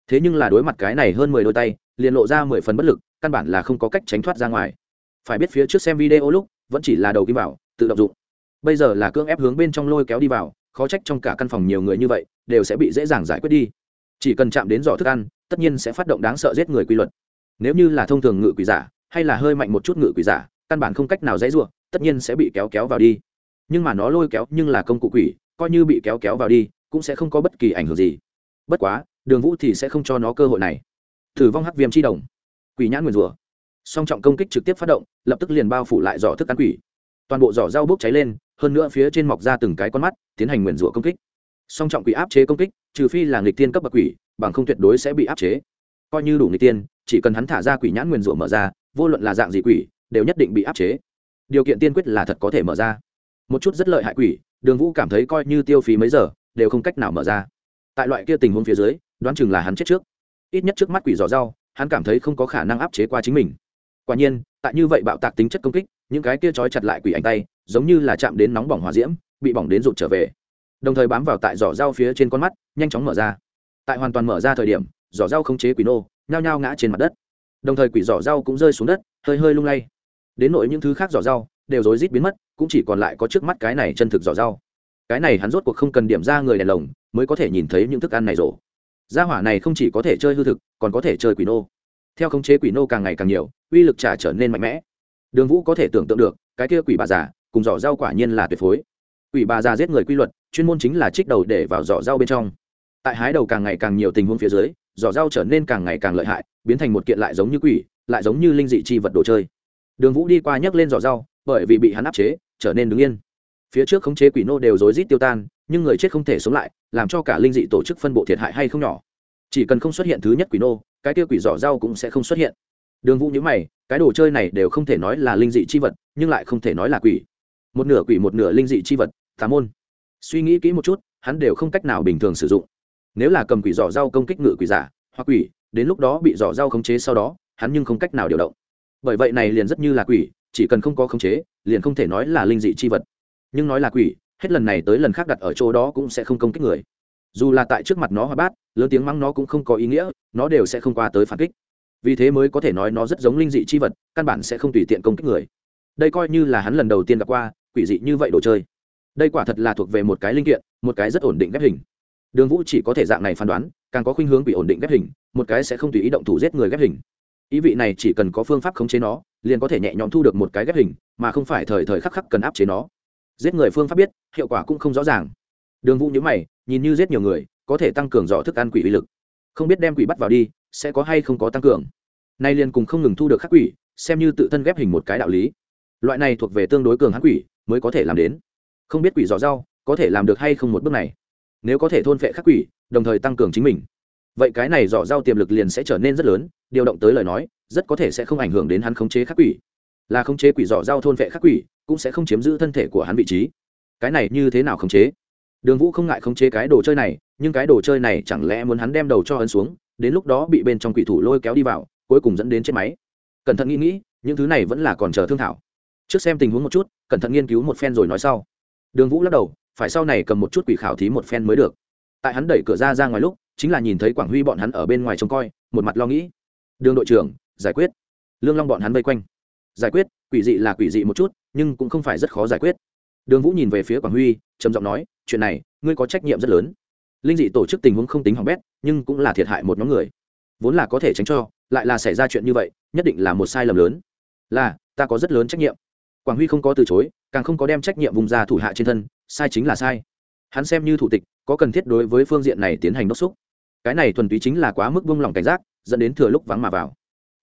Thế nhưng là đối mặt cái này hơn mười đôi tay liền lộ ra mười phần bất lực, căn bản là không có cách tránh thoát ra ngoài. Phải biết phía trước xem video lúc, vẫn chỉ là đầu kim vào, tự động dụng. Bây giờ là cưỡng ép hướng bên trong lôi kéo đi vào, khó trách trong cả căn phòng nhiều người như vậy, đều sẽ bị dễ dàng giải quyết đi. Chỉ cần chạm đến giỏ thức ăn, tất nhiên sẽ phát động đáng sợ giết người quy luật. Nếu như là thông thường ngự quỷ giả, hay là hơi mạnh một chút ngự quỷ giả, căn bản không cách nào dãy ruộng tất nhiên sẽ bị kéo kéo vào đi. Nhưng mà nó lôi kéo nhưng là công cụ quỷ, coi như bị kéo kéo vào đi, cũng sẽ không có bất kỳ ảnh hưởng gì. Bất quá, đường vũ thì sẽ không cho nó cơ hội này thử vong hắc viêm chi đồng. Quỷ nhãn nguyền rủa. Song trọng công kích trực tiếp phát động, lập tức liền bao phủ lại giỏ thức ăn quỷ. Toàn bộ giỏ dao bốc cháy lên, hơn nữa phía trên mọc ra từng cái con mắt, tiến hành nguyền rủa công kích. Song trọng quỷ áp chế công kích, trừ phi là nghịch tiên cấp bậc quỷ, bằng không tuyệt đối sẽ bị áp chế. Coi như đủ nghịch tiên, chỉ cần hắn thả ra quỷ nhãn nguyền rủa mở ra, vô luận là dạng gì quỷ, đều nhất định bị áp chế. Điều kiện tiên quyết là thật có thể mở ra. Một chút rất lợi hại quỷ, đường vũ cảm thấy coi như tiêu phí mấy giờ, đều không cách nào mở ra. Tại loại kia tình huống phía dưới, đoán chừng là hắn chết trước ít nhất trước mắt quỷ giỏ rau, hắn cảm thấy không có khả năng áp chế qua chính mình. Quả nhiên, tại như vậy bạo tạc tính chất công kích, những cái kia trói chặt lại quỷ ảnh tay, giống như là chạm đến nóng bỏng hỏa diễm, bị bỏng đến rụt trở về. Đồng thời bám vào tại giỏ rau phía trên con mắt, nhanh chóng mở ra. Tại hoàn toàn mở ra thời điểm, giỏ rau không chế quỷ nô, nhao nhao ngã trên mặt đất. Đồng thời quỷ giỏ rau cũng rơi xuống đất, hơi hơi lung lay. Đến nội những thứ khác giỏ rau, đều rối rít biến mất, cũng chỉ còn lại có trước mắt cái này chân thực giỏ rau. Cái này hắn rốt cuộc không cần điểm ra người đèn lồng, mới có thể nhìn thấy những thức ăn này rổ gia hỏa này không chỉ có thể chơi hư thực, còn có thể chơi quỷ nô. Theo khống chế quỷ nô càng ngày càng nhiều, uy lực trả trở nên mạnh mẽ. Đường vũ có thể tưởng tượng được, cái kia quỷ bà già, cùng giỏ rau quả nhiên là tuyệt phối. Quỷ bà già giết người quy luật, chuyên môn chính là trích đầu để vào giỏ rau bên trong. Tại hái đầu càng ngày càng nhiều tình huống phía dưới, giỏ rau trở nên càng ngày càng lợi hại, biến thành một kiện lại giống như quỷ, lại giống như linh dị chi vật đồ chơi. Đường vũ đi qua nhấc lên giỏ rau, bởi vì bị hắn áp chế, trở nên đứng yên. Phía trước khống chế quỷ nô đều rối rít tiêu tan nhưng người chết không thể sống lại, làm cho cả linh dị tổ chức phân bộ thiệt hại hay không nhỏ. Chỉ cần không xuất hiện thứ nhất quỷ nô, cái kia quỷ giỏ rau cũng sẽ không xuất hiện. Đường vũ nhữ mày, cái đồ chơi này đều không thể nói là linh dị chi vật, nhưng lại không thể nói là quỷ. Một nửa quỷ một nửa linh dị chi vật, tà môn. Suy nghĩ kỹ một chút, hắn đều không cách nào bình thường sử dụng. Nếu là cầm quỷ giỏ rau công kích ngự quỷ giả, hoặc quỷ, đến lúc đó bị giỏ rau khống chế sau đó, hắn nhưng không cách nào điều động. Bởi vậy này liền rất như là quỷ, chỉ cần không có khống chế, liền không thể nói là linh dị chi vật. Nhưng nói là quỷ hết lần này tới lần khác đặt ở chỗ đó cũng sẽ không công kích người. Dù là tại trước mặt nó hoa bát, lớn tiếng mắng nó cũng không có ý nghĩa, nó đều sẽ không qua tới phản kích. Vì thế mới có thể nói nó rất giống linh dị chi vật, căn bản sẽ không tùy tiện công kích người. Đây coi như là hắn lần đầu tiên gặp qua, quỷ dị như vậy đồ chơi. Đây quả thật là thuộc về một cái linh kiện, một cái rất ổn định ghép hình. Đường vũ chỉ có thể dạng này phán đoán, càng có khuynh hướng bị ổn định ghép hình, một cái sẽ không tùy ý động thủ giết người ghép hình. Ý vị này chỉ cần có phương pháp khống chế nó, liền có thể nhẹ nhõm thu được một cái ghép hình, mà không phải thời thời khắc khắc cần áp chế nó giết người phương pháp biết, hiệu quả cũng không rõ ràng. Đường vũ nhớ mày, nhìn như giết nhiều người, có thể tăng cường dọ thức ăn quỷ uy lực. Không biết đem quỷ bắt vào đi, sẽ có hay không có tăng cường. Nay liền cùng không ngừng thu được khắc quỷ, xem như tự thân ghép hình một cái đạo lý. Loại này thuộc về tương đối cường hắc quỷ, mới có thể làm đến. Không biết quỷ dò rau có thể làm được hay không một bước này. Nếu có thể thôn phệ khắc quỷ, đồng thời tăng cường chính mình. Vậy cái này dò rau tiềm lực liền sẽ trở nên rất lớn, điều động tới lời nói, rất có thể sẽ không ảnh hưởng đến hắn khống chế khắc quỷ là khống chế quỷ dọ giao thôn vệ khắc quỷ, cũng sẽ không chiếm giữ thân thể của hắn vị trí. Cái này như thế nào khống chế? Đường vũ không ngại khống chế cái đồ chơi này, nhưng cái đồ chơi này chẳng lẽ muốn hắn đem đầu cho ấn xuống, đến lúc đó bị bên trong quỷ thủ lôi kéo đi vào, cuối cùng dẫn đến chết máy. Cẩn thận nghĩ nghĩ, những thứ này vẫn là còn chờ thương thảo. Trước xem tình huống một chút, cẩn thận nghiên cứu một phen rồi nói sau. Đường vũ lắc đầu, phải sau này cầm một chút quỷ khảo thí một phen mới được. Tại hắn đẩy cửa ra ra ngoài lúc, chính là nhìn thấy quảng huy bọn hắn ở bên ngoài trông coi, một mặt lo nghĩ. Đường đội trưởng, giải quyết. Lương long bọn hắn vây quanh giải quyết, quỷ dị là quỷ dị một chút, nhưng cũng không phải rất khó giải quyết. Đường vũ nhìn về phía quảng huy, trầm giọng nói, chuyện này, ngươi có trách nhiệm rất lớn. Linh dị tổ chức tình huống không tính hỏng bét, nhưng cũng là thiệt hại một nhóm người. Vốn là có thể tránh cho, lại là xảy ra chuyện như vậy, nhất định là một sai lầm lớn. Là, ta có rất lớn trách nhiệm. Quảng huy không có từ chối, càng không có đem trách nhiệm vùng ra thủ hạ trên thân, sai chính là sai. Hắn xem như thủ tịch, có cần thiết đối với phương diện này tiến hành đốc xúc. Cái này thuần túy chính là quá mức buông lỏng cảnh giác, dẫn đến thừa lúc vắng mà vào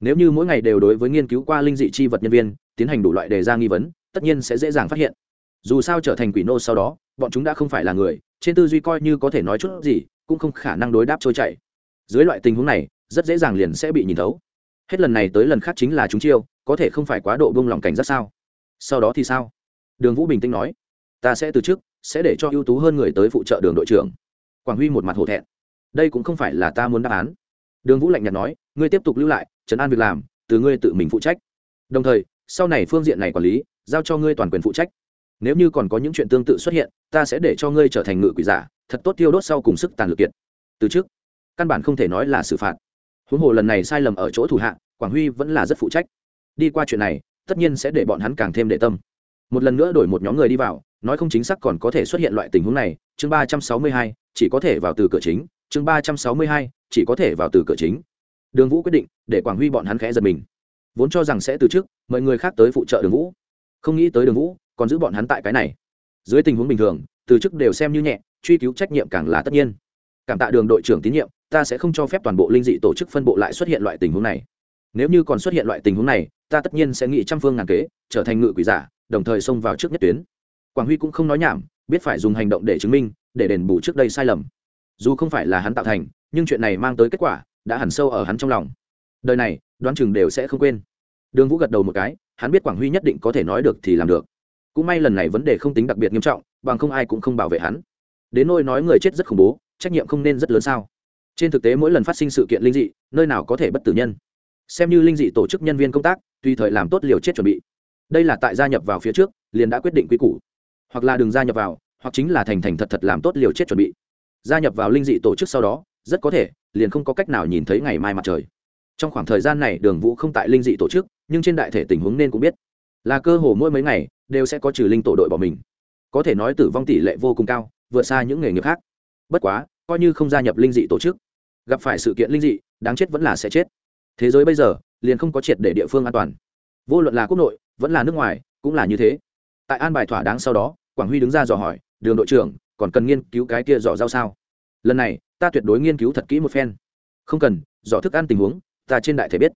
nếu như mỗi ngày đều đối với nghiên cứu qua linh dị chi vật nhân viên, tiến hành đủ loại đề ra nghi vấn, tất nhiên sẽ dễ dàng phát hiện. Dù sao trở thành quỷ nô sau đó, bọn chúng đã không phải là người, trên tư duy coi như có thể nói chút gì, cũng không khả năng đối đáp trôi chảy. Dưới loại tình huống này, rất dễ dàng liền sẽ bị nhìn thấu. Hết lần này tới lần khác chính là chúng chiêu, có thể không phải quá độ bông lòng cảnh giác sao? Sau đó thì sao? Đường vũ bình tĩnh nói. Ta sẽ từ chức, sẽ để cho ưu tú hơn người tới phụ trợ đường đội trưởng. Quảng huy một mặt hổ thẹn. Đây cũng không phải là ta muốn đáp án. Đường vũ lạnh nhạt nói, ngươi tiếp tục lưu lại trấn an việc làm, từ ngươi tự mình phụ trách. Đồng thời, sau này phương diện này quản lý, giao cho ngươi toàn quyền phụ trách. Nếu như còn có những chuyện tương tự xuất hiện, ta sẽ để cho ngươi trở thành ngự quỷ giả, thật tốt tiêu đốt sau cùng sức tàn lực kiện từ trước, căn bản không thể nói là xử phạt. Huống hồ lần này sai lầm ở chỗ thủ hạ, quảng huy vẫn là rất phụ trách. Đi qua chuyện này, tất nhiên sẽ để bọn hắn càng thêm để tâm. Một lần nữa đổi một nhóm người đi vào, nói không chính xác còn có thể xuất hiện loại tình huống này, chương ba trăm sáu mươi hai, chỉ có thể vào từ cửa chính, chương ba trăm sáu mươi hai, chỉ có thể vào từ cửa chính đường vũ quyết định, để quảng huy bọn hắn khẽ giật mình. Vốn cho rằng sẽ từ trước mời người khác tới phụ trợ đường vũ. Không nghĩ tới đường vũ còn giữ bọn hắn tại cái này. Dưới tình huống bình thường, từ chức đều xem như nhẹ, truy cứu trách nhiệm càng là tất nhiên. Cảm tạ đường đội trưởng tín nhiệm, ta sẽ không cho phép toàn bộ linh dị tổ chức phân bộ lại xuất hiện loại tình huống này. Nếu như còn xuất hiện loại tình huống này, ta tất nhiên sẽ nghĩ trăm phương ngàn kế, trở thành ngự quỷ giả, đồng thời xông vào trước nhất tuyến. Quảng huy cũng không nói nhảm, biết phải dùng hành động để chứng minh, để đền bù trước đây sai lầm. Dù không phải là hắn tạo thành, nhưng chuyện này mang tới kết quả đã hẳn sâu ở hắn trong lòng. Đời này, đoán chừng đều sẽ không quên. Đường vũ gật đầu một cái, hắn biết quảng huy nhất định có thể nói được thì làm được. Cũng may lần này vấn đề không tính đặc biệt nghiêm trọng, bằng không ai cũng không bảo vệ hắn. Đến nôi nói người chết rất khủng bố, trách nhiệm không nên rất lớn sao? Trên thực tế mỗi lần phát sinh sự kiện linh dị, nơi nào có thể bất tử nhân? Xem như linh dị tổ chức nhân viên công tác, tùy thời làm tốt liều chết chuẩn bị. Đây là tại gia nhập vào phía trước, liền đã quyết định quy củ. Hoặc là đừng gia nhập vào, hoặc chính là thành thành thật thật làm tốt liều chết chuẩn bị. Gia nhập vào linh dị tổ chức sau đó rất có thể, liền không có cách nào nhìn thấy ngày mai mặt trời. Trong khoảng thời gian này, đường vũ không tại linh dị tổ chức, nhưng trên đại thể tình huống nên cũng biết. Là cơ hồ mỗi mấy ngày, đều sẽ có trừ linh tổ đội bỏ mình. Có thể nói tử vong tỷ lệ vô cùng cao, vượt xa những nghề nghiệp khác. Bất quá, coi như không gia nhập linh dị tổ chức, gặp phải sự kiện linh dị, đáng chết vẫn là sẽ chết. Thế giới bây giờ, liền không có triệt để địa phương an toàn. Vô luận là quốc nội, vẫn là nước ngoài, cũng là như thế. Tại an bài thỏa đáng sau đó, quảng huy đứng ra dò hỏi, đường đội trưởng, còn cần nghiên cứu cái kia dò giao sao? Lần này, ta tuyệt đối nghiên cứu thật kỹ một phen. Không cần, dò thức ăn tình huống, ta trên đại thể biết.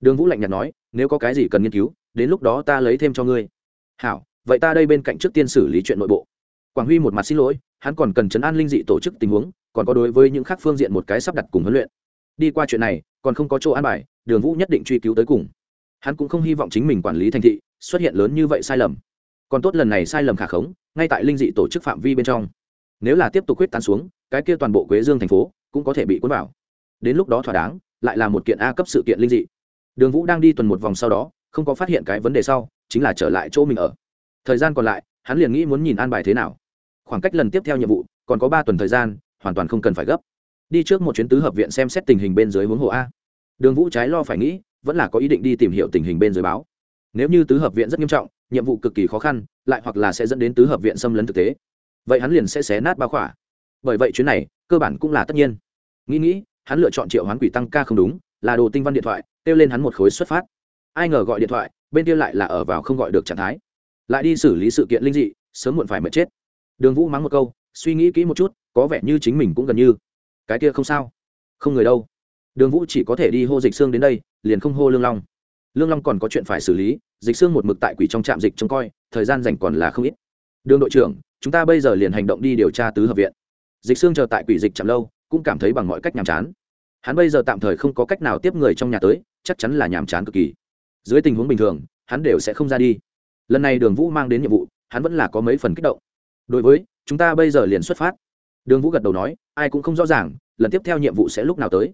Đường vũ lạnh nhạt nói, nếu có cái gì cần nghiên cứu, đến lúc đó ta lấy thêm cho ngươi. Hảo, vậy ta đây bên cạnh trước tiên xử lý chuyện nội bộ. Quảng huy một mặt xin lỗi, hắn còn cần chấn an linh dị tổ chức tình huống, còn có đối với những khác phương diện một cái sắp đặt cùng huấn luyện. Đi qua chuyện này, còn không có chỗ an bài, đường vũ nhất định truy cứu tới cùng. Hắn cũng không hy vọng chính mình quản lý thành thị, xuất hiện lớn như vậy sai lầm. Còn tốt lần này sai lầm khả khống, ngay tại linh dị tổ chức phạm vi bên trong nếu là tiếp tục quyết tán xuống, cái kia toàn bộ quế dương thành phố cũng có thể bị cuốn vào. Đến lúc đó thỏa đáng, lại là một kiện a cấp sự kiện linh dị. Đường vũ đang đi tuần một vòng sau đó, không có phát hiện cái vấn đề sau, chính là trở lại chỗ mình ở. Thời gian còn lại, hắn liền nghĩ muốn nhìn an bài thế nào. Khoảng cách lần tiếp theo nhiệm vụ, còn có ba tuần thời gian, hoàn toàn không cần phải gấp. Đi trước một chuyến tứ hợp viện xem xét tình hình bên dưới huống hồ a. Đường vũ trái lo phải nghĩ, vẫn là có ý định đi tìm hiểu tình hình bên dưới báo. Nếu như tứ hợp viện rất nghiêm trọng, nhiệm vụ cực kỳ khó khăn, lại hoặc là sẽ dẫn đến tứ hợp viện xâm lấn thực tế vậy hắn liền sẽ xé nát bao khỏa. Bởi vậy chuyến này, cơ bản cũng là tất nhiên. Nghĩ nghĩ, hắn lựa chọn triệu hoán quỷ tăng ca không đúng, là đồ tinh văn điện thoại, kêu lên hắn một khối xuất phát. Ai ngờ gọi điện thoại, bên kia lại là ở vào không gọi được trạng thái. Lại đi xử lý sự kiện linh dị, sớm muộn phải mệt chết. Đường vũ mắng một câu, suy nghĩ kỹ một chút, có vẻ như chính mình cũng gần như. Cái kia không sao. Không người đâu. Đường vũ chỉ có thể đi hô dịch xương đến đây, liền không hô lương long. Lương long còn có chuyện phải xử lý, dịch xương một mực tại quỷ trong trạm dịch trông coi, thời gian dành còn là không ít. Đường đội trưởng chúng ta bây giờ liền hành động đi điều tra tứ hợp viện. Dịch xương chờ tại quỷ dịch chậm lâu, cũng cảm thấy bằng mọi cách nhàm chán. Hắn bây giờ tạm thời không có cách nào tiếp người trong nhà tới, chắc chắn là nhàm chán cực kỳ. Dưới tình huống bình thường, hắn đều sẽ không ra đi. Lần này đường vũ mang đến nhiệm vụ, hắn vẫn là có mấy phần kích động. Đối với, chúng ta bây giờ liền xuất phát. Đường vũ gật đầu nói, ai cũng không rõ ràng, lần tiếp theo nhiệm vụ sẽ lúc nào tới.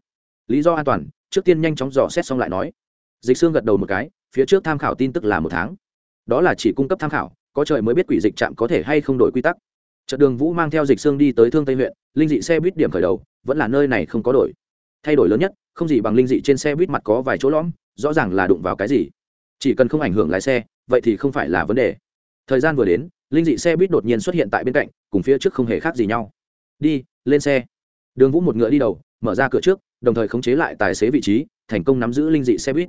Lý do an toàn, trước tiên nhanh chóng dò xét xong lại nói. Dịch xương gật đầu một cái, phía trước tham khảo tin tức là một tháng. Đó là chỉ cung cấp tham khảo có trời mới biết quỷ dịch trạm có thể hay không đổi quy tắc. Trận đường vũ mang theo dịch xương đi tới thương tây huyện, linh dị xe buýt điểm khởi đầu, vẫn là nơi này không có đổi. Thay đổi lớn nhất, không gì bằng linh dị trên xe buýt mặt có vài chỗ lõm, rõ ràng là đụng vào cái gì. Chỉ cần không ảnh hưởng lái xe, vậy thì không phải là vấn đề. Thời gian vừa đến, linh dị xe buýt đột nhiên xuất hiện tại bên cạnh, cùng phía trước không hề khác gì nhau. Đi, lên xe. Đường vũ một ngựa đi đầu, mở ra cửa trước, đồng thời khống chế lại tài xế vị trí, thành công nắm giữ linh dị xe buýt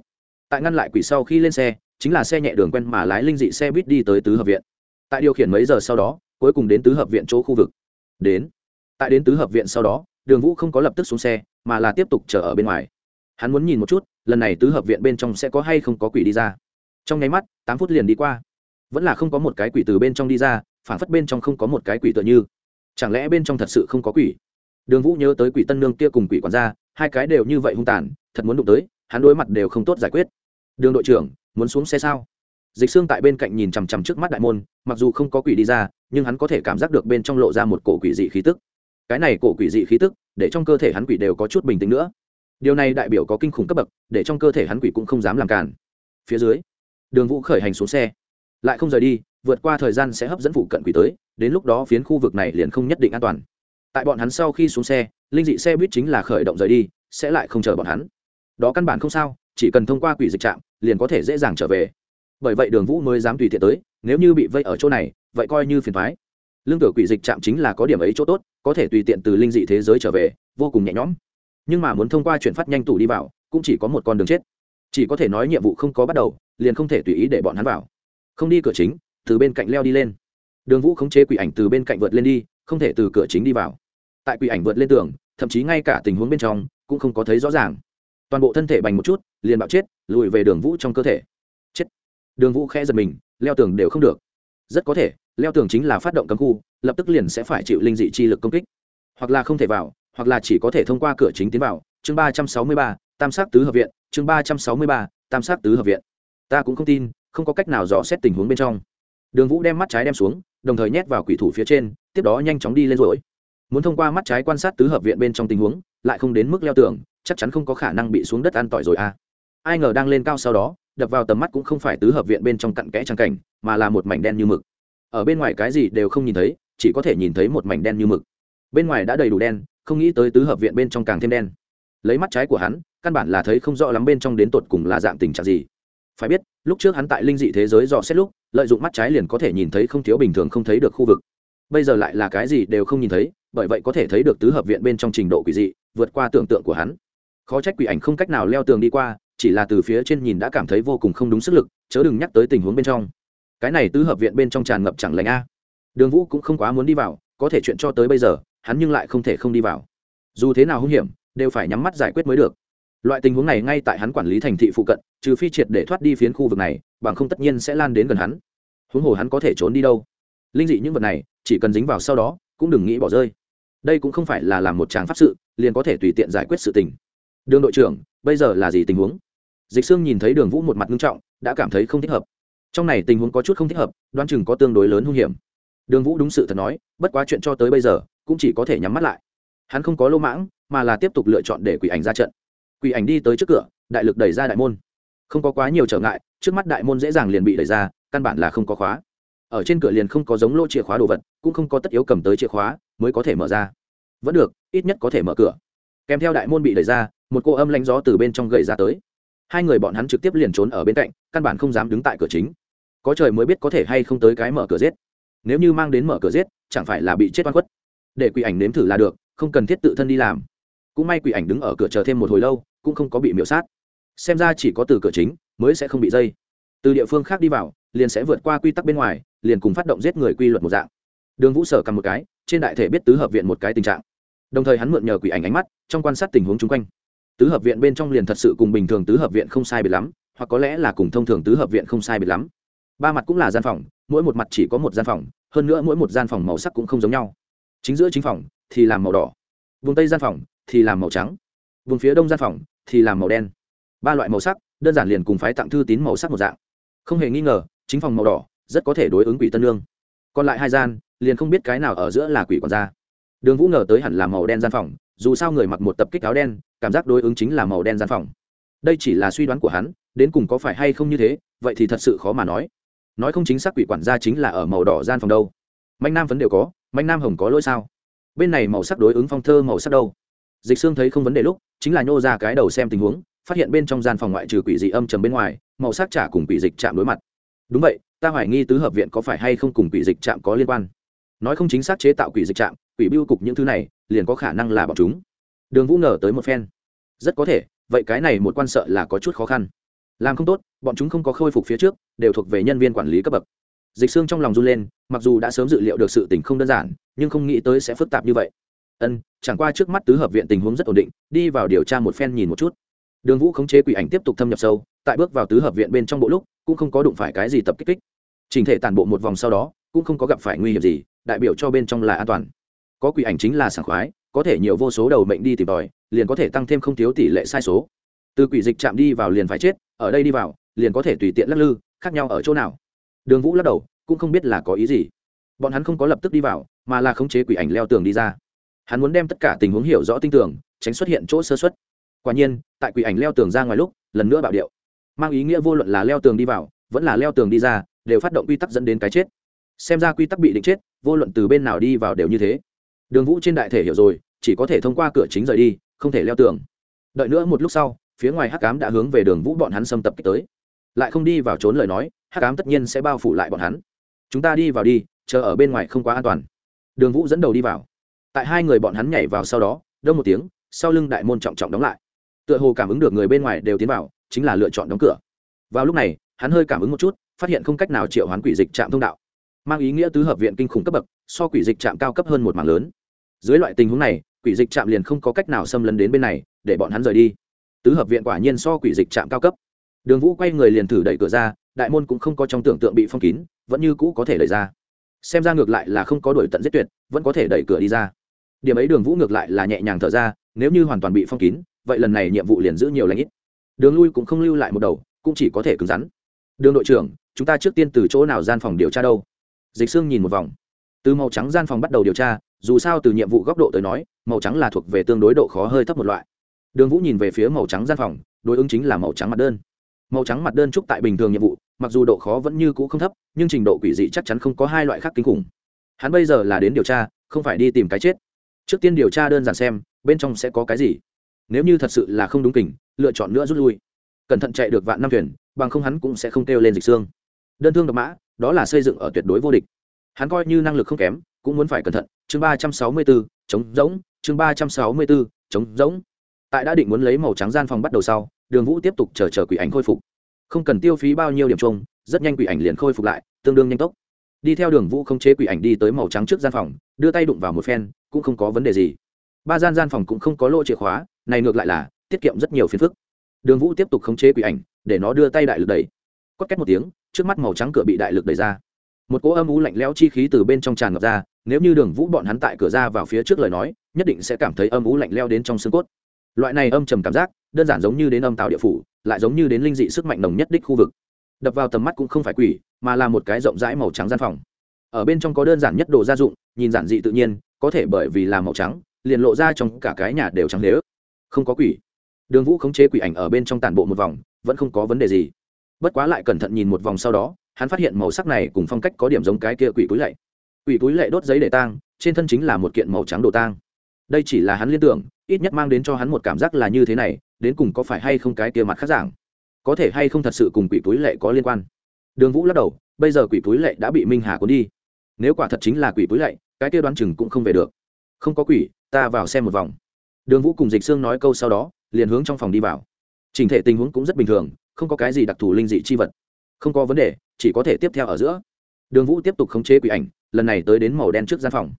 tại ngăn lại quỷ sau khi lên xe, chính là xe nhẹ đường quen mà lái linh dị xe buýt đi tới tứ hợp viện. Tại điều khiển mấy giờ sau đó, cuối cùng đến tứ hợp viện chỗ khu vực. Đến. Tại đến tứ hợp viện sau đó, đường vũ không có lập tức xuống xe, mà là tiếp tục chờ ở bên ngoài. Hắn muốn nhìn một chút, lần này tứ hợp viện bên trong sẽ có hay không có quỷ đi ra. Trong nháy mắt, tám phút liền đi qua. Vẫn là không có một cái quỷ từ bên trong đi ra phản phất bên trong không có một cái quỷ tựa như. Chẳng lẽ bên trong thật sự không có quỷ? Đường vũ nhớ tới quỷ tân nương kia cùng quỷ quản gia, hai cái đều như vậy hung tàn, thật muốn đụng tới, hắn đối mặt đều không tốt giải quyết đường đội trưởng, muốn xuống xe sao? Dịch xương tại bên cạnh nhìn chằm chằm trước mắt đại môn, mặc dù không có quỷ đi ra, nhưng hắn có thể cảm giác được bên trong lộ ra một cổ quỷ dị khí tức. Cái này cổ quỷ dị khí tức, để trong cơ thể hắn quỷ đều có chút bình tĩnh nữa. Điều này đại biểu có kinh khủng cấp bậc, để trong cơ thể hắn quỷ cũng không dám làm cản. Phía dưới, đường vũ khởi hành xuống xe. Lại không rời đi, vượt qua thời gian sẽ hấp dẫn phụ cận quỷ tới, đến lúc đó phiến khu vực này liền không nhất định an toàn. Tại bọn hắn sau khi xuống xe, linh dị xe buýt chính là khởi động rời đi, sẽ lại không chờ bọn hắn. Đó căn bản không sao chỉ cần thông qua quỷ dịch trạm, liền có thể dễ dàng trở về. Bởi vậy đường vũ mới dám tùy tiện tới, nếu như bị vây ở chỗ này, vậy coi như phiền thoái. Lương tử quỷ dịch trạm chính là có điểm ấy chỗ tốt, có thể tùy tiện từ linh dị thế giới trở về, vô cùng nhẹ nhõm. Nhưng mà muốn thông qua chuyển phát nhanh tủ đi vào, cũng chỉ có một con đường chết. Chỉ có thể nói nhiệm vụ không có bắt đầu, liền không thể tùy ý để bọn hắn vào. Không đi cửa chính, từ bên cạnh leo đi lên. Đường vũ khống chế quỷ ảnh từ bên cạnh vượt lên đi, không thể từ cửa chính đi vào. Tại quỷ ảnh vượt lên tường, thậm chí ngay cả tình huống bên trong, cũng không có thấy rõ ràng toàn bộ thân thể bành một chút, liền bạo chết, lùi về đường vũ trong cơ thể. Chết. Đường vũ khẽ giật mình, leo tường đều không được. Rất có thể, leo tường chính là phát động cấm khu, lập tức liền sẽ phải chịu linh dị chi lực công kích. Hoặc là không thể vào, hoặc là chỉ có thể thông qua cửa chính tiến vào. Chương ba trăm sáu mươi ba, tam sát tứ hợp viện. Chương ba trăm sáu mươi ba, tam sát tứ hợp viện. Ta cũng không tin, không có cách nào dò xét tình huống bên trong. Đường vũ đem mắt trái đem xuống, đồng thời nhét vào quỷ thủ phía trên, tiếp đó nhanh chóng đi lên rồi muốn thông qua mắt trái quan sát tứ hợp viện bên trong tình huống, lại không đến mức leo tường chắc chắn không có khả năng bị xuống đất ăn tỏi rồi à. Ai ngờ đang lên cao sau đó, đập vào tầm mắt cũng không phải tứ hợp viện bên trong cặn kẽ trang cảnh, mà là một mảnh đen như mực. Ở bên ngoài cái gì đều không nhìn thấy, chỉ có thể nhìn thấy một mảnh đen như mực. Bên ngoài đã đầy đủ đen, không nghĩ tới tứ hợp viện bên trong càng thêm đen. Lấy mắt trái của hắn, căn bản là thấy không rõ lắm bên trong đến tột cùng là dạng tình trạng gì. Phải biết, lúc trước hắn tại linh dị thế giới dò xét lúc, lợi dụng mắt trái liền có thể nhìn thấy không thiếu bình thường không thấy được khu vực. Bây giờ lại là cái gì đều không nhìn thấy, bởi vậy có thể thấy được tứ hợp viện bên trong trình độ quỷ dị, vượt qua tưởng tượng của hắn khó trách quỷ ảnh không cách nào leo tường đi qua, chỉ là từ phía trên nhìn đã cảm thấy vô cùng không đúng sức lực, chớ đừng nhắc tới tình huống bên trong. Cái này tứ hợp viện bên trong tràn ngập chẳng lành a. Đường vũ cũng không quá muốn đi vào, có thể chuyện cho tới bây giờ, hắn nhưng lại không thể không đi vào. Dù thế nào hung hiểm, đều phải nhắm mắt giải quyết mới được. Loại tình huống này ngay tại hắn quản lý thành thị phụ cận, trừ phi triệt để thoát đi phiến khu vực này, bằng không tất nhiên sẽ lan đến gần hắn. Huống hồ hắn có thể trốn đi đâu? Linh dị những vật này, chỉ cần dính vào sau đó, cũng đừng nghĩ bỏ rơi. Đây cũng không phải là làm một tràng pháp sự, liền có thể tùy tiện giải quyết sự tình đường đội trưởng, bây giờ là gì tình huống? Dịch sương nhìn thấy đường vũ một mặt nghiêm trọng, đã cảm thấy không thích hợp. Trong này tình huống có chút không thích hợp, đoán chừng có tương đối lớn hung hiểm. Đường vũ đúng sự thật nói, bất quá chuyện cho tới bây giờ, cũng chỉ có thể nhắm mắt lại. Hắn không có lô mãng, mà là tiếp tục lựa chọn để quỷ ảnh ra trận. Quỷ ảnh đi tới trước cửa, đại lực đẩy ra đại môn. Không có quá nhiều trở ngại, trước mắt đại môn dễ dàng liền bị đẩy ra, căn bản là không có khóa. Ở trên cửa liền không có giống lỗ chìa khóa đồ vật, cũng không có tất yếu cầm tới chìa khóa, mới có thể mở ra. Vẫn được, ít nhất có thể mở cửa. Kèm theo đại môn bị đẩy ra một cô âm lanh gió từ bên trong gậy ra tới. Hai người bọn hắn trực tiếp liền trốn ở bên cạnh, căn bản không dám đứng tại cửa chính. Có trời mới biết có thể hay không tới cái mở cửa giết. Nếu như mang đến mở cửa giết, chẳng phải là bị chết oan khuất. Để quỷ ảnh nếm thử là được, không cần thiết tự thân đi làm. Cũng may quỷ ảnh đứng ở cửa chờ thêm một hồi lâu, cũng không có bị miễu sát. Xem ra chỉ có từ cửa chính mới sẽ không bị dây. Từ địa phương khác đi vào, liền sẽ vượt qua quy tắc bên ngoài, liền cùng phát động giết người quy luật một dạng. Đường vũ sở cầm một cái, trên đại thể biết tứ hợp viện một cái tình trạng. Đồng thời hắn mượn nhờ quỷ ảnh ánh mắt, trong quan sát tình huống chung quanh tứ hợp viện bên trong liền thật sự cùng bình thường tứ hợp viện không sai biệt lắm, hoặc có lẽ là cùng thông thường tứ hợp viện không sai biệt lắm. Ba mặt cũng là gian phòng, mỗi một mặt chỉ có một gian phòng, hơn nữa mỗi một gian phòng màu sắc cũng không giống nhau. Chính giữa chính phòng thì làm màu đỏ, vùng tây gian phòng thì làm màu trắng, vùng phía đông gian phòng thì làm màu đen. Ba loại màu sắc, đơn giản liền cùng phái tặng thư tín màu sắc một dạng. Không hề nghi ngờ, chính phòng màu đỏ rất có thể đối ứng quỷ tân lương. Còn lại hai gian, liền không biết cái nào ở giữa là quỷ còn ra đường vũ ngờ tới hẳn là màu đen gian phòng, dù sao người mặc một tập kích áo đen cảm giác đối ứng chính là màu đen gian phòng. Đây chỉ là suy đoán của hắn, đến cùng có phải hay không như thế, vậy thì thật sự khó mà nói. Nói không chính xác quỷ quản gia chính là ở màu đỏ gian phòng đâu. Manh nam vấn đều có, manh nam hồng có lỗi sao? Bên này màu sắc đối ứng phong thơ màu sắc đâu? Dịch xương thấy không vấn đề lúc, chính là nhô ra cái đầu xem tình huống, phát hiện bên trong gian phòng ngoại trừ quỷ dị âm trầm bên ngoài, màu sắc trả cùng quỷ dịch chạm đối mặt. Đúng vậy, ta hoài nghi tứ hợp viện có phải hay không cùng quỷ dịch chạm có liên quan. Nói không chính xác chế tạo quỷ dịch chạm, quỷ biêu cục những thứ này, liền có khả năng là bọn chúng đường vũ ngờ tới một phen. Rất có thể, vậy cái này một quan sợ là có chút khó khăn. Làm không tốt, bọn chúng không có khôi phục phía trước, đều thuộc về nhân viên quản lý cấp bậc. Dịch xương trong lòng run lên, mặc dù đã sớm dự liệu được sự tình không đơn giản, nhưng không nghĩ tới sẽ phức tạp như vậy. Ân, chẳng qua trước mắt tứ hợp viện tình huống rất ổn định, đi vào điều tra một phen nhìn một chút. Đường vũ khống chế quỷ ảnh tiếp tục thâm nhập sâu, tại bước vào tứ hợp viện bên trong bộ lúc, cũng không có đụng phải cái gì tập kích kích. Trình thể tản bộ một vòng sau đó, cũng không có gặp phải nguy hiểm gì, đại biểu cho bên trong là an toàn. Có quỷ ảnh chính là sảng khoái có thể nhiều vô số đầu mệnh đi tìm tòi, liền có thể tăng thêm không thiếu tỷ lệ sai số. Từ quỷ dịch chạm đi vào liền phải chết, ở đây đi vào, liền có thể tùy tiện lắc lư, khác nhau ở chỗ nào. Đường vũ lắc đầu, cũng không biết là có ý gì. Bọn hắn không có lập tức đi vào, mà là khống chế quỷ ảnh leo tường đi ra. Hắn muốn đem tất cả tình huống hiểu rõ tinh tường, tránh xuất hiện chỗ sơ xuất quả nhiên, tại quỷ ảnh leo tường ra ngoài lúc, lần nữa bạo điệu. Mang ý nghĩa vô luận là leo tường đi vào, vẫn là leo tường đi ra, đều phát động quy tắc dẫn đến cái chết. Xem ra quy tắc bị định chết, vô luận từ bên nào đi vào đều như thế đường vũ trên đại thể hiểu rồi, chỉ có thể thông qua cửa chính rời đi, không thể leo tường. Đợi nữa một lúc sau, phía ngoài hắc cám đã hướng về đường vũ bọn hắn xâm tập kích tới. Lại không đi vào trốn lời nói, hắc cám tất nhiên sẽ bao phủ lại bọn hắn. Chúng ta đi vào đi, chờ ở bên ngoài không quá an toàn. Đường vũ dẫn đầu đi vào. Tại hai người bọn hắn nhảy vào sau đó, đông một tiếng, sau lưng đại môn trọng trọng đóng lại. Tựa hồ cảm ứng được người bên ngoài đều tiến vào, chính là lựa chọn đóng cửa. Vào lúc này, hắn hơi cảm ứng một chút, phát hiện không cách nào triệu hoán quỷ dịch trạm thông đạo. Mang ý nghĩa tứ hợp viện kinh khủng cấp bậc, so quỷ dịch trạm cao cấp hơn một mảng lớn dưới loại tình huống này, quỷ dịch trạm liền không có cách nào xâm lấn đến bên này, để bọn hắn rời đi. Tứ hợp viện quả nhiên so quỷ dịch trạm cao cấp. Đường vũ quay người liền thử đẩy cửa ra, đại môn cũng không có trong tưởng tượng bị phong kín, vẫn như cũ có thể đẩy ra. Xem ra ngược lại là không có đổi tận giết tuyệt, vẫn có thể đẩy cửa đi ra. Điểm ấy đường vũ ngược lại là nhẹ nhàng thở ra, nếu như hoàn toàn bị phong kín, vậy lần này nhiệm vụ liền giữ nhiều lãnh ít. Đường lui cũng không lưu lại một đầu, cũng chỉ có thể cứng rắn. Đường đội trưởng, chúng ta trước tiên từ chỗ nào gian phòng điều tra đâu? Dịch sương nhìn một vòng. Từ màu trắng gian phòng bắt đầu điều tra dù sao từ nhiệm vụ góc độ tới nói, màu trắng là thuộc về tương đối độ khó hơi thấp một loại. Đường vũ nhìn về phía màu trắng gian phòng, đối ứng chính là màu trắng mặt đơn. Màu trắng mặt đơn trúc tại bình thường nhiệm vụ, mặc dù độ khó vẫn như cũ không thấp, nhưng trình độ quỷ dị chắc chắn không có hai loại khác kinh khủng. Hắn bây giờ là đến điều tra, không phải đi tìm cái chết. Trước tiên điều tra đơn giản xem, bên trong sẽ có cái gì. Nếu như thật sự là không đúng kỉnh lựa chọn nữa rút lui. Cẩn thận chạy được vạn năm thuyền, bằng không hắn cũng sẽ không kêu lên dịch xương. Đơn thương độc mã, đó là xây dựng ở tuyệt đối vô địch. Hắn coi như năng lực không kém cũng muốn phải cẩn thận. Chương ba trăm sáu mươi bốn chống giống chương ba trăm sáu mươi bốn chống giống tại đã định muốn lấy màu trắng gian phòng bắt đầu sau, đường vũ tiếp tục chờ chờ quỷ ảnh khôi phục. Không cần tiêu phí bao nhiêu điểm chung, rất nhanh quỷ ảnh liền khôi phục lại, tương đương nhanh tốc. Đi theo đường vũ không chế quỷ ảnh đi tới màu trắng trước gian phòng, đưa tay đụng vào một phen, cũng không có vấn đề gì. Ba gian gian phòng cũng không có lỗ chìa khóa, này ngược lại là tiết kiệm rất nhiều phiền phức. Đường vũ tiếp tục khống chế quỷ ảnh, để nó đưa tay đại lực đẩy. Cốt két một tiếng, trước mắt màu trắng cửa bị đại lực đẩy ra. Một cỗ âm u lạnh lẽo chi khí từ bên trong tràn ngập ra nếu như đường vũ bọn hắn tại cửa ra vào phía trước lời nói, nhất định sẽ cảm thấy âm ú lạnh leo đến trong xương cốt. Loại này âm trầm cảm giác, đơn giản giống như đến âm tạo địa phủ, lại giống như đến linh dị sức mạnh nồng nhất đích khu vực. Đập vào tầm mắt cũng không phải quỷ, mà là một cái rộng rãi màu trắng gian phòng. Ở bên trong có đơn giản nhất đồ gia dụng, nhìn giản dị tự nhiên, có thể bởi vì là màu trắng, liền lộ ra trong cả cái nhà đều trắng nếu không có quỷ. Đường vũ khống chế quỷ ảnh ở bên trong tản bộ một vòng, vẫn không có vấn đề gì. Bất quá lại cẩn thận nhìn một vòng sau đó, hắn phát hiện màu sắc này cùng phong cách có điểm giống cái kia quỷ túi lạy quỷ túi lệ đốt giấy để tang, trên thân chính là một kiện màu trắng đồ tang. Đây chỉ là hắn liên tưởng, ít nhất mang đến cho hắn một cảm giác là như thế này, đến cùng có phải hay không cái kia mặt khác giảng có thể hay không thật sự cùng quỷ túi lệ có liên quan. Đường vũ lắc đầu, bây giờ quỷ túi lệ đã bị minh hà cuốn đi. Nếu quả thật chính là quỷ túi lệ, cái kia đoán chừng cũng không về được. Không có quỷ, ta vào xem một vòng. Đường vũ cùng dịch sương nói câu sau đó, liền hướng trong phòng đi vào. Trình thể tình huống cũng rất bình thường, không có cái gì đặc thù linh dị chi vật. Không có vấn đề, chỉ có thể tiếp theo ở giữa. Đường vũ tiếp tục khống chế quỷ ảnh lần này tới đến màu đen trước gian phòng.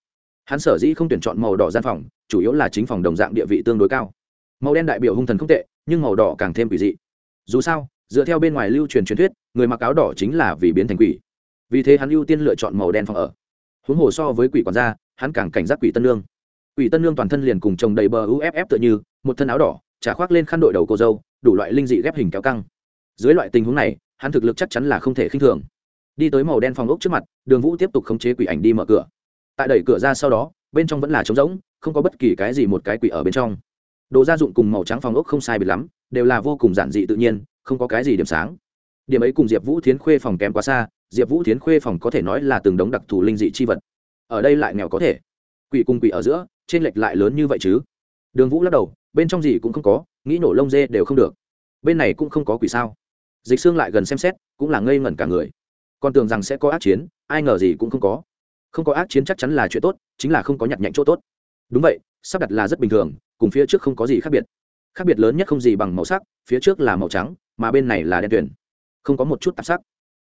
Hắn sở dĩ không tuyển chọn màu đỏ gian phòng, chủ yếu là chính phòng đồng dạng địa vị tương đối cao. Màu đen đại biểu hung thần không tệ, nhưng màu đỏ càng thêm quỷ dị. Dù sao, dựa theo bên ngoài lưu truyền truyền thuyết, người mặc áo đỏ chính là vì biến thành quỷ. Vì thế hắn ưu tiên lựa chọn màu đen phòng ở. Huống hồ so với quỷ quản gia, hắn càng cảnh giác quỷ tân lương. Quỷ tân lương toàn thân liền cùng chồng đầy bờ uff tựa như, một thân áo đỏ trả khoác lên khăn đội đầu cô dâu, đủ loại linh dị ghép hình kéo căng. Dưới loại tình huống này, hắn thực lực chắc chắn là không thể khinh thường đi tới màu đen phòng ốc trước mặt, đường vũ tiếp tục khống chế quỷ ảnh đi mở cửa. Tại đẩy cửa ra sau đó, bên trong vẫn là trống rỗng, không có bất kỳ cái gì một cái quỷ ở bên trong. Đồ gia dụng cùng màu trắng phòng ốc không sai biệt lắm, đều là vô cùng giản dị tự nhiên, không có cái gì điểm sáng. Điểm ấy cùng diệp vũ thiến khuê phòng kém quá xa, diệp vũ thiến khuê phòng có thể nói là từng đống đặc thù linh dị chi vật. Ở đây lại nghèo có thể. Quỷ cùng quỷ ở giữa trên lệch lại lớn như vậy chứ? Đường vũ lắc đầu, bên trong gì cũng không có, nghĩ nổ lông dê đều không được. Bên này cũng không có quỷ sao? Dịch xương lại gần xem xét, cũng là ngây ngẩn cả người còn tưởng rằng sẽ có ác chiến, ai ngờ gì cũng không có. Không có ác chiến chắc chắn là chuyện tốt, chính là không có nhặt nhạnh chỗ tốt. Đúng vậy, sắp đặt là rất bình thường, cùng phía trước không có gì khác biệt. Khác biệt lớn nhất không gì bằng màu sắc, phía trước là màu trắng, mà bên này là đen tuyển không có một chút tạp sắc.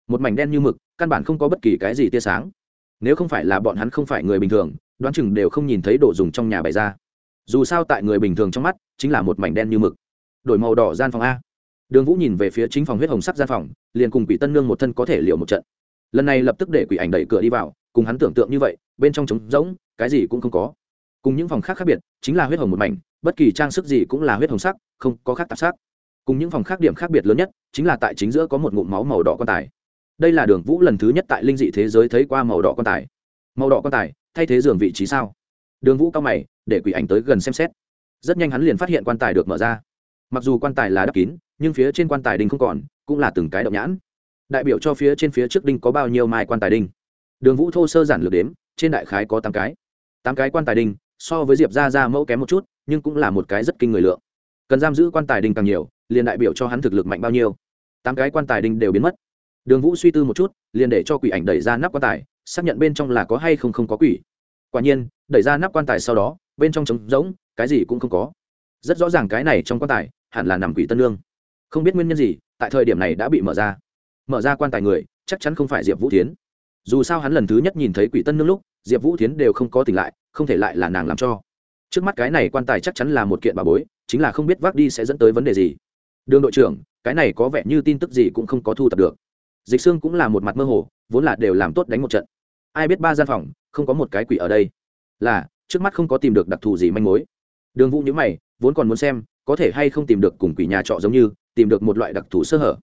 Một mảnh đen như mực, căn bản không có bất kỳ cái gì tia sáng. Nếu không phải là bọn hắn không phải người bình thường, đoán chừng đều không nhìn thấy đồ dùng trong nhà bày ra. Dù sao tại người bình thường trong mắt, chính là một mảnh đen như mực. Đổi màu đỏ gian phòng a đường vũ nhìn về phía chính phòng huyết hồng sắc gian phòng, liền cùng quỷ tân nương một thân có thể liệu một trận. Lần này lập tức để quỷ ảnh đẩy cửa đi vào, cùng hắn tưởng tượng như vậy, bên trong trống rỗng, cái gì cũng không có. Cùng những phòng khác khác biệt, chính là huyết hồng một mảnh, bất kỳ trang sức gì cũng là huyết hồng sắc, không có khác tạp sắc. Cùng những phòng khác điểm khác biệt lớn nhất, chính là tại chính giữa có một ngụm máu màu đỏ quan tài. Đây là đường vũ lần thứ nhất tại linh dị thế giới thấy qua màu đỏ quan tài. Màu đỏ quan tài, thay thế giường vị trí sao? Đường vũ cao mày, để quỷ ảnh tới gần xem xét. Rất nhanh hắn liền phát hiện quan tài được mở ra mặc dù quan tài là đắp kín, nhưng phía trên quan tài đinh không còn, cũng là từng cái động nhãn. Đại biểu cho phía trên phía trước đinh có bao nhiêu mai quan tài đinh? Đường vũ thô sơ giản lược đếm, trên đại khái có tám cái. Tám cái quan tài đinh, so với diệp ra ra mẫu kém một chút, nhưng cũng là một cái rất kinh người lượng. Cần giam giữ quan tài đinh càng nhiều, liền đại biểu cho hắn thực lực mạnh bao nhiêu. Tám cái quan tài đinh đều biến mất. Đường vũ suy tư một chút, liền để cho quỷ ảnh đẩy ra nắp quan tài, xác nhận bên trong là có hay không không có quỷ. Quả nhiên, đẩy ra nắp quan tài sau đó, bên trong trống rỗng, cái gì cũng không có. Rất rõ ràng cái này trong quan tài hẳn là nằm quỷ tân lương. Không biết nguyên nhân gì, tại thời điểm này đã bị mở ra. Mở ra quan tài người, chắc chắn không phải diệp vũ tiến dù sao hắn lần thứ nhất nhìn thấy quỷ tân nương lúc, diệp vũ tiến đều không có tỉnh lại, không thể lại là nàng làm cho. Trước mắt cái này quan tài chắc chắn là một kiện bà bối, chính là không biết vác đi sẽ dẫn tới vấn đề gì. Đường đội trưởng, cái này có vẻ như tin tức gì cũng không có thu thập được. Dịch xương cũng là một mặt mơ hồ, vốn là đều làm tốt đánh một trận. Ai biết ba gian phòng, không có một cái quỷ ở đây. Là, trước mắt không có tìm được đặc thù gì manh mối. Đường vũ nhữ mày, vốn còn muốn xem có thể hay không tìm được cùng quỷ nhà trọ giống như, tìm được một loại đặc thù sơ hở.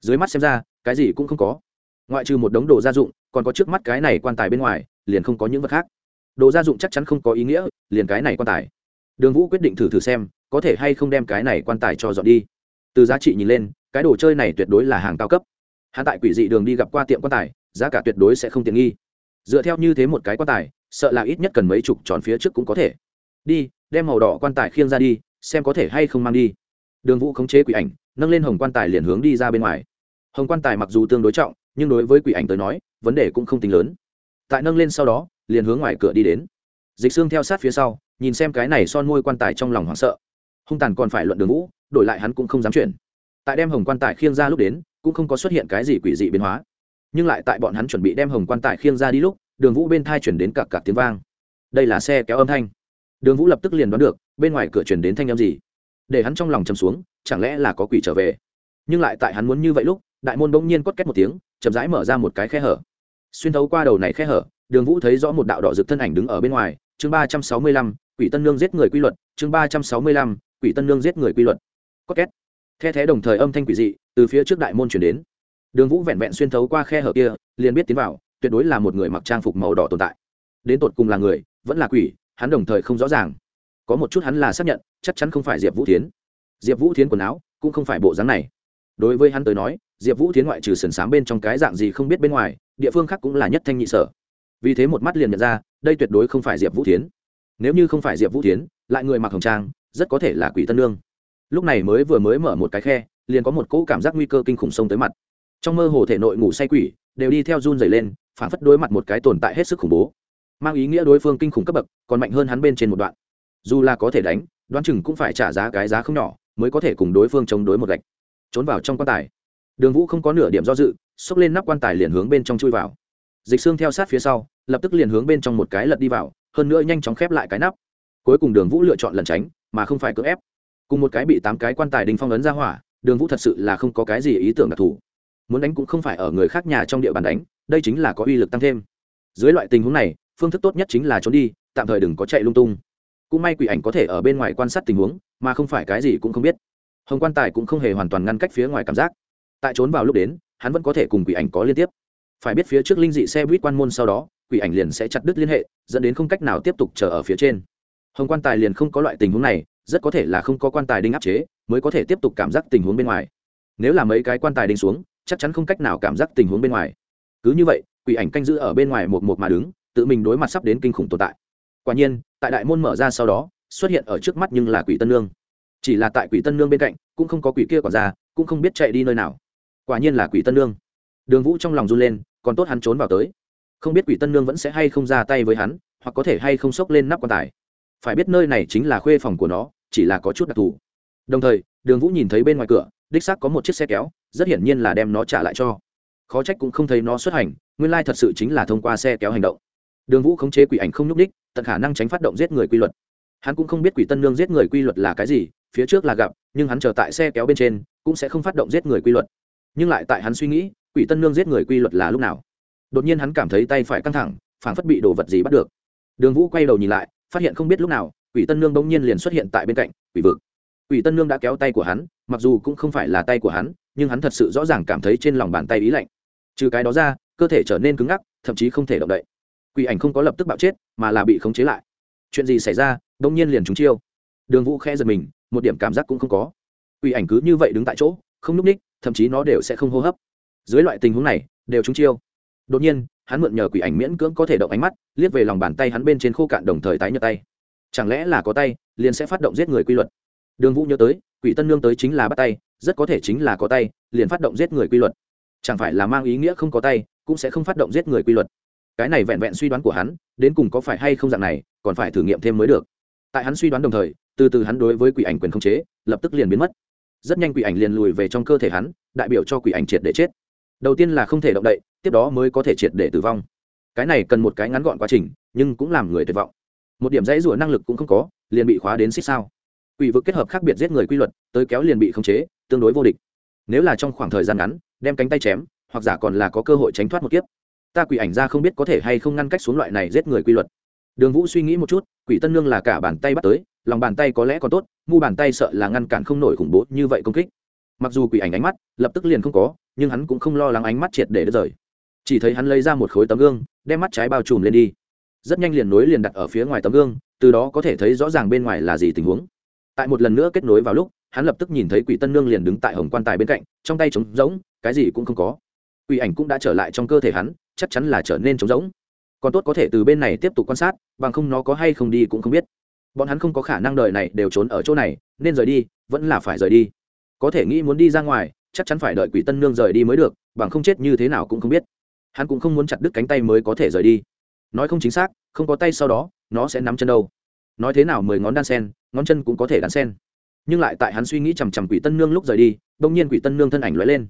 Dưới mắt xem ra, cái gì cũng không có. Ngoại trừ một đống đồ gia dụng, còn có trước mắt cái này quan tài bên ngoài, liền không có những vật khác. Đồ gia dụng chắc chắn không có ý nghĩa, liền cái này quan tài. Đường vũ quyết định thử thử xem, có thể hay không đem cái này quan tài cho dọn đi. Từ giá trị nhìn lên, cái đồ chơi này tuyệt đối là hàng cao cấp. Hạ tại quỷ dị đường đi gặp qua tiệm quan tài, giá cả tuyệt đối sẽ không tiện nghi. Dựa theo như thế một cái quan tài, sợ là ít nhất cần mấy chục tròn phía trước cũng có thể. Đi, đem màu đỏ quan tài khiêng ra đi xem có thể hay không mang đi. Đường vũ khống chế quỷ ảnh, nâng lên hồng quan tài liền hướng đi ra bên ngoài. Hồng quan tài mặc dù tương đối trọng, nhưng đối với quỷ ảnh tới nói, vấn đề cũng không tính lớn. Tại nâng lên sau đó, liền hướng ngoài cửa đi đến. Dịch xương theo sát phía sau, nhìn xem cái này son môi quan tài trong lòng hoảng sợ. Hung tàn còn phải luận đường vũ, đổi lại hắn cũng không dám chuyển. Tại đem hồng quan tài khiêng ra lúc đến, cũng không có xuất hiện cái gì quỷ dị biến hóa. Nhưng lại tại bọn hắn chuẩn bị đem hồng quan tài khiêng ra đi lúc, đường vũ bên thai chuyển đến cặp cặp tiếng vang. Đây là xe kéo âm thanh đường vũ lập tức liền đoán được, bên ngoài cửa chuyển đến thanh âm gì. Để hắn trong lòng chầm xuống, chẳng lẽ là có quỷ trở về? Nhưng lại tại hắn muốn như vậy lúc, đại môn bỗng nhiên cốt két một tiếng, chậm rãi mở ra một cái khe hở. Xuyên thấu qua đầu này khe hở, đường vũ thấy rõ một đạo đỏ rực thân ảnh đứng ở bên ngoài, chương ba trăm sáu mươi lăm, quỷ tân nương giết người quy luật, chương ba trăm sáu mươi lăm, quỷ tân nương giết người quy luật. Cốt két. Khe thế đồng thời âm thanh quỷ dị, từ phía trước đại môn chuyển đến. Đường vũ vẹn vẹn xuyên thấu qua khe hở kia, liền biết tiến vào, tuyệt đối là một người mặc trang phục màu đỏ tồn tại. Đến tột cùng là người, vẫn là quỷ hắn đồng thời không rõ ràng. Có một chút hắn là xác nhận, chắc chắn không phải diệp vũ tiến diệp vũ tiến quần áo cũng không phải bộ dáng này. Đối với hắn tới nói, diệp vũ thiến ngoại trừ sườn s bên trong cái dạng gì không biết bên ngoài, địa phương khác cũng là nhất thanh nhị sở. Vì thế một mắt liền nhận ra, đây tuyệt đối không phải diệp vũ thiến. Nếu như không phải diệp vũ thiến, lại người mặc hồng trang, rất có thể là quỷ tân lương lúc này mới vừa mới mở một cái khe, liền có một cỗ cảm giác nguy cơ kinh khủng sông tới mặt. Trong mơ hồ thể nội ngủ say quỷ, đều đi theo run dày lên phản phất đối mặt một cái tồn tại hết sức khủng bố mang ý nghĩa đối phương kinh khủng cấp bậc, còn mạnh hơn hắn bên trên một đoạn. Dù là có thể đánh, đoán chừng cũng phải trả giá cái giá không nhỏ, mới có thể cùng đối phương chống đối một gạch. Trốn vào trong quan tài. Đường vũ không có nửa điểm do dự, xốc lên nắp quan tài liền hướng bên trong chui vào. Dịch xương theo sát phía sau, lập tức liền hướng bên trong một cái lật đi vào, hơn nữa nhanh chóng khép lại cái nắp. Cuối cùng đường vũ lựa chọn lẩn tránh, mà không phải cưỡng ép. Cùng một cái bị tám cái quan tài đình phong ấn ra hỏa, đường vũ thật sự là không có cái gì ý tưởng đặc thù. Muốn đánh cũng không phải ở người khác nhà trong địa bàn đánh, đây chính là có uy lực tăng thêm. Dưới loại tình huống này phương thức tốt nhất chính là trốn đi, tạm thời đừng có chạy lung tung. Cũng may quỷ ảnh có thể ở bên ngoài quan sát tình huống, mà không phải cái gì cũng không biết. Hồng quan tài cũng không hề hoàn toàn ngăn cách phía ngoài cảm giác. Tại trốn vào lúc đến, hắn vẫn có thể cùng quỷ ảnh có liên tiếp. Phải biết phía trước linh dị xe buýt quan môn sau đó, quỷ ảnh liền sẽ chặt đứt liên hệ, dẫn đến không cách nào tiếp tục chờ ở phía trên. Hồng quan tài liền không có loại tình huống này, rất có thể là không có quan tài đinh áp chế, mới có thể tiếp tục cảm giác tình huống bên ngoài. Nếu là mấy cái quan tài đinh xuống, chắc chắn không cách nào cảm giác tình huống bên ngoài. Cứ như vậy, quỷ ảnh canh giữ ở bên ngoài một một mà đứng tự mình đối mặt sắp đến kinh khủng tồn tại. Quả nhiên, tại đại môn mở ra sau đó, xuất hiện ở trước mắt nhưng là quỷ tân nương. Chỉ là tại quỷ tân nương bên cạnh, cũng không có quỷ kia còn ra cũng không biết chạy đi nơi nào. Quả nhiên là quỷ tân nương. Đường vũ trong lòng run lên, còn tốt hắn trốn vào tới. Không biết quỷ tân nương vẫn sẽ hay không ra tay với hắn, hoặc có thể hay không xốc lên nắp quan tài. Phải biết nơi này chính là khuê phòng của nó, chỉ là có chút đặc thù. Đồng thời, đường vũ nhìn thấy bên ngoài cửa, đích xác có một chiếc xe kéo, rất hiển nhiên là đem nó trả lại cho. Khó trách cũng không thấy nó xuất hành, nguyên lai thật sự chính là thông qua xe kéo hành động đường vũ khống chế quỷ ảnh không nhúc ních tận khả năng tránh phát động giết người quy luật. Hắn cũng không biết quỷ tân nương giết người quy luật là cái gì, phía trước là gặp, nhưng hắn chờ tại xe kéo bên trên, cũng sẽ không phát động giết người quy luật. Nhưng lại tại hắn suy nghĩ, quỷ tân nương giết người quy luật là lúc nào. Đột nhiên hắn cảm thấy tay phải căng thẳng, phảng phất bị đồ vật gì bắt được. Đường vũ quay đầu nhìn lại, phát hiện không biết lúc nào, quỷ tân nương bỗng nhiên liền xuất hiện tại bên cạnh, quỷ vực. Quỷ tân nương đã kéo tay của hắn, mặc dù cũng không phải là tay của hắn, nhưng hắn thật sự rõ ràng cảm thấy trên lòng bàn tay ý lạnh. Trừ cái đó ra, cơ thể trở nên cứng ngắc, thậm chí không thể động đậy quỷ ảnh không có lập tức bạo chết, mà là bị khống chế lại. Chuyện gì xảy ra đông nhiên liền chúng chiêu. Đường vũ khe giật mình, một điểm cảm giác cũng không có. Quỷ ảnh cứ như vậy đứng tại chỗ, không n ú c ních, thậm chí nó đều sẽ không hô hấp. Dưới loại tình huống này, đều chúng chiêu. Đột nhiên, hắn mượn nhờ quỷ ảnh miễn cưỡng có thể động ánh mắt, liếc về lòng bàn tay hắn bên trên khô cạn đồng thời tái nhợt tay. Chẳng lẽ là có tay, liền sẽ phát động giết người quy luật? Đường vũ nhớ tới, quỷ tân nương tới chính là bắt tay, rất có thể chính là có tay, liền phát động giết người quy luật. Chẳng phải là mang ý nghĩa không có tay, cũng sẽ không phát động giết người quy luật cái này vẹn vẹn suy đoán của hắn, đến cùng có phải hay không dạng này, còn phải thử nghiệm thêm mới được. Tại hắn suy đoán đồng thời, từ từ hắn đối với quỷ ảnh quyền không chế, lập tức liền biến mất. Rất nhanh quỷ ảnh liền lùi về trong cơ thể hắn, đại biểu cho quỷ ảnh triệt để chết. Đầu tiên là không thể động đậy, tiếp đó mới có thể triệt để tử vong. Cái này cần một cái ngắn gọn quá trình, nhưng cũng làm người tuyệt vọng. Một điểm dãy rủa năng lực cũng không có, liền bị khóa đến xích sao. Quỷ vực kết hợp khác biệt giết người quy luật, tới kéo liền bị khống chế, tương đối vô địch. Nếu là trong khoảng thời gian ngắn, đem cánh tay chém, hoặc giả còn là có cơ hội tránh thoát một kiếp ta quỷ ảnh ra không biết có thể hay không ngăn cách xuống loại này giết người quy luật. Đường vũ suy nghĩ một chút, quỷ tân nương là cả bàn tay bắt tới, lòng bàn tay có lẽ còn tốt, mu bàn tay sợ là ngăn cản không nổi khủng bố như vậy công kích. Mặc dù quỷ ảnh ánh mắt lập tức liền không có, nhưng hắn cũng không lo lắng ánh mắt triệt để đứt rời. Chỉ thấy hắn lấy ra một khối tấm gương, đem mắt trái bao trùm lên đi. Rất nhanh liền nối liền đặt ở phía ngoài tấm gương, từ đó có thể thấy rõ ràng bên ngoài là gì tình huống. Tại một lần nữa kết nối vào lúc, hắn lập tức nhìn thấy quỷ tân nương liền đứng tại hồng quan tài bên cạnh, trong tay trống rỗng, cái gì cũng không có quỷ ảnh cũng đã trở lại trong cơ thể hắn, chắc chắn là trở nên trống rỗng. Còn tốt có thể từ bên này tiếp tục quan sát, bằng không nó có hay không đi cũng không biết. Bọn hắn không có khả năng đời này đều trốn ở chỗ này, nên rời đi, vẫn là phải rời đi. Có thể nghĩ muốn đi ra ngoài, chắc chắn phải đợi quỷ tân nương rời đi mới được, bằng không chết như thế nào cũng không biết. Hắn cũng không muốn chặt đứt cánh tay mới có thể rời đi. Nói không chính xác, không có tay sau đó, nó sẽ nắm chân đâu. Nói thế nào mười ngón đan sen, ngón chân cũng có thể đan sen. Nhưng lại tại hắn suy nghĩ chằm chằm quỷ tân nương lúc rời đi đông nhiên quỷ tân nương thân ảnh lóe lên.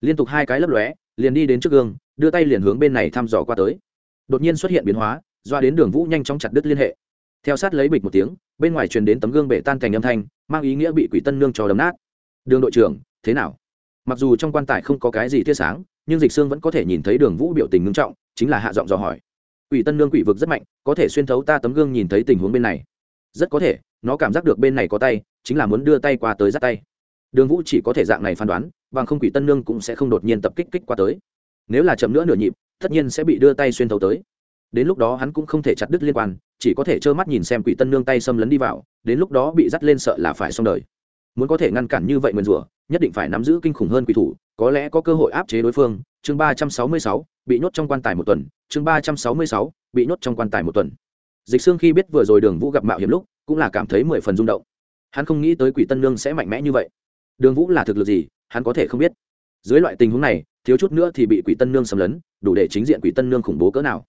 Liên tục hai cái lấp lóe liền đi đến trước gương, đưa tay liền hướng bên này thăm dò qua tới. Đột nhiên xuất hiện biến hóa, doa đến đường vũ nhanh chóng chặt đứt liên hệ. Theo sát lấy bịch một tiếng, bên ngoài truyền đến tấm gương bể tan thành âm thanh, mang ý nghĩa bị quỷ tân nương cho đấm nát. Đường đội trưởng, thế nào? Mặc dù trong quan tài không có cái gì tia sáng, nhưng dịch xương vẫn có thể nhìn thấy đường vũ biểu tình ngưng trọng, chính là hạ giọng dò hỏi. Quỷ tân nương quỷ vực rất mạnh, có thể xuyên thấu ta tấm gương nhìn thấy tình huống bên này? Rất có thể, nó cảm giác được bên này có tay, chính là muốn đưa tay qua tới dắt tay đường vũ chỉ có thể dạng này phán đoán, bằng không quỷ tân nương cũng sẽ không đột nhiên tập kích kích qua tới. Nếu là chậm nữa nửa nhịp, tất nhiên sẽ bị đưa tay xuyên thấu tới. Đến lúc đó hắn cũng không thể chặt đứt liên quan, chỉ có thể trơ mắt nhìn xem quỷ tân nương tay xâm lấn đi vào, đến lúc đó bị dắt lên sợ là phải xong đời. Muốn có thể ngăn cản như vậy nguyền rủa, nhất định phải nắm giữ kinh khủng hơn quỷ thủ, có lẽ có cơ hội áp chế đối phương. Chương ba trăm sáu mươi sáu, bị nhốt trong quan tài một tuần. Chương ba trăm sáu mươi sáu, bị nhốt trong quan tài một tuần. Dịch xương khi biết vừa rồi đường vũ gặp mạo hiểm lúc, cũng là cảm thấy mười phần rung động. Hắn không nghĩ tới quỷ tân nương sẽ mạnh mẽ như vậy đường vũ là thực lực gì, hắn có thể không biết. Dưới loại tình huống này, thiếu chút nữa thì bị quỷ tân nương xâm lấn, đủ để chính diện quỷ tân nương khủng bố cỡ nào.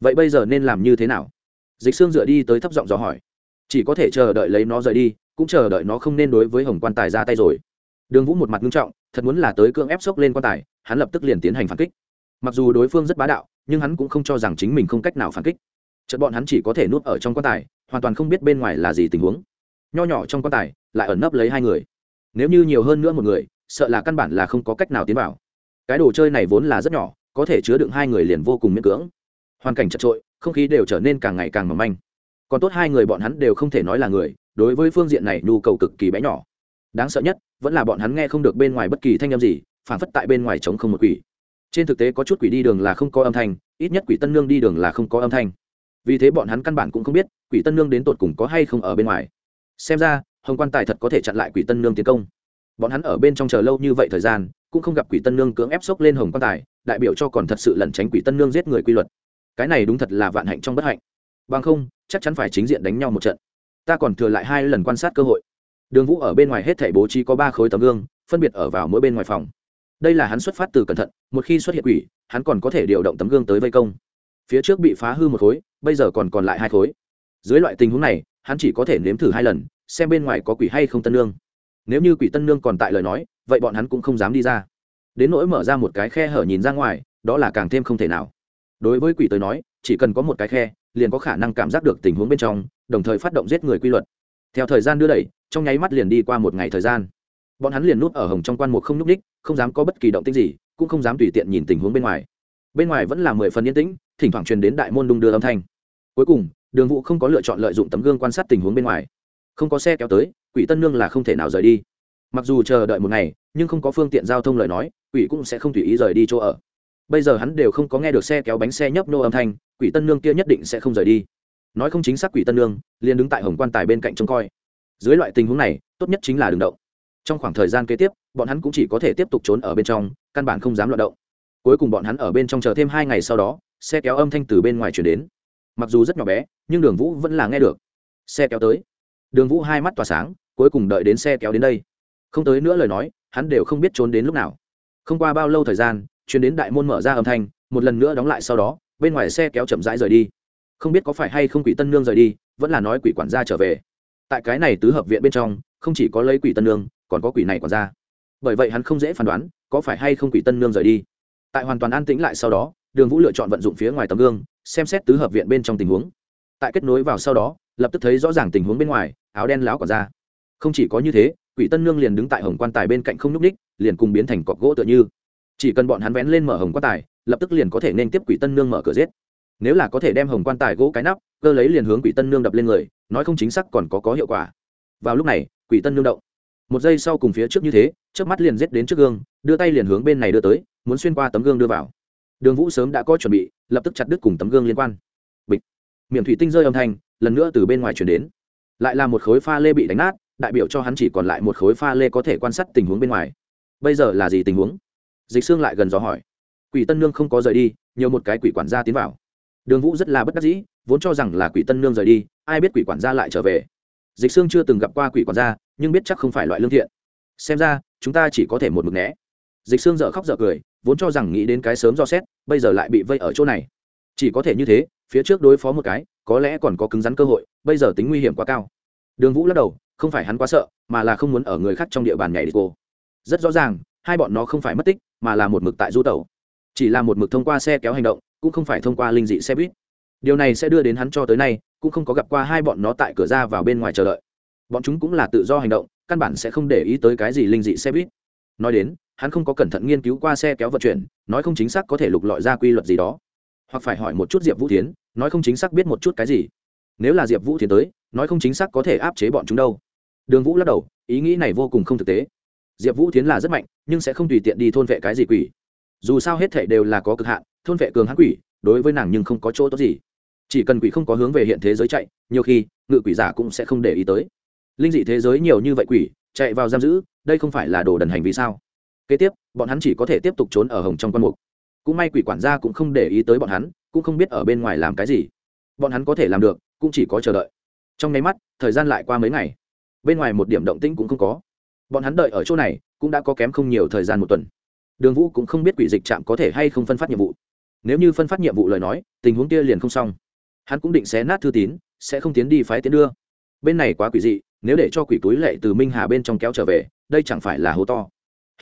Vậy bây giờ nên làm như thế nào? Dịch xương dựa đi tới thấp giọng dò hỏi. Chỉ có thể chờ đợi lấy nó rời đi, cũng chờ đợi nó không nên đối với hồng quan tài ra tay rồi. Đường vũ một mặt nghiêm trọng, thật muốn là tới cưỡng ép sốc lên quan tài, hắn lập tức liền tiến hành phản kích. Mặc dù đối phương rất bá đạo, nhưng hắn cũng không cho rằng chính mình không cách nào phản kích. Chợt bọn hắn chỉ có thể nuốt ở trong quan tài, hoàn toàn không biết bên ngoài là gì tình huống. Nho nhỏ trong quan tài, lại ẩn nấp lấy hai người nếu như nhiều hơn nữa một người, sợ là căn bản là không có cách nào tiến vào. Cái đồ chơi này vốn là rất nhỏ, có thể chứa đựng hai người liền vô cùng miễn cưỡng. Hoàn cảnh chật trội, không khí đều trở nên càng ngày càng mỏng manh. Còn tốt hai người bọn hắn đều không thể nói là người, đối với phương diện này nhu cầu cực kỳ bé nhỏ. Đáng sợ nhất, vẫn là bọn hắn nghe không được bên ngoài bất kỳ thanh âm gì phản phất tại bên ngoài trống không một quỷ. Trên thực tế có chút quỷ đi đường là không có âm thanh, ít nhất quỷ tân nương đi đường là không có âm thanh. Vì thế bọn hắn căn bản cũng không biết, quỷ tân nương đến tột cùng có hay không ở bên ngoài. Xem ra hồng quan tài thật có thể chặn lại quỷ tân nương tiến công. Bọn hắn ở bên trong chờ lâu như vậy thời gian, cũng không gặp quỷ tân nương cưỡng ép sốc lên hồng quan tài, đại biểu cho còn thật sự lẩn tránh quỷ tân nương giết người quy luật. Cái này đúng thật là vạn hạnh trong bất hạnh. Bằng không, chắc chắn phải chính diện đánh nhau một trận. Ta còn thừa lại hai lần quan sát cơ hội. Đường vũ ở bên ngoài hết thảy bố trí có ba khối tấm gương, phân biệt ở vào mỗi bên ngoài phòng. Đây là hắn xuất phát từ cẩn thận, một khi xuất hiện quỷ, hắn còn có thể điều động tấm gương tới vây công. Phía trước bị phá hư một khối, bây giờ còn còn lại hai khối. Dưới loại tình huống này, hắn chỉ có thể nếm thử hai lần xem bên ngoài có quỷ hay không tân nương. Nếu như quỷ tân nương còn tại lời nói, vậy bọn hắn cũng không dám đi ra. Đến nỗi mở ra một cái khe hở nhìn ra ngoài, đó là càng thêm không thể nào. Đối với quỷ tới nói, chỉ cần có một cái khe, liền có khả năng cảm giác được tình huống bên trong, đồng thời phát động giết người quy luật. Theo thời gian đưa đẩy, trong nháy mắt liền đi qua một ngày thời gian. Bọn hắn liền núp ở hồng trong quan mục không nhúc ních không dám có bất kỳ động tích gì, cũng không dám tùy tiện nhìn tình huống bên ngoài. Bên ngoài vẫn là mười phần yên tĩnh, thỉnh thoảng truyền đến đại môn đung đưa âm thanh. Cuối cùng, đường vũ không có lựa chọn lợi dụng tấm gương quan sát tình huống bên ngoài không có xe kéo tới, quỷ tân nương là không thể nào rời đi. Mặc dù chờ đợi một ngày, nhưng không có phương tiện giao thông lời nói, quỷ cũng sẽ không tùy ý rời đi chỗ ở. Bây giờ hắn đều không có nghe được xe kéo bánh xe nhấp nô âm thanh, quỷ tân nương kia nhất định sẽ không rời đi. Nói không chính xác quỷ tân nương, liền đứng tại hồng quan tài bên cạnh trông coi. Dưới loại tình huống này, tốt nhất chính là đường động. Trong khoảng thời gian kế tiếp, bọn hắn cũng chỉ có thể tiếp tục trốn ở bên trong, căn bản không dám loạt động. Cuối cùng bọn hắn ở bên trong chờ thêm hai ngày sau đó, xe kéo âm thanh từ bên ngoài chuyển đến. Mặc dù rất nhỏ bé, nhưng đường vũ vẫn là nghe được. Xe kéo tới đường vũ hai mắt tỏa sáng, cuối cùng đợi đến xe kéo đến đây. Không tới nữa lời nói, hắn đều không biết trốn đến lúc nào. Không qua bao lâu thời gian, chuyến đến đại môn mở ra âm thanh, một lần nữa đóng lại sau đó, bên ngoài xe kéo chậm rãi rời đi. Không biết có phải hay không quỷ tân nương rời đi, vẫn là nói quỷ quản gia trở về. Tại cái này tứ hợp viện bên trong, không chỉ có lấy quỷ tân nương, còn có quỷ này quản gia. Bởi vậy hắn không dễ phán đoán, có phải hay không quỷ tân nương rời đi. Tại hoàn toàn an tĩnh lại sau đó, đường vũ lựa chọn vận dụng phía ngoài tấm gương, xem xét tứ hợp viện bên trong tình huống. Tại kết nối vào sau đó lập tức thấy rõ ràng tình huống bên ngoài, áo đen láo còn ra. Không chỉ có như thế, quỷ tân nương liền đứng tại hồng quan tài bên cạnh không nhúc ních liền cùng biến thành cọc gỗ tựa như. Chỉ cần bọn hắn vén lên mở hồng quan tài, lập tức liền có thể nên tiếp quỷ tân nương mở cửa giết. Nếu là có thể đem hồng quan tài gỗ cái nắp, cơ lấy liền hướng quỷ tân nương đập lên người, nói không chính xác còn có có hiệu quả. Vào lúc này, quỷ tân nương động. Một giây sau cùng phía trước như thế trước mắt liền giết đến trước gương, đưa tay liền hướng bên này đưa tới, muốn xuyên qua tấm gương đưa vào. Đường vũ sớm đã có chuẩn bị, lập tức chặt đứt cùng tấm gương liên quan. Bịch. Miệng thủy tinh rơi âm thanh lần nữa từ bên ngoài chuyển đến. Lại là một khối pha lê bị đánh nát, đại biểu cho hắn chỉ còn lại một khối pha lê có thể quan sát tình huống bên ngoài. Bây giờ là gì tình huống? Dịch xương lại gần dò hỏi. Quỷ tân nương không có rời đi, nhiều một cái quỷ quản gia tiến vào. Đường vũ rất là bất đắc dĩ, vốn cho rằng là quỷ tân nương rời đi, ai biết quỷ quản gia lại trở về. Dịch xương chưa từng gặp qua quỷ quản gia, nhưng biết chắc không phải loại lương thiện. Xem ra, chúng ta chỉ có thể một mực né. Dịch xương dợ khóc dợ cười, vốn cho rằng nghĩ đến cái sớm do xét, bây giờ lại bị vây ở chỗ này. Chỉ có thể như thế, phía trước đối phó một cái có lẽ còn có cứng rắn cơ hội, bây giờ tính nguy hiểm quá cao. Đường vũ lắc đầu, không phải hắn quá sợ, mà là không muốn ở người khác trong địa bàn nhảy đi cô. Rất rõ ràng, hai bọn nó không phải mất tích, mà là một mực tại du tàu chỉ là một mực thông qua xe kéo hành động, cũng không phải thông qua linh dị xe buýt. Điều này sẽ đưa đến hắn cho tới nay, cũng không có gặp qua hai bọn nó tại cửa ra vào bên ngoài chờ đợi. Bọn chúng cũng là tự do hành động, căn bản sẽ không để ý tới cái gì linh dị xe buýt. Nói đến, hắn không có cẩn thận nghiên cứu qua xe kéo vận chuyển, nói không chính xác có thể lục lọi ra quy luật gì đó. Hoặc phải hỏi một chút diệp vũ tiến nói không chính xác biết một chút cái gì. Nếu là diệp vũ tiến tới, nói không chính xác có thể áp chế bọn chúng đâu. Đường vũ lắc đầu, ý nghĩ này vô cùng không thực tế. Diệp vũ tiến là rất mạnh, nhưng sẽ không tùy tiện đi thôn vệ cái gì quỷ. Dù sao hết thể đều là có cực hạn, thôn vệ cường hãn quỷ, đối với nàng nhưng không có chỗ tốt gì. Chỉ cần quỷ không có hướng về hiện thế giới chạy, nhiều khi, ngự quỷ giả cũng sẽ không để ý tới. Linh dị thế giới nhiều như vậy quỷ, chạy vào giam giữ, đây không phải là đồ đần hành vi sao? Kế tiếp, bọn hắn chỉ có thể tiếp tục trốn ở hồng trong con mục. Cũng may quỷ quản gia cũng không để ý tới bọn hắn cũng không biết ở bên ngoài làm cái gì. Bọn hắn có thể làm được, cũng chỉ có chờ đợi. Trong nháy mắt, thời gian lại qua mấy ngày. Bên ngoài một điểm động tĩnh cũng không có. Bọn hắn đợi ở chỗ này, cũng đã có kém không nhiều thời gian một tuần. Đường vũ cũng không biết quỷ dịch trạm có thể hay không phân phát nhiệm vụ. Nếu như phân phát nhiệm vụ lời nói, tình huống kia liền không xong. Hắn cũng định xé nát thư tín, sẽ không tiến đi phái tiến đưa. Bên này quá quỷ dị, nếu để cho quỷ túi lệ từ minh hà bên trong kéo trở về, đây chẳng phải là hố to.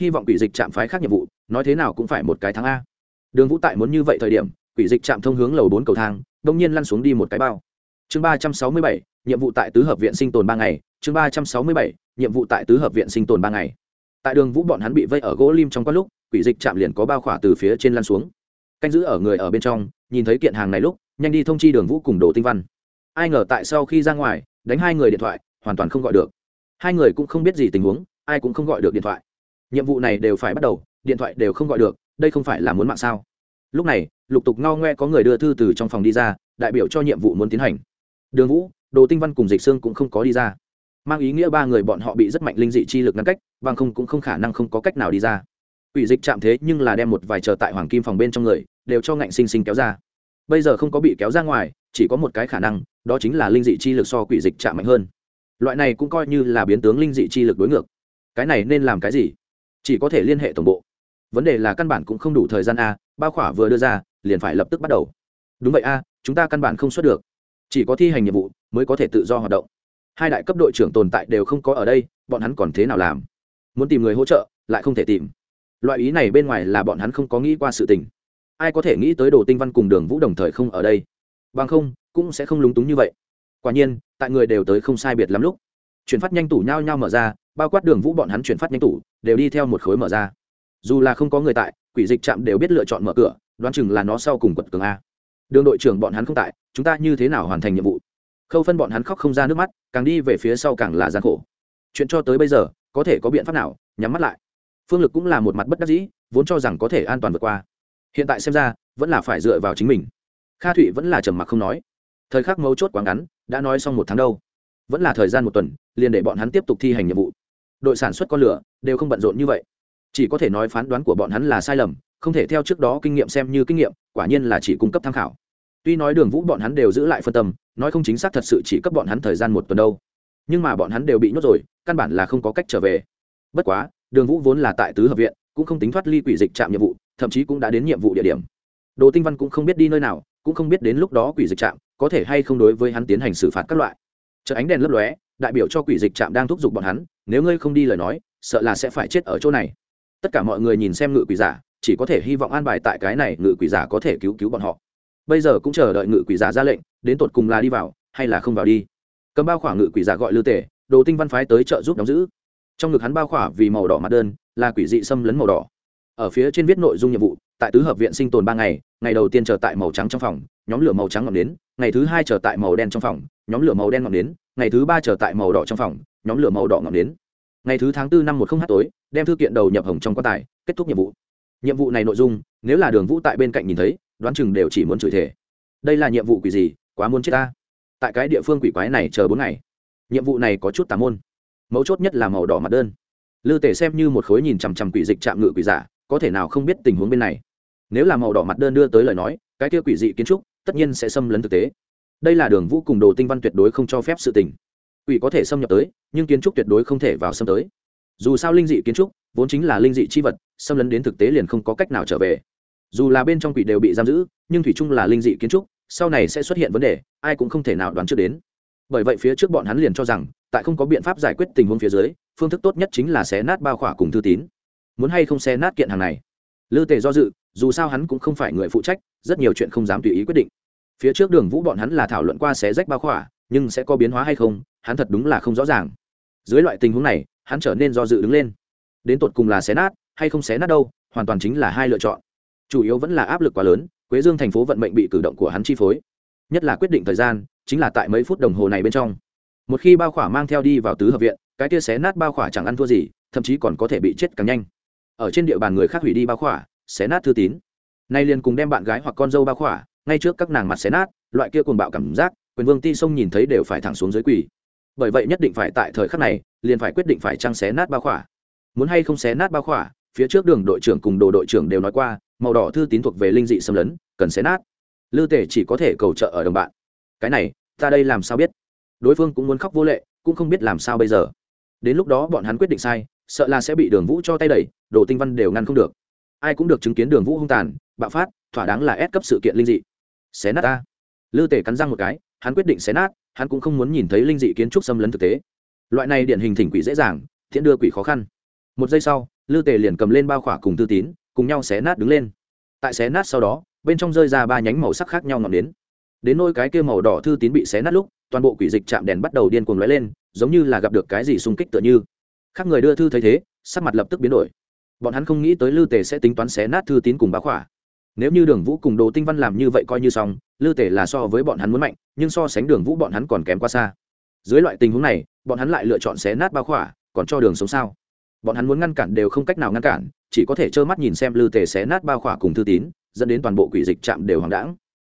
Hy vọng quỷ dịch chạm phái khác nhiệm vụ, nói thế nào cũng phải một cái tháng a. Đường vũ tại muốn như vậy thời điểm quỷ dịch chạm thông hướng lầu bốn cầu thang đông nhiên lăn xuống đi một cái bao. Chương ba trăm sáu mươi bảy, nhiệm vụ tại tứ hợp viện sinh tồn ba ngày. Chương ba trăm sáu mươi bảy, nhiệm vụ tại tứ hợp viện sinh tồn ba ngày. Tại đường vũ bọn hắn bị vây ở gỗ lim trong các lúc, quỷ dịch chạm liền có bao khỏa từ phía trên lăn xuống. Canh giữ ở người ở bên trong, nhìn thấy kiện hàng này lúc, nhanh đi thông chi đường vũ cùng đồ tinh văn. Ai ngờ tại sau khi ra ngoài, đánh hai người điện thoại, hoàn toàn không gọi được. Hai người cũng không biết gì tình huống, ai cũng không gọi được điện thoại. Nhiệm vụ này đều phải bắt đầu, điện thoại đều không gọi được, đây không phải là muốn mạng sao? Lúc này lục tục ngao ngoe có người đưa thư từ trong phòng đi ra, đại biểu cho nhiệm vụ muốn tiến hành. Đường vũ, đồ tinh văn cùng dịch sương cũng không có đi ra. Mang ý nghĩa ba người bọn họ bị rất mạnh linh dị chi lực ngăn cách, bằng không cũng không khả năng không có cách nào đi ra. Ủy dịch chạm thế nhưng là đem một vài chờ tại hoàng kim phòng bên trong người, đều cho ngạnh sinh sinh kéo ra. Bây giờ không có bị kéo ra ngoài, chỉ có một cái khả năng, đó chính là linh dị chi lực so quỷ dịch chạm mạnh hơn. Loại này cũng coi như là biến tướng linh dị chi lực đối ngược. Cái này nên làm cái gì? Chỉ có thể liên hệ tổng bộ. Vấn đề là căn bản cũng không đủ thời gian a, bao khỏa vừa đưa ra liền phải lập tức bắt đầu. Đúng vậy a, chúng ta căn bản không xuất được. Chỉ có thi hành nhiệm vụ mới có thể tự do hoạt động. Hai đại cấp đội trưởng tồn tại đều không có ở đây, bọn hắn còn thế nào làm? Muốn tìm người hỗ trợ, lại không thể tìm. Loại ý này bên ngoài là bọn hắn không có nghĩ qua sự tình. Ai có thể nghĩ tới đồ tinh văn cùng đường vũ đồng thời không ở đây? Bằng không, cũng sẽ không lúng túng như vậy. Quả nhiên, tại người đều tới không sai biệt lắm lúc. Chuyển phát nhanh tủ nhao nhao mở ra, bao quát đường vũ bọn hắn chuyển phát nhanh tủ, đều đi theo một khối mở ra. Dù là không có người tại, quỷ dịch trạm đều biết lựa chọn mở cửa đoán chừng là nó sau cùng quật cường a. Đường đội trưởng bọn hắn không tại, chúng ta như thế nào hoàn thành nhiệm vụ? Khâu phân bọn hắn khóc không ra nước mắt, càng đi về phía sau càng là gian khổ. Chuyện cho tới bây giờ, có thể có biện pháp nào? Nhắm mắt lại. Phương lực cũng là một mặt bất đắc dĩ, vốn cho rằng có thể an toàn vượt qua. Hiện tại xem ra, vẫn là phải dựa vào chính mình. Kha thụy vẫn là trầm mặc không nói. Thời khắc mấu chốt quá ngắn, đã nói xong một tháng đâu. Vẫn là thời gian một tuần, liền để bọn hắn tiếp tục thi hành nhiệm vụ. Đội sản xuất con lửa, đều không bận rộn như vậy chỉ có thể nói phán đoán của bọn hắn là sai lầm, không thể theo trước đó kinh nghiệm xem như kinh nghiệm, quả nhiên là chỉ cung cấp tham khảo. Tuy nói đường vũ bọn hắn đều giữ lại phân tâm, nói không chính xác thật sự chỉ cấp bọn hắn thời gian một tuần đâu. Nhưng mà bọn hắn đều bị nhốt rồi, căn bản là không có cách trở về. Bất quá, đường vũ vốn là tại tứ hợp viện, cũng không tính thoát ly quỷ dịch trạm nhiệm vụ, thậm chí cũng đã đến nhiệm vụ địa điểm. Đồ tinh văn cũng không biết đi nơi nào, cũng không biết đến lúc đó quỷ dịch trạm có thể hay không đối với hắn tiến hành xử phạt các loại. Chợ ánh đèn lấp lóe, đại biểu cho quỷ dịch trạm đang thúc giục bọn hắn, nếu ngươi không đi lời nói, sợ là sẽ phải chết ở chỗ này tất cả mọi người nhìn xem ngự quỷ giả, chỉ có thể hy vọng an bài tại cái này ngự quỷ giả có thể cứu cứu bọn họ. Bây giờ cũng chờ đợi ngự quỷ giả ra lệnh, đến tột cùng là đi vào, hay là không vào đi. Cầm bao khỏa ngự quỷ giả gọi lư tể đồ tinh văn phái tới trợ giúp đóng giữ. Trong ngực hắn bao khỏa vì màu đỏ mặt đơn, là quỷ dị xâm lấn màu đỏ. Ở phía trên viết nội dung nhiệm vụ, tại tứ hợp viện sinh tồn ba ngày ngày đầu tiên chờ tại màu trắng trong phòng, nhóm lửa màu trắng ngọn nến, ngày thứ hai chờ tại màu đen trong phòng, nhóm lửa màu đen ngọn nến, ngày thứ ba chờ tại màu đỏ trong phòng, nhóm lửa màu đỏ ngọn nến ngày thứ tháng 4 năm một không h tối, đem thư kiện đầu nhập hồng trong quan tài, kết thúc nhiệm vụ. Nhiệm vụ này nội dung, nếu là đường vũ tại bên cạnh nhìn thấy, đoán chừng đều chỉ muốn chửi thể đây là nhiệm vụ quỷ gì, quá muốn chết ta. Tại cái địa phương quỷ quái này chờ bốn ngày. Nhiệm vụ này có chút tà môn. Mấu chốt nhất là màu đỏ mặt đơn. Lư tể xem như một khối nhìn chằm chằm quỷ dịch chạm ngự quỷ giả, có thể nào không biết tình huống bên này. Nếu là màu đỏ mặt đơn đưa tới lời nói, cái kia quỷ dị kiến trúc, tất nhiên sẽ xâm lấn thực tế. Đây là đường vũ cùng đồ tinh văn tuyệt đối không cho phép sự tình quỷ có thể xâm nhập tới, nhưng kiến trúc tuyệt đối không thể vào xâm tới. Dù sao linh dị kiến trúc, vốn chính là linh dị chi vật, xâm lấn đến thực tế liền không có cách nào trở về. Dù là bên trong quỷ đều bị giam giữ, nhưng thủy chung là linh dị kiến trúc, sau này sẽ xuất hiện vấn đề, ai cũng không thể nào đoán trước đến. Bởi vậy phía trước bọn hắn liền cho rằng, tại không có biện pháp giải quyết tình huống phía dưới, phương thức tốt nhất chính là xé nát bao khỏa cùng thư tín. Muốn hay không xé nát kiện hàng này? Lư tề do dự, dù sao hắn cũng không phải người phụ trách, rất nhiều chuyện không dám tùy ý quyết định. Phía trước đường vũ bọn hắn là thảo luận qua xé rách bao khỏa nhưng sẽ có biến hóa hay không, hắn thật đúng là không rõ ràng. Dưới loại tình huống này, hắn trở nên do dự đứng lên. Đến tột cùng là xé nát, hay không xé nát đâu, hoàn toàn chính là hai lựa chọn. Chủ yếu vẫn là áp lực quá lớn, quế dương thành phố vận mệnh bị cử động của hắn chi phối. Nhất là quyết định thời gian, chính là tại mấy phút đồng hồ này bên trong. Một khi bao khỏa mang theo đi vào tứ hợp viện, cái tia xé nát bao khỏa chẳng ăn thua gì, thậm chí còn có thể bị chết càng nhanh. Ở trên địa bàn người khác hủy đi bao khỏa, xé nát thư tín. Nay liền cùng đem bạn gái hoặc con dâu bao khỏa, ngay trước các nàng mặt xé nát, loại kia cùng bạo cảm giác quyền vương ti sông nhìn thấy đều phải thẳng xuống dưới quỳ. Bởi vậy nhất định phải tại thời khắc này, liền phải quyết định phải trăng xé nát bao khỏa. Muốn hay không xé nát bao khỏa, phía trước đường đội trưởng cùng đồ đội trưởng đều nói qua, màu đỏ thư tín thuộc về linh dị xâm lấn, cần xé nát. Lư tể chỉ có thể cầu trợ ở đồng bạn. Cái này, ta đây làm sao biết? Đối phương cũng muốn khóc vô lệ, cũng không biết làm sao bây giờ. Đến lúc đó bọn hắn quyết định sai, sợ là sẽ bị đường vũ cho tay đẩy, đồ tinh văn đều ngăn không được. Ai cũng được chứng kiến đường vũ hung tàn, bạo phát, thỏa đáng là ép cấp sự kiện linh dị. Xé nát ta. Lư tể cắn răng một cái hắn quyết định xé nát, hắn cũng không muốn nhìn thấy linh dị kiến trúc xâm lấn thực tế. Loại này điển hình thỉnh quỷ dễ dàng, thiện đưa quỷ khó khăn. Một giây sau, lư tề liền cầm lên bao khỏa cùng tư tín, cùng nhau xé nát đứng lên. Tại xé nát sau đó, bên trong rơi ra ba nhánh màu sắc khác nhau ngọn đến đến nôi cái kia màu đỏ thư tín bị xé nát lúc, toàn bộ quỷ dịch chạm đèn bắt đầu điên cuồng lóe lên, giống như là gặp được cái gì xung kích tựa như. Khác người đưa thư thấy thế, sắc mặt lập tức biến đổi. Bọn hắn không nghĩ tới lư tề sẽ tính toán xé nát thư tín cùng bá khỏa nếu như đường vũ cùng đồ tinh văn làm như vậy coi như xong, lư tề là so với bọn hắn muốn mạnh, nhưng so sánh đường vũ bọn hắn còn kém quá xa. Dưới loại tình huống này, bọn hắn lại lựa chọn xé nát bao khỏa, còn cho đường sống sao? Bọn hắn muốn ngăn cản đều không cách nào ngăn cản, chỉ có thể trơ mắt nhìn xem lư tề xé nát bao khỏa cùng thư tín, dẫn đến toàn bộ quỷ dịch chạm đều hoàng đãng.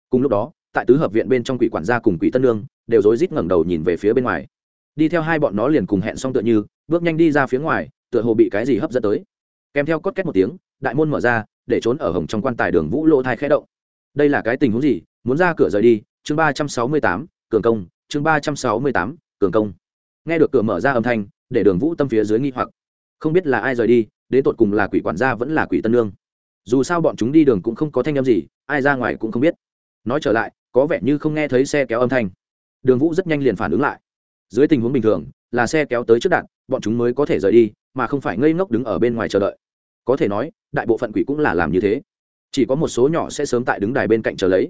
Cùng lúc đó, tại tứ hợp viện bên trong quỷ quản gia cùng quỷ tân lương đều rối rít ngẩng đầu nhìn về phía bên ngoài. Đi theo hai bọn nó liền cùng hẹn xong tựa như, bước nhanh đi ra phía ngoài, tựa hồ bị cái gì hấp dẫn tới. Kèm theo cốt két một tiếng, đại môn mở ra để trốn ở hồng trong quan tài đường vũ lỗ thai khẽ động. Đây là cái tình huống gì? Muốn ra cửa rời đi. Chương ba trăm sáu mươi tám, cường công. Chương ba trăm sáu mươi tám, cường công. Nghe được cửa mở ra âm thanh, để đường vũ tâm phía dưới nghi hoặc. Không biết là ai rời đi, đến tột cùng là quỷ quản gia vẫn là quỷ tân lương dù sao bọn chúng đi đường cũng không có thanh âm gì, ai ra ngoài cũng không biết. Nói trở lại, có vẻ như không nghe thấy xe kéo âm thanh. Đường vũ rất nhanh liền phản ứng lại. Dưới tình huống bình thường, là xe kéo tới trước đạn, bọn chúng mới có thể rời đi, mà không phải ngây ngốc đứng ở bên ngoài chờ đợi. Có thể nói đại bộ phận quỷ cũng là làm như thế. Chỉ có một số nhỏ sẽ sớm tại đứng đài bên cạnh chờ lấy.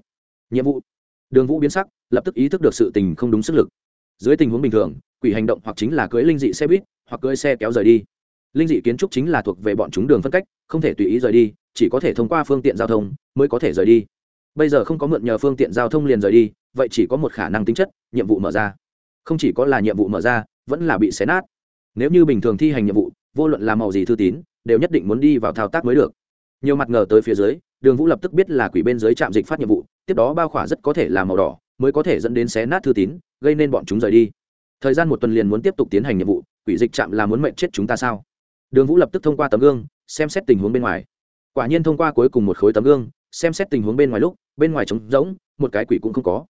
Nhiệm vụ. Đường vũ biến sắc, lập tức ý thức được sự tình không đúng sức lực. Dưới tình huống bình thường, quỷ hành động hoặc chính là cưới linh dị xe buýt, hoặc cưới xe kéo rời đi. Linh dị kiến trúc chính là thuộc về bọn chúng đường phân cách, không thể tùy ý rời đi, chỉ có thể thông qua phương tiện giao thông mới có thể rời đi. Bây giờ không có mượn nhờ phương tiện giao thông liền rời đi, vậy chỉ có một khả năng tính chất, nhiệm vụ mở ra. Không chỉ có là nhiệm vụ mở ra, vẫn là bị xé nát. Nếu như bình thường thi hành nhiệm vụ, vô luận làm màu gì thư tín đều nhất định muốn đi vào thao tác mới được. Nhiều mặt ngờ tới phía dưới, đường vũ lập tức biết là quỷ bên dưới trạm dịch phát nhiệm vụ, tiếp đó bao khỏa rất có thể là màu đỏ, mới có thể dẫn đến xé nát thư tín, gây nên bọn chúng rời đi. Thời gian một tuần liền muốn tiếp tục tiến hành nhiệm vụ, quỷ dịch chạm là muốn mệnh chết chúng ta sao? Đường vũ lập tức thông qua tấm gương, xem xét tình huống bên ngoài. Quả nhiên thông qua cuối cùng một khối tấm gương, xem xét tình huống bên ngoài lúc, bên ngoài trống rỗng, một cái quỷ cũng không có.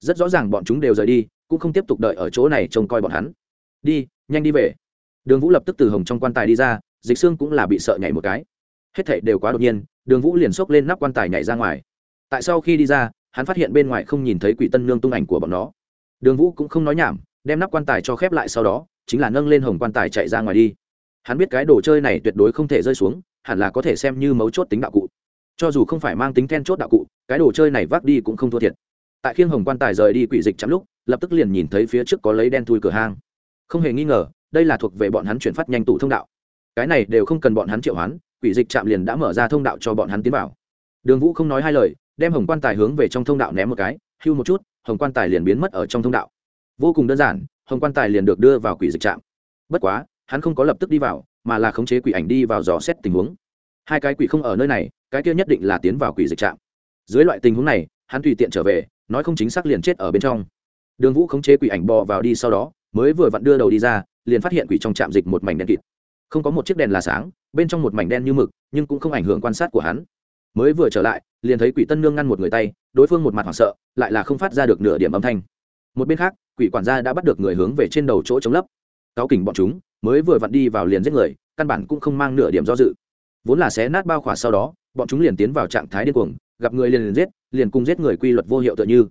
Rất rõ ràng bọn chúng đều rời đi, cũng không tiếp tục đợi ở chỗ này trông coi bọn hắn. Đi, nhanh đi về. Đường vũ lập tức từ hồng trong quan tài đi ra dịch xương cũng là bị sợ nhảy một cái. Hết thảy đều quá đột nhiên, đường vũ liền xốc lên nắp quan tài nhảy ra ngoài. Tại sau khi đi ra, hắn phát hiện bên ngoài không nhìn thấy quỷ tân nương tung ảnh của bọn nó. Đường vũ cũng không nói nhảm, đem nắp quan tài cho khép lại sau đó, chính là nâng lên hồng quan tài chạy ra ngoài đi. Hắn biết cái đồ chơi này tuyệt đối không thể rơi xuống, hẳn là có thể xem như mấu chốt tính đạo cụ. Cho dù không phải mang tính then chốt đạo cụ, cái đồ chơi này vác đi cũng không thua thiệt. Tại khiêng hồng quan tài rời đi quỷ dịch chắm lúc, lập tức liền nhìn thấy phía trước có lấy đen thui cửa hang. Không hề nghi ngờ, đây là thuộc về bọn hắn chuyển phát nhanh tủ thông đạo cái này đều không cần bọn hắn triệu hoán, quỷ dịch chạm liền đã mở ra thông đạo cho bọn hắn tiến vào. Đường vũ không nói hai lời, đem hồng quan tài hướng về trong thông đạo ném một cái, hưu một chút, hồng quan tài liền biến mất ở trong thông đạo. Vô cùng đơn giản, hồng quan tài liền được đưa vào quỷ dịch trạm. Bất quá, hắn không có lập tức đi vào, mà là khống chế quỷ ảnh đi vào dò xét tình huống. Hai cái quỷ không ở nơi này, cái kia nhất định là tiến vào quỷ dịch trạm. Dưới loại tình huống này, hắn tùy tiện trở về, nói không chính xác liền chết ở bên trong. Đường vũ khống chế quỷ ảnh bò vào đi sau đó, mới vừa vặn đưa đầu đi ra, liền phát hiện quỷ trong trạm dịch một mảnh đen kịt không có một chiếc đèn là sáng, bên trong một mảnh đen như mực, nhưng cũng không ảnh hưởng quan sát của hắn. Mới vừa trở lại, liền thấy quỷ tân nương ngăn một người tay, đối phương một mặt hoảng sợ, lại là không phát ra được nửa điểm âm thanh. Một bên khác, quỷ quản gia đã bắt được người hướng về trên đầu chỗ chống lấp. Cáo kỉnh bọn chúng, mới vừa vặn đi vào liền giết người, căn bản cũng không mang nửa điểm do dự. Vốn là xé nát bao khỏa sau đó, bọn chúng liền tiến vào trạng thái điên cuồng, gặp người liền liền giết, liền cùng giết người quy luật vô hiệu tựa như.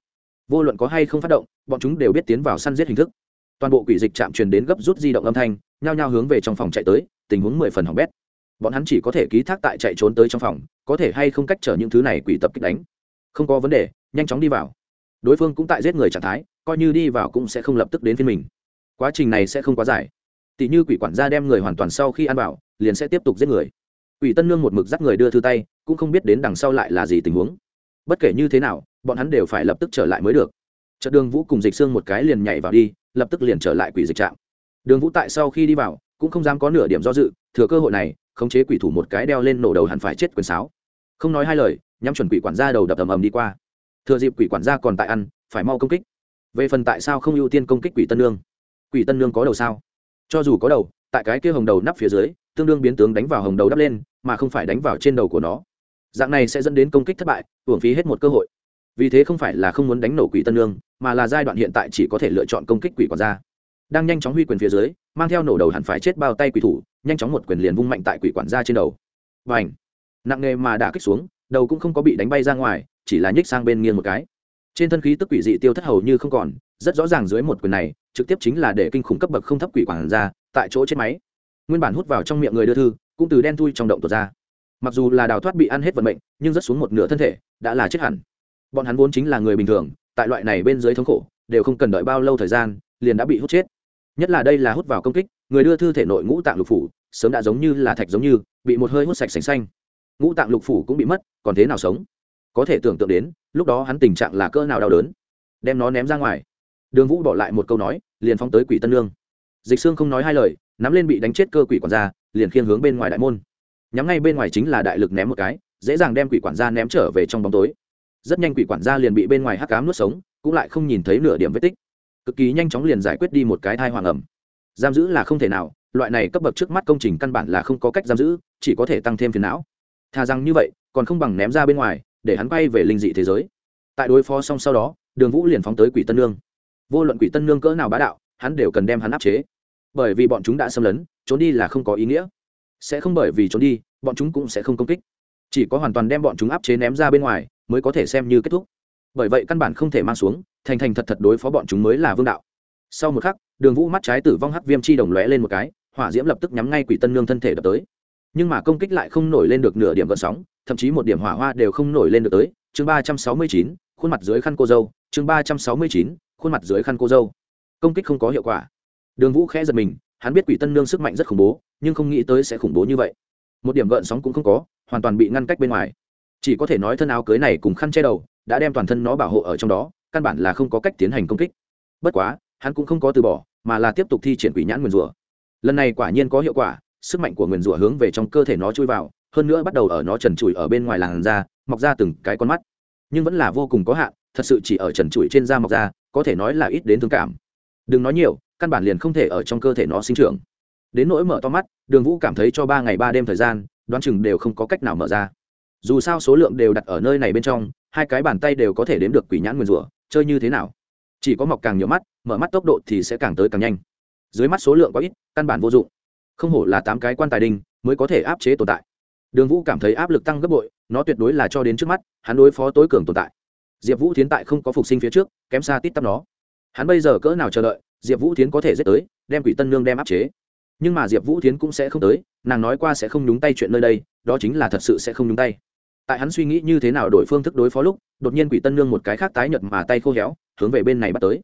Vô luận có hay không phát động, bọn chúng đều biết tiến vào săn giết hình thức toàn bộ quỷ dịch chạm truyền đến gấp rút di động âm thanh, nhao nhao hướng về trong phòng chạy tới, tình huống mười phần hỏng bét. Bọn hắn chỉ có thể ký thác tại chạy trốn tới trong phòng, có thể hay không cách chở những thứ này quỷ tập kích đánh. Không có vấn đề, nhanh chóng đi vào. Đối phương cũng tại giết người trạng thái, coi như đi vào cũng sẽ không lập tức đến phiên mình. Quá trình này sẽ không quá dài. Tỷ như quỷ quản gia đem người hoàn toàn sau khi ăn vào, liền sẽ tiếp tục giết người. Quỷ tân nương một mực dắt người đưa thư tay, cũng không biết đến đằng sau lại là gì tình huống. Bất kể như thế nào, bọn hắn đều phải lập tức trở lại mới được. Trận đường vũ cùng dịch xương một cái liền nhảy vào đi lập tức liền trở lại quỷ dịch trạm. Đường vũ tại sau khi đi vào, cũng không dám có nửa điểm do dự, thừa cơ hội này, khống chế quỷ thủ một cái đeo lên nổ đầu hẳn phải chết quyền sáo. Không nói hai lời, nhắm chuẩn quỷ quản gia đầu đập ầm ầm đi qua. Thừa dịp quỷ quản gia còn tại ăn, phải mau công kích. Về phần tại sao không ưu tiên công kích quỷ tân lương quỷ tân nương có đầu sao? Cho dù có đầu, tại cái kia hồng đầu nắp phía dưới, tương đương biến tướng đánh vào hồng đầu đắp lên, mà không phải đánh vào trên đầu của nó. Dạng này sẽ dẫn đến công kích thất bại, hưởng phí hết một cơ hội vì thế không phải là không muốn đánh nổ quỷ tân lương, mà là giai đoạn hiện tại chỉ có thể lựa chọn công kích quỷ quản gia. Đang nhanh chóng huy quyền phía dưới mang theo nổ đầu hẳn phải chết bao tay quỷ thủ nhanh chóng một quyền liền vung mạnh tại quỷ quản gia trên đầu. Và ảnh nặng nghề mà đã kích xuống đầu cũng không có bị đánh bay ra ngoài chỉ là nhích sang bên nghiêng một cái. Trên thân khí tức quỷ dị tiêu thất hầu như không còn rất rõ ràng dưới một quyền này trực tiếp chính là để kinh khủng cấp bậc không thấp quỷ quản gia tại chỗ chết máy. Nguyên bản hút vào trong miệng người đưa thư cũng từ đen thui trong động tuột ra. Mặc dù là đào thoát bị ăn hết vận mệnh nhưng rất xuống một nửa thân thể đã là chết hẳn bọn hắn vốn chính là người bình thường, tại loại này bên dưới thống khổ, đều không cần đợi bao lâu thời gian, liền đã bị hút chết. Nhất là đây là hút vào công kích, người đưa thư thể nội ngũ tạng lục phủ, sớm đã giống như là thạch giống như, bị một hơi hút sạch sành xanh. Ngũ tạng lục phủ cũng bị mất, còn thế nào sống? Có thể tưởng tượng đến, lúc đó hắn tình trạng là cỡ nào đau đớn. Đem nó ném ra ngoài. Đường vũ bỏ lại một câu nói, liền phóng tới quỷ tân lương dịch Sương không nói hai lời, nắm lên bị đánh chết cơ quỷ quản gia, liền khiêng hướng bên ngoài đại môn. Nhắm ngay bên ngoài chính là đại lực ném một cái, dễ dàng đem quỷ quản gia ném trở về trong bóng tối rất nhanh quỷ quản gia liền bị bên ngoài hắc cám nuốt sống, cũng lại không nhìn thấy nửa điểm vết tích. Cực kỳ nhanh chóng liền giải quyết đi một cái thai hoàng ẩm. Giam giữ là không thể nào, loại này cấp bậc trước mắt công trình căn bản là không có cách giam giữ, chỉ có thể tăng thêm phiền não. Thà rằng như vậy, còn không bằng ném ra bên ngoài, để hắn bay về linh dị thế giới. Tại đối phó xong sau đó, đường vũ liền phóng tới quỷ tân nương. Vô luận quỷ tân nương cỡ nào bá đạo, hắn đều cần đem hắn áp chế. Bởi vì bọn chúng đã xâm lấn, trốn đi là không có ý nghĩa. Sẽ không bởi vì trốn đi, bọn chúng cũng sẽ không công kích. Chỉ có hoàn toàn đem bọn chúng áp chế ném ra bên ngoài mới có thể xem như kết thúc. Bởi vậy căn bản không thể mang xuống, thành thành thật thật đối phó bọn chúng mới là vương đạo. Sau một khắc, đường vũ mắt trái tử vong hắc viêm chi đồng lóe lên một cái, hỏa diễm lập tức nhắm ngay quỷ tân nương thân thể đập tới. Nhưng mà công kích lại không nổi lên được nửa điểm gợn sóng, thậm chí một điểm hỏa hoa đều không nổi lên được tới. Chương ba trăm sáu mươi chín, khuôn mặt dưới khăn cô dâu. Chương ba trăm sáu mươi chín, khuôn mặt dưới khăn cô dâu. Công kích không có hiệu quả. Đường vũ khẽ giật mình, hắn biết quỷ tân nương sức mạnh rất khủng bố, nhưng không nghĩ tới sẽ khủng bố như vậy. Một điểm gợn sóng cũng không có, hoàn toàn bị ngăn cách bên ngoài chỉ có thể nói thân áo cưới này cùng khăn che đầu, đã đem toàn thân nó bảo hộ ở trong đó, căn bản là không có cách tiến hành công kích. Bất quá, hắn cũng không có từ bỏ, mà là tiếp tục thi triển quỷ nhãn nguyền rủa. Lần này quả nhiên có hiệu quả, sức mạnh của nguyền rủa hướng về trong cơ thể nó chui vào, hơn nữa bắt đầu ở nó trần trụi ở bên ngoài làn da, mọc ra từng cái con mắt. Nhưng vẫn là vô cùng có hạn, thật sự chỉ ở trần trụi trên da mọc ra, có thể nói là ít đến thương cảm. Đừng nói nhiều, căn bản liền không thể ở trong cơ thể nó sinh trưởng. Đến nỗi mở to mắt, đường vũ cảm thấy cho ba ngày ba đêm thời gian, đoán chừng đều không có cách nào mở ra dù sao số lượng đều đặt ở nơi này bên trong, hai cái bàn tay đều có thể đếm được quỷ nhãn nguyên rủa, chơi như thế nào? Chỉ có mọc càng nhiều mắt, mở mắt tốc độ thì sẽ càng tới càng nhanh. Dưới mắt số lượng quá ít, căn bản vô dụng. Không hổ là tám cái quan tài đinh mới có thể áp chế tồn tại. Đường vũ cảm thấy áp lực tăng gấp bội, nó tuyệt đối là cho đến trước mắt, hắn đối phó tối cường tồn tại. Diệp vũ tiến tại không có phục sinh phía trước, kém xa tít tắp nó. Hắn bây giờ cỡ nào chờ đợi, diệp vũ tiến có thể giết tới, đem quỷ tân nương đem áp chế. Nhưng mà diệp vũ tiến cũng sẽ không tới, nàng nói qua sẽ không nhúng tay chuyện nơi đây, đó chính là thật sự sẽ không nhúng tay tại hắn suy nghĩ như thế nào đổi phương thức đối phó lúc, đột nhiên quỷ tân nương một cái khác tái nhợt mà tay khô héo, hướng về bên này bắt tới.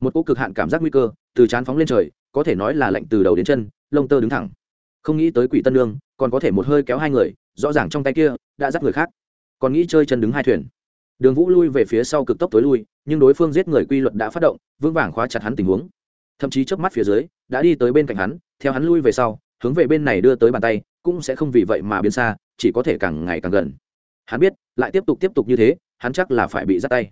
Một cỗ cực hạn cảm giác nguy cơ, từ chán phóng lên trời, có thể nói là lạnh từ đầu đến chân, lông tơ đứng thẳng. Không nghĩ tới quỷ tân nương, còn có thể một hơi kéo hai người, rõ ràng trong tay kia, đã dắt người khác. Còn nghĩ chơi chân đứng hai thuyền. Đường vũ lui về phía sau cực tốc tối lui, nhưng đối phương giết người quy luật đã phát động, vững vàng khóa chặt hắn tình huống. Thậm chí chớp mắt phía dưới, đã đi tới bên cạnh hắn, theo hắn lui về sau, hướng về bên này đưa tới bàn tay, cũng sẽ không vì vậy mà biến xa, chỉ có thể càng ngày càng gần hắn biết, lại tiếp tục tiếp tục như thế, hắn chắc là phải bị dắt tay.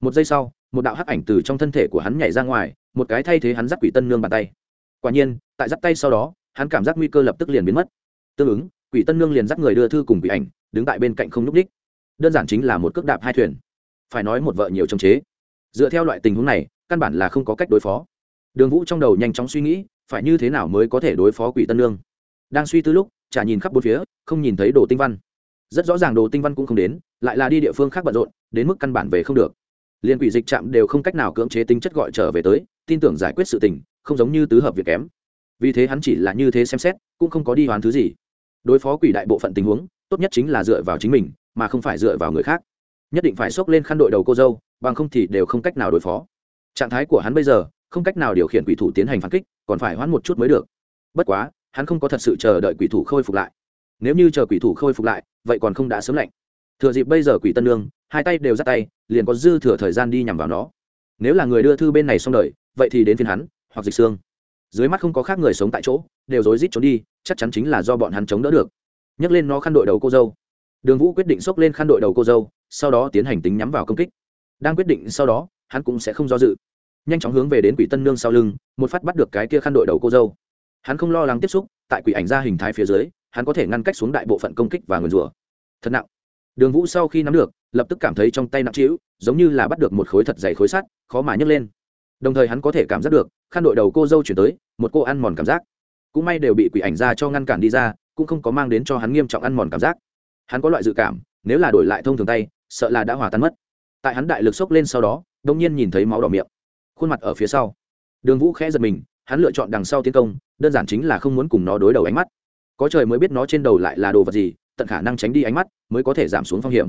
Một giây sau, một đạo hắc ảnh từ trong thân thể của hắn nhảy ra ngoài, một cái thay thế hắn dắt quỷ tân nương bàn tay. Quả nhiên, tại dắt tay sau đó, hắn cảm giác nguy cơ lập tức liền biến mất. Tương ứng, quỷ tân nương liền dắt người đưa thư cùng quỷ ảnh, đứng tại bên cạnh không nhúc ních. Đơn giản chính là một cước đạp hai thuyền. Phải nói một vợ nhiều trông chế. Dựa theo loại tình huống này, căn bản là không có cách đối phó. Đường vũ trong đầu nhanh chóng suy nghĩ, phải như thế nào mới có thể đối phó quỷ tân nương? Đang suy tư lúc, chả nhìn khắp bốn phía, không nhìn thấy đồ tinh văn rất rõ ràng đồ tinh văn cũng không đến, lại là đi địa phương khác bận rộn, đến mức căn bản về không được. Liên quỷ dịch trạm đều không cách nào cưỡng chế tính chất gọi trở về tới, tin tưởng giải quyết sự tình, không giống như tứ hợp việc kém. Vì thế hắn chỉ là như thế xem xét, cũng không có đi hoàn thứ gì. Đối phó quỷ đại bộ phận tình huống, tốt nhất chính là dựa vào chính mình, mà không phải dựa vào người khác. Nhất định phải xốc lên khăn đội đầu cô dâu, bằng không thì đều không cách nào đối phó. Trạng thái của hắn bây giờ, không cách nào điều khiển quỷ thủ tiến hành phản kích, còn phải hoãn một chút mới được. Bất quá, hắn không có thật sự chờ đợi quỷ thủ khôi phục lại. Nếu như chờ quỷ thủ khôi phục lại vậy còn không đã sớm lạnh. Thừa dịp bây giờ quỷ tân lương hai tay đều dắt tay, liền có dư thừa thời gian đi nhằm vào nó. Nếu là người đưa thư bên này xong đời, vậy thì đến phiên hắn, hoặc dịch xương. Dưới mắt không có khác người sống tại chỗ, đều rối rít trốn đi, chắc chắn chính là do bọn hắn chống đỡ được. Nhấc lên nó khăn đội đầu cô dâu. Đường vũ quyết định xốc lên khăn đội đầu cô dâu, sau đó tiến hành tính nhắm vào công kích. Đang quyết định sau đó, hắn cũng sẽ không do dự. Nhanh chóng hướng về đến quỷ tân nương sau lưng, một phát bắt được cái kia khăn đội đầu cô dâu. Hắn không lo lắng tiếp xúc, tại quỷ ảnh ra hình thái phía dưới hắn có thể ngăn cách xuống đại bộ phận công kích và nguyền rủa. Thật nặng. Đường vũ sau khi nắm được, lập tức cảm thấy trong tay nặng trĩu, giống như là bắt được một khối thật dày khối sắt, khó mà nhấc lên. Đồng thời hắn có thể cảm giác được, khăn đội đầu cô dâu chuyển tới, một cô ăn mòn cảm giác. Cũng may đều bị quỷ ảnh ra cho ngăn cản đi ra, cũng không có mang đến cho hắn nghiêm trọng ăn mòn cảm giác. Hắn có loại dự cảm, nếu là đổi lại thông thường tay, sợ là đã hòa tan mất. Tại hắn đại lực sốc lên sau đó, đông nhiên nhìn thấy máu đỏ miệng. Khuôn mặt ở phía sau. Đường vũ khẽ giật mình, hắn lựa chọn đằng sau tiến công, đơn giản chính là không muốn cùng nó đối đầu ánh mắt có trời mới biết nó trên đầu lại là đồ vật gì, tận khả năng tránh đi ánh mắt mới có thể giảm xuống phong hiểm.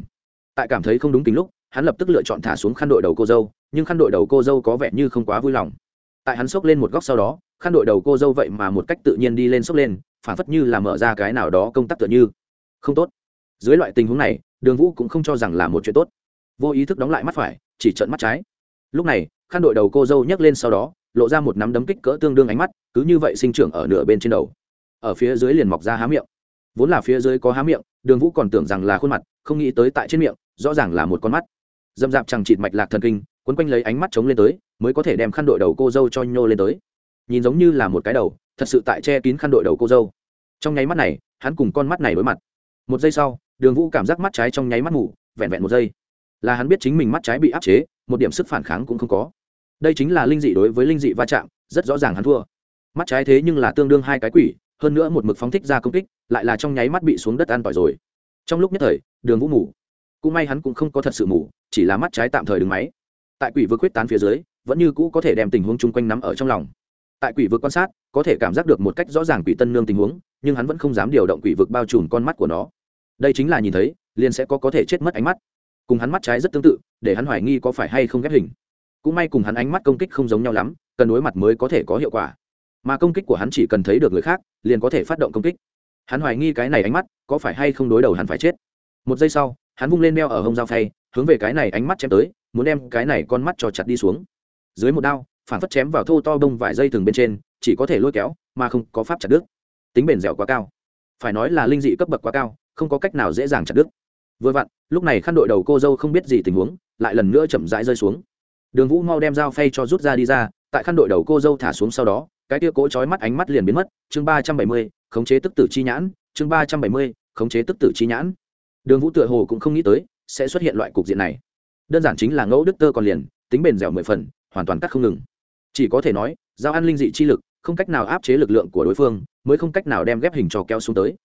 Tại cảm thấy không đúng kính lúc, hắn lập tức lựa chọn thả xuống khăn đội đầu cô dâu, nhưng khăn đội đầu cô dâu có vẻ như không quá vui lòng. Tại hắn xốc lên một góc sau đó, khăn đội đầu cô dâu vậy mà một cách tự nhiên đi lên xốc lên, phản phất như là mở ra cái nào đó công tác tựa như. Không tốt. Dưới loại tình huống này, đường vũ cũng không cho rằng là một chuyện tốt. Vô ý thức đóng lại mắt phải, chỉ trận mắt trái. Lúc này, khăn đội đầu cô dâu nhấc lên sau đó, lộ ra một nắm đấm kích cỡ tương đương ánh mắt, cứ như vậy sinh trưởng ở nửa bên trên đầu ở phía dưới liền mọc ra há miệng. Vốn là phía dưới có há miệng, đường vũ còn tưởng rằng là khuôn mặt, không nghĩ tới tại trên miệng, rõ ràng là một con mắt. Dâm dạp chẳng chịt mạch lạc thần kinh, quấn quanh lấy ánh mắt chống lên tới, mới có thể đem khăn đội đầu cô dâu cho nhô lên tới. Nhìn giống như là một cái đầu, thật sự tại che kín khăn đội đầu cô dâu. Trong nháy mắt này, hắn cùng con mắt này đối mặt. Một giây sau, đường vũ cảm giác mắt trái trong nháy mắt ngủ vẹn vẹn một giây. Là hắn biết chính mình mắt trái bị áp chế, một điểm sức phản kháng cũng không có. Đây chính là linh dị đối với linh dị va chạm, rất rõ ràng hắn thua. Mắt trái thế nhưng là tương đương hai cái quỷ hơn nữa một mực phóng thích ra công kích, lại là trong nháy mắt bị xuống đất ăn tỏi rồi. Trong lúc nhất thời, đường vũ ngủ cũng may hắn cũng không có thật sự ngủ chỉ là mắt trái tạm thời đứng máy. Tại quỷ vực quyết tán phía dưới, vẫn như cũ có thể đem tình huống chung quanh nắm ở trong lòng. Tại quỷ vực quan sát, có thể cảm giác được một cách rõ ràng quỷ tân nương tình huống, nhưng hắn vẫn không dám điều động quỷ vực bao trùm con mắt của nó. Đây chính là nhìn thấy, liền sẽ có có thể chết mất ánh mắt. Cùng hắn mắt trái rất tương tự, để hắn hoài nghi có phải hay không ghép hình. Cũng may cùng hắn ánh mắt công kích không giống nhau lắm, cần đối mặt mới có thể có hiệu quả mà công kích của hắn chỉ cần thấy được người khác, liền có thể phát động công kích. Hắn hoài nghi cái này ánh mắt có phải hay không đối đầu hắn phải chết. Một giây sau, hắn vung lên đeo ở hông dao phay, hướng về cái này ánh mắt chém tới, muốn đem cái này con mắt cho chặt đi xuống. Dưới một đao, phản phất chém vào thô to bông vài dây thừng bên trên, chỉ có thể lôi kéo, mà không có pháp chặt đứt. Tính bền dẻo quá cao. Phải nói là linh dị cấp bậc quá cao, không có cách nào dễ dàng chặt đứt. Vừa vặn, lúc này khăn đội đầu cô dâu không biết gì tình huống, lại lần nữa chậm rãi rơi xuống. Đường vũ mau đem dao phay cho rút ra đi ra, tại khăn đội đầu cô dâu thả xuống sau đó cái tia cỗ trói mắt ánh mắt liền biến mất, chương ba trăm bảy mươi, khống chế tức tử chi nhãn, chương ba trăm bảy mươi, khống chế tức tử chi nhãn. Đường vũ tựa hồ cũng không nghĩ tới sẽ xuất hiện loại cục diện này. Đơn giản chính là ngẫu đức tơ còn liền, tính bền dẻo mười phần, hoàn toàn cắt không ngừng. Chỉ có thể nói, giao ăn linh dị chi lực, không cách nào áp chế lực lượng của đối phương, mới không cách nào đem ghép hình trò kéo xuống tới.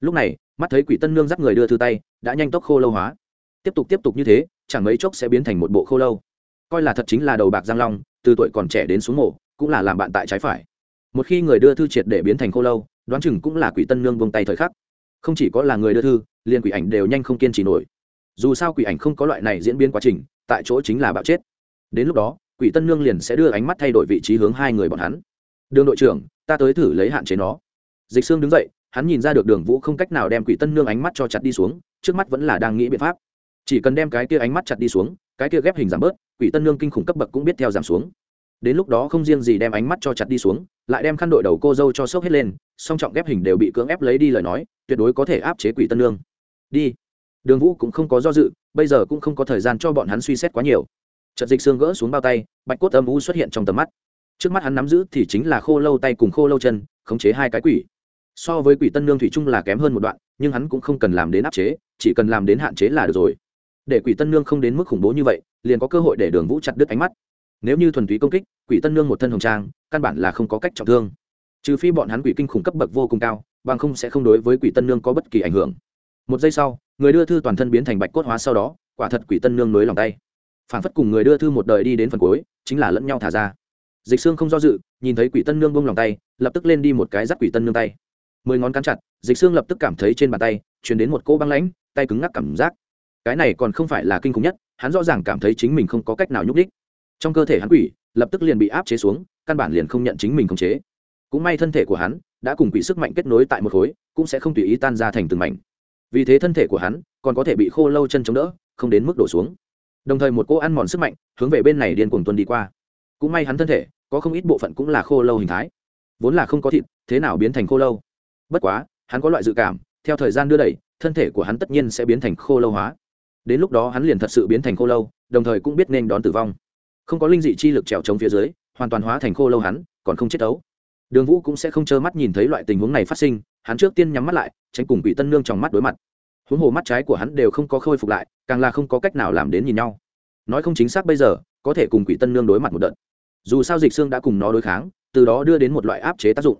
Lúc này, mắt thấy quỷ tân nương dắt người đưa thư tay, đã nhanh tốc khô lâu hóa. Tiếp tục tiếp tục như thế, chẳng mấy chốc sẽ biến thành một bộ khô lâu. Coi là thật chính là đầu bạc giang long, từ tuổi còn trẻ đến xuống mổ, cũng là làm bạn tại trái phải một khi người đưa thư triệt để biến thành khô lâu, đoán chừng cũng là quỷ tân nương vung tay thời khắc. Không chỉ có là người đưa thư, liền quỷ ảnh đều nhanh không kiên trì nổi. Dù sao quỷ ảnh không có loại này diễn biến quá trình, tại chỗ chính là bạo chết. Đến lúc đó, quỷ tân nương liền sẽ đưa ánh mắt thay đổi vị trí hướng hai người bọn hắn. Đường đội trưởng, ta tới thử lấy hạn chế nó. Dịch xương đứng dậy, hắn nhìn ra được đường vũ không cách nào đem quỷ tân nương ánh mắt cho chặt đi xuống, trước mắt vẫn là đang nghĩ biện pháp. Chỉ cần đem cái kia ánh mắt chặt đi xuống, cái kia ghép hình giảm bớt, quỷ tân nương kinh khủng cấp bậc cũng biết theo giảm xuống đến lúc đó không riêng gì đem ánh mắt cho chặt đi xuống, lại đem khăn đội đầu cô dâu cho sốc hết lên, song trọng ghép hình đều bị cưỡng ép lấy đi lời nói, tuyệt đối có thể áp chế quỷ tân lương. đi. Đường vũ cũng không có do dự, bây giờ cũng không có thời gian cho bọn hắn suy xét quá nhiều. Trận dịch xương gỡ xuống bao tay, bạch cốt âm u xuất hiện trong tầm mắt. Trước mắt hắn nắm giữ thì chính là khô lâu tay cùng khô lâu chân, khống chế hai cái quỷ. So với quỷ tân lương thủy trung là kém hơn một đoạn, nhưng hắn cũng không cần làm đến áp chế, chỉ cần làm đến hạn chế là được rồi. Để quỷ tân nương không đến mức khủng bố như vậy, liền có cơ hội để đường vũ chặt đứt ánh mắt nếu như thuần túy công kích, quỷ tân nương một thân hồng trang, căn bản là không có cách trọng thương. Trừ phi bọn hắn quỷ kinh khủng cấp bậc vô cùng cao, bằng không sẽ không đối với quỷ tân nương có bất kỳ ảnh hưởng. Một giây sau, người đưa thư toàn thân biến thành bạch cốt hóa sau đó, quả thật quỷ tân nương nối lòng tay. Phản phất cùng người đưa thư một đời đi đến phần cuối, chính là lẫn nhau thả ra. Dịch xương không do dự, nhìn thấy quỷ tân nương bông lòng tay, lập tức lên đi một cái dắt quỷ tân nương tay. Mười ngón cắn chặt, dịch xương lập tức cảm thấy trên bàn tay chuyển đến một cỗ băng lãnh, tay cứng ngắc cảm giác. Cái này còn không phải là kinh khủng nhất, hắn rõ ràng cảm thấy chính mình không có cách nào nhúc đích trong cơ thể hắn quỷ, lập tức liền bị áp chế xuống, căn bản liền không nhận chính mình khống chế. Cũng may thân thể của hắn đã cùng quỷ sức mạnh kết nối tại một khối, cũng sẽ không tùy ý tan ra thành từng mảnh. Vì thế thân thể của hắn còn có thể bị khô lâu chân chống đỡ, không đến mức đổ xuống. Đồng thời một cô ăn mòn sức mạnh hướng về bên này điên cuồng tuân đi qua. Cũng may hắn thân thể có không ít bộ phận cũng là khô lâu hình thái. Vốn là không có thịt, thế nào biến thành khô lâu? Bất quá, hắn có loại dự cảm, theo thời gian đưa đẩy, thân thể của hắn tất nhiên sẽ biến thành khô lâu hóa. Đến lúc đó hắn liền thật sự biến thành khô lâu, đồng thời cũng biết nên đón tử vong không có linh dị chi lực trèo chống phía dưới, hoàn toàn hóa thành khô lâu hắn, còn không chết đấu. Đường vũ cũng sẽ không trơ mắt nhìn thấy loại tình huống này phát sinh, hắn trước tiên nhắm mắt lại, tránh cùng quỷ tân nương trong mắt đối mặt. Huống hồ mắt trái của hắn đều không có khôi phục lại, càng là không có cách nào làm đến nhìn nhau. Nói không chính xác bây giờ, có thể cùng quỷ tân nương đối mặt một đợt. Dù sao dịch xương đã cùng nó đối kháng, từ đó đưa đến một loại áp chế tác dụng.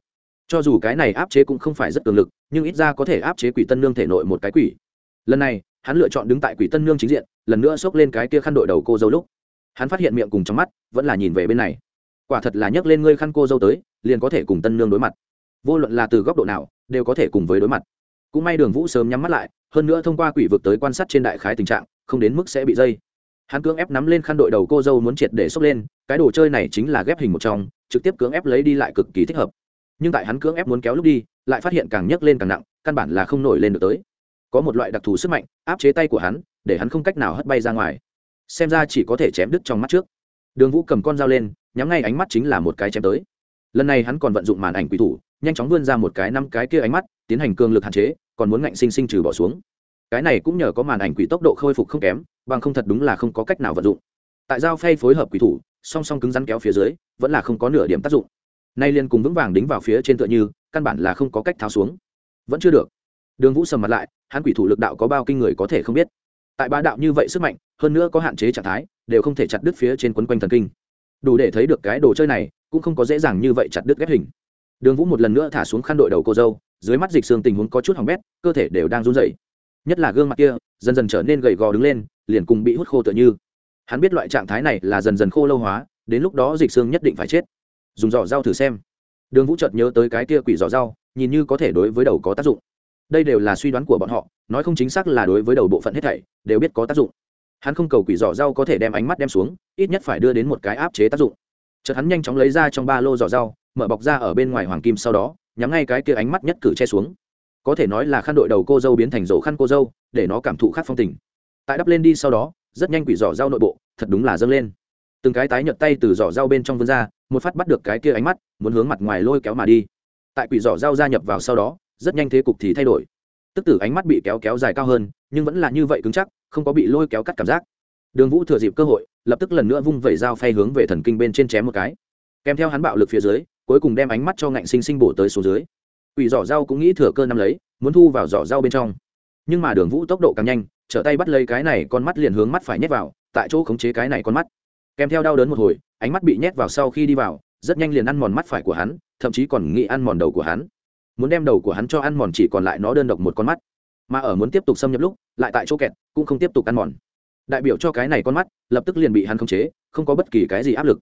Cho dù cái này áp chế cũng không phải rất cường lực, nhưng ít ra có thể áp chế quỷ tân nương thể nội một cái quỷ. Lần này, hắn lựa chọn đứng tại quỷ tân nương chính diện, lần nữa xốc lên cái kia khăn đội đầu cô dâu lúc hắn phát hiện miệng cùng trong mắt vẫn là nhìn về bên này. Quả thật là nhấc lên ngươi khăn cô dâu tới, liền có thể cùng tân nương đối mặt. Vô luận là từ góc độ nào, đều có thể cùng với đối mặt. Cũng may đường vũ sớm nhắm mắt lại, hơn nữa thông qua quỷ vực tới quan sát trên đại khái tình trạng, không đến mức sẽ bị dây. Hắn cưỡng ép nắm lên khăn đội đầu cô dâu muốn triệt để xốc lên, cái đồ chơi này chính là ghép hình một trong, trực tiếp cưỡng ép lấy đi lại cực kỳ thích hợp. Nhưng tại hắn cưỡng ép muốn kéo lúc đi, lại phát hiện càng nhấc lên càng nặng, căn bản là không nổi lên được tới. Có một loại đặc thù sức mạnh, áp chế tay của hắn, để hắn không cách nào hất bay ra ngoài xem ra chỉ có thể chém đứt trong mắt trước. Đường vũ cầm con dao lên, nhắm ngay ánh mắt chính là một cái chém tới. Lần này hắn còn vận dụng màn ảnh quỷ thủ, nhanh chóng vươn ra một cái năm cái kia ánh mắt, tiến hành cường lực hạn chế, còn muốn ngạnh sinh sinh trừ bỏ xuống. Cái này cũng nhờ có màn ảnh quỷ tốc độ khôi phục không kém, bằng không thật đúng là không có cách nào vận dụng. Tại dao phay phối hợp quỷ thủ, song song cứng rắn kéo phía dưới, vẫn là không có nửa điểm tác dụng. Nay liên cùng vững vàng đính vào phía trên tựa như, căn bản là không có cách tháo xuống. Vẫn chưa được. Đường vũ sầm mặt lại, hắn quỷ thủ lực đạo có bao kinh người có thể không biết tại ba đạo như vậy sức mạnh, hơn nữa có hạn chế trạng thái, đều không thể chặt đứt phía trên quấn quanh thần kinh. Đủ để thấy được cái đồ chơi này, cũng không có dễ dàng như vậy chặt đứt ghép hình. Đường vũ một lần nữa thả xuống khăn đội đầu cô dâu, dưới mắt dịch xương tình huống có chút hỏng bét, cơ thể đều đang run rẩy. Nhất là gương mặt kia, dần dần trở nên gầy gò đứng lên, liền cùng bị hút khô tựa như. Hắn biết loại trạng thái này là dần dần khô lâu hóa, đến lúc đó dịch xương nhất định phải chết. Dùng giỏ rau thử xem. Đường vũ chợt nhớ tới cái kia quỷ giỏ rau, nhìn như có thể đối với đầu có tác dụng đây đều là suy đoán của bọn họ, nói không chính xác là đối với đầu bộ phận hết thảy, đều biết có tác dụng. Hắn không cầu quỷ giỏ rau có thể đem ánh mắt đem xuống, ít nhất phải đưa đến một cái áp chế tác dụng. Chợt hắn nhanh chóng lấy ra trong ba lô giỏ rau, mở bọc ra ở bên ngoài hoàng kim sau đó, nhắm ngay cái kia ánh mắt nhất cử che xuống. Có thể nói là khăn đội đầu cô dâu biến thành rổ khăn cô dâu, để nó cảm thụ khác phong tình. Tại đắp lên đi sau đó, rất nhanh quỷ giỏ rau nội bộ, thật đúng là dâng lên. Từng cái tái nhợt tay từ giỏ rau bên trong vươn ra, một phát bắt được cái kia ánh mắt, muốn hướng mặt ngoài lôi kéo mà đi. Tại quỷ giỏ rau gia nhập vào sau đó rất nhanh thế cục thì thay đổi. Tức tử ánh mắt bị kéo kéo dài cao hơn, nhưng vẫn là như vậy cứng chắc, không có bị lôi kéo cắt cảm giác. Đường vũ thừa dịp cơ hội, lập tức lần nữa vung vẩy dao phay hướng về thần kinh bên trên chém một cái. Kèm theo hắn bạo lực phía dưới, cuối cùng đem ánh mắt cho ngạnh sinh sinh bổ tới số dưới. Quỷ giỏ dao cũng nghĩ thừa cơ năm lấy, muốn thu vào giỏ dao bên trong. Nhưng mà đường vũ tốc độ càng nhanh, trở tay bắt lấy cái này con mắt liền hướng mắt phải nhét vào, tại chỗ khống chế cái này con mắt. Kèm theo đau đớn một hồi, ánh mắt bị nhét vào sau khi đi vào, rất nhanh liền ăn mòn mắt phải của hắn, thậm chí còn nghĩ ăn mòn đầu của hắn muốn đem đầu của hắn cho ăn mòn chỉ còn lại nó đơn độc một con mắt. Mà ở muốn tiếp tục xâm nhập lúc, lại tại chỗ kẹt, cũng không tiếp tục ăn mòn. Đại biểu cho cái này con mắt, lập tức liền bị hắn khống chế, không có bất kỳ cái gì áp lực.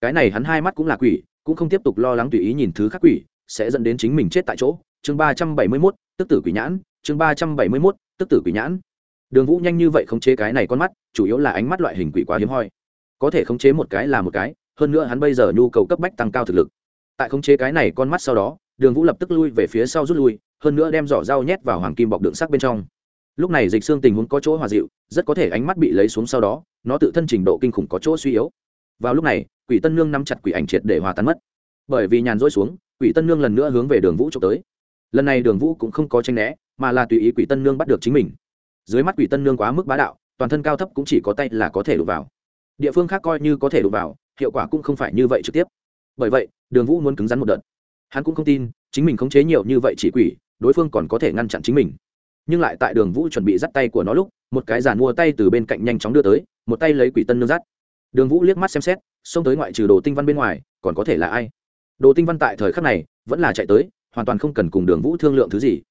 Cái này hắn hai mắt cũng là quỷ, cũng không tiếp tục lo lắng tùy ý nhìn thứ khác quỷ, sẽ dẫn đến chính mình chết tại chỗ. Chương ba trăm bảy mươi mốt, tức tử quỷ nhãn, chương ba trăm bảy mươi mốt, tức tử quỷ nhãn. Đường vũ nhanh như vậy khống chế cái này con mắt, chủ yếu là ánh mắt loại hình quỷ quá hiếm hoi. Có thể khống chế một cái là một cái, hơn nữa hắn bây giờ nhu cầu cấp bách tăng cao thực lực. Tại khống chế cái này con mắt sau đó đường vũ lập tức lui về phía sau rút lui, hơn nữa đem giỏ dao nhét vào hoàng kim bọc đựng sắc bên trong. Lúc này dịch xương tình huống có chỗ hòa dịu, rất có thể ánh mắt bị lấy xuống sau đó, nó tự thân trình độ kinh khủng có chỗ suy yếu. Vào lúc này, quỷ tân nương nắm chặt quỷ ảnh triệt để hòa tan mất. Bởi vì nhàn rỗi xuống, quỷ tân nương lần nữa hướng về đường vũ trộm tới. Lần này đường vũ cũng không có tranh né, mà là tùy ý quỷ tân nương bắt được chính mình. Dưới mắt quỷ tân nương quá mức bá đạo, toàn thân cao thấp cũng chỉ có tay là có thể đụng vào. Địa phương khác coi như có thể đụng vào, hiệu quả cũng không phải như vậy trực tiếp. Bởi vậy, đường vũ muốn cứng rắn một đợt hắn cũng không tin, chính mình khống chế nhiều như vậy chỉ quỷ, đối phương còn có thể ngăn chặn chính mình. Nhưng lại tại đường vũ chuẩn bị dắt tay của nó lúc, một cái giàn mua tay từ bên cạnh nhanh chóng đưa tới, một tay lấy quỷ tân nương dắt. Đường vũ liếc mắt xem xét, xông tới ngoại trừ đồ tinh văn bên ngoài, còn có thể là ai? Đồ tinh văn tại thời khắc này, vẫn là chạy tới, hoàn toàn không cần cùng đường vũ thương lượng thứ gì.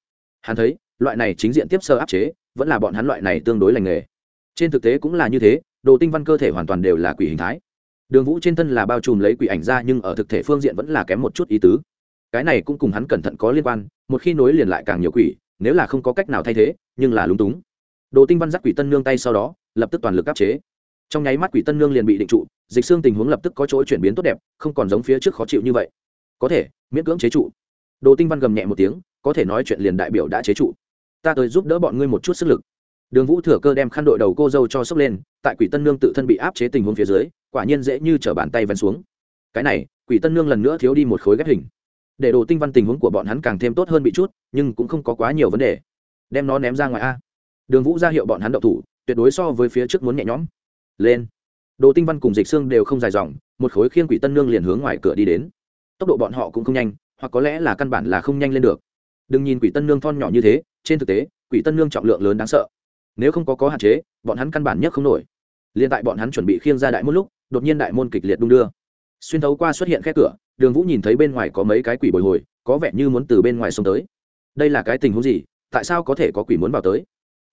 Hắn thấy, loại này chính diện tiếp sơ áp chế, vẫn là bọn hắn loại này tương đối lành nghề. Trên thực tế cũng là như thế, đồ tinh văn cơ thể hoàn toàn đều là quỷ hình thái. Đường vũ trên thân là bao trùm lấy quỷ ảnh ra nhưng ở thực thể phương diện vẫn là kém một chút ý tứ cái này cũng cùng hắn cẩn thận có liên quan, một khi nối liền lại càng nhiều quỷ, nếu là không có cách nào thay thế, nhưng là lúng túng. Đồ tinh văn dắt quỷ tân nương tay sau đó, lập tức toàn lực áp chế. Trong nháy mắt quỷ tân nương liền bị định trụ, dịch xương tình huống lập tức có chỗ chuyển biến tốt đẹp, không còn giống phía trước khó chịu như vậy. Có thể, miễn cưỡng chế trụ. Đồ tinh văn gầm nhẹ một tiếng, có thể nói chuyện liền đại biểu đã chế trụ. Ta tới giúp đỡ bọn ngươi một chút sức lực. Đường vũ thừa cơ đem khăn đội đầu cô dâu cho sốc lên, tại quỷ tân nương tự thân bị áp chế tình huống phía dưới, quả nhiên dễ như t bàn tay ven xuống. Cái này, quỷ tân nương lần nữa thiếu đi một khối ghép hình để đồ tinh văn tình huống của bọn hắn càng thêm tốt hơn bị chút, nhưng cũng không có quá nhiều vấn đề. Đem nó ném ra ngoài a. Đường vũ ra hiệu bọn hắn đậu thủ, tuyệt đối so với phía trước muốn nhẹ nhõm. Lên. Đồ tinh văn cùng dịch xương đều không dài dòng, một khối khiên quỷ tân nương liền hướng ngoài cửa đi đến. Tốc độ bọn họ cũng không nhanh, hoặc có lẽ là căn bản là không nhanh lên được. Đừng nhìn quỷ tân nương thon nhỏ như thế, trên thực tế, quỷ tân nương trọng lượng lớn đáng sợ. Nếu không có có hạn chế, bọn hắn căn bản nhất không nổi. Liền tại bọn hắn chuẩn bị khiêng ra đại môn lúc, đột nhiên đại môn kịch liệt đung đưa. Xuyên thấu qua xuất hiện khe cửa đường vũ nhìn thấy bên ngoài có mấy cái quỷ bồi hồi, có vẻ như muốn từ bên ngoài xông tới. Đây là cái tình huống gì? Tại sao có thể có quỷ muốn vào tới?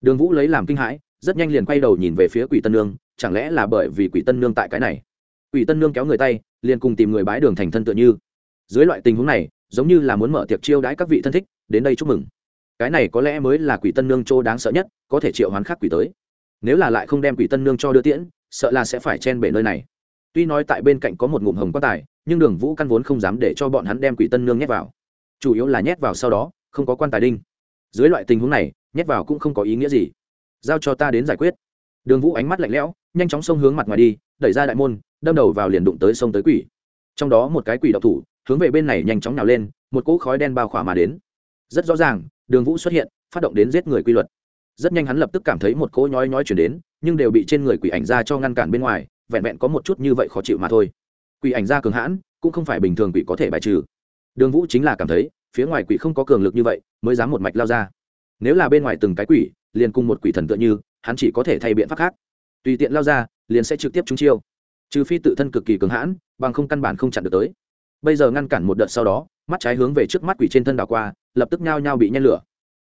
Đường vũ lấy làm kinh hãi, rất nhanh liền quay đầu nhìn về phía quỷ tân nương, chẳng lẽ là bởi vì quỷ tân nương tại cái này? Quỷ tân nương kéo người tay, liền cùng tìm người bái đường thành thân tựa như. Dưới loại tình huống này, giống như là muốn mở tiệc chiêu đãi các vị thân thích, đến đây chúc mừng. Cái này có lẽ mới là quỷ tân nương chỗ đáng sợ nhất, có thể triệu hoán khác quỷ tới. Nếu là lại không đem quỷ tân nương cho đưa tiễn, sợ là sẽ phải chen bể nơi này. Tuy nói tại bên cạnh có một ngụm hồng quan tài nhưng đường vũ căn vốn không dám để cho bọn hắn đem quỷ tân nương nhét vào. Chủ yếu là nhét vào sau đó, không có quan tài đinh. Dưới loại tình huống này, nhét vào cũng không có ý nghĩa gì. Giao cho ta đến giải quyết. Đường vũ ánh mắt lạnh lẽo, nhanh chóng xông hướng mặt ngoài đi, đẩy ra đại môn, đâm đầu vào liền đụng tới sông tới quỷ. Trong đó một cái quỷ độc thủ, hướng về bên này nhanh chóng nào lên, một cỗ khói đen bao khỏa mà đến. Rất rõ ràng, đường vũ xuất hiện, phát động đến giết người quy luật. Rất nhanh hắn lập tức cảm thấy một cỗ nhói nhói chuyển đến, nhưng đều bị trên người quỷ ảnh ra cho ngăn cản bên ngoài, vẹn vẹn có một chút như vậy khó chịu mà thôi quỷ ảnh ra cường hãn, cũng không phải bình thường quỷ có thể bài trừ. Đường vũ chính là cảm thấy, phía ngoài quỷ không có cường lực như vậy, mới dám một mạch lao ra. Nếu là bên ngoài từng cái quỷ, liền cùng một quỷ thần tựa như, hắn chỉ có thể thay biện pháp khác. Tùy tiện lao ra, liền sẽ trực tiếp trúng chiêu. Trừ phi tự thân cực kỳ cường hãn, bằng không căn bản không chặn được tới. Bây giờ ngăn cản một đợt sau đó, mắt trái hướng về trước mắt quỷ trên thân đảo qua, lập tức nhao nhao bị nhen lửa.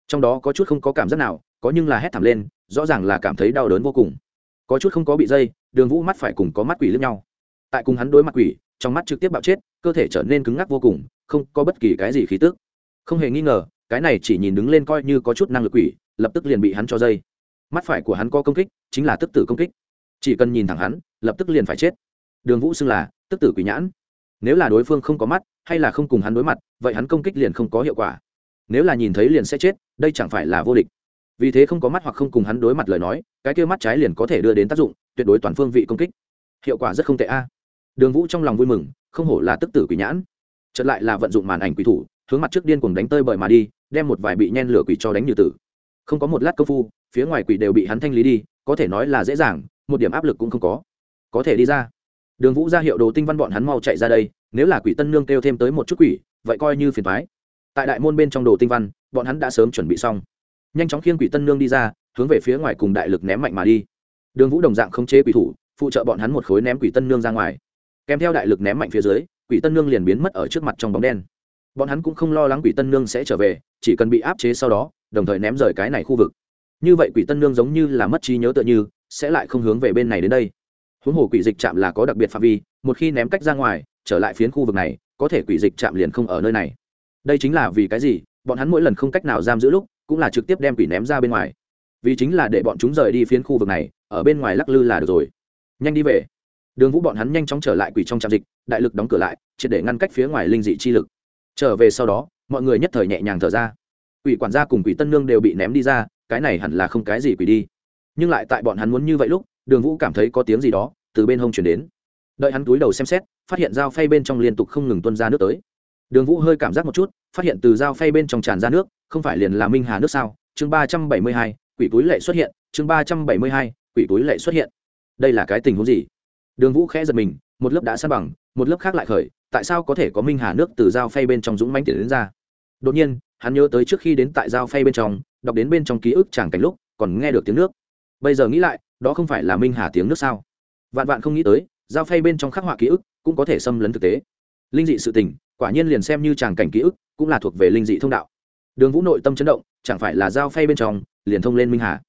Trong đó có chút không có cảm giác nào, có nhưng là hét thảm lên, rõ ràng là cảm thấy đau đớn vô cùng. Có chút không có bị dây, đường vũ mắt phải cùng có mắt quỷ lướt nhau tại cùng hắn đối mặt quỷ, trong mắt trực tiếp bạo chết, cơ thể trở nên cứng ngắc vô cùng, không có bất kỳ cái gì khí tức. Không hề nghi ngờ, cái này chỉ nhìn đứng lên coi như có chút năng lực quỷ, lập tức liền bị hắn cho dây. Mắt phải của hắn có công kích, chính là tức tử công kích. Chỉ cần nhìn thẳng hắn, lập tức liền phải chết. Đường vũ xưng là tức tử quỷ nhãn. Nếu là đối phương không có mắt, hay là không cùng hắn đối mặt, vậy hắn công kích liền không có hiệu quả. Nếu là nhìn thấy liền sẽ chết, đây chẳng phải là vô địch. Vì thế không có mắt hoặc không cùng hắn đối mặt lời nói, cái kia mắt trái liền có thể đưa đến tác dụng, tuyệt đối toàn phương vị công kích. Hiệu quả rất không tệ a đường vũ trong lòng vui mừng, không hổ là tức tử quỷ nhãn. Chật lại là vận dụng màn ảnh quỷ thủ, hướng mặt trước điên cùng đánh tơi bời mà đi, đem một vài bị nhen lửa quỷ cho đánh như tử. Không có một lát công phu, phía ngoài quỷ đều bị hắn thanh lý đi, có thể nói là dễ dàng, một điểm áp lực cũng không có. Có thể đi ra. Đường vũ ra hiệu đồ tinh văn bọn hắn mau chạy ra đây, nếu là quỷ tân nương kêu thêm tới một chút quỷ, vậy coi như phiền thoái tại đại môn bên trong đồ tinh văn, bọn hắn đã sớm chuẩn bị xong. Nhanh chóng khiêng quỷ tân nương đi ra, hướng về phía ngoài cùng đại lực ném mạnh mà đi. Đường vũ đồng dạng không chế quỷ thủ, phụ trợ bọn hắn một khối ném quỷ tân nương ra ngoài kèm theo đại lực ném mạnh phía dưới, quỷ tân nương liền biến mất ở trước mặt trong bóng đen. Bọn hắn cũng không lo lắng quỷ tân nương sẽ trở về, chỉ cần bị áp chế sau đó, đồng thời ném rời cái này khu vực. Như vậy quỷ tân nương giống như là mất trí nhớ tựa như, sẽ lại không hướng về bên này đến đây. Huống hồ quỷ dịch chạm là có đặc biệt phạm vi, một khi ném cách ra ngoài, trở lại phiến khu vực này, có thể quỷ dịch chạm liền không ở nơi này. Đây chính là vì cái gì? Bọn hắn mỗi lần không cách nào giam giữ lúc, cũng là trực tiếp đem quỷ ném ra bên ngoài. Vì chính là để bọn chúng rời đi phiến khu vực này, ở bên ngoài lắc lư là được rồi. Nhanh đi về đường vũ bọn hắn nhanh chóng trở lại quỷ trong trạm dịch, đại lực đóng cửa lại, triệt để ngăn cách phía ngoài linh dị chi lực. Trở về sau đó, mọi người nhất thời nhẹ nhàng thở ra. Quỷ quản gia cùng quỷ tân nương đều bị ném đi ra, cái này hẳn là không cái gì quỷ đi. Nhưng lại tại bọn hắn muốn như vậy lúc, đường vũ cảm thấy có tiếng gì đó từ bên hông chuyển đến. Đợi hắn túi đầu xem xét, phát hiện dao phay bên trong liên tục không ngừng tuân ra nước tới. Đường vũ hơi cảm giác một chút, phát hiện từ dao phay bên trong tràn ra nước, không phải liền là minh hà nước sao? Chương ba trăm bảy mươi hai, quỷ túi lệ xuất hiện, chương ba trăm bảy mươi hai, quỷ túi lệ xuất hiện. Đây là cái tình huống gì? Đường vũ khẽ giật mình, một lớp đã san bằng, một lớp khác lại khởi, tại sao có thể có minh hà nước từ dao phay bên trong dũng mánh tiền đến ra? Đột nhiên, hắn nhớ tới trước khi đến tại dao phay bên trong, đọc đến bên trong ký ức chẳng cảnh lúc, còn nghe được tiếng nước. Bây giờ nghĩ lại, đó không phải là minh hà tiếng nước sao? Vạn vạn không nghĩ tới dao phay bên trong khắc họa ký ức cũng có thể xâm lấn thực tế. Linh dị sự tình, quả nhiên liền xem như tràng cảnh ký ức, cũng là thuộc về linh dị thông đạo. Đường vũ nội tâm chấn động, chẳng phải là dao phay bên trong, liền thông lên minh hà.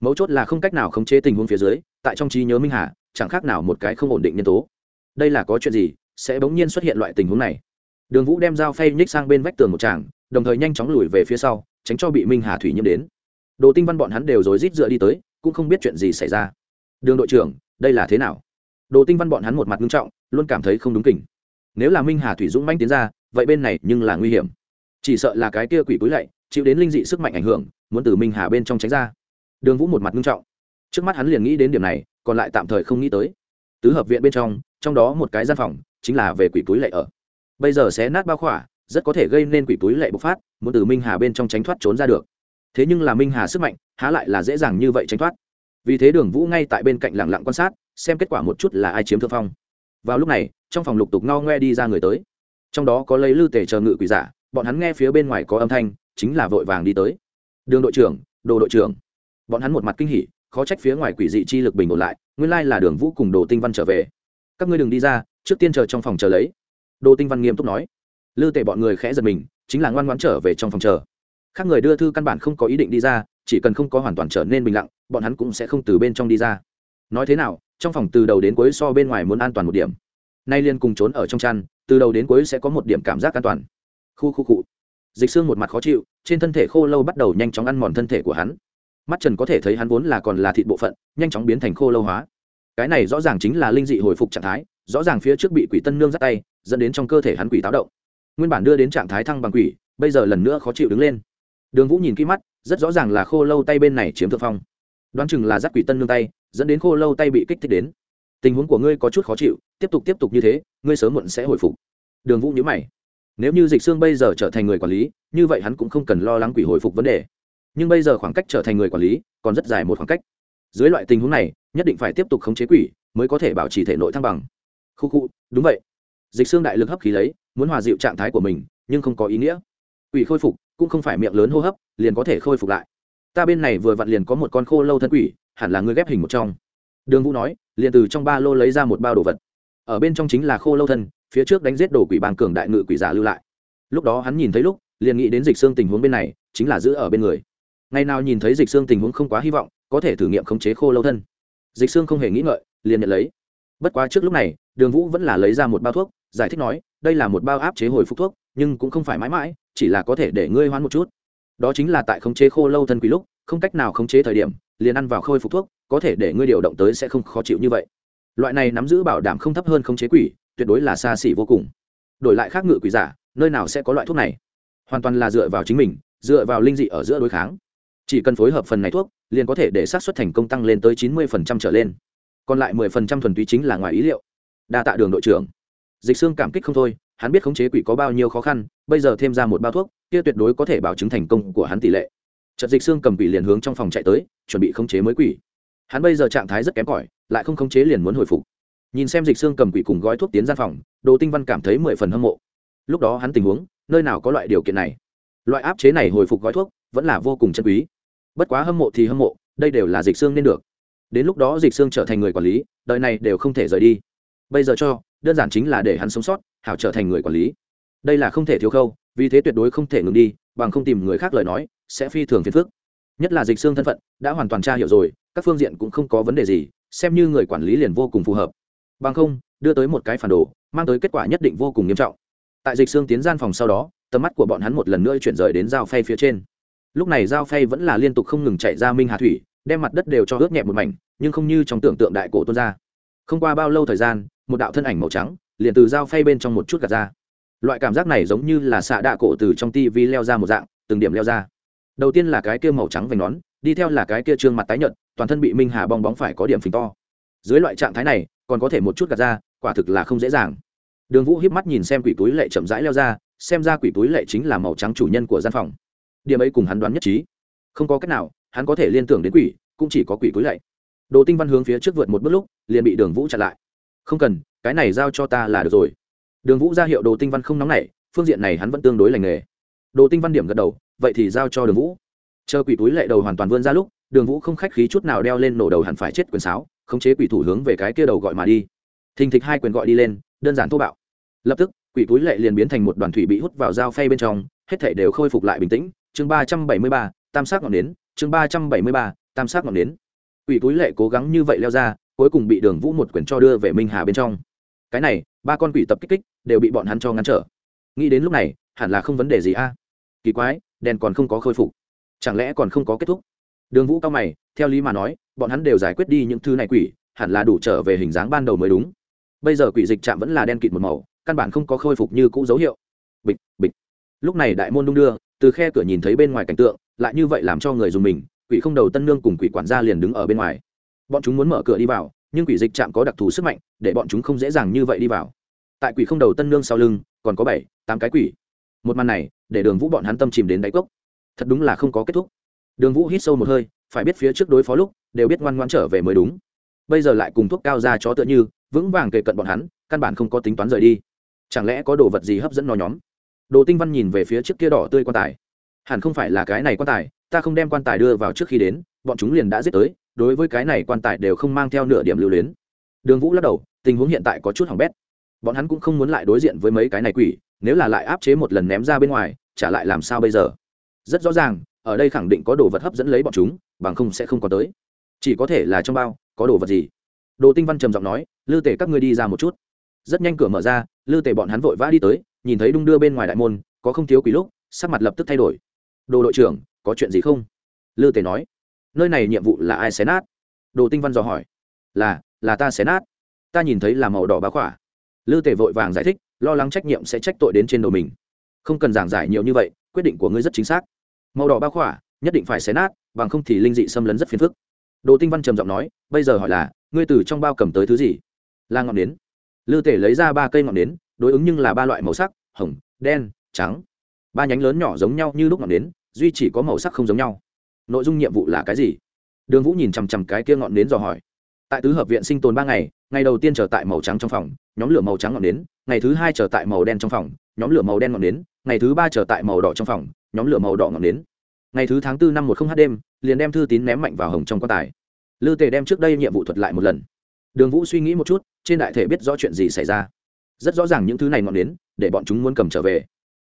Mấu chốt là không cách nào khống chế tình huống phía dưới, tại trong trí nhớ minh hà chẳng khác nào một cái không ổn định nhân tố. Đây là có chuyện gì, sẽ bỗng nhiên xuất hiện loại tình huống này. Đường vũ đem dao phay nhích sang bên vách tường một tràng, đồng thời nhanh chóng lùi về phía sau, tránh cho bị minh hà thủy nhiễm đến. Đồ tinh văn bọn hắn đều rối rít dựa đi tới, cũng không biết chuyện gì xảy ra. Đường đội trưởng, đây là thế nào? Đồ tinh văn bọn hắn một mặt nghiêm trọng, luôn cảm thấy không đúng kỉnh nếu là minh hà thủy dũng manh tiến ra, vậy bên này nhưng là nguy hiểm. Chỉ sợ là cái kia quỷ túi lạy, chịu đến linh dị sức mạnh ảnh hưởng, muốn từ minh hà bên trong tránh ra. Đường vũ một mặt nghiêm trọng. Trước mắt hắn liền nghĩ đến điểm này còn lại tạm thời không nghĩ tới. Tứ hợp viện bên trong trong đó một cái gian phòng, chính là về quỷ túi lệ ở. Bây giờ xé nát bao khỏa, rất có thể gây nên quỷ túi lệ bộc phát, muốn từ minh hà bên trong tránh thoát trốn ra được. Thế nhưng là minh hà sức mạnh, há lại là dễ dàng như vậy tránh thoát. Vì thế đường vũ ngay tại bên cạnh lẳng lặng quan sát, xem kết quả một chút là ai chiếm thượng phong. Vào lúc này, trong phòng lục tục ngao ngoe đi ra người tới. Trong đó có lấy lư tề chờ ngự quỷ giả, bọn hắn nghe phía bên ngoài có âm thanh, chính là vội vàng đi tới. Đường đội trưởng, đồ đội trưởng. Bọn hắn một mặt kinh hỉ khó trách phía ngoài quỷ dị chi lực bình ổn lại, nguyên lai là đường vũ cùng đồ tinh văn trở về. Các ngươi đừng đi ra, trước tiên chờ trong phòng chờ lấy. Đồ tinh văn nghiêm túc nói. Lư tề bọn người khẽ giật mình, chính là ngoan ngoãn trở về trong phòng chờ. Khác người đưa thư căn bản không có ý định đi ra, chỉ cần không có hoàn toàn trở nên bình lặng, bọn hắn cũng sẽ không từ bên trong đi ra. Nói thế nào, trong phòng từ đầu đến cuối so bên ngoài muốn an toàn một điểm. Nay liên cùng trốn ở trong chăn, từ đầu đến cuối sẽ có một điểm cảm giác an toàn. Khu khu cụ dịch xương một mặt khó chịu, trên thân thể khô lâu bắt đầu nhanh chóng ăn mòn thân thể của hắn mắt trần có thể thấy hắn vốn là còn là thịt bộ phận, nhanh chóng biến thành khô lâu hóa. Cái này rõ ràng chính là linh dị hồi phục trạng thái, rõ ràng phía trước bị quỷ tân nương dắt tay, dẫn đến trong cơ thể hắn quỷ táo động. Nguyên bản đưa đến trạng thái thăng bằng quỷ, bây giờ lần nữa khó chịu đứng lên. Đường vũ nhìn kỹ mắt, rất rõ ràng là khô lâu tay bên này chiếm thượng phong. Đoán chừng là dắt quỷ tân nương tay, dẫn đến khô lâu tay bị kích thích đến. Tình huống của ngươi có chút khó chịu, tiếp tục tiếp tục như thế, ngươi sớm muộn sẽ hồi phục. Đường vũ nhớ mày. Nếu như dịch xương bây giờ trở thành người quản lý, như vậy hắn cũng không cần lo lắng quỷ hồi phục vấn đề nhưng bây giờ khoảng cách trở thành người quản lý còn rất dài một khoảng cách. Dưới loại tình huống này, nhất định phải tiếp tục khống chế quỷ mới có thể bảo trì thể nội thăng bằng. Khu khu, đúng vậy. Dịch xương đại lực hấp khí lấy, muốn hòa dịu trạng thái của mình, nhưng không có ý nghĩa. Quỷ khôi phục, cũng không phải miệng lớn hô hấp, liền có thể khôi phục lại. Ta bên này vừa vặn liền có một con khô lâu thân quỷ, hẳn là ngươi ghép hình một trong. Đường vũ nói, liền từ trong ba lô lấy ra một bao đồ vật. Ở bên trong chính là khô lâu thân, phía trước đánh giết đồ quỷ bàn cường đại ngự quỷ giả lưu lại. Lúc đó hắn nhìn thấy lúc, liền nghĩ đến dịch xương tình huống bên này, chính là giữ ở bên người ngày nào nhìn thấy dịch xương tình huống không quá hy vọng, có thể thử nghiệm khống chế khô lâu thân. Dịch xương không hề nghĩ ngợi, liền nhận lấy. Bất quá trước lúc này, đường vũ vẫn là lấy ra một bao thuốc, giải thích nói, đây là một bao áp chế hồi phục thuốc, nhưng cũng không phải mãi mãi, chỉ là có thể để ngươi hoán một chút. Đó chính là tại khống chế khô lâu thân quý lúc, không cách nào khống chế thời điểm, liền ăn vào khôi phục thuốc, có thể để ngươi điều động tới sẽ không khó chịu như vậy. Loại này nắm giữ bảo đảm không thấp hơn khống chế quỷ, tuyệt đối là xa xỉ vô cùng. Đổi lại khác ngự quỷ giả, nơi nào sẽ có loại thuốc này? Hoàn toàn là dựa vào chính mình, dựa vào linh dị ở giữa đối kháng chỉ cần phối hợp phần này thuốc, liền có thể để xác suất thành công tăng lên tới chín mươi trở lên. Còn lại mười phần trăm thuần túy chính là ngoài ý liệu. Đa tạ đường đội trưởng. Dịch xương cảm kích không thôi, hắn biết khống chế quỷ có bao nhiêu khó khăn, bây giờ thêm ra một bao thuốc, kia tuyệt đối có thể bảo chứng thành công của hắn tỷ lệ. Trận dịch xương cầm quỷ liền hướng trong phòng chạy tới, chuẩn bị khống chế mới quỷ. Hắn bây giờ trạng thái rất kém cỏi, lại không khống chế liền muốn hồi phục. Nhìn xem dịch xương cầm quỷ cùng gói thuốc tiến gian phòng, đồ tinh văn cảm thấy mười phần hâm mộ. Lúc đó hắn tình huống, nơi nào có loại điều kiện này? Loại áp chế này hồi phục gói thuốc, vẫn là vô cùng chân quý bất quá hâm mộ thì hâm mộ, đây đều là dịch xương nên được. Đến lúc đó dịch xương trở thành người quản lý, đời này đều không thể rời đi. Bây giờ cho, đơn giản chính là để hắn sống sót, hảo trở thành người quản lý. Đây là không thể thiếu khâu, vì thế tuyệt đối không thể ngừng đi, bằng không tìm người khác lời nói, sẽ phi thường phiền phức. Nhất là dịch xương thân phận, đã hoàn toàn tra hiểu rồi, các phương diện cũng không có vấn đề gì, xem như người quản lý liền vô cùng phù hợp. Bằng không, đưa tới một cái phản đồ, mang tới kết quả nhất định vô cùng nghiêm trọng. Tại dịch xương tiến gian phòng sau đó, tầm mắt của bọn hắn một lần nữa chuyển rời đến dao phay phía trên lúc này dao phay vẫn là liên tục không ngừng chạy ra minh hà thủy, đem mặt đất đều cho ướt nhẹ một mảnh, nhưng không như trong tưởng tượng đại cổ tuôn ra. Không qua bao lâu thời gian, một đạo thân ảnh màu trắng liền từ dao phay bên trong một chút gạt ra. Loại cảm giác này giống như là xạ đạ cổ từ trong tivi leo ra một dạng, từng điểm leo ra. Đầu tiên là cái kia màu trắng vành nón, đi theo là cái kia trương mặt tái nhợt, toàn thân bị minh hà bong bóng phải có điểm phình to. Dưới loại trạng thái này, còn có thể một chút gạt ra, quả thực là không dễ dàng. Đường vũ hiếp mắt nhìn xem quỷ túi lệ chậm rãi leo ra, xem ra quỷ túi lệ chính là màu trắng chủ nhân của gian phòng điểm ấy cùng hắn đoán nhất trí. Không có cách nào, hắn có thể liên tưởng đến quỷ, cũng chỉ có quỷ túi lạy. đồ tinh văn hướng phía trước vượt một bước lúc, liền bị đường vũ chặn lại. Không cần, cái này giao cho ta là được rồi. Đường vũ ra hiệu đồ tinh văn không nóng nảy, phương diện này hắn vẫn tương đối lành nghề. Đồ tinh văn điểm gật đầu, vậy thì giao cho đường vũ. Chờ quỷ túi lệ đầu hoàn toàn vươn ra lúc, đường vũ không khách khí chút nào đeo lên nổ đầu hẳn phải chết quyền sáo, khống chế quỷ thủ hướng về cái kia đầu gọi mà đi. Thình thịch hai quyền gọi đi lên, đơn giản thô bạo. Lập tức, quỷ túi lệ liền biến thành một đoàn thủy bị hút vào dao phay bên trong, hết thể đều khôi phục lại bình tĩnh chương ba trăm bảy mươi ba, tam sát ngọn nến, chương ba trăm bảy mươi ba, tam sát ngọn nến. Quỷ túi lệ cố gắng như vậy leo ra, cuối cùng bị đường vũ một quyền cho đưa về minh hà bên trong. Cái này, ba con quỷ tập kích kích, đều bị bọn hắn cho ngăn trở. Nghĩ đến lúc này, hẳn là không vấn đề gì a. Kỳ quái, đèn còn không có khôi phục. Chẳng lẽ còn không có kết thúc? Đường vũ cao mày, theo lý mà nói, bọn hắn đều giải quyết đi những thứ này quỷ, hẳn là đủ trở về hình dáng ban đầu mới đúng. Bây giờ quỷ dịch chạm vẫn là đen kịt một màu, căn bản không có khôi phục như cũ dấu hiệu. Bịch bịch. Lúc này đại môn đung đưa từ khe cửa nhìn thấy bên ngoài cảnh tượng, lại như vậy làm cho người dùng mình, quỷ không đầu tân nương cùng quỷ quản gia liền đứng ở bên ngoài. Bọn chúng muốn mở cửa đi vào, nhưng quỷ dịch trạm có đặc thù sức mạnh, để bọn chúng không dễ dàng như vậy đi vào. Tại quỷ không đầu tân nương sau lưng, còn có bảy, tám cái quỷ. Một màn này, để đường vũ bọn hắn tâm chìm đến đáy cốc. Thật đúng là không có kết thúc. Đường vũ hít sâu một hơi, phải biết phía trước đối phó lúc, đều biết ngoan ngoan trở về mới đúng. Bây giờ lại cùng thuốc cao ra chó tựa như, vững vàng kề cận bọn hắn, căn bản không có tính toán rời đi. Chẳng lẽ có đồ vật gì hấp dẫn nó nhóm? Đồ tinh văn nhìn về phía trước kia đỏ tươi quan tài. Hẳn không phải là cái này quan tài, ta không đem quan tài đưa vào trước khi đến, bọn chúng liền đã giết tới, đối với cái này quan tài đều không mang theo nửa điểm lưu luyến. Đường vũ lắc đầu, tình huống hiện tại có chút hỏng bét. Bọn hắn cũng không muốn lại đối diện với mấy cái này quỷ, nếu là lại áp chế một lần ném ra bên ngoài trả lại làm sao bây giờ? Rất rõ ràng, ở đây khẳng định có đồ vật hấp dẫn lấy bọn chúng, bằng không sẽ không có tới. Chỉ có thể là trong bao, có đồ vật gì? Đồ tinh văn trầm giọng nói, lư tể các ngươi đi ra một chút. Rất nhanh cửa mở ra, lư tể bọn hắn vội vã đi tới nhìn thấy đung đưa bên ngoài đại môn, có không thiếu quỷ lúc, sắc mặt lập tức thay đổi. Đồ đội trưởng, có chuyện gì không? Lư tề nói. Nơi này nhiệm vụ là ai xé nát? Đồ tinh văn dò hỏi. Là là ta xé nát. Ta nhìn thấy là màu đỏ bá khỏa. Lư tề vội vàng giải thích, lo lắng trách nhiệm sẽ trách tội đến trên đầu mình. Không cần giảng giải nhiều như vậy, quyết định của ngươi rất chính xác. Màu đỏ bá khỏa, nhất định phải xé nát, bằng không thì linh dị xâm lấn rất phiền phức. Đồ tinh văn trầm giọng nói, bây giờ hỏi là, ngươi từ trong bao cầm tới thứ gì? Là ngọn nến. Lư tề lấy ra ba cây ngọn nến đối ứng nhưng là ba loại màu sắc, hồng, đen, trắng. Ba nhánh lớn nhỏ giống nhau như lúc ngọn nến, duy chỉ có màu sắc không giống nhau. Nội dung nhiệm vụ là cái gì? Đường vũ nhìn chằm chằm cái kia ngọn nến dò hỏi. Tại tứ hợp viện sinh tồn ba ngày ngày đầu tiên trở tại màu trắng trong phòng, nhóm lửa màu trắng ngọn nến, ngày thứ hai trở tại màu đen trong phòng, nhóm lửa màu đen ngọn nến, ngày thứ ba trở tại màu đỏ trong phòng, nhóm lửa màu đỏ ngọn nến. Ngày thứ tháng bốn năm một không h đêm, liền đem thư tín ném mạnh vào hồng trong quan tài. Lư tề đem trước đây nhiệm vụ thuật lại một lần. Đường vũ suy nghĩ một chút, trên đại thể biết rõ chuyện gì xảy ra rất rõ ràng những thứ này ngọn nến, để bọn chúng muốn cầm trở về.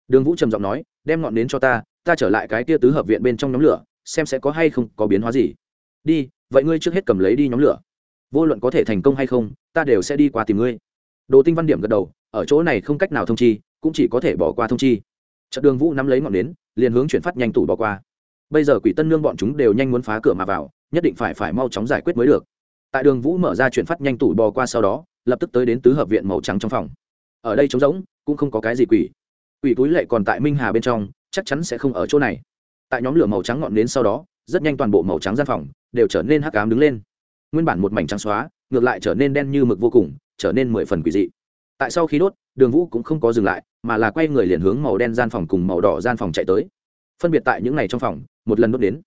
Đường vũ trầm giọng nói, đem ngọn nến cho ta ta trở lại cái tia tứ hợp viện bên trong nhóm lửa, xem sẽ có hay không có biến hóa gì. Đi, vậy ngươi trước hết cầm lấy đi nhóm lửa. Vô luận có thể thành công hay không, ta đều sẽ đi qua tìm ngươi. Đồ tinh văn điểm gật đầu, ở chỗ này không cách nào thông chi, cũng chỉ có thể bỏ qua thông chi. Trận đường vũ nắm lấy ngọn nến, liền hướng chuyển phát nhanh tủ bỏ qua. Bây giờ quỷ tân nương bọn chúng đều nhanh muốn phá cửa mà vào, nhất định phải phải mau chóng giải quyết mới được tại đường vũ mở ra chuyển phát nhanh tủ bò qua sau đó, lập tức tới đến tứ hợp viện màu trắng trong phòng. Ở đây trống rỗng, cũng không có cái gì quỷ. Quỷ túi lệ còn tại minh hà bên trong, chắc chắn sẽ không ở chỗ này. Tại nhóm lửa màu trắng ngọn đến sau đó, rất nhanh toàn bộ màu trắng gian phòng đều trở nên hắc ám đứng lên. Nguyên bản một mảnh trắng xóa, ngược lại trở nên đen như mực vô cùng, trở nên mười phần quỷ dị. Tại sau khi đốt, đường vũ cũng không có dừng lại, mà là quay người liền hướng màu đen gian phòng cùng màu đỏ gian phòng chạy tới. Phân biệt tại những ngày trong phòng, một lần đốt đến.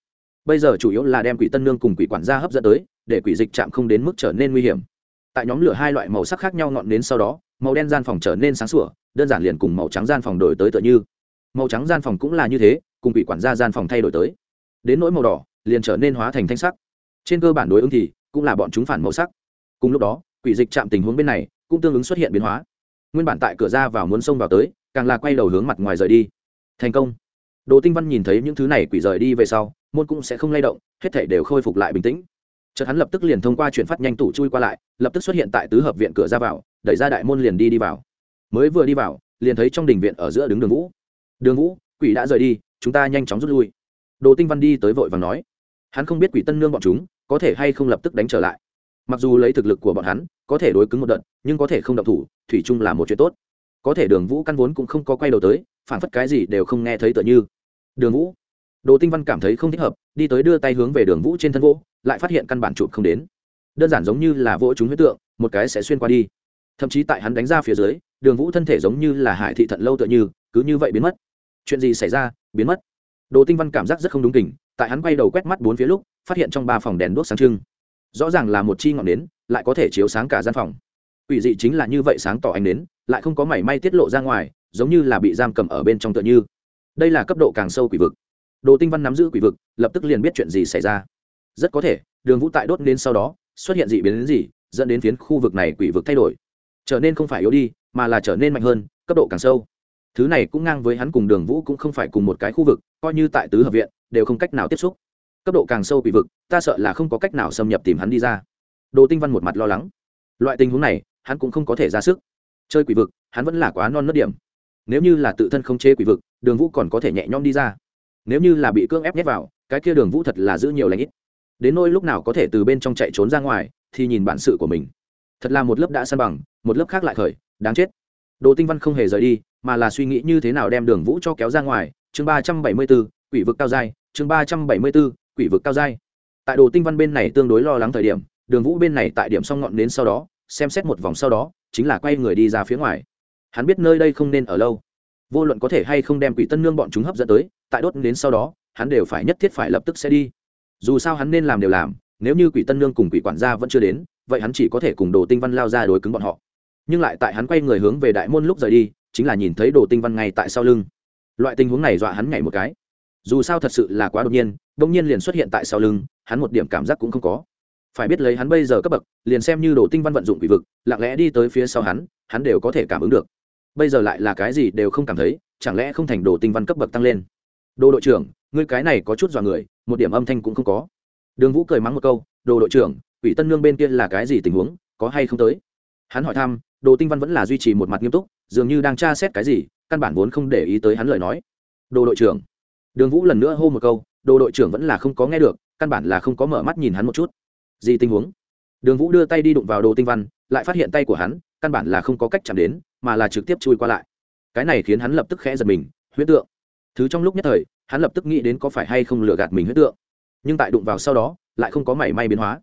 Bây giờ chủ yếu là đem quỷ tân nương cùng quỷ quản gia hấp dẫn tới để quỷ dịch chạm không đến mức trở nên nguy hiểm. Tại nhóm lửa hai loại màu sắc khác nhau ngọn đến sau đó, màu đen gian phòng trở nên sáng sủa, đơn giản liền cùng màu trắng gian phòng đổi tới tựa như. Màu trắng gian phòng cũng là như thế, cùng quỷ quản gia gian phòng thay đổi tới. Đến nỗi màu đỏ, liền trở nên hóa thành thanh sắc. Trên cơ bản đối ứng thì, cũng là bọn chúng phản màu sắc. Cùng lúc đó, quỷ dịch chạm tình huống bên này, cũng tương ứng xuất hiện biến hóa. Nguyên bản tại cửa ra vào muốn xông vào tới, càng là quay đầu hướng mặt ngoài rời đi. Thành công. Đồ tinh văn nhìn thấy những thứ này quỷ rời đi về sau, môn cũng sẽ không lay động, hết thể đều khôi phục lại bình tĩnh chợt hắn lập tức liền thông qua chuyển phát nhanh tủ chui qua lại, lập tức xuất hiện tại tứ hợp viện cửa ra vào, đẩy ra đại môn liền đi đi vào. Mới vừa đi vào, liền thấy trong đình viện ở giữa đứng đường vũ. Đường vũ, quỷ đã rời đi, chúng ta nhanh chóng rút lui. Đồ tinh văn đi tới vội và nói. Hắn không biết quỷ tân nương bọn chúng có thể hay không lập tức đánh trở lại. Mặc dù lấy thực lực của bọn hắn, có thể đối cứng một đợt, nhưng có thể không động thủ, thủy chung là một chuyện tốt. Có thể đường vũ căn vốn cũng không có quay đầu tới, phản phất cái gì đều không nghe thấy tựa như. Đường vũ. Đồ tinh văn cảm thấy không thích hợp, đi tới đưa tay hướng về đường vũ trên thân vỗ lại phát hiện căn bản chụp không đến. Đơn giản giống như là vỗ chúng huyết tượng, một cái sẽ xuyên qua đi. Thậm chí tại hắn đánh ra phía dưới, đường vũ thân thể giống như là hải thị thận lâu tựa như, cứ như vậy biến mất. Chuyện gì xảy ra? Biến mất. Đồ tinh văn cảm giác rất không đúng kỉnh tại hắn quay đầu quét mắt bốn phía lúc, phát hiện trong ba phòng đèn đuốc sáng trưng. Rõ ràng là một chi ngọn nến, lại có thể chiếu sáng cả gian phòng. Quỷ dị chính là như vậy sáng tỏ ánh nến, lại không có mảy may tiết lộ ra ngoài, giống như là bị giam cầm ở bên trong tựa như. Đây là cấp độ càng sâu quỷ vực. Đồ tinh văn nắm giữ quỷ vực, lập tức liền biết chuyện gì xảy ra rất có thể, đường vũ tại đốt đến sau đó, xuất hiện dị biến đến gì, dẫn đến phiến khu vực này quỷ vực thay đổi. Trở nên không phải yếu đi, mà là trở nên mạnh hơn, cấp độ càng sâu. Thứ này cũng ngang với hắn cùng đường vũ cũng không phải cùng một cái khu vực, coi như tại tứ hợp viện, đều không cách nào tiếp xúc. Cấp độ càng sâu quỷ vực, ta sợ là không có cách nào xâm nhập tìm hắn đi ra. Đồ tinh văn một mặt lo lắng. Loại tình huống này, hắn cũng không có thể ra sức. Chơi quỷ vực, hắn vẫn là quá non nớt điểm. Nếu như là tự thân không chế quỷ vực, đường vũ còn có thể nhẹ nhõm đi ra. Nếu như là bị cưỡng ép nhét vào, cái kia đường vũ thật là giữ nhiều lãnh ít đến nỗi lúc nào có thể từ bên trong chạy trốn ra ngoài, thì nhìn bản sự của mình. Thật là một lớp đã săn bằng, một lớp khác lại khởi, đáng chết. Đồ tinh văn không hề rời đi, mà là suy nghĩ như thế nào đem đường vũ cho kéo ra ngoài. Chương ba trăm bảy mươi b ố quỷ vực cao dai chương ba trăm bảy mươi b ố quỷ vực cao dai tại đồ tinh văn bên này tương đối lo lắng thời điểm, đường vũ bên này tại điểm xong ngọn đến sau đó, xem xét một vòng sau đó, chính là quay người đi ra phía ngoài. Hắn biết nơi đây không nên ở lâu. Vô luận có thể hay không đem quỷ tân nương bọn chúng hấp dẫn tới, tại đốt đến sau đó, hắn đều phải nhất thiết phải lập tức sẽ đi dù sao hắn nên làm đều làm, nếu như quỷ tân nương cùng quỷ quản gia vẫn chưa đến, vậy hắn chỉ có thể cùng đồ tinh văn lao ra đối cứng bọn họ. Nhưng lại tại hắn quay người hướng về đại môn lúc rời đi, chính là nhìn thấy đồ tinh văn ngay tại sau lưng. Loại tình huống này dọa hắn nhảy một cái. Dù sao thật sự là quá đột nhiên đông nhiên liền xuất hiện tại sau lưng, hắn một điểm cảm giác cũng không có. Phải biết lấy hắn bây giờ cấp bậc, liền xem như đồ tinh văn vận dụng quỷ vực, lặng lẽ đi tới phía sau hắn hắn đều có thể cảm ứng được. Bây giờ lại là cái gì đều không cảm thấy, chẳng lẽ không thành đồ tinh văn cấp bậc tăng lên? Đồ đội trưởng, ngươi cái này có chút dọa người, một điểm âm thanh cũng không có. Đường vũ cười mắng một câu, đồ đội trưởng ủy tân nương bên kia là cái gì tình huống, có hay không tới? Hắn hỏi thăm, đồ tinh văn vẫn là duy trì một mặt nghiêm túc, dường như đang tra xét cái gì, căn bản vốn không để ý tới hắn lời nói. Đồ đội trưởng. Đường vũ lần nữa hô một câu, đồ đội trưởng vẫn là không có nghe được, căn bản là không có mở mắt nhìn hắn một chút. Gì tình huống? Đường vũ đưa tay đi đụng vào đồ tinh văn, lại phát hiện tay của hắn, căn bản là không có cách chạm đến, mà là trực tiếp chui qua lại. Cái này khiến hắn lập tức khẽ giật mình huyết tượng thứ trong lúc nhất thời, hắn lập tức nghĩ đến có phải hay không lừa gạt mình huyết tượng. Nhưng tại đụng vào sau đó, lại không có mảy may biến hóa.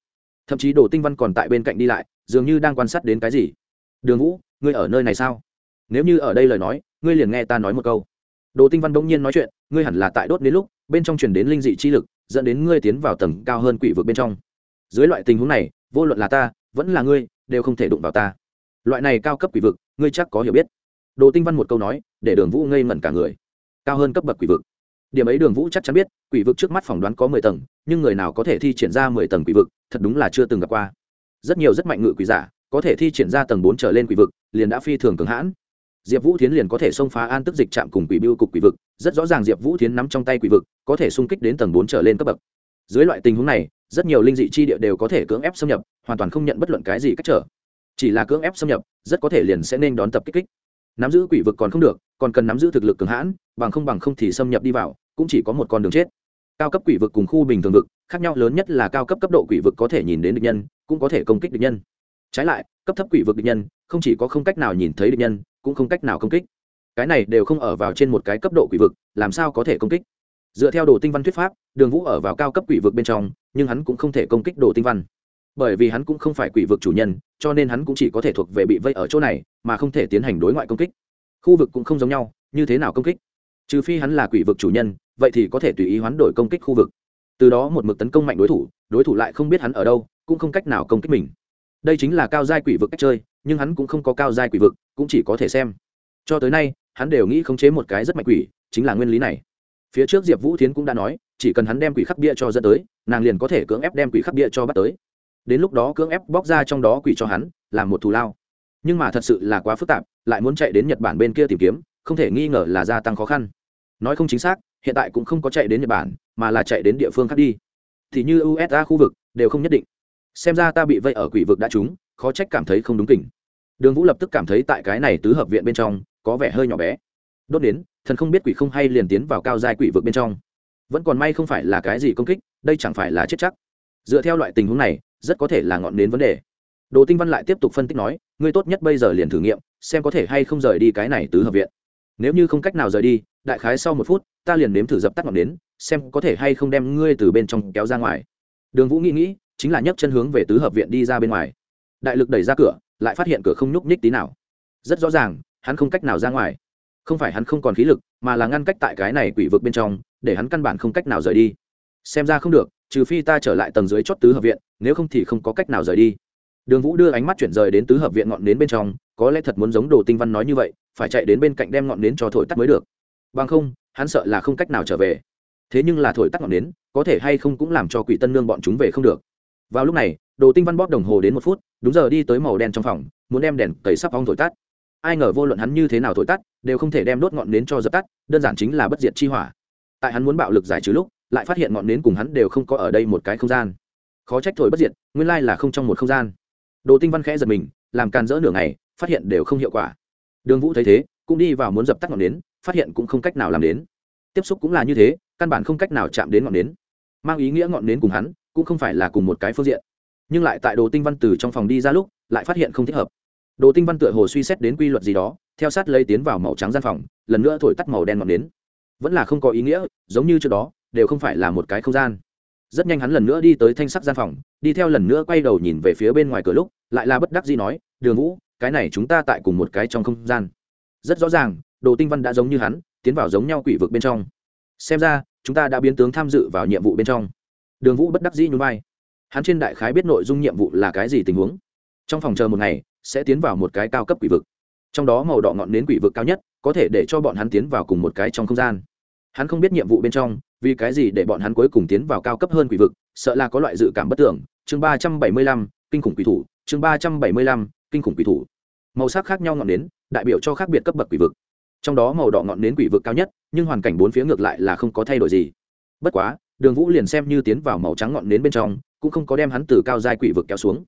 Thậm chí đồ tinh văn còn tại bên cạnh đi lại, dường như đang quan sát đến cái gì. Đường vũ, ngươi ở nơi này sao? Nếu như ở đây lời nói, ngươi liền nghe ta nói một câu. Đồ tinh văn bỗng nhiên nói chuyện, ngươi hẳn là tại đốt đến lúc, bên trong chuyển đến linh dị chi lực, dẫn đến ngươi tiến vào tầng cao hơn quỷ vực bên trong. Dưới loại tình huống này, vô luận là ta, vẫn là ngươi, đều không thể đụng vào ta. Loại này cao cấp quỷ vực, ngươi chắc có hiểu biết. Đồ tinh văn một câu nói, để đường vũ ngây ngẩn cả người cao hơn cấp bậc quỷ vực. Điểm ấy đường vũ chắc chắn biết, quỷ vực trước mắt phỏng đoán có mười tầng, nhưng người nào có thể thi triển ra mười tầng quỷ vực, thật đúng là chưa từng gặp qua. Rất nhiều rất mạnh ngự quỷ giả, có thể thi triển ra tầng bốn trở lên quỷ vực, liền đã phi thường cường hãn. Diệp vũ tiến liền có thể xông phá an tức dịch trạm cùng quỷ biêu cục quỷ vực, rất rõ ràng diệp vũ tiến nắm trong tay quỷ vực, có thể xung kích đến tầng bốn trở lên cấp bậc. Dưới loại tình huống này, rất nhiều linh dị chi địa đều có thể cưỡng ép xâm nhập, hoàn toàn không nhận bất luận cái gì cách trở. Chỉ là cưỡng ép xâm nhập, rất có thể liền sẽ nên đón tập kích kích nắm giữ quỷ vực còn không được, còn cần nắm giữ thực lực cường hãn, bằng không bằng không thì xâm nhập đi vào, cũng chỉ có một con đường chết. Cao cấp quỷ vực cùng khu bình thường vực, khác nhau lớn nhất là cao cấp cấp độ quỷ vực có thể nhìn đến địch nhân, cũng có thể công kích địch nhân. Trái lại, cấp thấp quỷ vực địch nhân, không chỉ có không cách nào nhìn thấy địch nhân, cũng không cách nào công kích. Cái này đều không ở vào trên một cái cấp độ quỷ vực, làm sao có thể công kích? Dựa theo đồ tinh văn thuyết pháp, đường vũ ở vào cao cấp quỷ vực bên trong, nhưng hắn cũng không thể công kích đồ tinh văn. Bởi vì hắn cũng không phải quỷ vực chủ nhân, cho nên hắn cũng chỉ có thể thuộc về bị vây ở chỗ này mà không thể tiến hành đối ngoại công kích. Khu vực cũng không giống nhau, như thế nào công kích? Trừ phi hắn là quỷ vực chủ nhân, vậy thì có thể tùy ý hoán đổi công kích khu vực. Từ đó một mực tấn công mạnh đối thủ đối thủ lại không biết hắn ở đâu, cũng không cách nào công kích mình. Đây chính là cao giai quỷ vực cách chơi, nhưng hắn cũng không có cao giai quỷ vực, cũng chỉ có thể xem. Cho tới nay, hắn đều nghĩ khống chế một cái rất mạnh quỷ, chính là nguyên lý này. Phía trước diệp vũ tiến cũng đã nói, chỉ cần hắn đem quỷ khắc bia cho dẫn tới, nàng liền có thể cưỡng ép đem quỷ khắc bia cho bắt tới. Đến lúc đó cưỡng ép bóc ra trong đó quỷ cho hắn làm một thù lao nhưng mà thật sự là quá phức tạp, lại muốn chạy đến nhật bản bên kia tìm kiếm, không thể nghi ngờ là gia tăng khó khăn. Nói không chính xác, hiện tại cũng không có chạy đến nhật bản, mà là chạy đến địa phương khác đi. Thì như usa khu vực, đều không nhất định. Xem ra ta bị vây ở quỷ vực đã trúng, khó trách cảm thấy không đúng kỉnh đường vũ lập tức cảm thấy tại cái này tứ hợp viện bên trong, có vẻ hơi nhỏ bé. Đốt đến, thần không biết quỷ không hay liền tiến vào cao giai quỷ vực bên trong. Vẫn còn may không phải là cái gì công kích, đây chẳng phải là chết chắc. Dựa theo loại tình huống này, rất có thể là ngọn đến vấn đề. Đồ tinh văn lại tiếp tục phân tích nói ngươi tốt nhất bây giờ liền thử nghiệm, xem có thể hay không rời đi cái này tứ hợp viện. Nếu như không cách nào rời đi, đại khái sau một phút, ta liền nếm thử dập tắt ngọn nến, xem có thể hay không đem ngươi từ bên trong kéo ra ngoài. Đường vũ nghĩ nghĩ, chính là nhấc chân hướng về tứ hợp viện đi ra bên ngoài. Đại lực đẩy ra cửa, lại phát hiện cửa không nhúc nhích tí nào. Rất rõ ràng, hắn không cách nào ra ngoài. Không phải hắn không còn khí lực, mà là ngăn cách tại cái này quỷ vực bên trong, để hắn căn bản không cách nào rời đi. Xem ra không được, trừ phi ta trở lại tầng dưới chót tứ hợp viện, nếu không thì không có cách nào rời đi đường vũ đưa ánh mắt chuyển rời đến tứ hợp viện ngọn nến bên trong, có lẽ thật muốn giống đồ tinh văn nói như vậy, phải chạy đến bên cạnh đem ngọn nến cho thổi tắt mới được. Bằng không, hắn sợ là không cách nào trở về. Thế nhưng là thổi tắt ngọn nến, có thể hay không cũng làm cho quỷ tân nương bọn chúng về không được. Vào lúc này, đồ tinh văn bóp đồng hồ đến một phút, đúng giờ đi tới màu đen trong phòng, muốn đem đèn cầy sắp ong thổi tắt. Ai ngờ vô luận hắn như thế nào thổi tắt, đều không thể đem đốt ngọn nến cho dập tắt, đơn giản chính là bất diệt chi hỏa. Tại hắn muốn bạo lực giải trừ lúc, lại phát hiện ngọn nến cùng hắn đều không có ở đây một cái không gian. Khó trách thổi bất diệt, nguyên lai là không trong một không gian đồ tinh văn khẽ giật mình, làm càn rỡ nửa ngày, phát hiện đều không hiệu quả. Đường vũ thấy thế, cũng đi vào muốn dập tắt ngọn nến, phát hiện cũng không cách nào làm đến. Tiếp xúc cũng là như thế, căn bản không cách nào chạm đến ngọn nến. Mang ý nghĩa ngọn nến cùng hắn, cũng không phải là cùng một cái phương diện. Nhưng lại tại đồ tinh văn từ trong phòng đi ra lúc, lại phát hiện không thích hợp. Đồ tinh văn tựa hồ suy xét đến quy luật gì đó, theo sát lấy tiến vào màu trắng gian phòng, lần nữa thổi tắt màu đen ngọn nến. Vẫn là không có ý nghĩa, giống như trước đó, đều không phải là một cái không gian. Rất nhanh hắn lần nữa đi tới thanh sắc gian phòng, đi theo lần nữa quay đầu nhìn về phía bên ngoài cửa lúc lại là bất đắc gì nói, đường vũ, cái này chúng ta tại cùng một cái trong không gian. Rất rõ ràng, đồ tinh văn đã giống như hắn, tiến vào giống nhau quỷ vực bên trong. Xem ra, chúng ta đã biến tướng tham dự vào nhiệm vụ bên trong. Đường vũ bất đắc dĩ nhún vai. Hắn trên đại khái biết nội dung nhiệm vụ là cái gì tình huống. Trong phòng chờ một ngày, sẽ tiến vào một cái cao cấp quỷ vực. Trong đó màu đỏ ngọn nến quỷ vực cao nhất, có thể để cho bọn hắn tiến vào cùng một cái trong không gian. Hắn không biết nhiệm vụ bên trong, vì cái gì để bọn hắn cuối cùng tiến vào cao cấp hơn quỷ vực, sợ là có loại dự cảm bất tưởng. Chương ba trăm bảy mươi lăm, kinh khủng quỷ thủ chương ba trăm bảy mươi lăm, kinh khủng quỷ thủ. Màu sắc khác nhau ngọn nến, đại biểu cho khác biệt cấp bậc quỷ vực. Trong đó màu đỏ ngọn nến quỷ vực cao nhất, nhưng hoàn cảnh bốn phía ngược lại là không có thay đổi gì. Bất quá, đường vũ liền xem như tiến vào màu trắng ngọn nến bên trong, cũng không có đem hắn từ cao giai quỷ vực kéo xuống.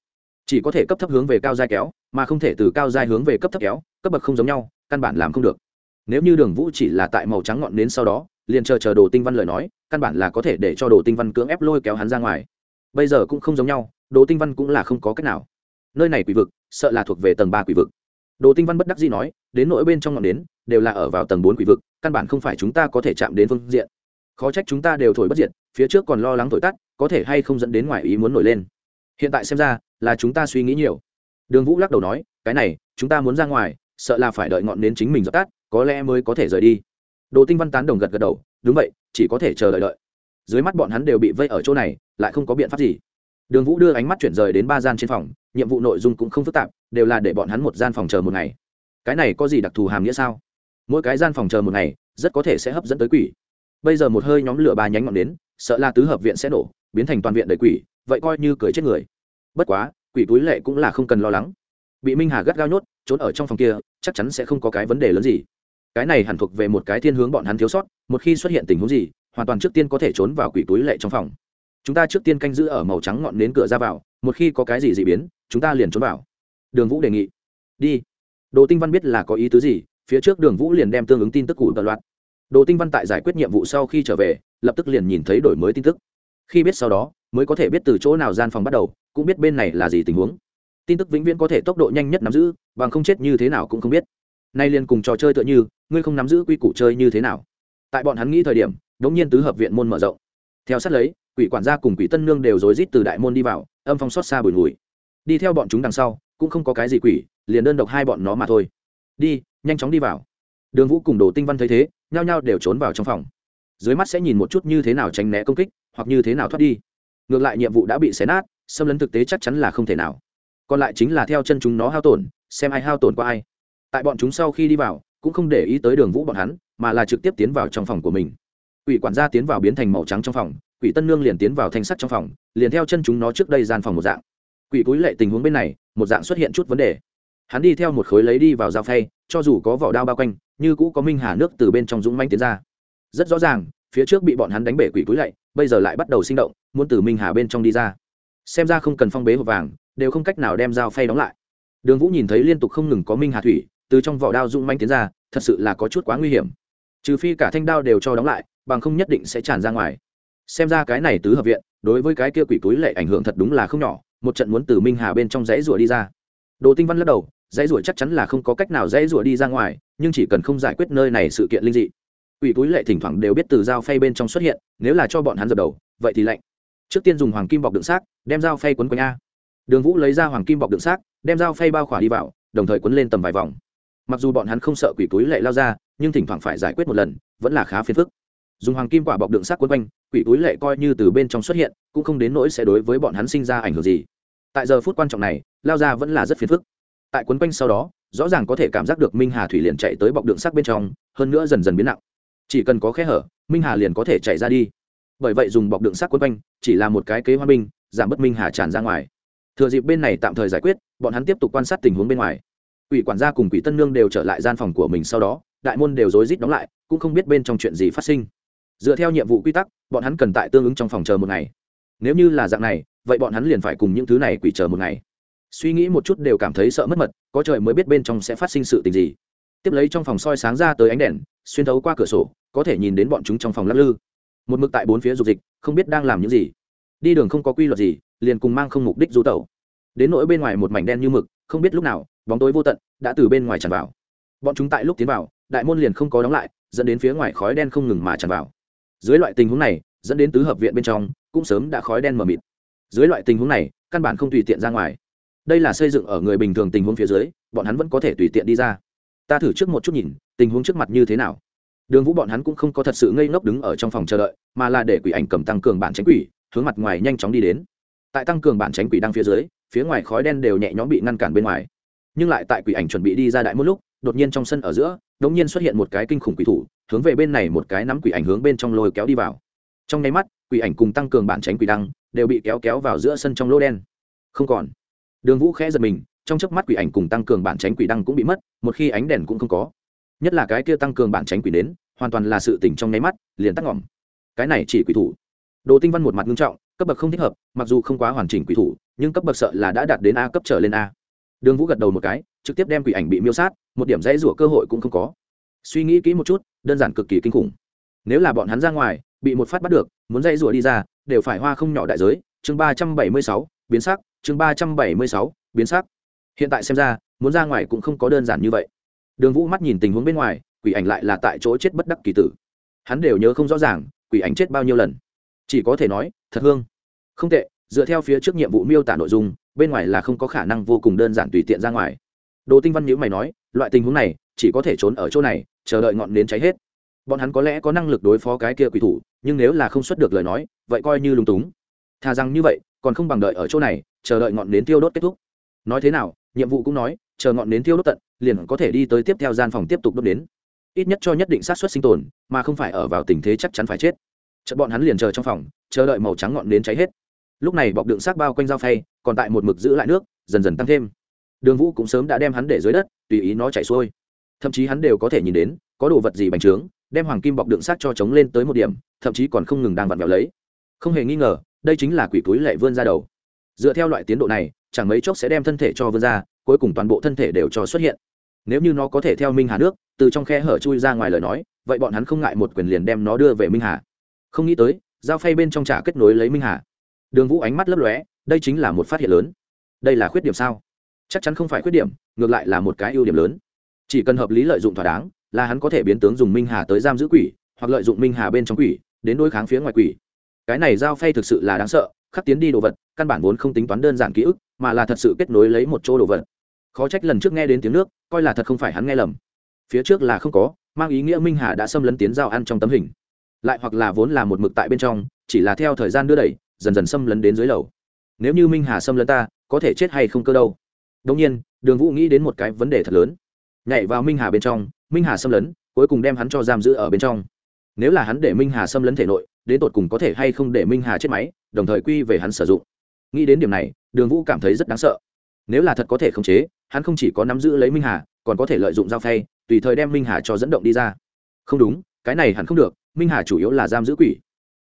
Chỉ có thể cấp thấp hướng về cao giai kéo, mà không thể từ cao giai hướng về cấp thấp kéo, cấp bậc không giống nhau, căn bản làm không được. Nếu như đường vũ chỉ là tại màu trắng ngọn nến sau đó, liền chờ chờ đồ tinh văn lời nói, căn bản là có thể để cho đồ tinh văn cưỡng ép lôi kéo hắn ra ngoài. Bây giờ cũng không giống nhau, đồ tinh văn cũng là không có cách nào nơi này quỷ vực, sợ là thuộc về tầng ba quỷ vực. Đồ tinh văn bất đắc dĩ nói, đến nỗi bên trong ngọn nến, đều là ở vào tầng bốn quỷ vực, căn bản không phải chúng ta có thể chạm đến phương diện. Khó trách chúng ta đều thổi bất diệt, phía trước còn lo lắng thổi tắt, có thể hay không dẫn đến ngoài ý muốn nổi lên. Hiện tại xem ra, là chúng ta suy nghĩ nhiều. Đường vũ lắc đầu nói, cái này, chúng ta muốn ra ngoài, sợ là phải đợi ngọn nến chính mình dập tắt, có lẽ mới có thể rời đi. Đồ tinh văn tán đồng gật gật đầu, đúng vậy, chỉ có thể chờ đợi đợi. Dưới mắt bọn hắn đều bị vây ở chỗ này, lại không có biện pháp gì đường vũ đưa ánh mắt chuyển rời đến ba gian trên phòng, nhiệm vụ nội dung cũng không phức tạp, đều là để bọn hắn một gian phòng chờ một ngày. Cái này có gì đặc thù hàm nghĩa sao? Mỗi cái gian phòng chờ một ngày, rất có thể sẽ hấp dẫn tới quỷ. Bây giờ một hơi nhóm lửa ba nhánh ngọn đến, sợ là tứ hợp viện sẽ nổ, biến thành toàn viện đầy quỷ, vậy coi như cười chết người. Bất quá, quỷ túi lệ cũng là không cần lo lắng. Bị minh hà gắt gao nhốt, trốn ở trong phòng kia, chắc chắn sẽ không có cái vấn đề lớn gì. Cái này hẳn thuộc về một cái thiên hướng bọn hắn thiếu sót, một khi xuất hiện tình huống gì, hoàn toàn trước tiên có thể trốn vào quỷ túi lệ trong phòng chúng ta trước tiên canh giữ ở màu trắng ngọn đến cửa ra vào, một khi có cái gì dị biến, chúng ta liền trốn vào. Đường vũ đề nghị. Đi. Đồ tinh văn biết là có ý tứ gì, phía trước đường vũ liền đem tương ứng tin tức cụ tật loạt. Đồ tinh văn tại giải quyết nhiệm vụ sau khi trở về, lập tức liền nhìn thấy đổi mới tin tức. Khi biết sau đó, mới có thể biết từ chỗ nào gian phòng bắt đầu, cũng biết bên này là gì tình huống. Tin tức vĩnh viễn có thể tốc độ nhanh nhất nắm giữ, bằng không chết như thế nào cũng không biết. Nay liền cùng trò chơi tựa như, ngươi không nắm giữ quy củ chơi như thế nào. Tại bọn hắn nghĩ thời điểm, đống nhiên tứ hợp viện môn mở rộng. Theo sát lấy quỷ quản gia cùng quỷ tân nương đều rối rít từ đại môn đi vào, âm phong xót xa bùi ngùi. Đi theo bọn chúng đằng sau, cũng không có cái gì quỷ, liền đơn độc hai bọn nó mà thôi. Đi, nhanh chóng đi vào. Đường vũ cùng đồ tinh văn thấy thế, nhao nhao đều trốn vào trong phòng. Dưới mắt sẽ nhìn một chút như thế nào tránh né công kích, hoặc như thế nào thoát đi. Ngược lại nhiệm vụ đã bị xé nát, xâm lấn thực tế chắc chắn là không thể nào. Còn lại chính là theo chân chúng nó hao tổn, xem ai hao tổn qua ai. Tại bọn chúng sau khi đi vào, cũng không để ý tới đường vũ bọn hắn, mà là trực tiếp tiến vào trong phòng của mình. Quỷ quản gia tiến vào biến thành màu trắng trong phòng quỷ tân nương liền tiến vào thanh sắt trong phòng liền theo chân chúng nó trước đây gian phòng một dạng. Quỷ cúi lệ tình huống bên này một dạng xuất hiện chút vấn đề. Hắn đi theo một khối lấy đi vào dao phay cho dù có vỏ đao bao quanh như cũ có minh hà nước từ bên trong dũng manh tiến ra. Rất rõ ràng phía trước bị bọn hắn đánh bể quỷ cúi lệ, bây giờ lại bắt đầu sinh động muốn từ minh hà bên trong đi ra. Xem ra không cần phong bế hộp vàng đều không cách nào đem dao phay đóng lại. Đường vũ nhìn thấy liên tục không ngừng có minh hà thủy từ trong vỏ đao dũng manh tiến ra thật sự là có chút quá nguy hiểm. Trừ phi cả thanh đao đều cho đóng lại bằng không nhất định sẽ tràn ra ngoài xem ra cái này tứ hợp viện, đối với cái kia quỷ túi lệ ảnh hưởng thật đúng là không nhỏ, một trận muốn từ minh hà bên trong dãy rủa đi ra. Đồ tinh văn lắc đầu, dãy rủa chắc chắn là không có cách nào dãy rủa đi ra ngoài, nhưng chỉ cần không giải quyết nơi này sự kiện linh dị. Quỷ túi lệ thỉnh thoảng đều biết từ dao phay bên trong xuất hiện, nếu là cho bọn hắn dập đầu, vậy thì lạnh. Trước tiên dùng hoàng kim bọc đựng xác, đem dao phay quấn quanh a. Đường vũ lấy ra hoàng kim bọc đựng xác, đem dao phay bao khỏa đi vào, đồng thời quấn lên tầm vài vòng. Mặc dù bọn hắn không sợ quỷ túi lệ lao ra, nhưng thỉnh thoảng phải giải quyết một lần, vẫn là khá phiền phức dùng hoàng kim quả bọc đựng xác quấn quanh, quỷ túi lệ coi như từ bên trong xuất hiện, cũng không đến nỗi sẽ đối với bọn hắn sinh ra ảnh hưởng gì. Tại giờ phút quan trọng này, lao ra vẫn là rất phiền phức. Tại quấn quanh sau đó, rõ ràng có thể cảm giác được minh hà thủy liền chạy tới bọc đựng sắc bên trong, hơn nữa dần dần biến nặng. Chỉ cần có khe hở, minh hà liền có thể chạy ra đi. Bởi vậy dùng bọc đựng sắc quấn quanh, chỉ là một cái kế hoa binh, giảm bớt minh hà tràn ra ngoài. Thừa dịp bên này tạm thời giải quyết, bọn hắn tiếp tục quan sát tình huống bên ngoài. Quỷ quản gia cùng quỷ tân nương đều trở lại gian phòng của mình sau đó, đại môn đều rối rít đóng lại, cũng không biết bên trong chuyện gì phát sinh dựa theo nhiệm vụ quy tắc, bọn hắn cần tại tương ứng trong phòng chờ một ngày. Nếu như là dạng này, vậy bọn hắn liền phải cùng những thứ này quỷ chờ một ngày. Suy nghĩ một chút đều cảm thấy sợ mất mật, có trời mới biết bên trong sẽ phát sinh sự tình gì. Tiếp lấy trong phòng soi sáng ra tới ánh đèn, xuyên thấu qua cửa sổ, có thể nhìn đến bọn chúng trong phòng lắc lư. Một mực tại bốn phía dục dịch, không biết đang làm những gì. Đi đường không có quy luật gì, liền cùng mang không mục đích du tẩu. Đến nỗi bên ngoài một mảnh đen như mực, không biết lúc nào, bóng tối vô tận, đã từ bên ngoài tràn vào. Bọn chúng tại lúc tiến vào, đại môn liền không có đóng lại, dẫn đến phía ngoài khói đen không ngừng mà tràn vào dưới loại tình huống này, dẫn đến tứ hợp viện bên trong cũng sớm đã khói đen mờ mịt. Dưới loại tình huống này, căn bản không tùy tiện ra ngoài. Đây là xây dựng ở người bình thường tình huống phía dưới, bọn hắn vẫn có thể tùy tiện đi ra. Ta thử trước một chút nhìn, tình huống trước mặt như thế nào. Đường vũ bọn hắn cũng không có thật sự ngây ngốc đứng ở trong phòng chờ đợi, mà là để quỷ ảnh cầm tăng cường bản tránh quỷ, hướng mặt ngoài nhanh chóng đi đến. Tại tăng cường bản tránh quỷ đang phía dưới, phía ngoài khói đen đều nhẹ nhõm bị ngăn cản bên ngoài. Nhưng lại tại quỷ ảnh chuẩn bị đi ra đại một lúc, đột nhiên trong sân ở giữa, đột nhiên xuất hiện một cái kinh khủng quỷ thủ hướng về bên này một cái nắm quỷ ảnh hướng bên trong lôi kéo đi vào. Trong nháy mắt, quỷ ảnh cùng tăng cường bản tránh quỷ đăng đều bị kéo kéo vào giữa sân trong lô đen. Không còn. Đường vũ khẽ giật mình, trong chớp mắt quỷ ảnh cùng tăng cường bản tránh quỷ đăng cũng bị mất, một khi ánh đèn cũng không có. Nhất là cái kia tăng cường bản tránh quỷ đến, hoàn toàn là sự tỉnh trong nháy mắt, liền tắt ngỏm. Cái này chỉ quỷ thủ. Đồ tinh văn một mặt nghiêm trọng, cấp bậc không thích hợp, mặc dù không quá hoàn chỉnh quỷ thủ, nhưng cấp bậc sợ là đã đạt đến a cấp trở lên a. Đường vũ gật đầu một cái, trực tiếp đem quỷ ảnh bị miêu sát, một điểm dãy rủa cơ hội cũng không có suy nghĩ kỹ một chút, đơn giản cực kỳ kinh khủng. Nếu là bọn hắn ra ngoài, bị một phát bắt được, muốn dây rủa đi ra, đều phải hoa không nhỏ đại giới. Chương ba trăm bảy mươi sáu, biến sắc. Chương ba trăm bảy mươi sáu, biến sắc. Hiện tại xem ra, muốn ra ngoài cũng không có đơn giản như vậy. Đường vũ mắt nhìn tình huống bên ngoài, quỷ ảnh lại là tại chỗ chết bất đắc kỳ tử. Hắn đều nhớ không rõ ràng, quỷ ảnh chết bao nhiêu lần. Chỉ có thể nói, thật hương. Không tệ, dựa theo phía trước nhiệm vụ miêu tả nội dung, bên ngoài là không có khả năng vô cùng đơn giản tùy tiện ra ngoài. Đồ tinh văn nhữ mày nói, loại tình huống này chỉ có thể trốn ở chỗ này, chờ đợi ngọn nến cháy hết. Bọn hắn có lẽ có năng lực đối phó cái kia quỷ thủ, nhưng nếu là không xuất được lời nói, vậy coi như lúng túng. Thà rằng như vậy, còn không bằng đợi ở chỗ này, chờ đợi ngọn nến tiêu đốt kết thúc. Nói thế nào, nhiệm vụ cũng nói, chờ ngọn nến tiêu đốt tận, liền có thể đi tới tiếp theo gian phòng tiếp tục đốt đến ít nhất cho nhất định sát xuất sinh tồn, mà không phải ở vào tình thế chắc chắn phải chết. Chợt bọn hắn liền chờ trong phòng, chờ đợi màu trắng ngọn nến cháy hết. Lúc này bọc đựng xác bao quanh dao phay, còn tại một mực giữ lại nước, dần dần tăng thêm. Đường vũ cũng sớm đã đem hắn để dưới đất, tùy ý nó chạy xuôi thậm chí hắn đều có thể nhìn đến, có đồ vật gì bành trướng, đem hoàng kim bọc đựng sát cho chống lên tới một điểm, thậm chí còn không ngừng đang vặn vẹo lấy. Không hề nghi ngờ, đây chính là quỷ túi lệ vươn ra đầu. Dựa theo loại tiến độ này, chẳng mấy chốc sẽ đem thân thể cho vươn ra, cuối cùng toàn bộ thân thể đều cho xuất hiện. Nếu như nó có thể theo minh hà nước, từ trong khe hở chui ra ngoài lời nói, vậy bọn hắn không ngại một quyền liền đem nó đưa về minh hà. Không nghĩ tới, dao phay bên trong trả kết nối lấy minh hà. Đường vũ ánh mắt lấp lóe, đây chính là một phát hiện lớn. Đây là khuyết điểm sao? Chắc chắn không phải khuyết điểm, ngược lại là một cái ưu điểm lớn chỉ cần hợp lý lợi dụng thỏa đáng, là hắn có thể biến tướng dùng minh hà tới giam giữ quỷ, hoặc lợi dụng minh hà bên trong quỷ, đến đối kháng phía ngoài quỷ. Cái này giao phay thực sự là đáng sợ, khắc tiến đi đồ vật, căn bản vốn không tính toán đơn giản ký ức, mà là thật sự kết nối lấy một chỗ đồ vật. Khó trách lần trước nghe đến tiếng nước, coi là thật không phải hắn nghe lầm. Phía trước là không có, mang ý nghĩa minh hà đã xâm lấn tiến giao ăn trong tấm hình. Lại hoặc là vốn là một mực tại bên trong, chỉ là theo thời gian đưa đẩy, dần dần xâm lấn đến dưới lầu. Nếu như minh hà xâm lấn ta, có thể chết hay không cơ đâu? Đông nhiên, đường vũ nghĩ đến một cái vấn đề thật lớn nhảy vào minh hà bên trong, minh hà xâm lấn, cuối cùng đem hắn cho giam giữ ở bên trong. Nếu là hắn để minh hà xâm lấn thể nội, đến tột cùng có thể hay không để minh hà chết máy, đồng thời quy về hắn sử dụng. Nghĩ đến điểm này, đường vũ cảm thấy rất đáng sợ. Nếu là thật có thể khống chế, hắn không chỉ có nắm giữ lấy minh hà, còn có thể lợi dụng dao phay, tùy thời đem minh hà cho dẫn động đi ra. Không đúng, cái này hẳn không được, minh hà chủ yếu là giam giữ quỷ.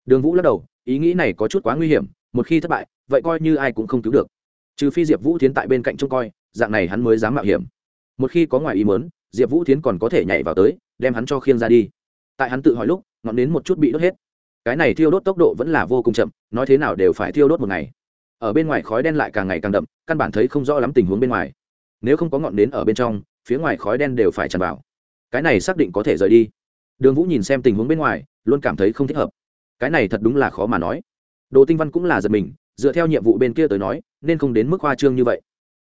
Đường vũ lắc đầu, ý nghĩ này có chút quá nguy hiểm, một khi thất bại, vậy coi như ai cũng không cứu được. Trừ phi diệp vũ tiến tại bên cạnh trông coi, dạng này hắn mới dám mạo hiểm một khi có ngoài ý mớn diệp vũ tiến còn có thể nhảy vào tới, đem hắn cho khiêng ra đi. Tại hắn tự hỏi lúc, ngọn nến một chút bị đốt hết. Cái này thiêu đốt tốc độ vẫn là vô cùng chậm, nói thế nào đều phải thiêu đốt một ngày. Ở bên ngoài khói đen lại càng ngày càng đậm, căn bản thấy không rõ lắm tình huống bên ngoài. Nếu không có ngọn nến ở bên trong, phía ngoài khói đen đều phải tràn vào. Cái này xác định có thể rời đi. Đường vũ nhìn xem tình huống bên ngoài, luôn cảm thấy không thích hợp. Cái này thật đúng là khó mà nói. Đồ tinh văn cũng là giật mình, dựa theo nhiệm vụ bên kia tới nói, nên không đến mức hoa trương như vậy.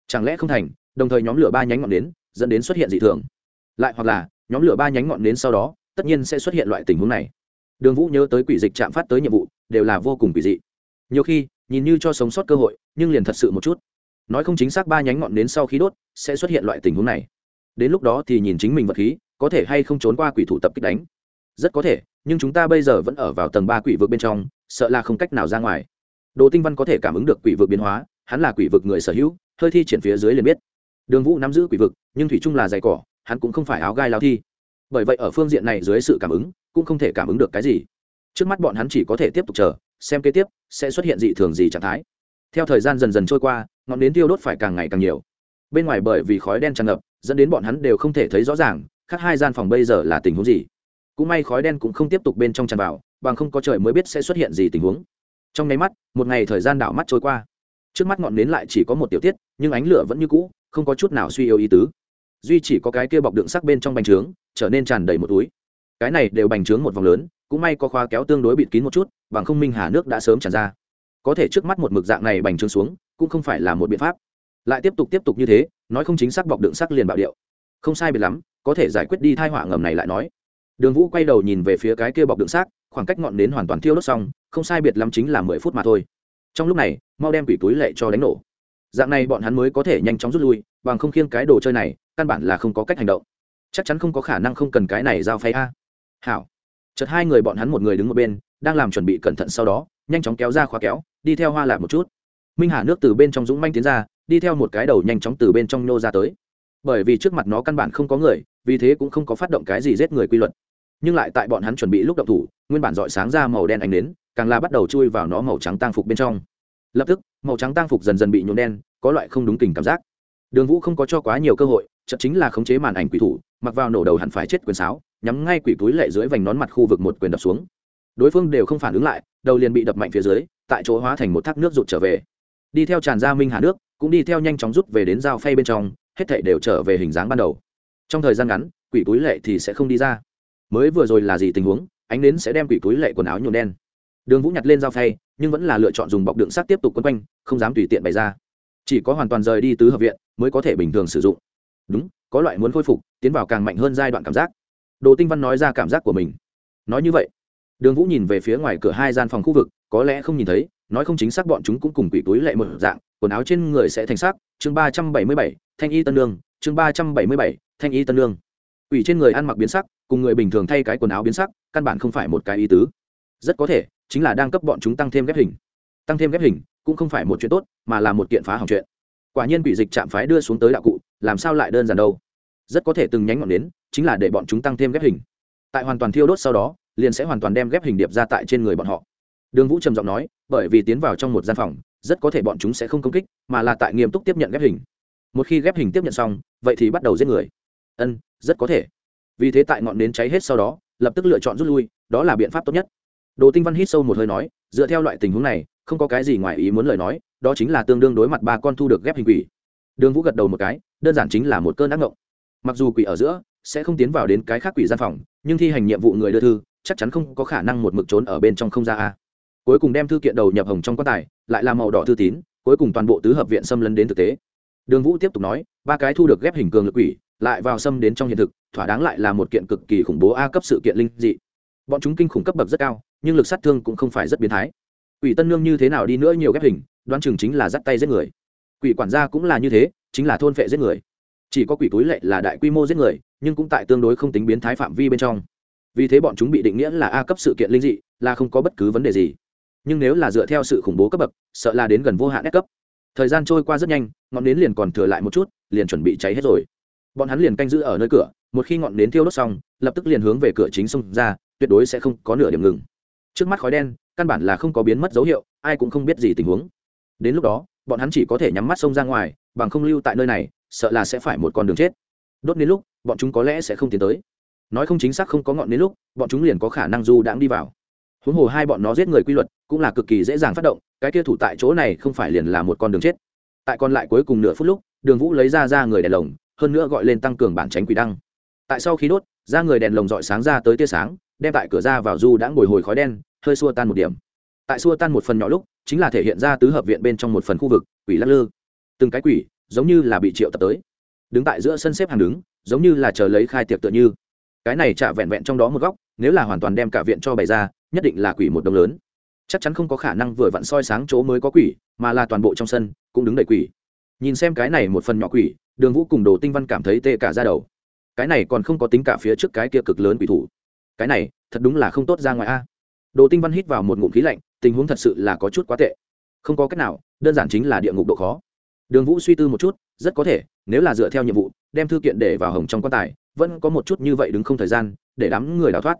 Chẳng lẽ không thành, đồng thời nhóm lửa ba nhánh ngọn nến dẫn đến xuất hiện dị thường. Lại hoặc là, nhóm lửa ba nhánh ngọn nến sau đó, tất nhiên sẽ xuất hiện loại tình huống này. Đường vũ nhớ tới quỷ dịch chạm phát tới nhiệm vụ, đều là vô cùng quỷ dị. Nhiều khi, nhìn như cho sống sót cơ hội, nhưng liền thật sự một chút. Nói không chính xác ba nhánh ngọn nến sau khi đốt, sẽ xuất hiện loại tình huống này. Đến lúc đó thì nhìn chính mình vật khí, có thể hay không trốn qua quỷ thủ tập kích đánh. Rất có thể, nhưng chúng ta bây giờ vẫn ở vào tầng ba quỷ vực bên trong, sợ là không cách nào ra ngoài. Đồ tinh văn có thể cảm ứng được quỷ vực biến hóa, hắn là quỷ vực người sở hữu, hơi thi triển phía dưới liền biết đường vũ nắm giữ quỷ vực, nhưng thủy chung là dày cỏ, hắn cũng không phải áo gai lao thi. Bởi vậy ở phương diện này dưới sự cảm ứng, cũng không thể cảm ứng được cái gì. Trước mắt bọn hắn chỉ có thể tiếp tục chờ, xem kế tiếp sẽ xuất hiện dị thường gì trạng thái. Theo thời gian dần dần trôi qua, ngọn nến tiêu đốt phải càng ngày càng nhiều. Bên ngoài bởi vì khói đen tràn ngập, dẫn đến bọn hắn đều không thể thấy rõ ràng, khác hai gian phòng bây giờ là tình huống gì. Cũng may khói đen cũng không tiếp tục bên trong tràn vào, bằng không có trời mới biết sẽ xuất hiện gì tình huống. Trong nháy mắt, một ngày thời gian đảo mắt trôi qua trước mắt ngọn nến lại chỉ có một tiểu tiết, nhưng ánh lửa vẫn như cũ, không có chút nào suy yếu ý tứ. Duy chỉ có cái kia bọc đựng sắc bên trong bành trướng, trở nên tràn đầy một túi. Cái này đều bành trướng một vòng lớn, cũng may có khóa kéo tương đối bịt kín một chút, bằng không minh hà nước đã sớm tràn ra. Có thể trước mắt một mực dạng này bành trướng xuống, cũng không phải là một biện pháp. Lại tiếp tục tiếp tục như thế, nói không chính xác bọc đựng sắc liền bạo điệu. Không sai biệt lắm, có thể giải quyết đi thai họa ngầm này lại nói. Đường vũ quay đầu nhìn về phía cái kia bọc đựng xác khoảng cách ngọn nến hoàn toàn thiêu đốt xong, không sai biệt lắm chính là mười phút mà thôi trong lúc này, mau đem quỷ túi lệ cho đánh nổ. Dạng này bọn hắn mới có thể nhanh chóng rút lui, bằng không khiêng cái đồ chơi này, căn bản là không có cách hành động. Chắc chắn không có khả năng không cần cái này giao phay a. Hảo. Chợt hai người bọn hắn một người đứng một bên, đang làm chuẩn bị cẩn thận sau đó, nhanh chóng kéo ra khóa kéo, đi theo hoa lạc một chút. Minh hà nước từ bên trong dũng manh tiến ra, đi theo một cái đầu nhanh chóng từ bên trong nhô ra tới. Bởi vì trước mặt nó căn bản không có người, vì thế cũng không có phát động cái gì giết người quy luật nhưng lại tại bọn hắn chuẩn bị lúc động thủ, nguyên bản dọi sáng ra màu đen ánh đến càng là bắt đầu chui vào nó màu trắng tang phục bên trong. Lập tức, màu trắng tang phục dần dần bị nhuộm đen, có loại không đúng tình cảm giác. Đường vũ không có cho quá nhiều cơ hội chậm chính là khống chế màn ảnh quỷ thủ, mặc vào nổ đầu hẳn phải chết quyền sáo, nhắm ngay quỷ túi lệ dưới vành nón mặt khu vực một quyền đập xuống. Đối phương đều không phản ứng lại, đầu liền bị đập mạnh phía dưới, tại chỗ hóa thành một thác nước rụt trở về. Đi theo tràn ra minh hà nước, cũng đi theo nhanh chóng rút về đến dao phay bên trong, hết thảy đều trở về hình dáng ban đầu. Trong thời gian ngắn, quỷ túi lệ thì sẽ không đi ra mới vừa rồi là gì tình huống, ánh đến sẽ đem quỷ túi lệ quần áo nhuộm đen. Đường vũ nhặt lên dao phay, nhưng vẫn là lựa chọn dùng bọc đựng sắt tiếp tục quấn quanh, không dám tùy tiện bày ra. Chỉ có hoàn toàn rời đi tứ hợp viện mới có thể bình thường sử dụng. Đúng, có loại muốn khôi phục, tiến vào càng mạnh hơn giai đoạn cảm giác. Đồ tinh văn nói ra cảm giác của mình. Nói như vậy, đường vũ nhìn về phía ngoài cửa hai gian phòng khu vực, có lẽ không nhìn thấy, nói không chính xác bọn chúng cũng cùng quỷ túi lệ một dạng, quần áo trên người sẽ thành xác chương ba trăm bảy mươi bảy, thanh y tân lương chương ba trăm bảy mươi bảy, thanh y tân lương quỷ trên người ăn mặc biến sắc cùng người bình thường thay cái quần áo biến sắc, căn bản không phải một cái ý tứ. Rất có thể, chính là đang cấp bọn chúng tăng thêm ghép hình. Tăng thêm ghép hình, cũng không phải một chuyện tốt, mà là một kiện phá hỏng chuyện. Quả nhiên quỷ dịch chạm phái đưa xuống tới đạo cụ, làm sao lại đơn giản đâu? Rất có thể từng nhánh ngọn đến chính là để bọn chúng tăng thêm ghép hình. Tại hoàn toàn thiêu đốt sau đó, liền sẽ hoàn toàn đem ghép hình điệp ra tại trên người bọn họ. Đường vũ trầm giọng nói, bởi vì tiến vào trong một gian phòng, rất có thể bọn chúng sẽ không công kích, mà là tại nghiêm túc tiếp nhận ghép hình. Một khi ghép hình tiếp nhận xong, vậy thì bắt đầu giết người. Ân, rất có thể vì thế tại ngọn nến cháy hết sau đó, lập tức lựa chọn rút lui, đó là biện pháp tốt nhất. Đồ tinh văn hít sâu một hơi nói, dựa theo loại tình huống này, không có cái gì ngoài ý muốn lời nói, đó chính là tương đương đối mặt ba con thu được ghép hình quỷ. Đường vũ gật đầu một cái, đơn giản chính là một cơn ác ngộng. Mặc dù quỷ ở giữa, sẽ không tiến vào đến cái khác quỷ gian phòng, nhưng thi hành nhiệm vụ người đưa thư, chắc chắn không có khả năng một mực trốn ở bên trong không ra a. Cuối cùng đem thư kiện đầu nhập hồng trong quan tài, lại là màu đỏ thư tín, cuối cùng toàn bộ tứ hợp viện xâm lấn đến thực tế. Đường vũ tiếp tục nói, ba cái thu được ghép hình cường lực quỷ lại vào xâm đến trong hiện thực, thỏa đáng lại là một kiện cực kỳ khủng bố a cấp sự kiện linh dị. Bọn chúng kinh khủng cấp bậc rất cao, nhưng lực sát thương cũng không phải rất biến thái. Quỷ tân nương như thế nào đi nữa nhiều ghép hình, đoán chừng chính là dắt tay giết người. Quỷ quản gia cũng là như thế, chính là thôn phệ giết người. Chỉ có quỷ túi lệ là đại quy mô giết người, nhưng cũng tại tương đối không tính biến thái phạm vi bên trong. Vì thế bọn chúng bị định nghĩa là a cấp sự kiện linh dị, là không có bất cứ vấn đề gì. Nhưng nếu là dựa theo sự khủng bố cấp bậc, sợ là đến gần vô hạn S cấp. Thời gian trôi qua rất nhanh, ngọn nến liền còn thừa lại một chút, liền chuẩn bị cháy hết rồi bọn hắn liền canh giữ ở nơi cửa, một khi ngọn nến thiêu đốt xong, lập tức liền hướng về cửa chính xông ra, tuyệt đối sẽ không có nửa điểm ngừng. Trước mắt khói đen, căn bản là không có biến mất dấu hiệu, ai cũng không biết gì tình huống. Đến lúc đó, bọn hắn chỉ có thể nhắm mắt xông ra ngoài, bằng không lưu tại nơi này, sợ là sẽ phải một con đường chết. Đốt đến lúc, bọn chúng có lẽ sẽ không tiến tới. Nói không chính xác không có ngọn đến lúc, bọn chúng liền có khả năng du đãng đi vào. Huống hồ hai bọn nó giết người quy luật, cũng là cực kỳ dễ dàng phát động, cái kia thủ tại chỗ này không phải liền là một con đường chết. Tại còn lại cuối cùng nửa phút lúc, đường vũ lấy ra ra người đèn lồng hơn nữa gọi lên tăng cường bản tránh quỷ đăng. Tại sau khi đốt ra người đèn lồng dọi sáng ra tới tia sáng, đem tại cửa ra vào du đã ngồi hồi khói đen, hơi xua tan một điểm. Tại xua tan một phần nhỏ lúc, chính là thể hiện ra tứ hợp viện bên trong một phần khu vực, quỷ lắc lư. Từng cái quỷ, giống như là bị triệu tập tới. Đứng tại giữa sân xếp hàng đứng, giống như là chờ lấy khai tiệc tựa như. Cái này chả vẹn vẹn trong đó một góc, nếu là hoàn toàn đem cả viện cho bày ra, nhất định là quỷ một đồng lớn. Chắc chắn không có khả năng vừa vặn soi sáng chỗ mới có quỷ, mà là toàn bộ trong sân, cũng đứng đầy quỷ nhìn xem cái này một phần nhỏ quỷ, đường vũ cùng đồ tinh văn cảm thấy tê cả ra đầu. Cái này còn không có tính cả phía trước cái kia cực lớn quỷ thủ. Cái này, thật đúng là không tốt ra ngoài a. Đồ tinh văn hít vào một ngụm khí lạnh, tình huống thật sự là có chút quá tệ. Không có cách nào, đơn giản chính là địa ngục độ khó. Đường vũ suy tư một chút, rất có thể, nếu là dựa theo nhiệm vụ, đem thư kiện để vào hồng trong quan tài, vẫn có một chút như vậy đứng không thời gian, để đám người đào thoát.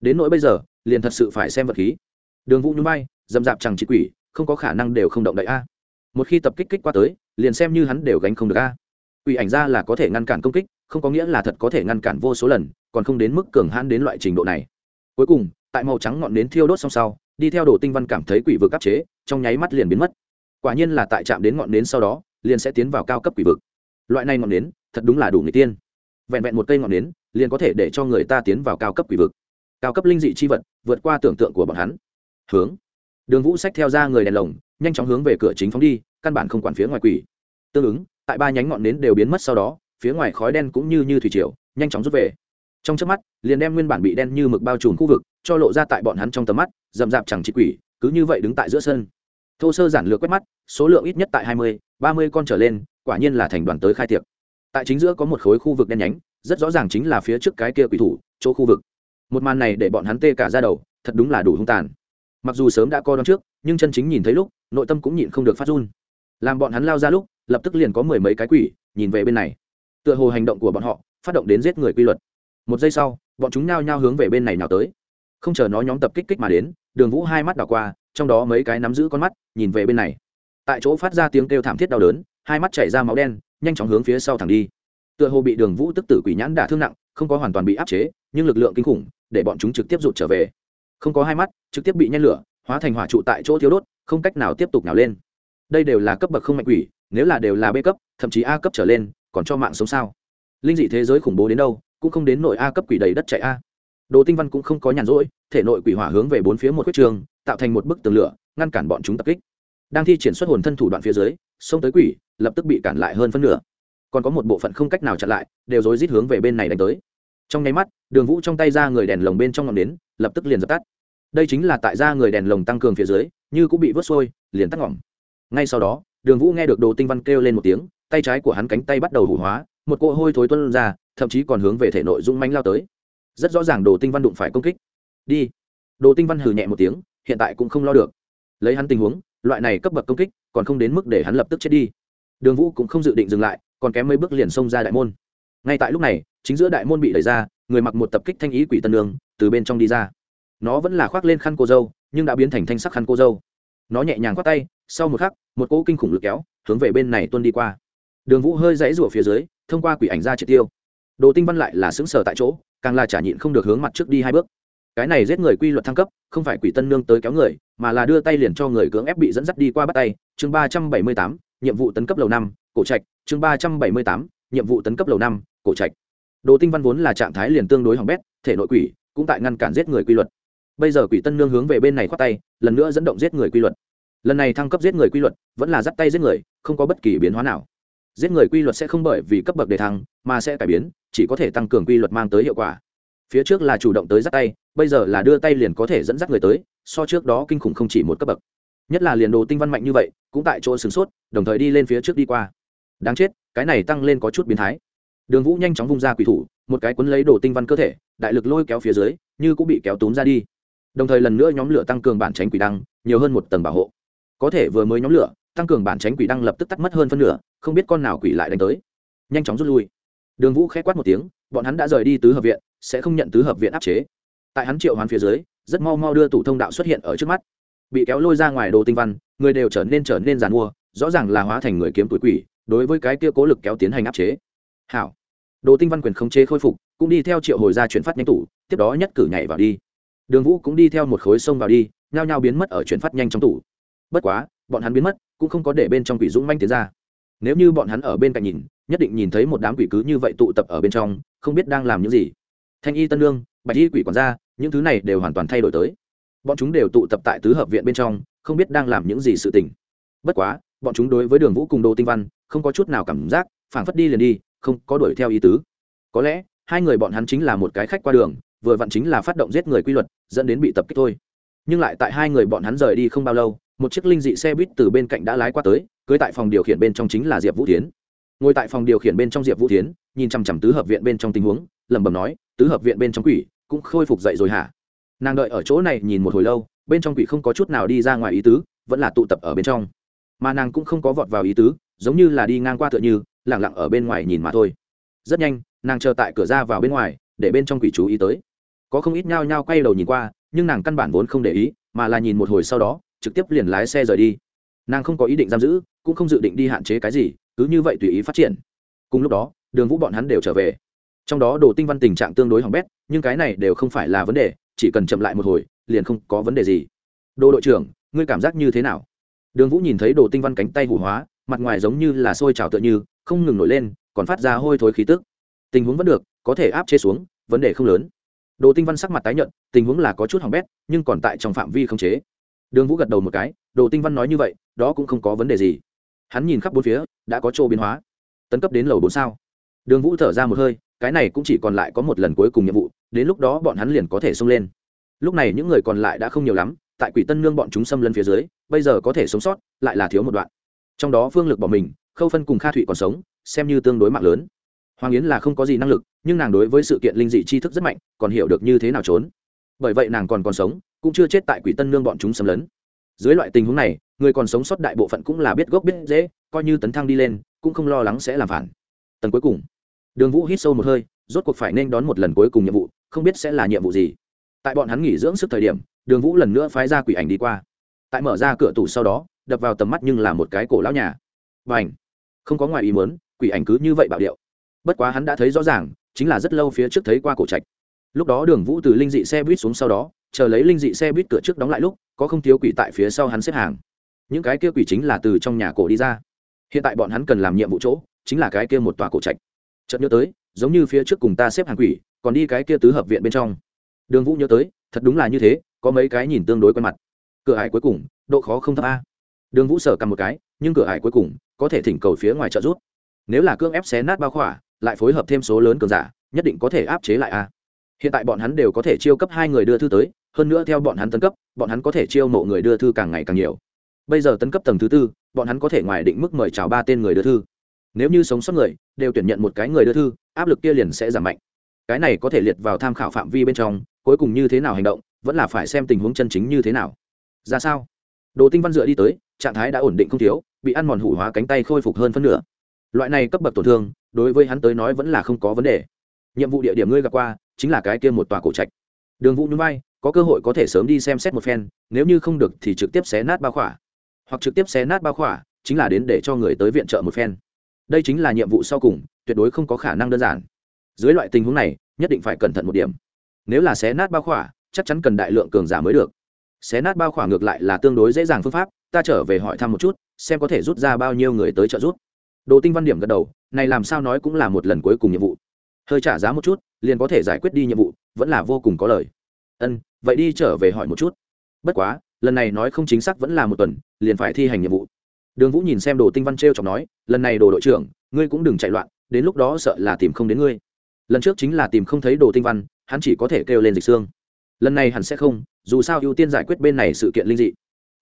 Đến nỗi bây giờ, liền thật sự phải xem vật khí. Đường vũ nhún bay dầm dạp chẳng chỉ quỷ, không có khả năng đều không động đậy a. Một khi tập kích kích qua tới liền xem như hắn đều gánh không được a. Quỷ ảnh ra là có thể ngăn cản công kích, không có nghĩa là thật có thể ngăn cản vô số lần, còn không đến mức cường hãn đến loại trình độ này. Cuối cùng, tại màu trắng ngọn nến thiêu đốt xong sau, đi theo đồ tinh văn cảm thấy quỷ vực áp chế, trong nháy mắt liền biến mất. Quả nhiên là tại chạm đến ngọn nến sau đó, liền sẽ tiến vào cao cấp quỷ vực. Loại này ngọn nến, thật đúng là đủ người tiên. Vẹn vẹn một cây ngọn nến, liền có thể để cho người ta tiến vào cao cấp quỷ vực. Cao cấp linh dị chi vật, vượt qua tưởng tượng của bọn hắn. Hướng. Đường vũ sách theo ra người đèn lồng, nhanh chóng hướng về cửa chính phóng đi căn bản không quản phía ngoài quỷ. Tương ứng, tại ba nhánh ngọn nến đều biến mất sau đó, phía ngoài khói đen cũng như như thủy triều, nhanh chóng rút về. Trong trước mắt, liền đem nguyên bản bị đen như mực bao trùm khu vực, cho lộ ra tại bọn hắn trong tầm mắt, rậm rạp chẳng chỉ quỷ, cứ như vậy đứng tại giữa sân. Thô sơ giản lược quét mắt, số lượng ít nhất tại hai mươi, ba mươi con trở lên, quả nhiên là thành đoàn tới khai tiệc. Tại chính giữa có một khối khu vực đen nhánh, rất rõ ràng chính là phía trước cái kia quỷ thủ, chỗ khu vực. Một màn này để bọn hắn tê cả ra đầu, thật đúng là đủ hung tàn. Mặc dù sớm đã co đón trước, nhưng chân chính nhìn thấy lúc, nội tâm cũng nhịn không được phát run làm bọn hắn lao ra lúc, lập tức liền có mười mấy cái quỷ nhìn về bên này. Tựa hồ hành động của bọn họ phát động đến giết người quy luật. Một giây sau, bọn chúng nhao nhao hướng về bên này nào tới. Không chờ nó nhóm tập kích kích mà đến, đường vũ hai mắt đảo qua, trong đó mấy cái nắm giữ con mắt nhìn về bên này. Tại chỗ phát ra tiếng kêu thảm thiết đau đớn, hai mắt chảy ra máu đen, nhanh chóng hướng phía sau thẳng đi. Tựa hồ bị đường vũ tức tử quỷ nhãn đả thương nặng, không có hoàn toàn bị áp chế, nhưng lực lượng kinh khủng để bọn chúng trực tiếp rụt trở về. Không có hai mắt, trực tiếp bị nhen lửa, hóa thành hỏa trụ tại chỗ thiếu đốt, không cách nào tiếp tục nào lên đây đều là cấp bậc không mạnh quỷ, nếu là đều là b cấp, thậm chí a cấp trở lên, còn cho mạng sống sao? Linh dị thế giới khủng bố đến đâu, cũng không đến nội a cấp quỷ đầy đất chạy a. Đồ tinh văn cũng không có nhàn rỗi, thể nội quỷ hỏa hướng về bốn phía một quyết trường, tạo thành một bức tường lửa, ngăn cản bọn chúng tập kích. Đang thi triển xuất hồn thân thủ đoạn phía dưới, xông tới quỷ, lập tức bị cản lại hơn phân nửa. Còn có một bộ phận không cách nào chặn lại, đều rối rít hướng về bên này đánh tới. Trong nháy mắt, đường vũ trong tay ra người đèn lồng bên trong ngọn nến, lập tức liền dập tắt. Đây chính là tại ra người đèn lồng tăng cường phía dưới, như cũng bị vớt sôi liền tắt ngỏm ngay sau đó, đường vũ nghe được đồ tinh văn kêu lên một tiếng, tay trái của hắn cánh tay bắt đầu hủ hóa, một cỗ hôi thối tuân ra, thậm chí còn hướng về thể nội dung mánh lao tới. Rất rõ ràng đồ tinh văn đụng phải công kích. Đi. Đồ tinh văn hừ nhẹ một tiếng, hiện tại cũng không lo được. Lấy hắn tình huống, loại này cấp bậc công kích, còn không đến mức để hắn lập tức chết đi. Đường vũ cũng không dự định dừng lại, còn kém mấy bước liền xông ra đại môn. Ngay tại lúc này, chính giữa đại môn bị đẩy ra, người mặc một tập kích thanh ý quỷ tân đường từ bên trong đi ra. Nó vẫn là khoác lên khăn cô dâu, nhưng đã biến thành thanh sắc khăn cô dâu. Nó nhẹ nhàng khoác tay sau một khắc, một cỗ kinh khủng lực kéo hướng về bên này tuân đi qua. Đường vũ hơi dãy rủa phía dưới, thông qua quỷ ảnh ra triệt tiêu. Đồ tinh văn lại là xứng sở tại chỗ, càng là trả nhịn không được hướng mặt trước đi hai bước. Cái này giết người quy luật thăng cấp, không phải quỷ tân nương tới kéo người, mà là đưa tay liền cho người cưỡng ép bị dẫn dắt đi qua bắt tay. Chương ba trăm bảy mươi tám, nhiệm vụ tấn cấp lầu năm, cổ trạch. Chương ba trăm bảy mươi tám, nhiệm vụ tấn cấp lầu năm, cổ trạch. Đồ tinh văn vốn là trạng thái liền tương đối hỏng bét, thể nội quỷ cũng tại ngăn cản giết người quy luật. Bây giờ quỷ tân nương hướng về bên này khoát tay, lần nữa dẫn động giết người quy luật lần này thăng cấp giết người quy luật vẫn là dắt tay giết người, không có bất kỳ biến hóa nào. Giết người quy luật sẽ không bởi vì cấp bậc đề thăng mà sẽ cải biến, chỉ có thể tăng cường quy luật mang tới hiệu quả. Phía trước là chủ động tới dắt tay, bây giờ là đưa tay liền có thể dẫn dắt người tới, so trước đó kinh khủng không chỉ một cấp bậc. Nhất là liền đồ tinh văn mạnh như vậy, cũng tại chỗ sửng sốt, đồng thời đi lên phía trước đi qua. Đáng chết, cái này tăng lên có chút biến thái. Đường vũ nhanh chóng vung ra quỷ thủ, một cái cuốn lấy đồ tinh văn cơ thể, đại lực lôi kéo phía dưới, như cũng bị kéo túm ra đi. Đồng thời lần nữa nhóm lửa tăng cường bản tránh quỷ đăng, nhiều hơn một tầng bảo hộ có thể vừa mới nhóm lửa, tăng cường bản tránh quỷ đăng lập tức tắt mất hơn phân nửa, không biết con nào quỷ lại đánh tới. Nhanh chóng rút lui. Đường vũ k h ẽ quát một tiếng, bọn hắn đã rời đi tứ hợp viện, sẽ không nhận tứ hợp viện áp chế. Tại hắn triệu hoán phía dưới, rất mau mau đưa tủ thông đạo xuất hiện ở trước mắt. Bị kéo lôi ra ngoài đồ tinh văn, người đều trở nên trở nên giàn mua, rõ ràng là hóa thành người kiếm tuổi quỷ, đối với cái kia cố lực kéo tiến hành áp chế. Hảo. Đồ tinh văn quyền khống chế khôi phục, cũng đi theo triệu hồi ra chuyển phát nhanh tủ, tiếp đó nhất cử nhảy vào đi. Đường vũ cũng đi theo một khối sông vào đi, nhao nhao biến mất ở chuyển phát nhanh trong tủ bất quá, bọn hắn biến mất, cũng không có để bên trong quỷ dũng manh tiến ra. Nếu như bọn hắn ở bên cạnh nhìn, nhất định nhìn thấy một đám quỷ cứ như vậy tụ tập ở bên trong, không biết đang làm những gì. Thanh y tân lương, bạch y quỷ quản gia, những thứ này đều hoàn toàn thay đổi tới. Bọn chúng đều tụ tập tại tứ hợp viện bên trong, không biết đang làm những gì sự tình. Bất quá, bọn chúng đối với đường vũ cùng đô tinh văn, không có chút nào cảm giác, phảng phất đi liền đi, không có đuổi theo ý tứ. Có lẽ, hai người bọn hắn chính là một cái khách qua đường, vừa vặn chính là phát động giết người quy luật, dẫn đến bị tập kích thôi. Nhưng lại tại hai người bọn hắn rời đi không bao lâu một chiếc linh dị xe buýt từ bên cạnh đã lái qua tới, cưới tại phòng điều khiển bên trong chính là diệp vũ tiến ngồi tại phòng điều khiển bên trong diệp vũ tiến nhìn chằm chằm tứ hợp viện bên trong tình huống, lẩm bẩm nói, tứ hợp viện bên trong quỷ, cũng khôi phục dậy rồi hả? Nàng đợi ở chỗ này nhìn một hồi lâu, bên trong quỷ không có chút nào đi ra ngoài ý tứ, vẫn là tụ tập ở bên trong. Mà nàng cũng không có vọt vào ý tứ, giống như là đi ngang qua tựa như, lẳng lặng ở bên ngoài nhìn mà thôi. Rất nhanh, nàng chờ tại cửa ra vào bên ngoài, để bên trong quỷ chú ý tới. Có không ít nhao nhao quay đầu nhìn qua, nhưng nàng căn bản vốn không để ý, mà là nhìn một hồi sau đó trực tiếp liền lái xe rời đi. Nàng không có ý định giam giữ, cũng không dự định đi hạn chế cái gì, cứ như vậy tùy ý phát triển. Cùng lúc đó, đường vũ bọn hắn đều trở về. Trong đó đồ tinh văn tình trạng tương đối hỏng bét, nhưng cái này đều không phải là vấn đề, chỉ cần chậm lại một hồi, liền không có vấn đề gì. Đồ đội trưởng, ngươi cảm giác như thế nào? Đường vũ nhìn thấy đồ tinh văn cánh tay hủ hóa, mặt ngoài giống như là sôi trào tựa như, không ngừng nổi lên, còn phát ra hôi thối khí tức. Tình huống vẫn được, có thể áp chế xuống, vấn đề không lớn. Đồ tinh văn sắc mặt tái nhận tình huống là có chút hỏng bét, nhưng còn tại trong phạm vi không chế đường vũ gật đầu một cái, đồ tinh văn nói như vậy, đó cũng không có vấn đề gì. Hắn nhìn khắp bốn phía, đã có chỗ biến hóa. Tấn cấp đến lầu bốn sao? Đường vũ thở ra một hơi, cái này cũng chỉ còn lại có một lần cuối cùng nhiệm vụ, đến lúc đó bọn hắn liền có thể xông lên. Lúc này những người còn lại đã không nhiều lắm, tại quỷ tân nương bọn chúng xâm lấn phía dưới, bây giờ có thể sống sót, lại là thiếu một đoạn. Trong đó phương lực bỏ mình, khâu phân cùng kha thụy còn sống, xem như tương đối mạng lớn. Hoàng yến là không có gì năng lực, nhưng nàng đối với sự kiện linh dị tri thức rất mạnh, còn hiểu được như thế nào trốn. Bởi vậy nàng còn còn sống cũng chưa chết tại quỷ tân nương bọn chúng xâm lấn. Dưới loại tình huống này, người còn sống sót đại bộ phận cũng là biết gốc biết dễ coi như tấn thăng đi lên, cũng không lo lắng sẽ làm phản. Tầng cuối cùng, đường vũ hít sâu một hơi, rốt cuộc phải nên đón một lần cuối cùng nhiệm vụ, không biết sẽ là nhiệm vụ gì. Tại bọn hắn nghỉ dưỡng sức thời điểm, đường vũ lần nữa phái ra quỷ ảnh đi qua. Tại mở ra cửa tủ sau đó, đập vào tầm mắt nhưng là một cái cổ lão nhà. Và ảnh không có ngoài ý muốn, quỷ ảnh cứ như vậy bạo điệu. Bất quá hắn đã thấy rõ ràng, chính là rất lâu phía trước thấy qua cổ trạch. Lúc đó đường vũ từ linh dị xe buýt xuống sau đó chờ lấy linh dị xe buýt cửa trước đóng lại lúc, có không thiếu quỷ tại phía sau hắn xếp hàng. Những cái kia quỷ chính là từ trong nhà cổ đi ra. Hiện tại bọn hắn cần làm nhiệm vụ chỗ, chính là cái kia một tòa cổ trạch. Chợt nhớ tới, giống như phía trước cùng ta xếp hàng quỷ, còn đi cái kia tứ hợp viện bên trong. Đường vũ nhớ tới, thật đúng là như thế, có mấy cái nhìn tương đối quen mặt. Cửa hải cuối cùng, độ khó không thấp a. Đường vũ sở cầm một cái, nhưng cửa hải cuối cùng, có thể thỉnh cầu phía ngoài trợ giúp. Nếu là cương ép xé nát bao khỏa, lại phối hợp thêm số lớn cường giả, nhất định có thể áp chế lại a hiện tại bọn hắn đều có thể chiêu cấp hai người đưa thư tới, hơn nữa theo bọn hắn tấn cấp, bọn hắn có thể chiêu mộ người đưa thư càng ngày càng nhiều. Bây giờ tấn cấp tầng thứ tư, bọn hắn có thể ngoài định mức mời chào ba tên người đưa thư. Nếu như sống sót người, đều tuyển nhận một cái người đưa thư, áp lực kia liền sẽ giảm mạnh. Cái này có thể liệt vào tham khảo phạm vi bên trong, cuối cùng như thế nào hành động, vẫn là phải xem tình huống chân chính như thế nào. Ra sao? Đồ tinh văn dựa đi tới, trạng thái đã ổn định không thiếu, bị ăn mòn hủ hóa cánh tay khôi phục hơn phân nửa. Loại này cấp bậc tổn thương, đối với hắn tới nói vẫn là không có vấn đề. Nhiệm vụ địa điểm ngươi gặp qua chính là cái kia một tòa cổ trạch. Đường vũ núi bay có cơ hội có thể sớm đi xem xét một phen, nếu như không được thì trực tiếp xé nát bao khỏa. Hoặc trực tiếp xé nát bao khỏa, chính là đến để cho người tới viện trợ một phen. Đây chính là nhiệm vụ sau cùng, tuyệt đối không có khả năng đơn giản. Dưới loại tình huống này, nhất định phải cẩn thận một điểm. Nếu là xé nát bao khỏa, chắc chắn cần đại lượng cường giả mới được. Xé nát bao khỏa ngược lại là tương đối dễ dàng phương pháp, ta trở về hỏi thăm một chút, xem có thể rút ra bao nhiêu người tới trợ giúp. Đồ tinh văn điểm gật đầu, này làm sao nói cũng là một lần cuối cùng nhiệm vụ hơi trả giá một chút, liền có thể giải quyết đi nhiệm vụ, vẫn là vô cùng có lời. Ân, vậy đi trở về hỏi một chút. Bất quá, lần này nói không chính xác vẫn là một tuần, liền phải thi hành nhiệm vụ. Đường vũ nhìn xem đồ tinh văn t r e o chọc nói, lần này đồ đội trưởng, ngươi cũng đừng chạy loạn, đến lúc đó sợ là tìm không đến ngươi. Lần trước chính là tìm không thấy đồ tinh văn, hắn chỉ có thể kêu lên dịch xương. Lần này hắn sẽ không, dù sao ưu tiên giải quyết bên này sự kiện linh dị.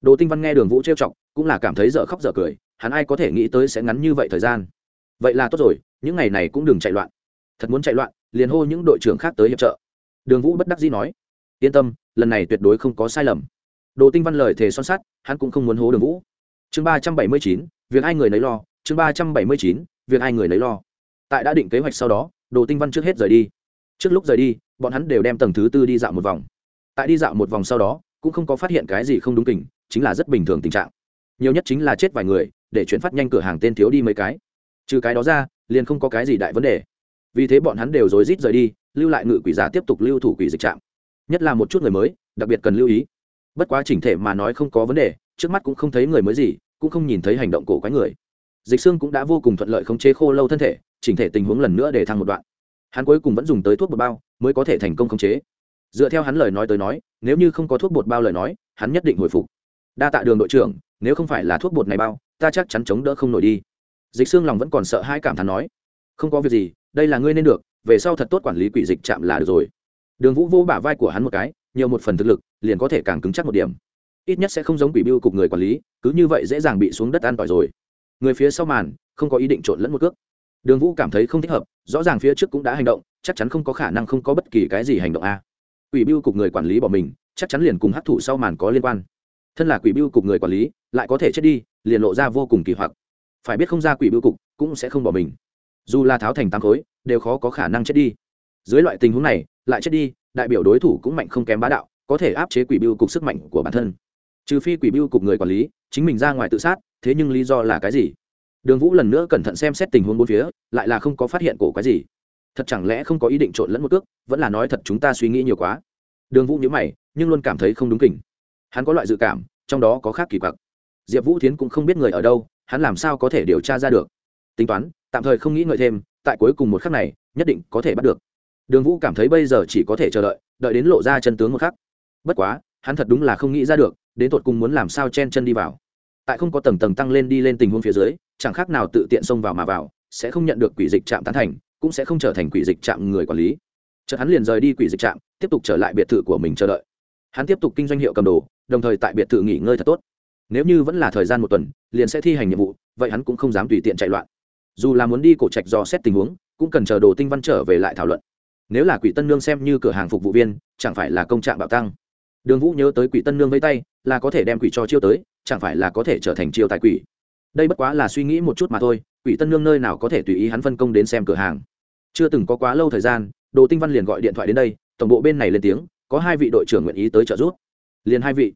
Đồ tinh văn nghe đường vũ trêu chọc, cũng là cảm thấy dở khóc dở cười, hắn ai có thể nghĩ tới sẽ ngắn như vậy thời gian. Vậy là tốt rồi, những ngày này cũng đừng chạy loạn thật muốn chạy loạn, liền hô những đội trưởng khác tới hiệp trợ. Đường vũ bất đắc dĩ nói, yên tâm, lần này tuyệt đối không có sai lầm. Đồ tinh văn lời thề son sắt, hắn cũng không muốn hố đường vũ. Chương ba trăm bảy mươi chín, việc hai người lấy lo, chương ba trăm bảy mươi chín, việc hai người lấy lo. Tại đã định kế hoạch sau đó, đồ tinh văn trước hết rời đi. Trước lúc rời đi, bọn hắn đều đem tầng thứ tư đi dạo một vòng. Tại đi dạo một vòng sau đó, cũng không có phát hiện cái gì không đúng tình chính là rất bình thường tình trạng. Nhiều nhất chính là chết vài người, để chuyển phát nhanh cửa hàng tên thiếu đi mấy cái. Trừ cái đó ra, liền không có cái gì đại vấn đề vì thế bọn hắn đều rối rít rời đi, lưu lại ngự quỷ giả tiếp tục lưu thủ quỷ dịch trạm. Nhất là một chút người mới, đặc biệt cần lưu ý. Bất quá chỉnh thể mà nói không có vấn đề, trước mắt cũng không thấy người mới gì, cũng không nhìn thấy hành động cổ quái người. Dịch xương cũng đã vô cùng thuận lợi khống chế khô lâu thân thể, chỉnh thể tình huống lần nữa để thăng một đoạn. Hắn cuối cùng vẫn dùng tới thuốc bột bao, mới có thể thành công khống chế. Dựa theo hắn lời nói tới nói, nếu như không có thuốc bột bao lời nói, hắn nhất định hồi phục. Đa tạ đường đội trưởng, nếu không phải là thuốc bột này bao, ta chắc chắn chống đỡ không nổi đi. Dịch xương lòng vẫn còn sợ hai cảm thán nói không có việc gì, đây là ngươi nên được, về sau thật tốt quản lý quỷ dịch chạm là được rồi. Đường vũ vô bả vai của hắn một cái, nhiều một phần thực lực, liền có thể càng cứng chắc một điểm. Ít nhất sẽ không giống quỷ biêu cục người quản lý, cứ như vậy dễ dàng bị xuống đất an tỏi rồi. Người phía sau màn, không có ý định trộn lẫn một cước. Đường vũ cảm thấy không thích hợp, rõ ràng phía trước cũng đã hành động, chắc chắn không có khả năng không có bất kỳ cái gì hành động a. Quỷ biêu cục người quản lý bỏ mình, chắc chắn liền cùng hấp thụ sau màn có liên quan. Thân là quỷ biêu cục người quản lý, lại có thể chết đi, liền lộ ra vô cùng kỳ hoặc. Phải biết không ra quỷ biêu cục cũng sẽ không bỏ mình dù là tháo thành tám khối, đều khó có khả năng chết đi. Dưới loại tình huống này, lại chết đi, đại biểu đối thủ cũng mạnh không kém bá đạo, có thể áp chế quỷ biêu cục sức mạnh của bản thân. Trừ phi quỷ biêu cục người quản lý, chính mình ra ngoài tự sát, thế nhưng lý do là cái gì? Đường vũ lần nữa cẩn thận xem xét tình huống bốn phía, lại là không có phát hiện cổ cái gì. Thật chẳng lẽ không có ý định trộn lẫn một cước, vẫn là nói thật chúng ta suy nghĩ nhiều quá. Đường vũ nhớ mày, nhưng luôn cảm thấy không đúng kỉnh hắn có loại dự cảm, trong đó có khác kỳ quặc. Diệp vũ tiến cũng không biết người ở đâu, hắn làm sao có thể điều tra ra được? Tính toán tạm thời không nghĩ ngợi thêm, tại cuối cùng một khắc này, nhất định có thể bắt được. Đường vũ cảm thấy bây giờ chỉ có thể chờ đợi đợi đến lộ ra chân tướng một khắc. Bất quá, hắn thật đúng là không nghĩ ra được, đến tột cùng muốn làm sao chen chân đi vào. Tại không có tầng tầng tăng lên đi lên tình huống phía dưới, chẳng khác nào tự tiện xông vào mà vào, sẽ không nhận được quỷ dịch trạm tán thành, cũng sẽ không trở thành quỷ dịch trạm người quản lý. Chợt hắn liền rời đi quỷ dịch trạm, tiếp tục trở lại biệt thự của mình chờ đợi. Hắn tiếp tục kinh doanh hiệu cầm đồ, đồng thời tại biệt thự nghỉ ngơi thật tốt. Nếu như vẫn là thời gian một tuần, liền sẽ thi hành nhiệm vụ, vậy hắn cũng không dám tùy tiện chạy loạn dù là muốn đi cổ trạch do xét tình huống, cũng cần chờ đồ tinh văn trở về lại thảo luận. Nếu là quỷ tân nương xem như cửa hàng phục vụ viên, chẳng phải là công trạng bạo tăng. Đường vũ nhớ tới quỷ tân nương với tay, là có thể đem quỷ cho chiêu tới, chẳng phải là có thể trở thành chiêu tài quỷ. Đây bất quá là suy nghĩ một chút mà thôi, quỷ tân nương nơi nào có thể tùy ý hắn phân công đến xem cửa hàng. Chưa từng có quá lâu thời gian, đồ tinh văn liền gọi điện thoại đến đây, tổng bộ bên này lên tiếng, có hai vị đội trưởng nguyện ý tới trợ giúp. Liền hai vị.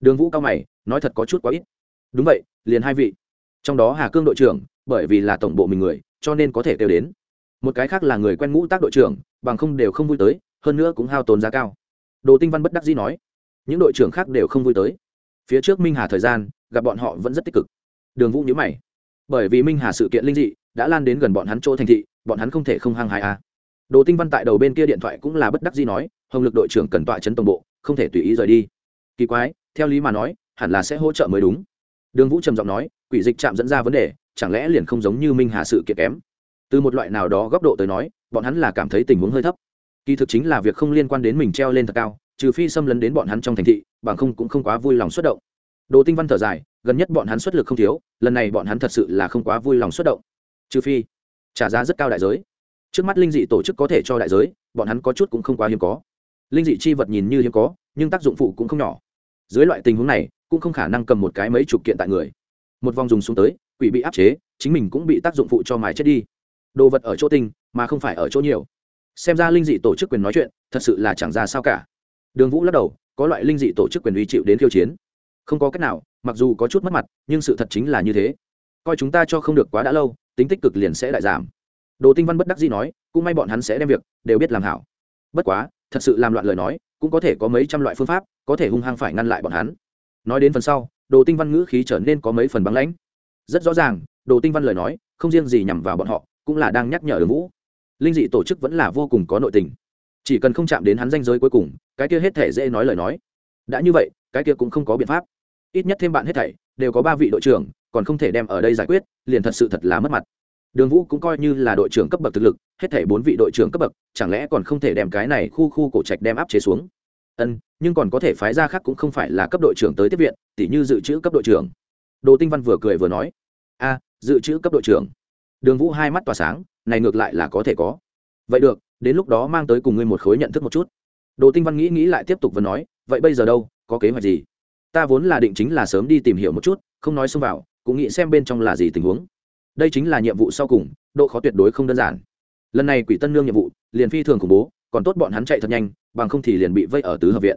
Đường vũ cao mày, nói thật có chút quá ít. Đúng vậy, liền hai vị. Trong đó hà cương đội trưởng bởi vì là tổng bộ mình người, cho nên có thể kêu đến. Một cái khác là người quen ngũ tác đội trưởng, bằng không đều không vui tới, hơn nữa cũng hao tốn giá cao. Đồ tinh văn bất đắc dĩ nói, những đội trưởng khác đều không vui tới. Phía trước minh hà thời gian, gặp bọn họ vẫn rất tích cực. Đường vũ nhớ mày. Bởi vì minh hà sự kiện linh dị, đã lan đến gần bọn hắn chỗ thành thị, bọn hắn không thể không hăng hại a à. đồ tinh văn tại đầu bên kia điện thoại cũng là bất đắc dĩ nói, hồng lực đội trưởng cần tọa chấn tổng bộ, không thể tùy ý rời đi. Kỳ quái, theo lý mà nói, hẳn là sẽ hỗ trợ mới đúng. Đường vũ trầm giọng nói, quỷ dịch chạm dẫn ra vấn đề chẳng lẽ liền không giống như minh hà sự kiện kém? Từ một loại nào đó góc độ tới nói, bọn hắn là cảm thấy tình huống hơi thấp. Kỳ thực chính là việc không liên quan đến mình treo lên thật cao, trừ phi xâm lấn đến bọn hắn trong thành thị, bằng không cũng không quá vui lòng xuất động. Đồ tinh văn thở dài, gần nhất bọn hắn xuất lực không thiếu, lần này bọn hắn thật sự là không quá vui lòng xuất động. Trừ phi, trả giá rất cao đại giới. Trước mắt linh dị tổ chức có thể cho đại giới, bọn hắn có chút cũng không quá hiếm có. Linh dị chi vật nhìn như hiếm có, nhưng tác dụng phụ cũng không nhỏ. Dưới loại tình huống này, cũng không khả năng cầm một cái mấy chục kiện tại người. Một vòng dùng xuống tới quỷ bị áp chế, chính mình cũng bị tác dụng phụ cho mài chết đi. Đồ vật ở chỗ tinh, mà không phải ở chỗ nhiều. Xem ra linh dị tổ chức quyền nói chuyện, thật sự là chẳng ra sao cả. Đường vũ lắc đầu, có loại linh dị tổ chức quyền uy chịu đến khiêu chiến. Không có cách nào, mặc dù có chút mất mặt, nhưng sự thật chính là như thế. Coi chúng ta cho không được quá đã lâu, tính tích cực liền sẽ đại giảm. Đồ tinh văn bất đắc dĩ nói, cũng may bọn hắn sẽ đem việc, đều biết làm hảo. Bất quá, thật sự làm loạn lời nói, cũng có thể có mấy trăm loại phương pháp, có thể hung hăng phải ngăn lại bọn hắn. Nói đến phần sau, đồ tinh văn ngữ khí trở nên có mấy phần băng lãnh rất rõ ràng, đồ tinh văn lời nói, không riêng gì nhằm vào bọn họ, cũng là đang nhắc nhở đường vũ. Linh dị tổ chức vẫn là vô cùng có nội tình. Chỉ cần không chạm đến hắn danh giới cuối cùng, cái kia hết thể dễ nói lời nói. Đã như vậy, cái kia cũng không có biện pháp. Ít nhất thêm bạn hết thảy, đều có ba vị đội trưởng, còn không thể đem ở đây giải quyết, liền thật sự thật là mất mặt. Đường vũ cũng coi như là đội trưởng cấp bậc thực lực, hết thảy bốn vị đội trưởng cấp bậc, chẳng lẽ còn không thể đem cái này khu khu cổ trạch đem áp chế xuống? Ân, nhưng còn có thể phái ra khác cũng không phải là cấp đội trưởng tới tiếp viện, tỉ như dự trữ cấp đội trưởng đồ tinh văn vừa cười vừa nói, a, dự trữ cấp đội trưởng. Đường vũ hai mắt tỏa sáng, này ngược lại là có thể có. Vậy được, đến lúc đó mang tới cùng ngươi một khối nhận thức một chút. Đồ tinh văn nghĩ nghĩ lại tiếp tục vừa nói, vậy bây giờ đâu, có kế hoạch gì? Ta vốn là định chính là sớm đi tìm hiểu một chút, không nói xông vào, cũng nghĩ xem bên trong là gì tình huống. Đây chính là nhiệm vụ sau cùng, độ khó tuyệt đối không đơn giản. Lần này quỷ tân nương nhiệm vụ, liền phi thường khủng bố, còn tốt bọn hắn chạy thật nhanh, bằng không thì liền bị vây ở tứ hợp viện.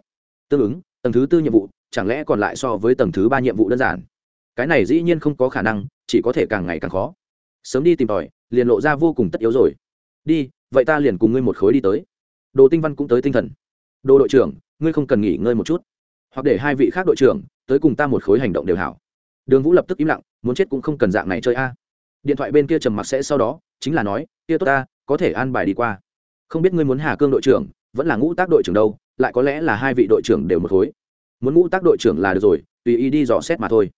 Tương ứng, tầng thứ tư nhiệm vụ, chẳng lẽ còn lại so với tầng thứ ba nhiệm vụ đơn giản? Cái này dĩ nhiên không có khả năng, chỉ có thể càng ngày càng khó. Sớm đi tìm tòi, liền lộ ra vô cùng tất yếu rồi. Đi, vậy ta liền cùng ngươi một khối đi tới. Đồ tinh văn cũng tới tinh thần. Đồ đội trưởng, ngươi không cần nghỉ ngơi một chút. Hoặc để hai vị khác đội trưởng tới cùng ta một khối hành động đều hảo. Đường vũ lập tức im lặng, muốn chết cũng không cần dạng này chơi a. Điện thoại bên kia trầm mặc sẽ sau đó, chính là nói, kia tốt ta, có thể an bài đi qua. Không biết ngươi muốn hà cương đội trưởng, vẫn là ngũ tác đội trưởng đâu, lại có lẽ là hai vị đội trưởng đều một khối. Muốn ngũ tác đội trưởng là được rồi, tùy ý đi dò xét mà thôi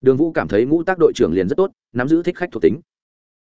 đường vũ cảm thấy ngũ tác đội trưởng liền rất tốt, nắm giữ thích khách thuộc tính.